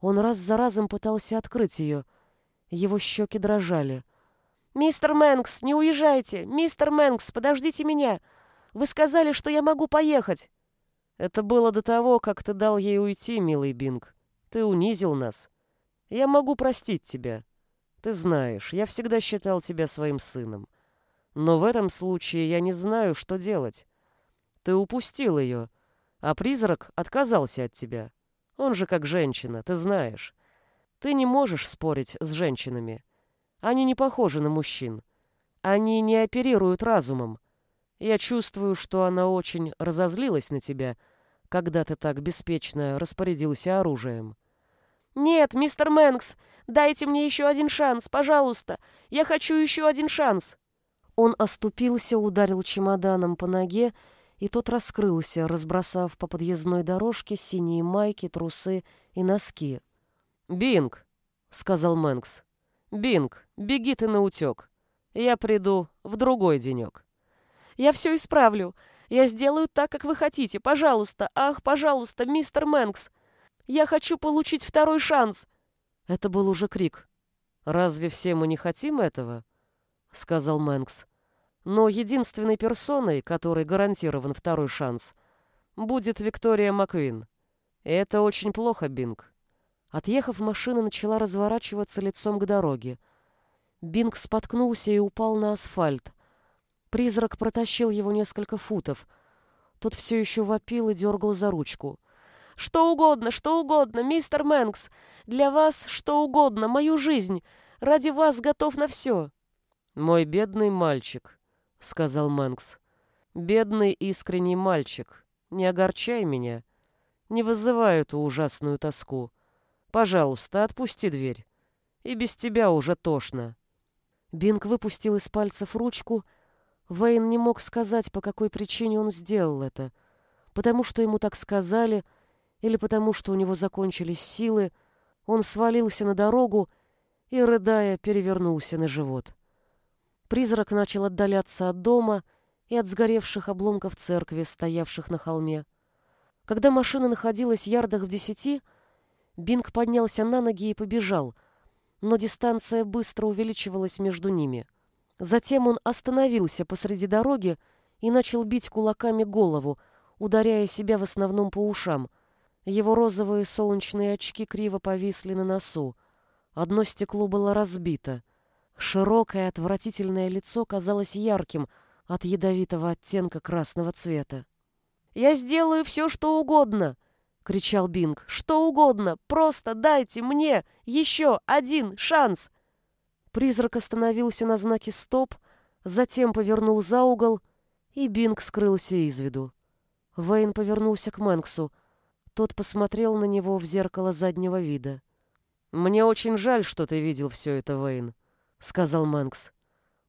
Он раз за разом пытался открыть ее. Его щеки дрожали. «Мистер Мэнкс, не уезжайте! Мистер Мэнкс, подождите меня! Вы сказали, что я могу поехать!» «Это было до того, как ты дал ей уйти, милый Бинг. Ты унизил нас. Я могу простить тебя. Ты знаешь, я всегда считал тебя своим сыном. Но в этом случае я не знаю, что делать. Ты упустил ее, а призрак отказался от тебя. Он же как женщина, ты знаешь. Ты не можешь спорить с женщинами. Они не похожи на мужчин. Они не оперируют разумом. Я чувствую, что она очень разозлилась на тебя, когда ты так беспечно распорядился оружием. «Нет, мистер Мэнкс, дайте мне еще один шанс, пожалуйста. Я хочу еще один шанс». Он оступился, ударил чемоданом по ноге и тот раскрылся, разбросав по подъездной дорожке синие майки, трусы и носки. «Бинг!» — сказал Мэнкс. «Бинг, беги ты на утек. Я приду в другой денек». «Я все исправлю. Я сделаю так, как вы хотите. Пожалуйста, ах, пожалуйста, мистер Мэнкс. Я хочу получить второй шанс». Это был уже крик. «Разве все мы не хотим этого?» — сказал Мэнкс. Но единственной персоной, которой гарантирован второй шанс, будет Виктория Маквин. Это очень плохо, Бинг. Отъехав, машина начала разворачиваться лицом к дороге. Бинг споткнулся и упал на асфальт. Призрак протащил его несколько футов. Тот все еще вопил и дергал за ручку. «Что угодно, что угодно, мистер Мэнкс! Для вас что угодно, мою жизнь! Ради вас готов на все!» «Мой бедный мальчик», — сказал Мэнкс. «Бедный искренний мальчик, не огорчай меня. Не вызывай эту ужасную тоску. Пожалуйста, отпусти дверь. И без тебя уже тошно». Бинг выпустил из пальцев ручку. Вейн не мог сказать, по какой причине он сделал это. Потому что ему так сказали, или потому что у него закончились силы, он свалился на дорогу и, рыдая, перевернулся на живот. Призрак начал отдаляться от дома и от сгоревших обломков церкви, стоявших на холме. Когда машина находилась ярдах в десяти, Бинг поднялся на ноги и побежал, но дистанция быстро увеличивалась между ними. Затем он остановился посреди дороги и начал бить кулаками голову, ударяя себя в основном по ушам. Его розовые солнечные очки криво повисли на носу. Одно стекло было разбито. Широкое отвратительное лицо казалось ярким от ядовитого оттенка красного цвета. «Я сделаю все, что угодно!» — кричал Бинг. «Что угодно! Просто дайте мне еще один шанс!» Призрак остановился на знаке «Стоп», затем повернул за угол, и Бинг скрылся из виду. Вейн повернулся к Мэнксу. Тот посмотрел на него в зеркало заднего вида. «Мне очень жаль, что ты видел все это, Вейн сказал Мэнкс.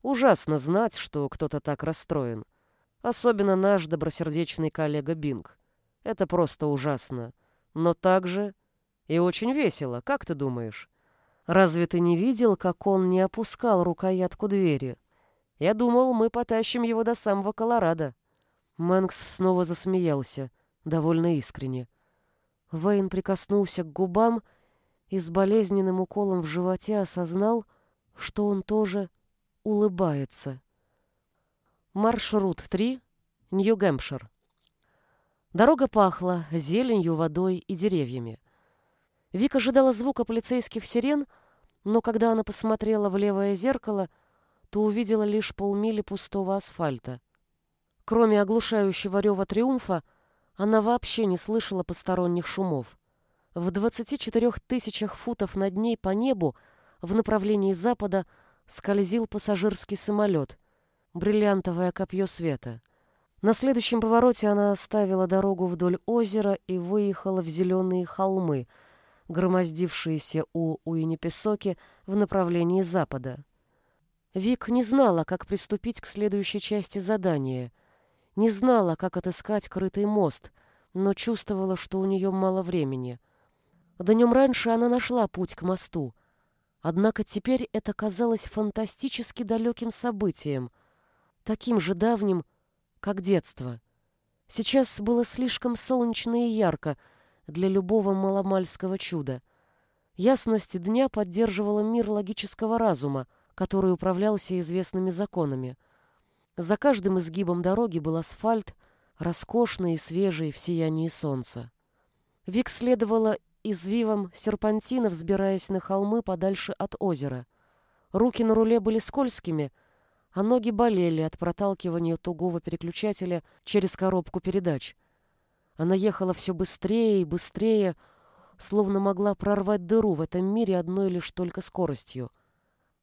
Ужасно знать, что кто-то так расстроен. Особенно наш добросердечный коллега Бинг. Это просто ужасно. Но также и очень весело, как ты думаешь? Разве ты не видел, как он не опускал рукоятку двери? Я думал, мы потащим его до самого Колорадо. Мэнкс снова засмеялся, довольно искренне. Вейн прикоснулся к губам и с болезненным уколом в животе осознал, что он тоже улыбается. Маршрут 3. Нью-Гэмпшир. Дорога пахла зеленью, водой и деревьями. Вика ожидала звука полицейских сирен, но когда она посмотрела в левое зеркало, то увидела лишь полмили пустого асфальта. Кроме оглушающего рева триумфа, она вообще не слышала посторонних шумов. В 24 тысячах футов над ней по небу в направлении запада скользил пассажирский самолет. бриллиантовое копье света. На следующем повороте она оставила дорогу вдоль озера и выехала в зеленые холмы, громоздившиеся у Уиннипесоки в направлении запада. Вик не знала, как приступить к следующей части задания, не знала, как отыскать крытый мост, но чувствовала, что у нее мало времени. Днем раньше она нашла путь к мосту, однако теперь это казалось фантастически далеким событием, таким же давним, как детство. Сейчас было слишком солнечно и ярко для любого маломальского чуда. Ясность дня поддерживала мир логического разума — который управлялся известными законами. За каждым изгибом дороги был асфальт, роскошный и свежий в сиянии солнца. Вик следовала извивом серпантина, взбираясь на холмы подальше от озера. Руки на руле были скользкими, а ноги болели от проталкивания тугого переключателя через коробку передач. Она ехала все быстрее и быстрее, словно могла прорвать дыру в этом мире одной лишь только скоростью.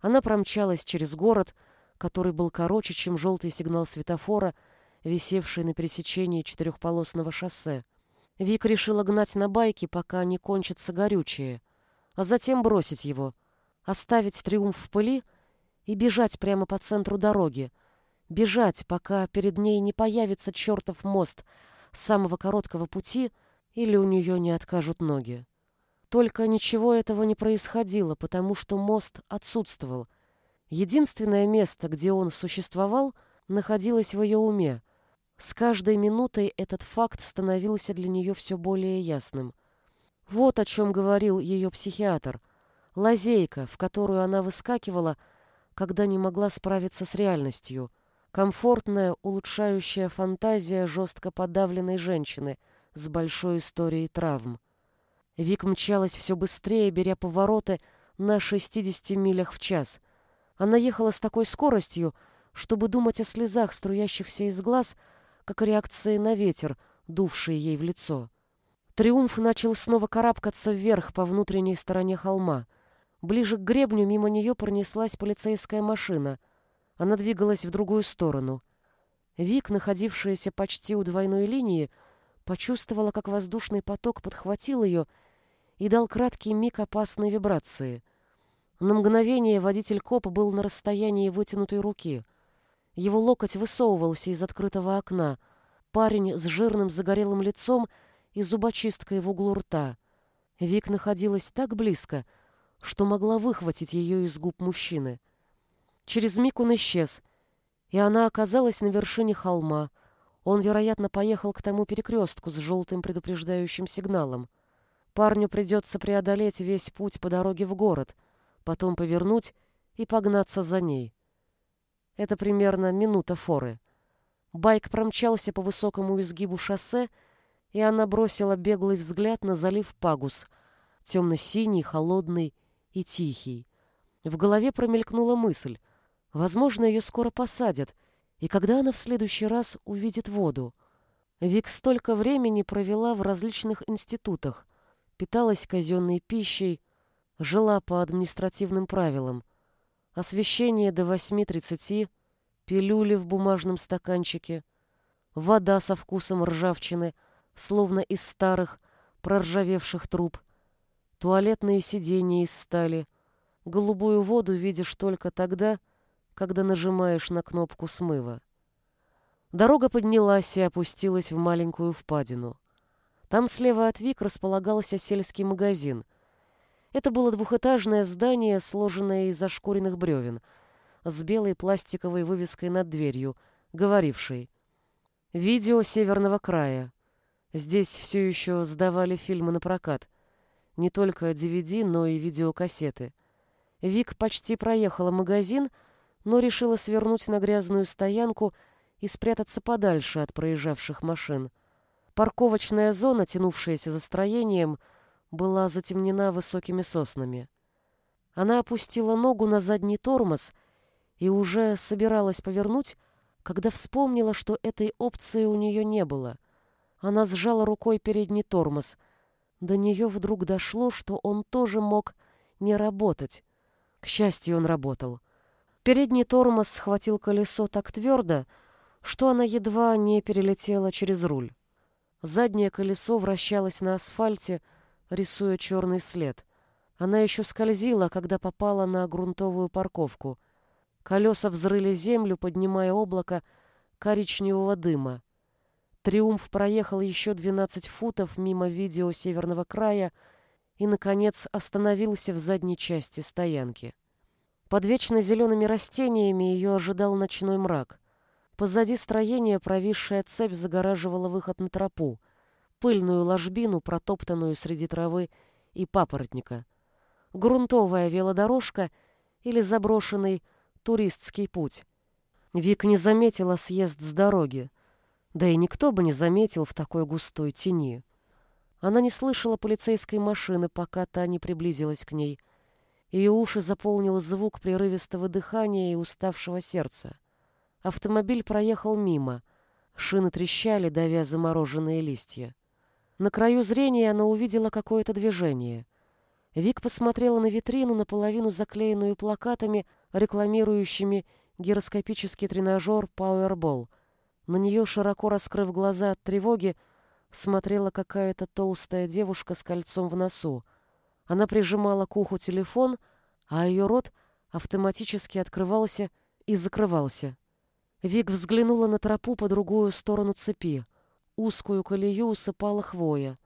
Она промчалась через город, который был короче, чем желтый сигнал светофора, висевший на пересечении четырехполосного шоссе. Вик решила гнать на байке, пока не кончится горючее, а затем бросить его, оставить триумф в пыли и бежать прямо по центру дороги, бежать, пока перед ней не появится чертов мост самого короткого пути или у нее не откажут ноги. Только ничего этого не происходило, потому что мост отсутствовал. Единственное место, где он существовал, находилось в ее уме. С каждой минутой этот факт становился для нее все более ясным. Вот о чем говорил ее психиатр. Лазейка, в которую она выскакивала, когда не могла справиться с реальностью. Комфортная, улучшающая фантазия жестко подавленной женщины с большой историей травм. Вик мчалась все быстрее, беря повороты на 60 милях в час. Она ехала с такой скоростью, чтобы думать о слезах, струящихся из глаз, как реакции на ветер, дувший ей в лицо. Триумф начал снова карабкаться вверх по внутренней стороне холма. Ближе к гребню мимо нее пронеслась полицейская машина. Она двигалась в другую сторону. Вик, находившаяся почти у двойной линии, почувствовала, как воздушный поток подхватил ее и дал краткий миг опасной вибрации. На мгновение водитель копа был на расстоянии вытянутой руки. Его локоть высовывался из открытого окна. Парень с жирным загорелым лицом и зубочисткой в углу рта. Вик находилась так близко, что могла выхватить ее из губ мужчины. Через миг он исчез, и она оказалась на вершине холма. Он, вероятно, поехал к тому перекрестку с желтым предупреждающим сигналом. Парню придется преодолеть весь путь по дороге в город, потом повернуть и погнаться за ней. Это примерно минута форы. Байк промчался по высокому изгибу шоссе, и она бросила беглый взгляд на залив Пагус, темно-синий, холодный и тихий. В голове промелькнула мысль. Возможно, ее скоро посадят, и когда она в следующий раз увидит воду? Вик столько времени провела в различных институтах — питалась казенной пищей, жила по административным правилам. Освещение до 8.30, пилюли в бумажном стаканчике, вода со вкусом ржавчины, словно из старых, проржавевших труб, туалетные сиденья из стали. Голубую воду видишь только тогда, когда нажимаешь на кнопку смыва. Дорога поднялась и опустилась в маленькую впадину. Там слева от Вик располагался сельский магазин. Это было двухэтажное здание, сложенное из ошкуренных бревен, с белой пластиковой вывеской над дверью, говорившей «Видео Северного края». Здесь все еще сдавали фильмы на прокат. Не только DVD, но и видеокассеты. Вик почти проехала магазин, но решила свернуть на грязную стоянку и спрятаться подальше от проезжавших машин. Парковочная зона, тянувшаяся за строением, была затемнена высокими соснами. Она опустила ногу на задний тормоз и уже собиралась повернуть, когда вспомнила, что этой опции у нее не было. Она сжала рукой передний тормоз. До нее вдруг дошло, что он тоже мог не работать. К счастью, он работал. Передний тормоз схватил колесо так твердо, что она едва не перелетела через руль. Заднее колесо вращалось на асфальте, рисуя черный след. Она еще скользила, когда попала на грунтовую парковку. Колеса взрыли землю, поднимая облако коричневого дыма. Триумф проехал еще 12 футов мимо видео северного края и, наконец, остановился в задней части стоянки. Под вечно зелеными растениями ее ожидал ночной мрак. Позади строения провисшая цепь загораживала выход на тропу, пыльную ложбину, протоптанную среди травы и папоротника. Грунтовая велодорожка или заброшенный туристский путь. Вик не заметила съезд с дороги. Да и никто бы не заметил в такой густой тени. Она не слышала полицейской машины, пока та не приблизилась к ней. Ее уши заполнил звук прерывистого дыхания и уставшего сердца. Автомобиль проехал мимо. Шины трещали, давя замороженные листья. На краю зрения она увидела какое-то движение. Вик посмотрела на витрину, наполовину заклеенную плакатами, рекламирующими гироскопический тренажер Powerball. На нее, широко раскрыв глаза от тревоги, смотрела какая-то толстая девушка с кольцом в носу. Она прижимала к уху телефон, а ее рот автоматически открывался и закрывался. Вик взглянула на тропу по другую сторону цепи. Узкую колею усыпала хвоя.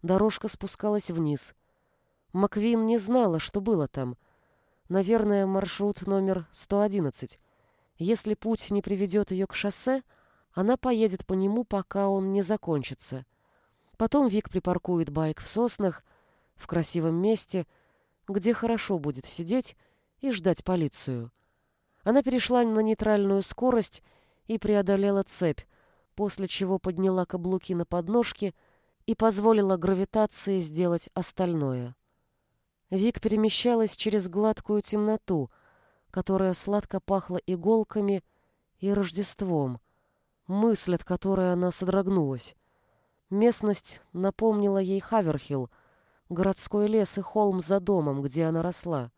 Дорожка спускалась вниз. Маквин не знала, что было там. Наверное, маршрут номер 111. Если путь не приведет ее к шоссе, она поедет по нему, пока он не закончится. Потом Вик припаркует байк в соснах, в красивом месте, где хорошо будет сидеть и ждать полицию. Она перешла на нейтральную скорость и преодолела цепь, после чего подняла каблуки на подножки и позволила гравитации сделать остальное. Вик перемещалась через гладкую темноту, которая сладко пахла иголками и Рождеством, мысль, от которой она содрогнулась. Местность напомнила ей Хаверхилл, городской лес и холм за домом, где она росла.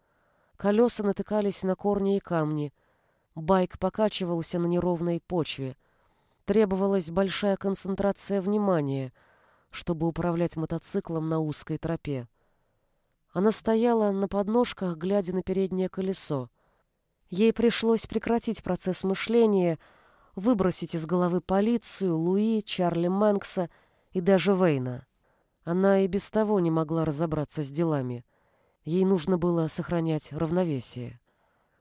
Колеса натыкались на корни и камни. Байк покачивался на неровной почве. Требовалась большая концентрация внимания, чтобы управлять мотоциклом на узкой тропе. Она стояла на подножках, глядя на переднее колесо. Ей пришлось прекратить процесс мышления, выбросить из головы полицию, Луи, Чарли Мэнкса и даже Вейна. Она и без того не могла разобраться с делами — Ей нужно было сохранять равновесие.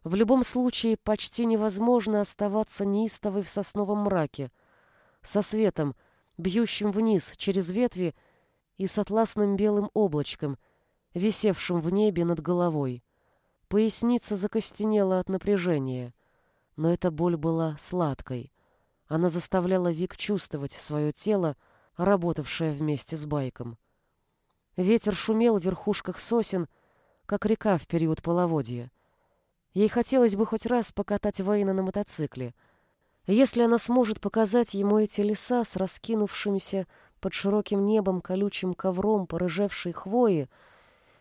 В любом случае, почти невозможно оставаться неистовой в сосновом мраке, со светом, бьющим вниз через ветви и с атласным белым облачком, висевшим в небе над головой. Поясница закостенела от напряжения, но эта боль была сладкой. Она заставляла Вик чувствовать свое тело, работавшее вместе с байком. Ветер шумел в верхушках сосен, как река в период половодья. Ей хотелось бы хоть раз покатать Вейна на мотоцикле. Если она сможет показать ему эти леса с раскинувшимся под широким небом колючим ковром порыжевшей хвои,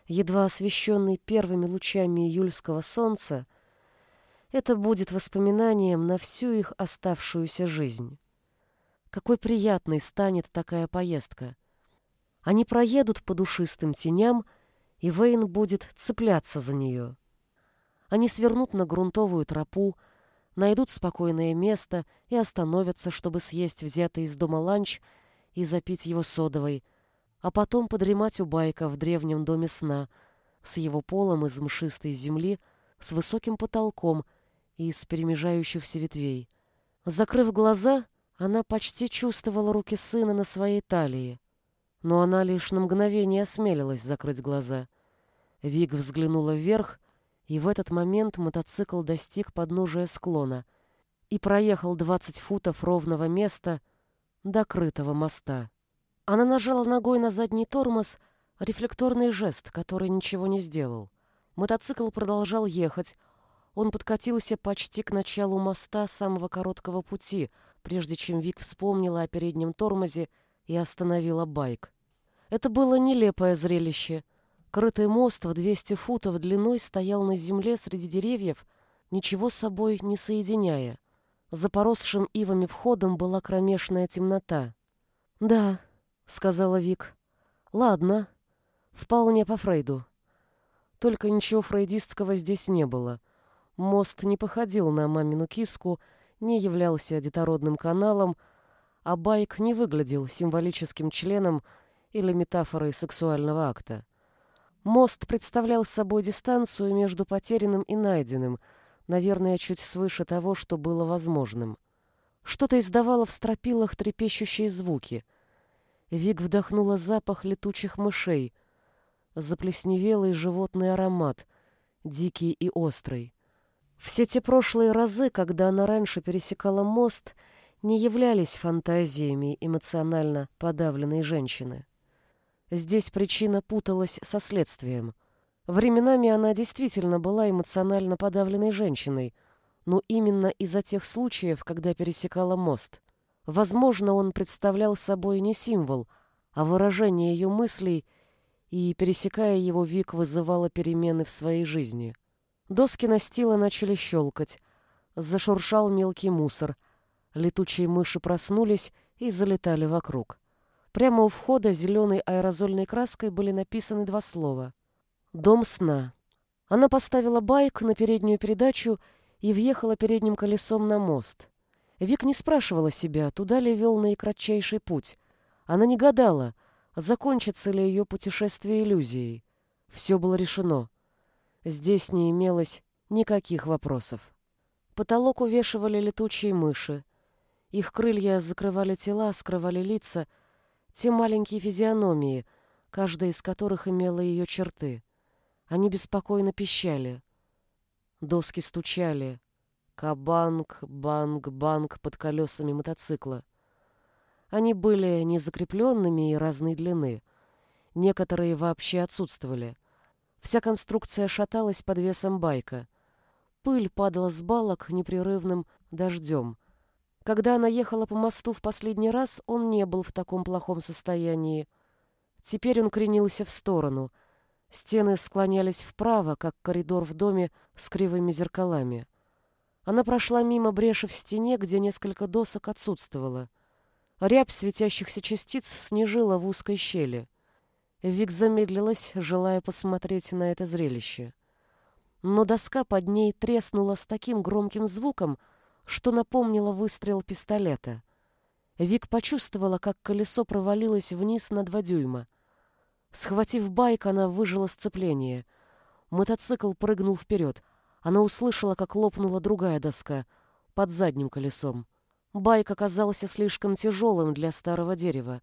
едва освещенной первыми лучами июльского солнца, это будет воспоминанием на всю их оставшуюся жизнь. Какой приятной станет такая поездка. Они проедут по душистым теням, и Вейн будет цепляться за нее. Они свернут на грунтовую тропу, найдут спокойное место и остановятся, чтобы съесть взятый из дома ланч и запить его содовой, а потом подремать у байка в древнем доме сна с его полом из мшистой земли, с высоким потолком и из перемежающихся ветвей. Закрыв глаза, она почти чувствовала руки сына на своей талии но она лишь на мгновение осмелилась закрыть глаза. Виг взглянула вверх, и в этот момент мотоцикл достиг подножия склона и проехал 20 футов ровного места до крытого моста. Она нажала ногой на задний тормоз, рефлекторный жест, который ничего не сделал. Мотоцикл продолжал ехать. Он подкатился почти к началу моста самого короткого пути, прежде чем Вик вспомнила о переднем тормозе и остановила байк. Это было нелепое зрелище. Крытый мост в 200 футов длиной стоял на земле среди деревьев, ничего собой не соединяя. За поросшим ивами входом была кромешная темнота. «Да», — сказала Вик. «Ладно, вполне по Фрейду. Только ничего фрейдистского здесь не было. Мост не походил на мамину киску, не являлся детородным каналом, а байк не выглядел символическим членом или метафорой сексуального акта. Мост представлял собой дистанцию между потерянным и найденным, наверное, чуть свыше того, что было возможным. Что-то издавало в стропилах трепещущие звуки. Вик вдохнула запах летучих мышей, заплесневелый животный аромат, дикий и острый. Все те прошлые разы, когда она раньше пересекала мост, не являлись фантазиями эмоционально подавленной женщины. Здесь причина путалась со следствием. Временами она действительно была эмоционально подавленной женщиной, но именно из-за тех случаев, когда пересекала мост. Возможно, он представлял собой не символ, а выражение ее мыслей, и, пересекая его, Вик вызывала перемены в своей жизни — Доски настила начали щелкать. Зашуршал мелкий мусор. Летучие мыши проснулись и залетали вокруг. Прямо у входа зеленой аэрозольной краской были написаны два слова. «Дом сна». Она поставила байк на переднюю передачу и въехала передним колесом на мост. Вик не спрашивала себя, туда ли вел наикратчайший путь. Она не гадала, закончится ли ее путешествие иллюзией. Все было решено. Здесь не имелось никаких вопросов. Потолок увешивали летучие мыши. Их крылья закрывали тела, скрывали лица, те маленькие физиономии, каждая из которых имела ее черты. Они беспокойно пищали. Доски стучали. Кабанг, банг, банг под колесами мотоцикла. Они были незакрепленными и разной длины. Некоторые вообще отсутствовали — Вся конструкция шаталась под весом байка. Пыль падала с балок непрерывным дождем. Когда она ехала по мосту в последний раз, он не был в таком плохом состоянии. Теперь он кренился в сторону. Стены склонялись вправо, как коридор в доме с кривыми зеркалами. Она прошла мимо бреши в стене, где несколько досок отсутствовало. Рябь светящихся частиц снижила в узкой щели. Вик замедлилась, желая посмотреть на это зрелище. Но доска под ней треснула с таким громким звуком, что напомнила выстрел пистолета. Вик почувствовала, как колесо провалилось вниз на два дюйма. Схватив байк, она выжила сцепление. Мотоцикл прыгнул вперед. Она услышала, как лопнула другая доска под задним колесом. Байк оказался слишком тяжелым для старого дерева.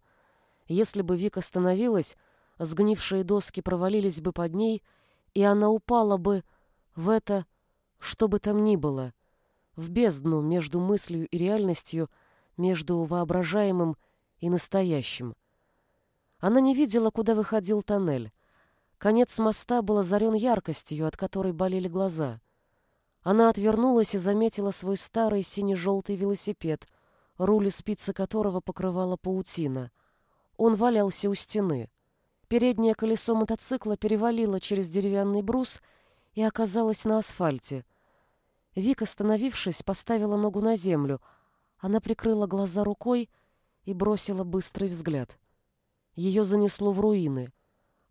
Если бы Вик остановилась, сгнившие доски провалились бы под ней, и она упала бы в это, что бы там ни было, в бездну между мыслью и реальностью, между воображаемым и настоящим. Она не видела, куда выходил тоннель. Конец моста был озарен яркостью, от которой болели глаза. Она отвернулась и заметила свой старый сине-желтый велосипед, руль и спицы которого покрывала паутина. Он валялся у стены. Переднее колесо мотоцикла перевалило через деревянный брус и оказалось на асфальте. Вика, остановившись, поставила ногу на землю. Она прикрыла глаза рукой и бросила быстрый взгляд. Ее занесло в руины.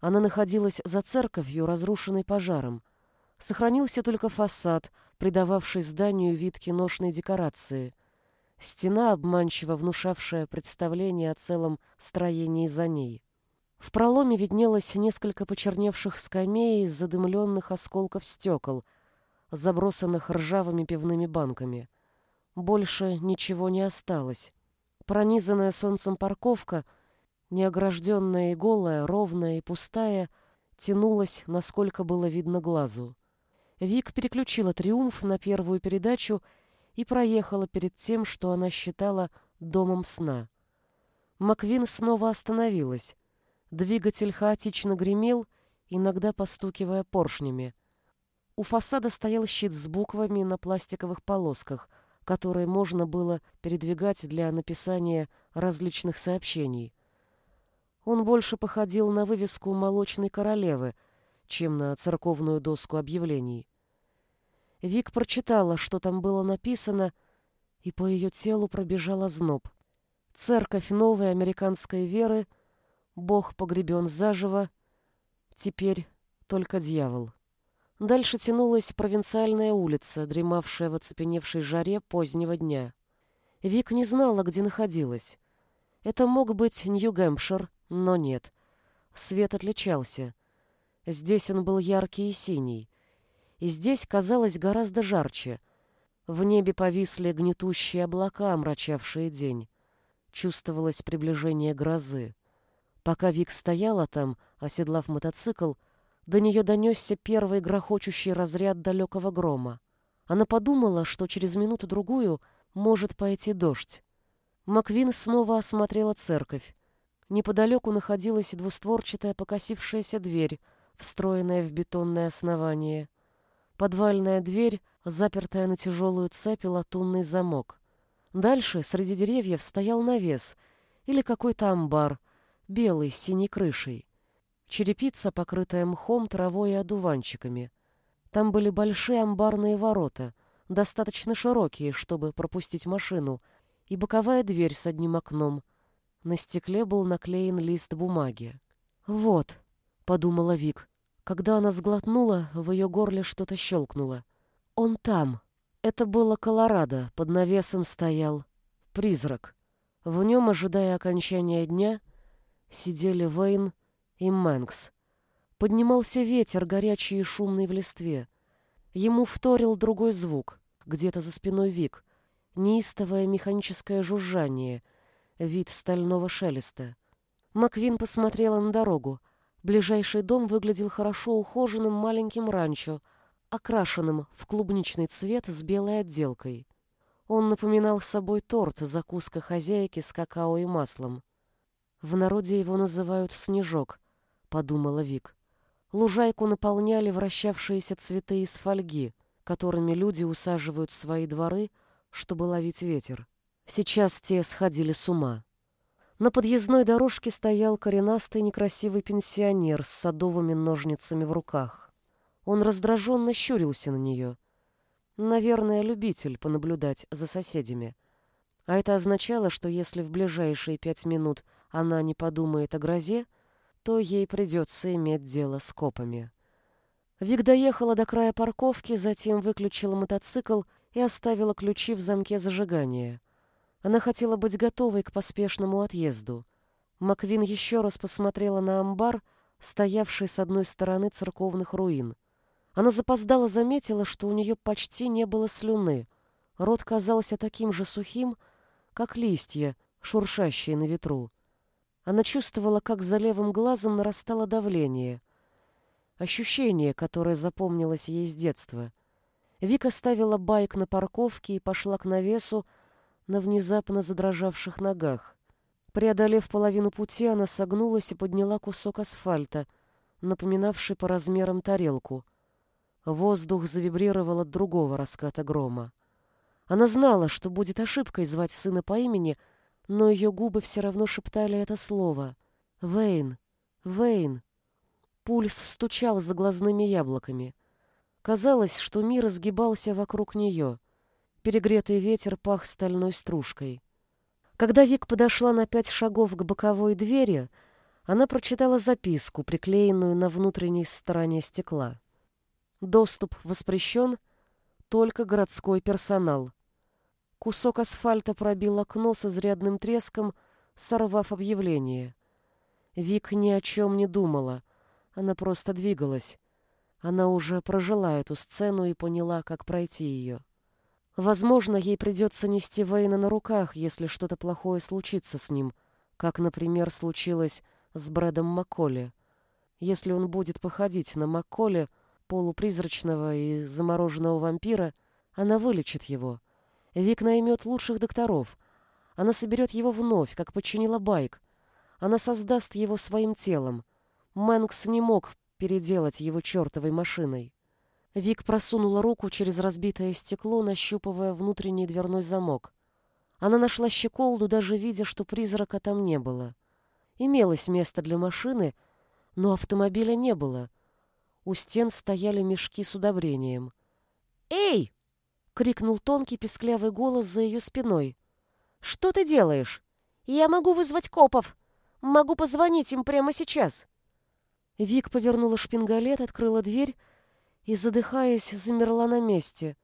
Она находилась за церковью, разрушенной пожаром. Сохранился только фасад, придававший зданию вид киношной декорации. Стена, обманчиво внушавшая представление о целом строении за ней. В проломе виднелось несколько почерневших скамей из задымленных осколков стекол, забросанных ржавыми пивными банками. Больше ничего не осталось. Пронизанная солнцем парковка, неогражденная и голая, ровная и пустая, тянулась, насколько было видно глазу. Вик переключила «Триумф» на первую передачу и проехала перед тем, что она считала домом сна. Маквин снова остановилась. Двигатель хаотично гремел, иногда постукивая поршнями. У фасада стоял щит с буквами на пластиковых полосках, которые можно было передвигать для написания различных сообщений. Он больше походил на вывеску молочной королевы, чем на церковную доску объявлений. Вик прочитала, что там было написано, и по ее телу пробежал озноб. Церковь новой американской веры, Бог погребен заживо, теперь только дьявол. Дальше тянулась провинциальная улица, дремавшая в оцепеневшей жаре позднего дня. Вик не знала, где находилась. Это мог быть Нью-Гэмпшир, но нет. Свет отличался. Здесь он был яркий и синий. И здесь казалось гораздо жарче. В небе повисли гнетущие облака, омрачавшие день. Чувствовалось приближение грозы. Пока Вик стояла там, оседлав мотоцикл, до нее донесся первый грохочущий разряд далекого грома. Она подумала, что через минуту-другую может пойти дождь. Маквин снова осмотрела церковь. Неподалеку находилась двустворчатая покосившаяся дверь, встроенная в бетонное основание. Подвальная дверь, запертая на тяжелую цепь и латунный замок. Дальше среди деревьев стоял навес или какой-то амбар, белый, с синей крышей. Черепица, покрытая мхом, травой и одуванчиками. Там были большие амбарные ворота, достаточно широкие, чтобы пропустить машину, и боковая дверь с одним окном. На стекле был наклеен лист бумаги. «Вот», — подумала Вик. Когда она сглотнула, в ее горле что-то щелкнуло. «Он там». Это было Колорадо, под навесом стоял призрак. В нем, ожидая окончания дня, сидели Вейн и Мэнкс. Поднимался ветер, горячий и шумный в листве. Ему вторил другой звук, где-то за спиной Вик. Неистовое механическое жужжание, вид стального шелеста. Маквин посмотрела на дорогу. Ближайший дом выглядел хорошо ухоженным маленьким ранчо, окрашенным в клубничный цвет с белой отделкой. Он напоминал собой торт, закуска хозяйки с какао и маслом. В народе его называют «снежок», подумала Вик. Лужайку наполняли вращавшиеся цветы из фольги, которыми люди усаживают свои дворы, чтобы ловить ветер. Сейчас те сходили с ума. На подъездной дорожке стоял коренастый некрасивый пенсионер с садовыми ножницами в руках. Он раздраженно щурился на нее. Наверное, любитель понаблюдать за соседями. А это означало, что если в ближайшие пять минут она не подумает о грозе, то ей придется иметь дело с копами. Вик доехала до края парковки, затем выключила мотоцикл и оставила ключи в замке зажигания. Она хотела быть готовой к поспешному отъезду. Маквин еще раз посмотрела на амбар, стоявший с одной стороны церковных руин. Она запоздала заметила, что у нее почти не было слюны. Рот казался таким же сухим, как листья, шуршащие на ветру. Она чувствовала, как за левым глазом нарастало давление. Ощущение, которое запомнилось ей с детства. Вика ставила байк на парковке и пошла к навесу на внезапно задрожавших ногах. Преодолев половину пути, она согнулась и подняла кусок асфальта, напоминавший по размерам тарелку. Воздух завибрировал от другого раската грома. Она знала, что будет ошибкой звать сына по имени — но ее губы все равно шептали это слово. «Вейн! Вейн!» Пульс стучал за глазными яблоками. Казалось, что мир изгибался вокруг нее. Перегретый ветер пах стальной стружкой. Когда Вик подошла на пять шагов к боковой двери, она прочитала записку, приклеенную на внутренней стороне стекла. Доступ воспрещен, только городской персонал. Кусок асфальта пробил окно с изрядным треском, сорвав объявление. Вик ни о чем не думала. Она просто двигалась. Она уже прожила эту сцену и поняла, как пройти ее. Возможно, ей придется нести Вейна на руках, если что-то плохое случится с ним, как, например, случилось с Брэдом Макколи. Если он будет походить на Макколи, полупризрачного и замороженного вампира, она вылечит его. Вик наймет лучших докторов. Она соберет его вновь, как починила Байк. Она создаст его своим телом. Мэнкс не мог переделать его чертовой машиной. Вик просунула руку через разбитое стекло, нащупывая внутренний дверной замок. Она нашла щеколду, даже видя, что призрака там не было. Имелось место для машины, но автомобиля не было. У стен стояли мешки с удобрением. «Эй!» — крикнул тонкий песклявый голос за ее спиной. «Что ты делаешь? Я могу вызвать копов. Могу позвонить им прямо сейчас». Вик повернула шпингалет, открыла дверь и, задыхаясь, замерла на месте.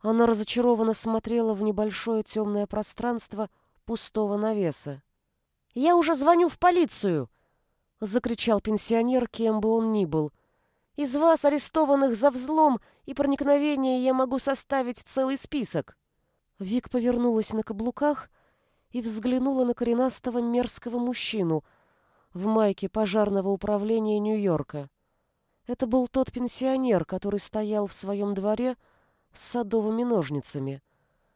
Она разочарованно смотрела в небольшое темное пространство пустого навеса. «Я уже звоню в полицию!» — закричал пенсионер, кем бы он ни был. «Из вас, арестованных за взлом и проникновение, я могу составить целый список». Вик повернулась на каблуках и взглянула на коренастого мерзкого мужчину в майке пожарного управления Нью-Йорка. Это был тот пенсионер, который стоял в своем дворе с садовыми ножницами.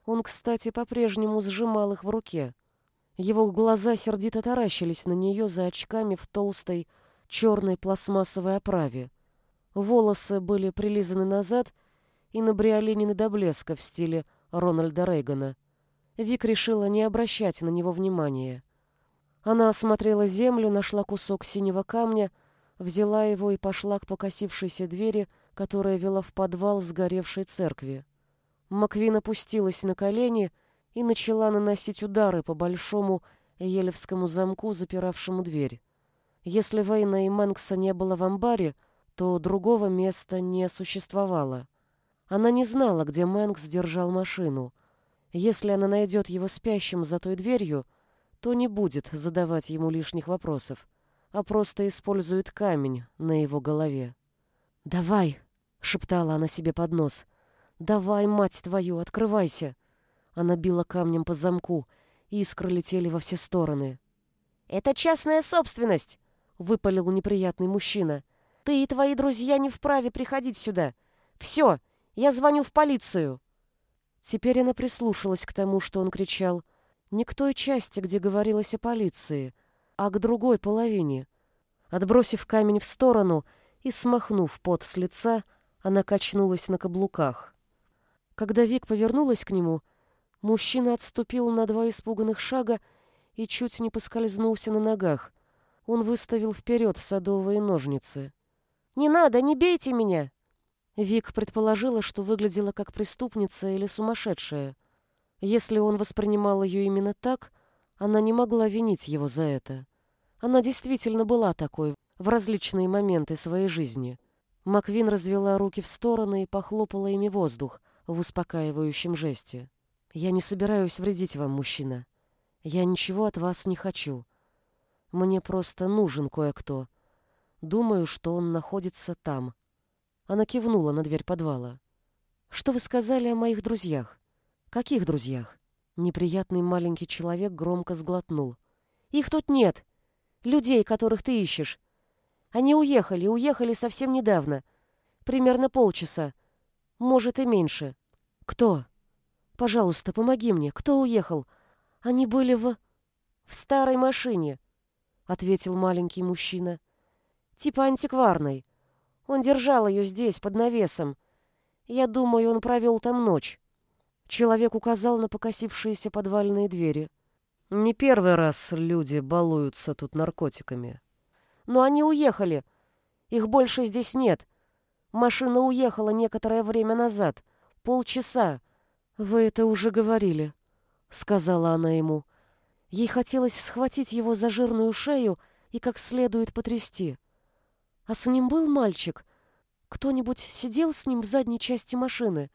Он, кстати, по-прежнему сжимал их в руке. Его глаза сердито таращились на нее за очками в толстой черной пластмассовой оправе. Волосы были прилизаны назад и набриолинены до блеска в стиле Рональда Рейгана. Вик решила не обращать на него внимания. Она осмотрела землю, нашла кусок синего камня, взяла его и пошла к покосившейся двери, которая вела в подвал сгоревшей церкви. Маквин опустилась на колени и начала наносить удары по большому елевскому замку, запиравшему дверь. Если Вейна и Мэнкса не было в амбаре, то другого места не существовало. Она не знала, где Мэнкс держал машину. Если она найдет его спящим за той дверью, то не будет задавать ему лишних вопросов, а просто использует камень на его голове. «Давай!» — шептала она себе под нос. «Давай, мать твою, открывайся!» Она била камнем по замку, искры летели во все стороны. «Это частная собственность!» — выпалил неприятный мужчина. «Ты и твои друзья не вправе приходить сюда. Все, я звоню в полицию!» Теперь она прислушалась к тому, что он кричал, не к той части, где говорилось о полиции, а к другой половине. Отбросив камень в сторону и смахнув пот с лица, она качнулась на каблуках. Когда Вик повернулась к нему, Мужчина отступил на два испуганных шага и чуть не поскользнулся на ногах. Он выставил вперед садовые ножницы. «Не надо, не бейте меня!» Вик предположила, что выглядела как преступница или сумасшедшая. Если он воспринимал ее именно так, она не могла винить его за это. Она действительно была такой в различные моменты своей жизни. Маквин развела руки в стороны и похлопала ими воздух в успокаивающем жесте. Я не собираюсь вредить вам, мужчина. Я ничего от вас не хочу. Мне просто нужен кое-кто. Думаю, что он находится там. Она кивнула на дверь подвала. Что вы сказали о моих друзьях? Каких друзьях? Неприятный маленький человек громко сглотнул. Их тут нет. Людей, которых ты ищешь. Они уехали, уехали совсем недавно. Примерно полчаса. Может и меньше. Кто? Пожалуйста, помоги мне. Кто уехал? Они были в... В старой машине, ответил маленький мужчина. Типа антикварной. Он держал ее здесь, под навесом. Я думаю, он провел там ночь. Человек указал на покосившиеся подвальные двери. Не первый раз люди балуются тут наркотиками. Но они уехали. Их больше здесь нет. Машина уехала некоторое время назад. Полчаса. «Вы это уже говорили», — сказала она ему. Ей хотелось схватить его за жирную шею и как следует потрясти. «А с ним был мальчик? Кто-нибудь сидел с ним в задней части машины?»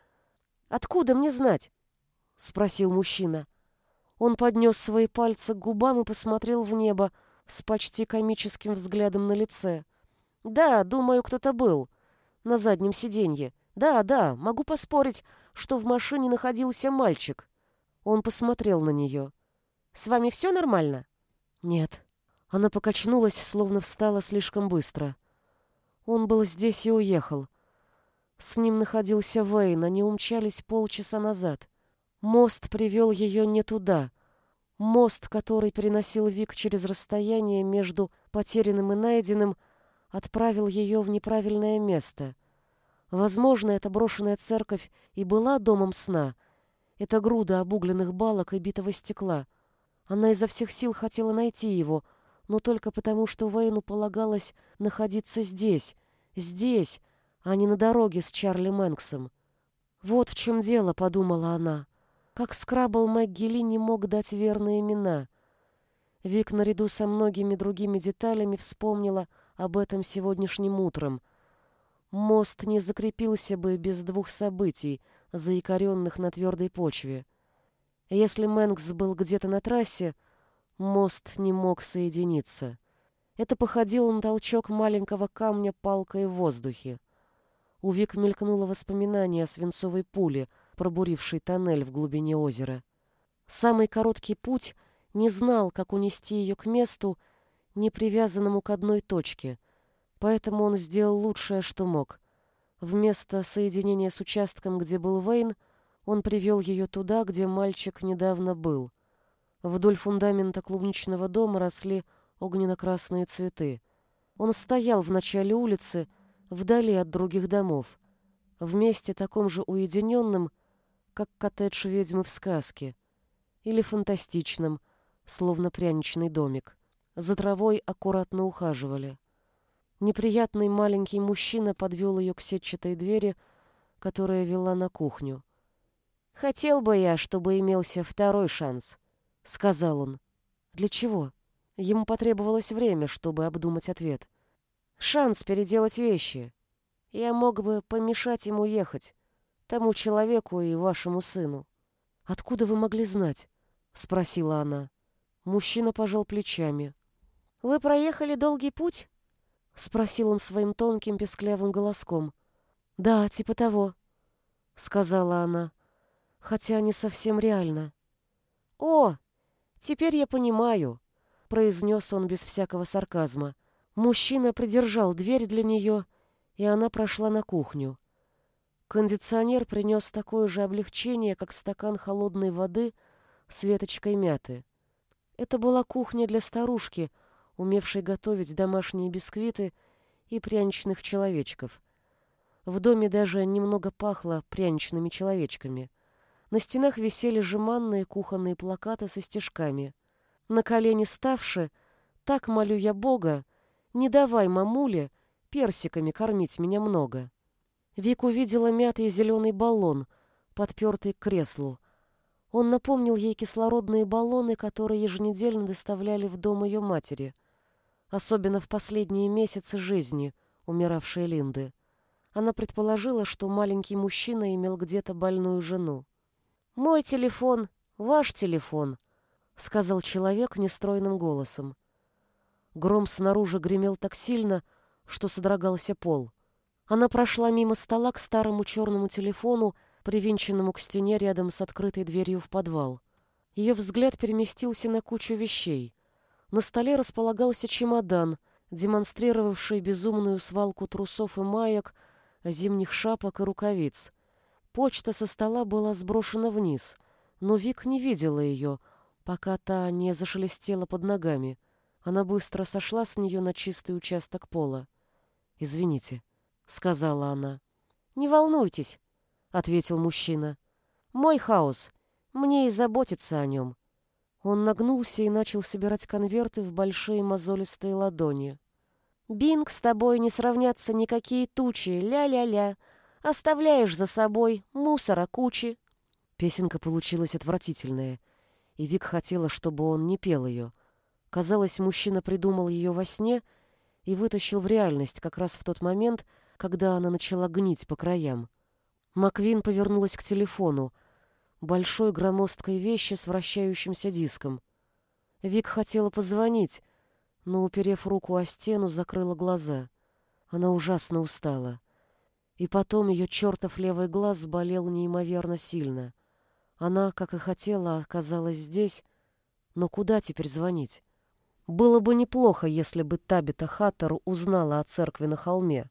«Откуда мне знать?» — спросил мужчина. Он поднес свои пальцы к губам и посмотрел в небо с почти комическим взглядом на лице. «Да, думаю, кто-то был. На заднем сиденье. Да, да, могу поспорить, что в машине находился мальчик. Он посмотрел на нее. «С вами все нормально?» «Нет». Она покачнулась, словно встала слишком быстро. Он был здесь и уехал. С ним находился Вейн, они умчались полчаса назад. Мост привел ее не туда. Мост, который переносил Вик через расстояние между потерянным и найденным, отправил ее в неправильное место. Возможно, эта брошенная церковь и была домом сна. Это груда обугленных балок и битого стекла. Она изо всех сил хотела найти его, но только потому, что Вейну полагалось находиться здесь, здесь, а не на дороге с Чарли Мэнксом. Вот в чем дело, подумала она. Как Скрабл МакГилли не мог дать верные имена. Вик наряду со многими другими деталями вспомнила об этом сегодняшним утром. Мост не закрепился бы без двух событий, заикаренных на твердой почве. Если Мэнкс был где-то на трассе, мост не мог соединиться. Это походило на толчок маленького камня палкой в воздухе. У Вик мелькнуло воспоминание о свинцовой пуле, пробурившей тоннель в глубине озера. Самый короткий путь не знал, как унести ее к месту, не привязанному к одной точке, поэтому он сделал лучшее, что мог. Вместо соединения с участком, где был Вейн, он привел ее туда, где мальчик недавно был. Вдоль фундамента клубничного дома росли огненно-красные цветы. Он стоял в начале улицы, вдали от других домов, в месте таком же уединенном, как коттедж ведьмы в сказке, или фантастичном, словно пряничный домик. За травой аккуратно ухаживали. Неприятный маленький мужчина подвел ее к сетчатой двери, которая вела на кухню. «Хотел бы я, чтобы имелся второй шанс», — сказал он. «Для чего?» Ему потребовалось время, чтобы обдумать ответ. Шанс переделать вещи. Я мог бы помешать ему ехать, тому человеку и вашему сыну. Откуда вы могли знать? спросила она. Мужчина пожал плечами. Вы проехали долгий путь? спросил он своим тонким песклявым голоском. Да, типа того, сказала она, хотя не совсем реально. О, теперь я понимаю произнес он без всякого сарказма. Мужчина придержал дверь для нее, и она прошла на кухню. Кондиционер принес такое же облегчение, как стакан холодной воды с веточкой мяты. Это была кухня для старушки, умевшей готовить домашние бисквиты и пряничных человечков. В доме даже немного пахло пряничными человечками. На стенах висели жеманные кухонные плакаты со стежками. На колени ставши, так молю я Бога, не давай мамуле персиками кормить меня много. Вик увидела мятый зеленый баллон, подпертый к креслу. Он напомнил ей кислородные баллоны, которые еженедельно доставляли в дом ее матери, особенно в последние месяцы жизни умиравшей Линды. Она предположила, что маленький мужчина имел где-то больную жену. «Мой телефон, ваш телефон», сказал человек нестройным голосом. Гром снаружи гремел так сильно, что содрогался пол. Она прошла мимо стола к старому черному телефону, привинченному к стене рядом с открытой дверью в подвал. Ее взгляд переместился на кучу вещей. На столе располагался чемодан, демонстрировавший безумную свалку трусов и маек, зимних шапок и рукавиц. Почта со стола была сброшена вниз, но Вик не видела ее, пока та не зашелестела под ногами. Она быстро сошла с нее на чистый участок пола. «Извините», — сказала она. «Не волнуйтесь», — ответил мужчина. «Мой хаос. Мне и заботиться о нем». Он нагнулся и начал собирать конверты в большие мозолистые ладони. «Бинг, с тобой не сравнятся никакие тучи, ля-ля-ля. Оставляешь за собой мусора кучи». Песенка получилась отвратительная, и Вик хотела, чтобы он не пел ее. Казалось, мужчина придумал ее во сне и вытащил в реальность как раз в тот момент, когда она начала гнить по краям. Маквин повернулась к телефону, большой громоздкой вещи с вращающимся диском. Вик хотела позвонить, но, уперев руку о стену, закрыла глаза. Она ужасно устала. И потом ее чертов левый глаз болел неимоверно сильно. Она, как и хотела, оказалась здесь, но куда теперь звонить? Было бы неплохо, если бы Табита Хаттер узнала о церкви на холме,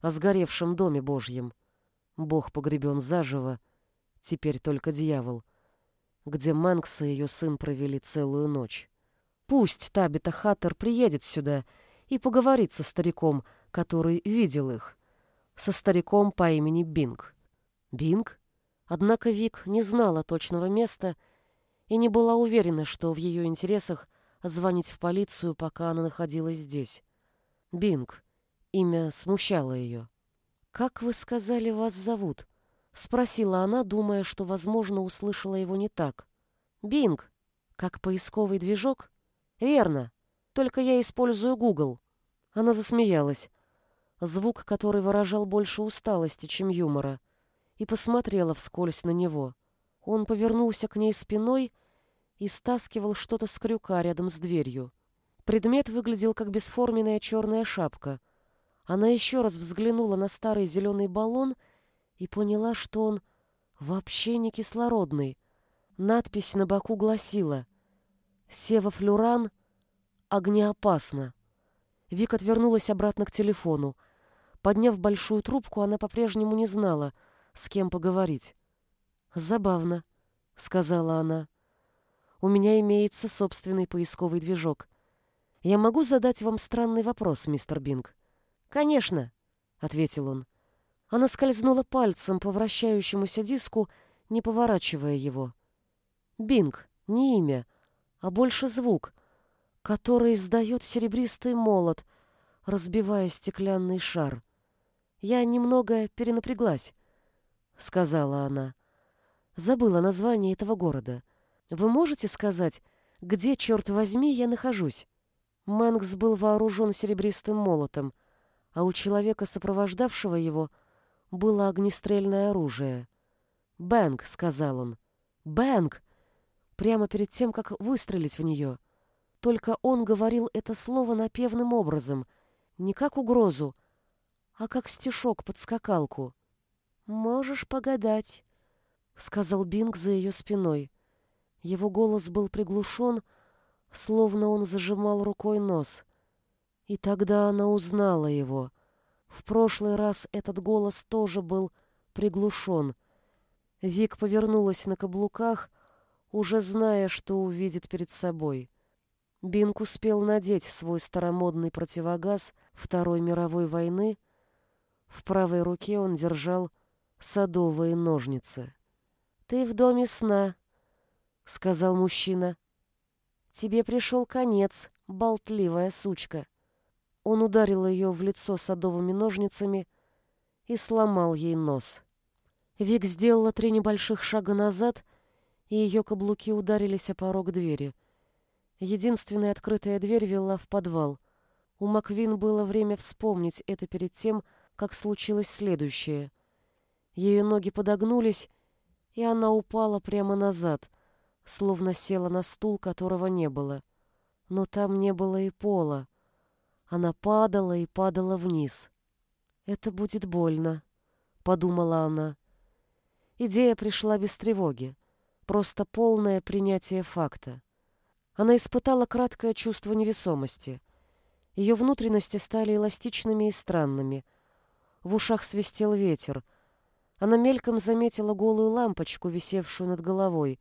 о сгоревшем доме Божьем. Бог погребен заживо, теперь только дьявол, где Мэнкс и ее сын провели целую ночь. Пусть Табита Хаттер приедет сюда и поговорит со стариком, который видел их, со стариком по имени Бинг. Бинг? Однако Вик не знала точного места и не была уверена, что в ее интересах звонить в полицию, пока она находилась здесь. Бинг. Имя смущало ее. «Как вы сказали, вас зовут?» — спросила она, думая, что, возможно, услышала его не так. «Бинг, как поисковый движок?» «Верно, только я использую Google». Она засмеялась. Звук, который выражал больше усталости, чем юмора, и посмотрела вскользь на него. Он повернулся к ней спиной и стаскивал что-то с крюка рядом с дверью. Предмет выглядел как бесформенная черная шапка. Она еще раз взглянула на старый зеленый баллон и поняла, что он вообще не кислородный. Надпись на боку гласила «Севафлюран огнеопасно». Вик отвернулась обратно к телефону. Подняв большую трубку, она по-прежнему не знала, с кем поговорить. «Забавно», — сказала она. «У меня имеется собственный поисковый движок. Я могу задать вам странный вопрос, мистер Бинг?» «Конечно», — ответил он. Она скользнула пальцем по вращающемуся диску, не поворачивая его. «Бинг, не имя, а больше звук, который издает серебристый молот, разбивая стеклянный шар. Я немного перенапряглась, — сказала она. Забыла название этого города. Вы можете сказать, где, черт возьми, я нахожусь? Мэнкс был вооружен серебристым молотом, а у человека, сопровождавшего его, было огнестрельное оружие. «Бэнк», — сказал он. «Бэнк!» Прямо перед тем, как выстрелить в нее — только он говорил это слово напевным образом, не как угрозу, а как стишок под скакалку. «Можешь погадать», — сказал Бинг за ее спиной. Его голос был приглушен, словно он зажимал рукой нос. И тогда она узнала его. В прошлый раз этот голос тоже был приглушен. Вик повернулась на каблуках, уже зная, что увидит перед собой. Бинг успел надеть свой старомодный противогаз Второй мировой войны. В правой руке он держал садовые ножницы. «Ты в доме сна», — сказал мужчина. «Тебе пришел конец, болтливая сучка». Он ударил ее в лицо садовыми ножницами и сломал ей нос. Вик сделала три небольших шага назад, и ее каблуки ударились о порог двери — Единственная открытая дверь вела в подвал. У Маквин было время вспомнить это перед тем, как случилось следующее. Ее ноги подогнулись, и она упала прямо назад, словно села на стул, которого не было. Но там не было и пола. Она падала и падала вниз. «Это будет больно», — подумала она. Идея пришла без тревоги, просто полное принятие факта. Она испытала краткое чувство невесомости. Ее внутренности стали эластичными и странными. В ушах свистел ветер. Она мельком заметила голую лампочку, висевшую над головой,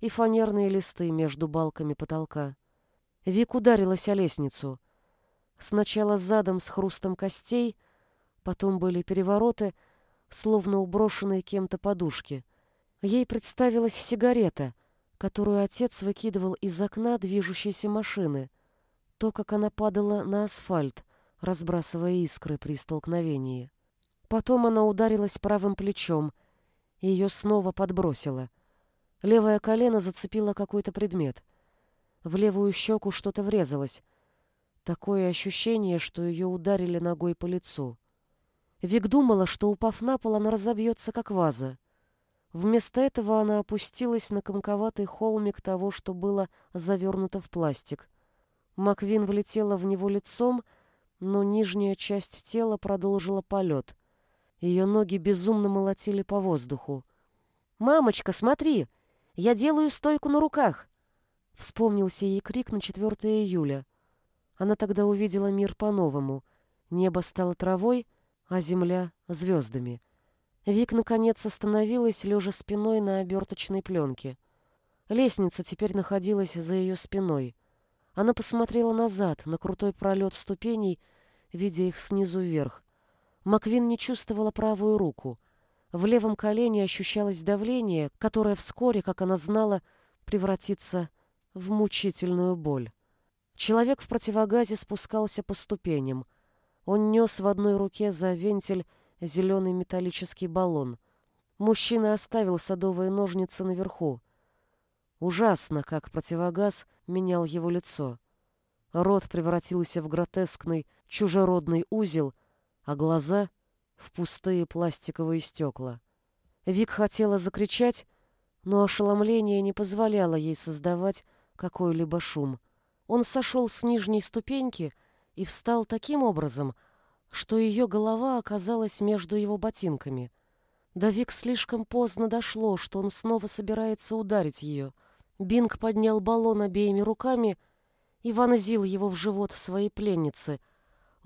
и фанерные листы между балками потолка. Вик ударилась о лестницу. Сначала задом с хрустом костей, потом были перевороты, словно уброшенные кем-то подушки. Ей представилась сигарета — которую отец выкидывал из окна движущейся машины, то, как она падала на асфальт, разбрасывая искры при столкновении. Потом она ударилась правым плечом, и ее снова подбросило. Левое колено зацепило какой-то предмет. В левую щеку что-то врезалось. Такое ощущение, что ее ударили ногой по лицу. Вик думала, что, упав на пол, она разобьется, как ваза. Вместо этого она опустилась на комковатый холмик того, что было завернуто в пластик. Маквин влетела в него лицом, но нижняя часть тела продолжила полет. Ее ноги безумно молотили по воздуху. «Мамочка, смотри! Я делаю стойку на руках!» Вспомнился ей крик на 4 июля. Она тогда увидела мир по-новому. Небо стало травой, а земля — звездами. Вик, наконец, остановилась, лежа спиной на оберточной пленке. Лестница теперь находилась за ее спиной. Она посмотрела назад, на крутой пролет ступеней, видя их снизу вверх. Маквин не чувствовала правую руку. В левом колене ощущалось давление, которое вскоре, как она знала, превратится в мучительную боль. Человек в противогазе спускался по ступеням. Он нес в одной руке за вентиль зеленый металлический баллон. Мужчина оставил садовые ножницы наверху. Ужасно, как противогаз менял его лицо. Рот превратился в гротескный, чужеродный узел, а глаза — в пустые пластиковые стекла. Вик хотела закричать, но ошеломление не позволяло ей создавать какой-либо шум. Он сошел с нижней ступеньки и встал таким образом, что ее голова оказалась между его ботинками. До Вик слишком поздно дошло, что он снова собирается ударить ее — Бинг поднял баллон обеими руками и вонзил его в живот своей пленницы,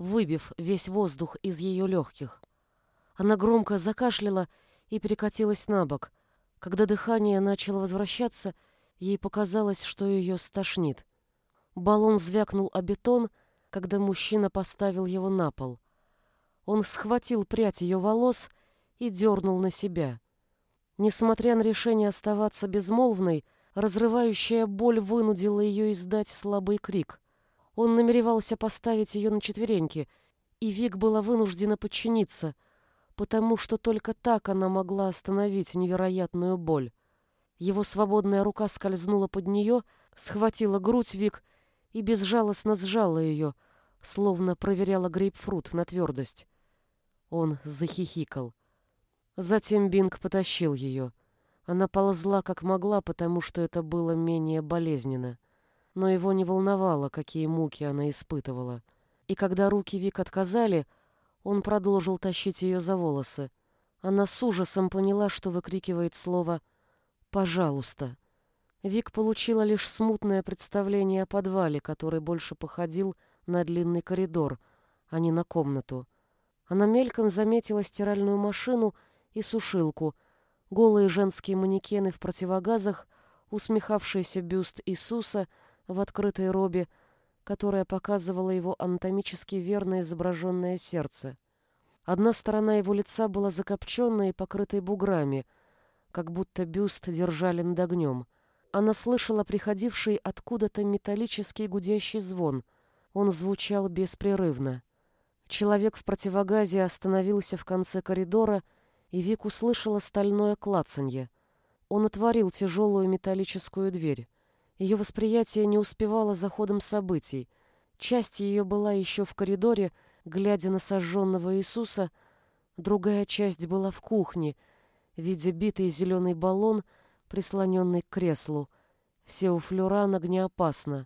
выбив весь воздух из ее легких. Она громко закашляла и перекатилась на бок. Когда дыхание начало возвращаться, ей показалось, что ее стошнит. Баллон звякнул о бетон, когда мужчина поставил его на пол. Он схватил прядь ее волос и дернул на себя. Несмотря на решение оставаться безмолвной, Разрывающая боль вынудила ее издать слабый крик. Он намеревался поставить ее на четвереньки, и Вик была вынуждена подчиниться, потому что только так она могла остановить невероятную боль. Его свободная рука скользнула под нее, схватила грудь Вик и безжалостно сжала ее, словно проверяла грейпфрут на твердость. Он захихикал. Затем Бинг потащил ее. Она ползла как могла, потому что это было менее болезненно. Но его не волновало, какие муки она испытывала. И когда руки Вик отказали, он продолжил тащить ее за волосы. Она с ужасом поняла, что выкрикивает слово «пожалуйста». Вик получила лишь смутное представление о подвале, который больше походил на длинный коридор, а не на комнату. Она мельком заметила стиральную машину и сушилку — голые женские манекены в противогазах, усмехавшийся бюст Иисуса в открытой робе, которая показывала его анатомически верно изображенное сердце. Одна сторона его лица была закопченной и покрытой буграми, как будто бюст держали над огнем. Она слышала приходивший откуда-то металлический гудящий звон. Он звучал беспрерывно. Человек в противогазе остановился в конце коридора и Вик услышала стальное клацанье. Он отворил тяжелую металлическую дверь. Ее восприятие не успевало за ходом событий. Часть ее была еще в коридоре, глядя на сожженного Иисуса, другая часть была в кухне, видя битый зеленый баллон, прислоненный к креслу. Сеуфлюран огнеопасно.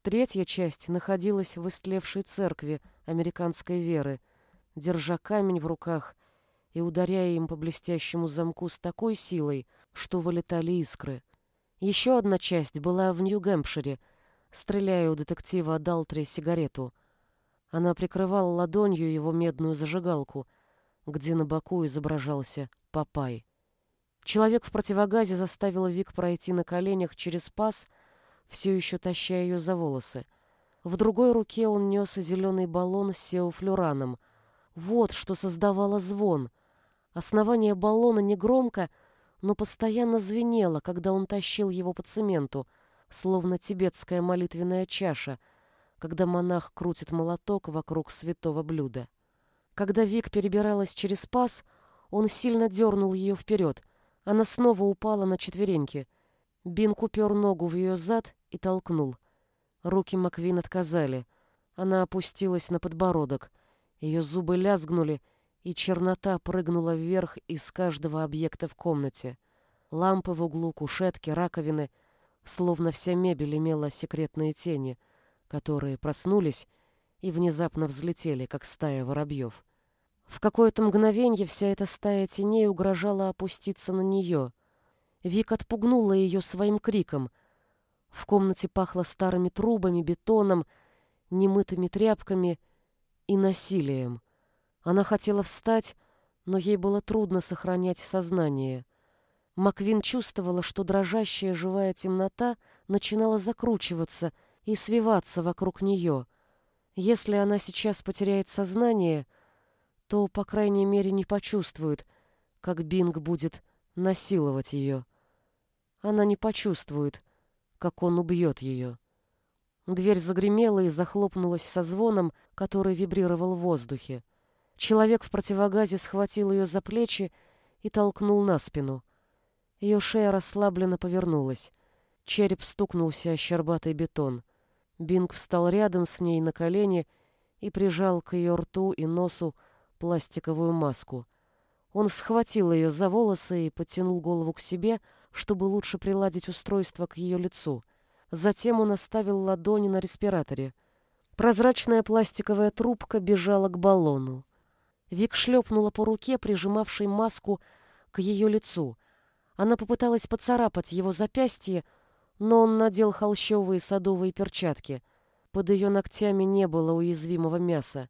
Третья часть находилась в истлевшей церкви американской веры, держа камень в руках и ударяя им по блестящему замку с такой силой, что вылетали искры. Еще одна часть была в Нью-Гэмпшире, стреляя у детектива Далтри сигарету. Она прикрывала ладонью его медную зажигалку, где на боку изображался Папай. Человек в противогазе заставил Вик пройти на коленях через паз, все еще таща ее за волосы. В другой руке он нес зеленый баллон с сеофлюраном. Вот что создавало звон — Основание баллона негромко, но постоянно звенело, когда он тащил его по цементу, словно тибетская молитвенная чаша, когда монах крутит молоток вокруг святого блюда. Когда Вик перебиралась через паз, он сильно дернул ее вперед. Она снова упала на четвереньки. Бинк упер ногу в ее зад и толкнул. Руки Маквин отказали. Она опустилась на подбородок. Ее зубы лязгнули, и чернота прыгнула вверх из каждого объекта в комнате. Лампы в углу, кушетки, раковины, словно вся мебель имела секретные тени, которые проснулись и внезапно взлетели, как стая воробьев. В какое-то мгновенье вся эта стая теней угрожала опуститься на нее. Вик отпугнула ее своим криком. В комнате пахло старыми трубами, бетоном, немытыми тряпками и насилием. Она хотела встать, но ей было трудно сохранять сознание. Маквин чувствовала, что дрожащая живая темнота начинала закручиваться и свиваться вокруг нее. Если она сейчас потеряет сознание, то, по крайней мере, не почувствует, как Бинг будет насиловать ее. Она не почувствует, как он убьет ее. Дверь загремела и захлопнулась со звоном, который вибрировал в воздухе. Человек в противогазе схватил ее за плечи и толкнул на спину. Ее шея расслабленно повернулась. Череп стукнулся о щербатый бетон. Бинг встал рядом с ней на колени и прижал к ее рту и носу пластиковую маску. Он схватил ее за волосы и потянул голову к себе, чтобы лучше приладить устройство к ее лицу. Затем он оставил ладони на респираторе. Прозрачная пластиковая трубка бежала к баллону. Вик шлепнула по руке, прижимавшей маску к ее лицу. Она попыталась поцарапать его запястье, но он надел холщовые садовые перчатки. Под ее ногтями не было уязвимого мяса.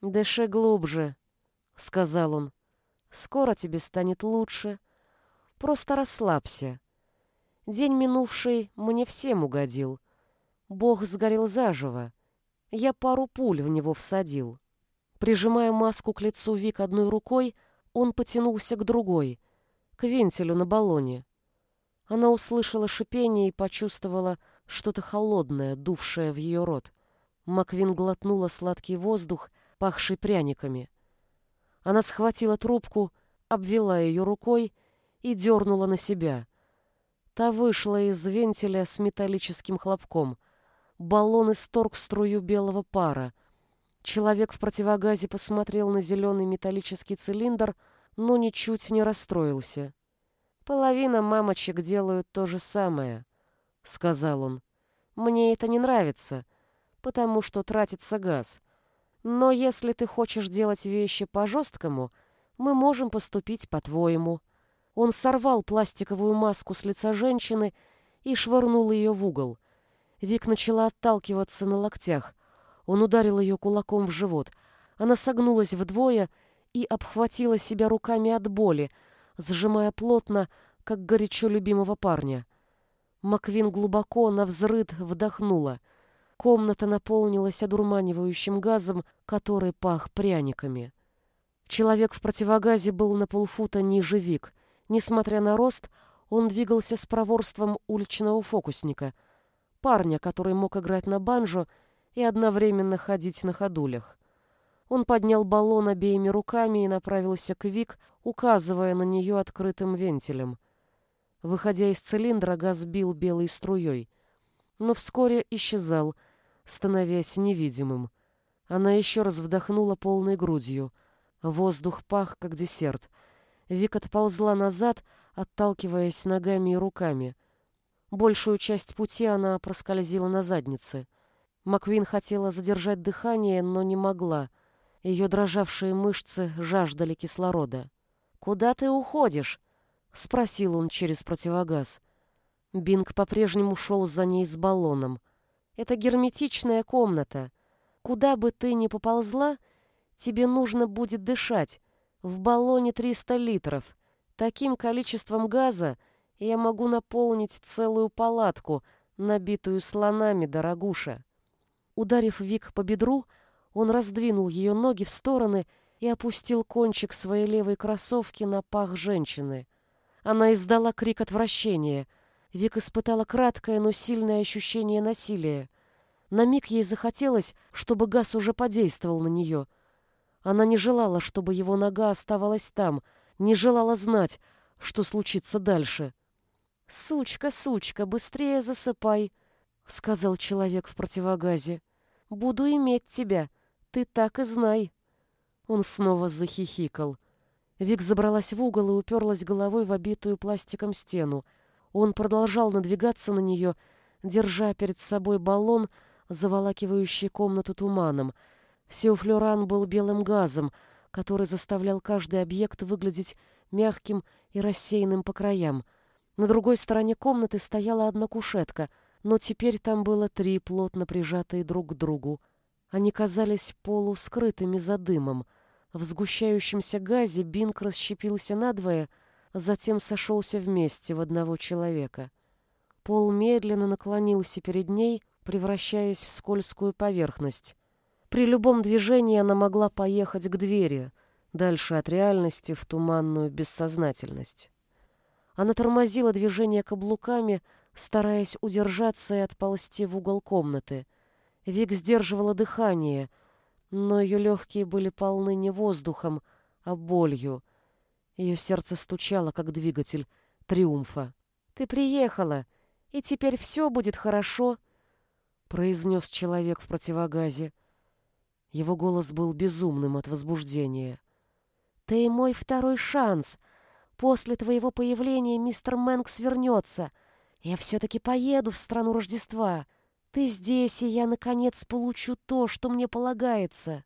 «Дыши глубже», — сказал он. «Скоро тебе станет лучше. Просто расслабься. День минувший мне всем угодил. Бог сгорел заживо. Я пару пуль в него всадил». Прижимая маску к лицу Вик одной рукой, он потянулся к другой, к вентилю на баллоне. Она услышала шипение и почувствовала что-то холодное, дувшее в ее рот. Маквин глотнула сладкий воздух, пахший пряниками. Она схватила трубку, обвела ее рукой и дернула на себя. Та вышла из вентиля с металлическим хлопком. Баллон исторг струю белого пара. Человек в противогазе посмотрел на зеленый металлический цилиндр, но ничуть не расстроился. «Половина мамочек делают то же самое», — сказал он. «Мне это не нравится, потому что тратится газ. Но если ты хочешь делать вещи по-жесткому, мы можем поступить по-твоему». Он сорвал пластиковую маску с лица женщины и швырнул ее в угол. Вик начала отталкиваться на локтях. Он ударил ее кулаком в живот. Она согнулась вдвое и обхватила себя руками от боли, сжимая плотно, как горячо любимого парня. Маквин глубоко на взрыд вдохнула. Комната наполнилась одурманивающим газом, который пах пряниками. Человек в противогазе был на полфута ниже Вик. Несмотря на рост, он двигался с проворством уличного фокусника, парня, который мог играть на банджо и одновременно ходить на ходулях. Он поднял баллон обеими руками и направился к Вик, указывая на нее открытым вентилем. Выходя из цилиндра, газ бил белой струей, но вскоре исчезал, становясь невидимым. Она еще раз вдохнула полной грудью. Воздух пах, как десерт. Вик отползла назад, отталкиваясь ногами и руками. Большую часть пути она проскользила на заднице. Маквин хотела задержать дыхание, но не могла — ее дрожавшие мышцы жаждали кислорода. «Куда ты уходишь?» — спросил он через противогаз. Бинг по-прежнему шел за ней с баллоном. «Это герметичная комната. Куда бы ты ни поползла, тебе нужно будет дышать. В баллоне 300 литров. Таким количеством газа я могу наполнить целую палатку, набитую слонами, дорогуша». Ударив Вик по бедру, он раздвинул ее ноги в стороны и опустил кончик своей левой кроссовки на пах женщины. Она издала крик отвращения. Вик испытала краткое, но сильное ощущение насилия. На миг ей захотелось, чтобы газ уже подействовал на нее. Она не желала, чтобы его нога оставалась там, не желала знать, что случится дальше. «Сучка, сучка, быстрее засыпай», — сказал человек в противогазе. «Буду иметь тебя. Ты так и знай. Он снова захихикал. Вик забралась в угол и уперлась головой в обитую пластиком стену. Он продолжал надвигаться на нее, держа перед собой баллон, заволакивающий комнату туманом. Сеуфлюран был белым газом, который заставлял каждый объект выглядеть мягким и рассеянным по краям. На другой стороне комнаты стояла одна кушетка, но теперь там было три плотно прижатые друг к другу. Они казались полускрытыми за дымом. В сгущающемся газе Бинг расщепился надвое, затем сошелся вместе в одного человека. Пол медленно наклонился перед ней, превращаясь в скользкую поверхность. При любом движении она могла поехать к двери, дальше от реальности в туманную бессознательность. Она тормозила движение каблуками, стараясь удержаться и отползти в угол комнаты — Вик сдерживала дыхание, но ее легкие были полны не воздухом, а болью. Ее сердце стучало, как двигатель триумфа. «Ты приехала, и теперь все будет хорошо», — произнес человек в противогазе. Его голос был безумным от возбуждения. «Ты мой второй шанс. После твоего появления мистер Мэнкс вернется. Я все-таки поеду в страну Рождества. Ты здесь, и я, наконец, получу то, что мне полагается».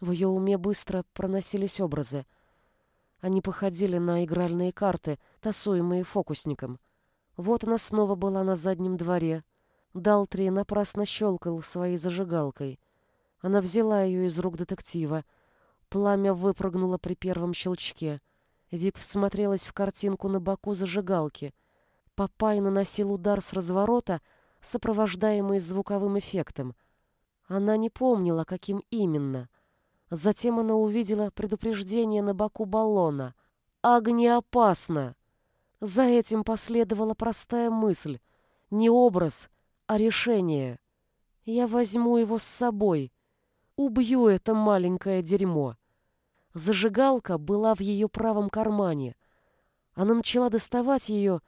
В ее уме быстро проносились образы. Они походили на игральные карты, тасуемые фокусником. Вот она снова была на заднем дворе. Далтри напрасно щелкал своей зажигалкой. Она взяла ее из рук детектива. Пламя выпрыгнуло при первом щелчке. Вик всмотрелась в картинку на боку зажигалки. Папай наносил удар с разворота, сопровождаемый звуковым эффектом. Она не помнила, каким именно. Затем она увидела предупреждение на боку баллона. «Огнеопасно!» За этим последовала простая мысль. Не образ, а решение. «Я возьму его с собой. Убью это маленькое дерьмо». Зажигалка была в ее правом кармане. Она начала доставать ее,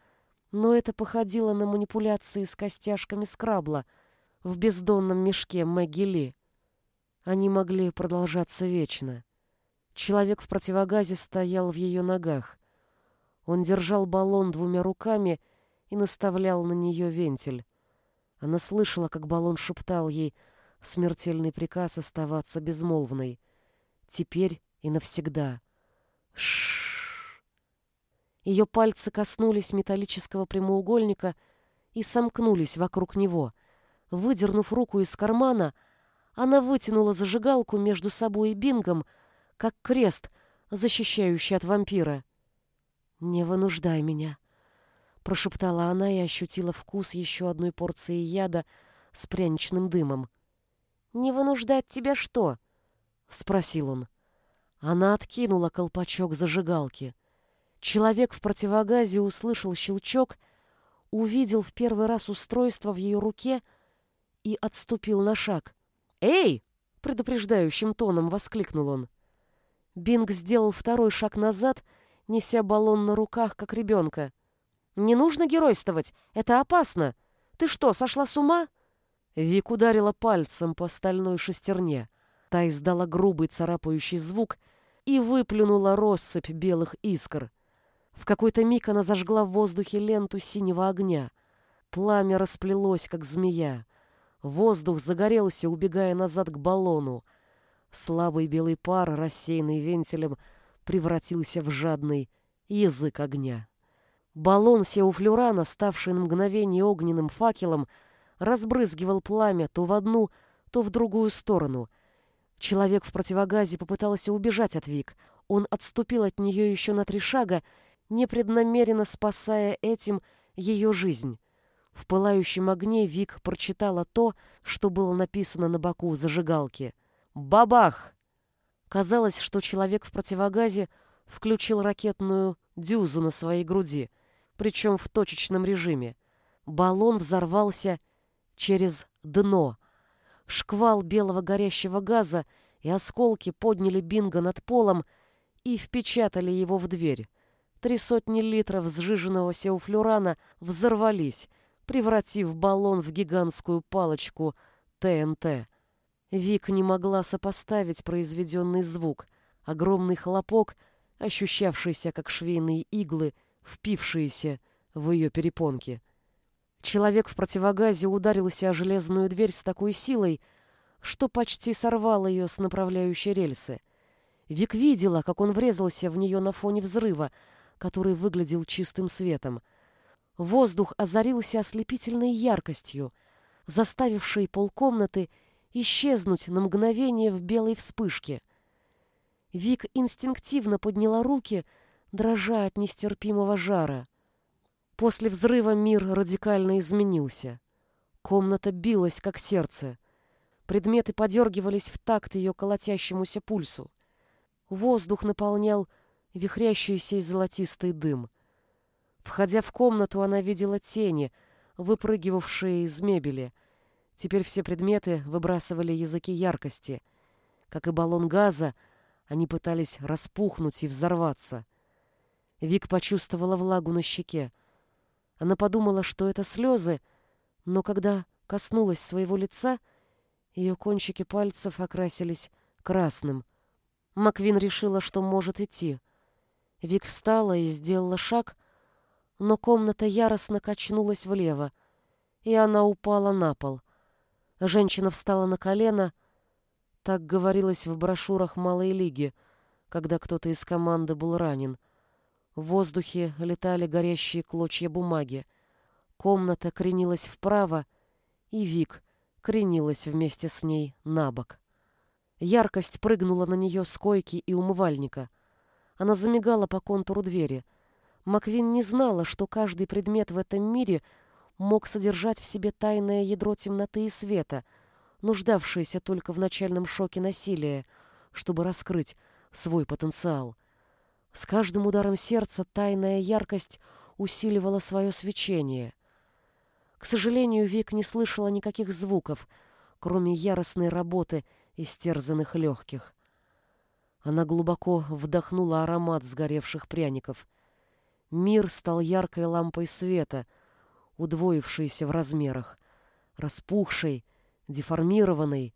но это походило на манипуляции с костяшками скрабла в бездонном мешке Мэгги. Они могли продолжаться вечно. Человек в противогазе стоял в ее ногах. Он держал баллон двумя руками и наставлял на нее вентиль. Она слышала, как баллон шептал ей смертельный приказ оставаться безмолвной. Теперь и навсегда. Шш. Ее пальцы коснулись металлического прямоугольника и сомкнулись вокруг него. Выдернув руку из кармана, она вытянула зажигалку между собой и Бингом, как крест, защищающий от вампира. «Не вынуждай меня», — прошептала она и ощутила вкус еще одной порции яда с пряничным дымом. «Не вынуждать тебя что?» — спросил он. Она откинула колпачок зажигалки. Человек в противогазе услышал щелчок, увидел в первый раз устройство в ее руке и отступил на шаг. «Эй!» — предупреждающим тоном воскликнул он. Бинг сделал второй шаг назад, неся баллон на руках, как ребенка. «Не нужно геройствовать, это опасно. Ты что, сошла с ума?» Вик ударила пальцем по стальной шестерне. Та издала грубый царапающий звук и выплюнула россыпь белых искр. В какой-то миг она зажгла в воздухе ленту синего огня. Пламя расплелось, как змея. Воздух загорелся, убегая назад к баллону. Слабый белый пар, рассеянный вентилем, превратился в жадный язык огня. Баллон Сеуфлюрана, ставший на мгновение огненным факелом, разбрызгивал пламя то в одну, то в другую сторону. Человек в противогазе попытался убежать от Вик. Он отступил от нее еще на три шага, непреднамеренно спасая этим ее жизнь. В пылающем огне Вик прочитала то, что было написано на боку зажигалки. «Бабах!» Казалось, что человек в противогазе включил ракетную дюзу на своей груди, причем в точечном режиме. Баллон взорвался через дно. Шквал белого горящего газа и осколки подняли Бинго над полом и впечатали его в дверь. Три сотни литров сжиженного сеуфлюрана взорвались, превратив баллон в гигантскую палочку ТНТ. Вик не могла сопоставить произведенный звук. Огромный хлопок, ощущавшийся как швейные иглы, впившиеся в ее перепонки. Человек в противогазе ударился о железную дверь с такой силой, что почти сорвал ее с направляющей рельсы. Вик видела, как он врезался в нее на фоне взрыва, который выглядел чистым светом. Воздух озарился ослепительной яркостью, заставившей полкомнаты исчезнуть на мгновение в белой вспышке. Вик инстинктивно подняла руки, дрожа от нестерпимого жара. После взрыва мир радикально изменился. Комната билась, как сердце. Предметы подергивались в такт ее колотящемуся пульсу. Воздух наполнял вихрящийся и золотистый дым — Входя в комнату, она видела тени, выпрыгивавшие из мебели. Теперь все предметы выбрасывали языки яркости. Как и баллон газа, они пытались распухнуть и взорваться. Вик почувствовала влагу на щеке. Она подумала, что это слезы, но когда коснулась своего лица, ее кончики пальцев окрасились красным. Маквин решила, что может идти. Вик встала и сделала шаг, но комната яростно качнулась влево, и она упала на пол. Женщина встала на колено, так говорилось в брошюрах Малой Лиги, когда кто-то из команды был ранен. В воздухе летали горящие клочья бумаги. Комната кренилась вправо, и Вик кренилась вместе с ней на бок. Яркость прыгнула на нее с койки и умывальника. Она замигала по контуру двери. Маквин не знала, что каждый предмет в этом мире мог содержать в себе тайное ядро темноты и света, нуждавшееся только в начальном шоке насилия, чтобы раскрыть свой потенциал. С каждым ударом сердца тайная яркость усиливала свое свечение. К сожалению, Вик не слышала никаких звуков, кроме яростной работы истерзанных легких. Она глубоко вдохнула аромат сгоревших пряников. Мир стал яркой лампой света, удвоившейся в размерах, распухшей, деформированной,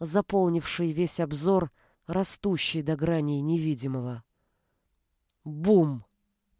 заполнившей весь обзор, растущей до граней невидимого. Бум!